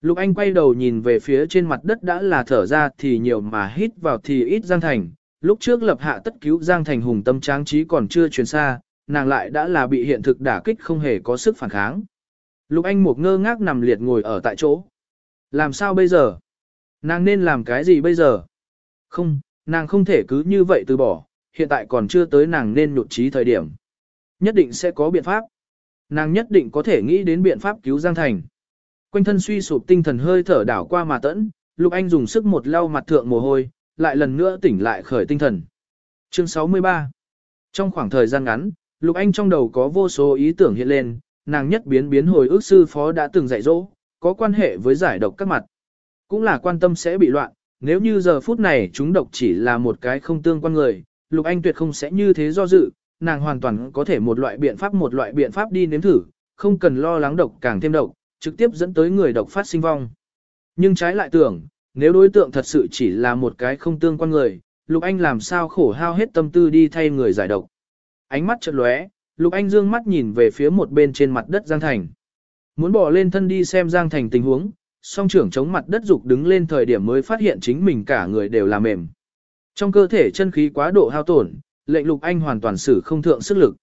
Lục Anh quay đầu nhìn về phía trên mặt đất đã là thở ra thì nhiều mà hít vào thì ít Giang Thành. Lúc trước lập hạ tất cứu Giang Thành hùng tâm tráng trí còn chưa truyền xa, nàng lại đã là bị hiện thực đả kích không hề có sức phản kháng. Lục Anh một ngơ ngác nằm liệt ngồi ở tại chỗ. Làm sao bây giờ? Nàng nên làm cái gì bây giờ? Không, nàng không thể cứ như vậy từ bỏ, hiện tại còn chưa tới nàng nên nhụt trí thời điểm. Nhất định sẽ có biện pháp. Nàng nhất định có thể nghĩ đến biện pháp cứu Giang Thành. Quanh thân suy sụp tinh thần hơi thở đảo qua mà tẫn, Lục Anh dùng sức một lau mặt thượng mồ hôi, lại lần nữa tỉnh lại khởi tinh thần. Chương 63 Trong khoảng thời gian ngắn, Lục Anh trong đầu có vô số ý tưởng hiện lên, nàng nhất biến biến hồi ước sư phó đã từng dạy dỗ, có quan hệ với giải độc các mặt. Cũng là quan tâm sẽ bị loạn, nếu như giờ phút này chúng độc chỉ là một cái không tương quan người, Lục Anh tuyệt không sẽ như thế do dự, nàng hoàn toàn có thể một loại biện pháp một loại biện pháp đi nếm thử, không cần lo lắng độc càng thêm độc, trực tiếp dẫn tới người độc phát sinh vong. Nhưng trái lại tưởng, nếu đối tượng thật sự chỉ là một cái không tương quan người, Lục Anh làm sao khổ hao hết tâm tư đi thay người giải độc. Ánh mắt chợt lóe, Lục Anh dương mắt nhìn về phía một bên trên mặt đất Giang Thành. Muốn bỏ lên thân đi xem Giang Thành tình huống, song trưởng chống mặt đất dục đứng lên thời điểm mới phát hiện chính mình cả người đều là mềm. Trong cơ thể chân khí quá độ hao tổn, lệnh Lục Anh hoàn toàn sử không thượng sức lực.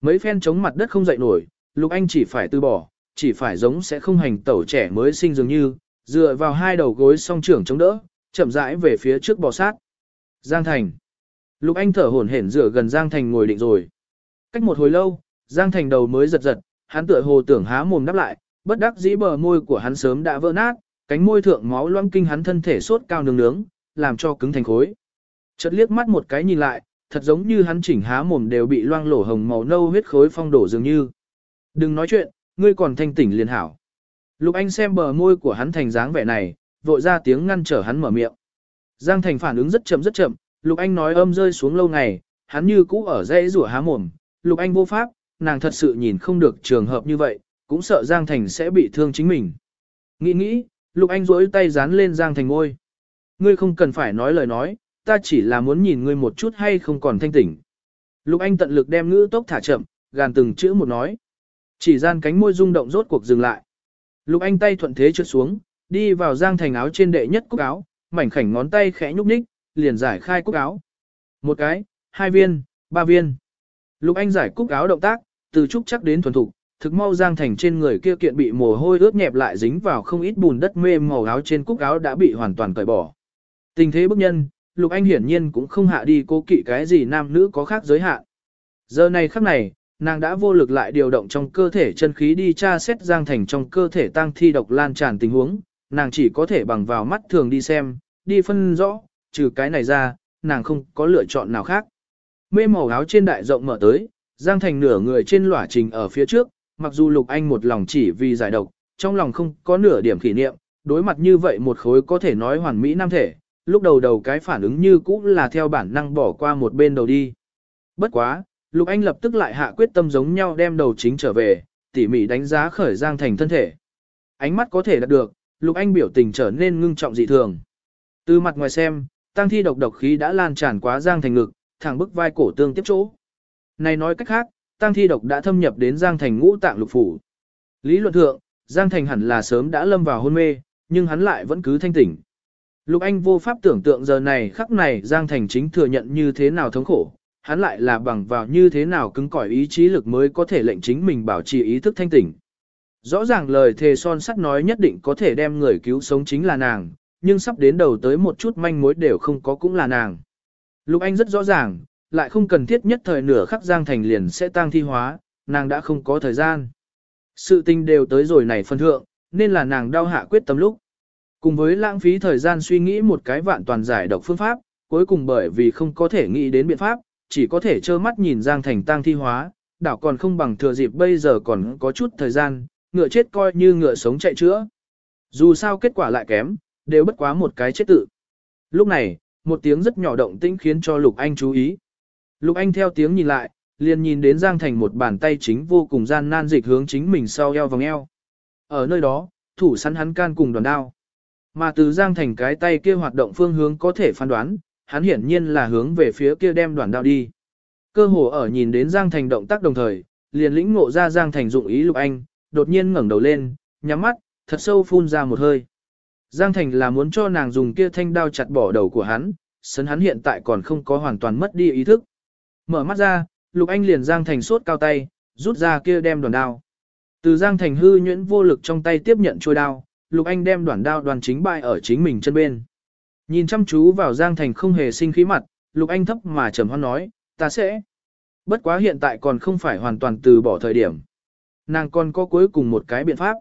Mấy phen chống mặt đất không dậy nổi, Lục Anh chỉ phải từ bỏ, chỉ phải giống sẽ không hành tẩu trẻ mới sinh dường như, dựa vào hai đầu gối song trưởng chống đỡ, chậm rãi về phía trước bò sát. Giang Thành. Lục Anh thở hổn hển dựa gần Giang Thành ngồi định rồi. Cách một hồi lâu, Giang Thành đầu mới giật giật, hắn tựa hồ tưởng há mồm đáp lại, bất đắc dĩ bờ môi của hắn sớm đã vỡ nát, cánh môi thượng máu loãng kinh hắn thân thể sốt cao nướng nướng, làm cho cứng thành khối. Chợt liếc mắt một cái nhìn lại, thật giống như hắn chỉnh há mồm đều bị loang lổ hồng màu nâu huyết khối phong đổ dường như. Đừng nói chuyện, ngươi còn thanh tỉnh liền hảo. Lục Anh xem bờ môi của hắn thành dáng vẻ này, vội ra tiếng ngăn trở hắn mở miệng. Giang Thành phản ứng rất chậm rất chậm, Lục Anh nói âm rơi xuống lâu ngày, hắn như cũ ở dãy rủa há mồm, Lục Anh vô pháp, nàng thật sự nhìn không được trường hợp như vậy, cũng sợ Giang Thành sẽ bị thương chính mình. Nghĩ nghĩ, Lục Anh duỗi tay dán lên Giang Thành ngôi. Ngươi không cần phải nói lời nói, ta chỉ là muốn nhìn ngươi một chút hay không còn thanh tỉnh. Lục Anh tận lực đem ngữ tốc thả chậm, gàn từng chữ một nói. Chỉ gian cánh môi rung động rốt cuộc dừng lại. Lục Anh tay thuận thế trượt xuống, đi vào Giang Thành áo trên đệ nhất cúc áo, mảnh khảnh ngón tay khẽ nhúc nhích, liền giải khai cúc áo. Một cái, hai viên, ba viên. Lục Anh giải cúc áo động tác, từ trúc chắc đến thuần thục, thực mau Giang Thành trên người kia kiện bị mồ hôi ướt nhẹp lại dính vào không ít bùn đất mê màu áo trên cúc áo đã bị hoàn toàn cởi bỏ. Tình thế bức nhân, Lục Anh hiển nhiên cũng không hạ đi cố kỵ cái gì nam nữ có khác giới hạn. Giờ này khắc này, nàng đã vô lực lại điều động trong cơ thể chân khí đi tra xét Giang Thành trong cơ thể tăng thi độc lan tràn tình huống, nàng chỉ có thể bằng vào mắt thường đi xem, đi phân rõ, trừ cái này ra, nàng không có lựa chọn nào khác. Mê màu áo trên đại rộng mở tới, Giang Thành nửa người trên lỏa trình ở phía trước, mặc dù Lục Anh một lòng chỉ vì giải độc, trong lòng không có nửa điểm kỷ niệm, đối mặt như vậy một khối có thể nói hoàn mỹ nam thể, lúc đầu đầu cái phản ứng như cũ là theo bản năng bỏ qua một bên đầu đi. Bất quá, Lục Anh lập tức lại hạ quyết tâm giống nhau đem đầu chính trở về, tỉ mỉ đánh giá khởi Giang Thành thân thể. Ánh mắt có thể đạt được, Lục Anh biểu tình trở nên ngưng trọng dị thường. Từ mặt ngoài xem, tăng thi độc độc khí đã lan tràn quá Giang Thành ngực, thẳng bức vai cổ tương tiếp chỗ. Này nói cách khác, tăng thi độc đã thâm nhập đến Giang Thành ngũ tạng lục phủ. Lý luận thượng, Giang Thành hẳn là sớm đã lâm vào hôn mê, nhưng hắn lại vẫn cứ thanh tỉnh. Lục Anh vô pháp tưởng tượng giờ này khắc này Giang Thành chính thừa nhận như thế nào thống khổ, hắn lại là bằng vào như thế nào cứng cỏi ý chí lực mới có thể lệnh chính mình bảo trì ý thức thanh tỉnh. Rõ ràng lời thề son sắt nói nhất định có thể đem người cứu sống chính là nàng, nhưng sắp đến đầu tới một chút manh mối đều không có cũng là nàng. Lục Anh rất rõ ràng, lại không cần thiết nhất thời nửa khắc Giang Thành liền sẽ tang thi hóa, nàng đã không có thời gian. Sự tình đều tới rồi này phân thượng, nên là nàng đau hạ quyết tâm lúc. Cùng với lãng phí thời gian suy nghĩ một cái vạn toàn giải độc phương pháp, cuối cùng bởi vì không có thể nghĩ đến biện pháp, chỉ có thể trơ mắt nhìn Giang Thành tang thi hóa, đảo còn không bằng thừa dịp bây giờ còn có chút thời gian, ngựa chết coi như ngựa sống chạy chữa. Dù sao kết quả lại kém, đều bất quá một cái chết tự. Lúc này, một tiếng rất nhỏ động tĩnh khiến cho Lục Anh chú ý. Lục Anh theo tiếng nhìn lại, liền nhìn đến Giang Thành một bàn tay chính vô cùng gian nan dịch hướng chính mình sau eo vòng eo. Ở nơi đó, thủ săn hắn can cùng đoàn đao. Mà từ Giang Thành cái tay kia hoạt động phương hướng có thể phán đoán, hắn hiển nhiên là hướng về phía kia đem đoàn đao đi. Cơ hồ ở nhìn đến Giang Thành động tác đồng thời, liền lĩnh ngộ ra Giang Thành dụng ý Lục Anh, đột nhiên ngẩng đầu lên, nhắm mắt, thật sâu phun ra một hơi. Giang Thành là muốn cho nàng dùng kia thanh đao chặt bỏ đầu của hắn, sấn hắn hiện tại còn không có hoàn toàn mất đi ý thức. Mở mắt ra, Lục Anh liền Giang Thành sốt cao tay, rút ra kia đem đoàn đao. Từ Giang Thành hư nhuyễn vô lực trong tay tiếp nhận trôi đao, Lục Anh đem đoạn đao đoàn chính bại ở chính mình chân bên. Nhìn chăm chú vào Giang Thành không hề sinh khí mặt, Lục Anh thấp mà trầm hoan nói, ta sẽ. Bất quá hiện tại còn không phải hoàn toàn từ bỏ thời điểm. Nàng còn có cuối cùng một cái biện pháp.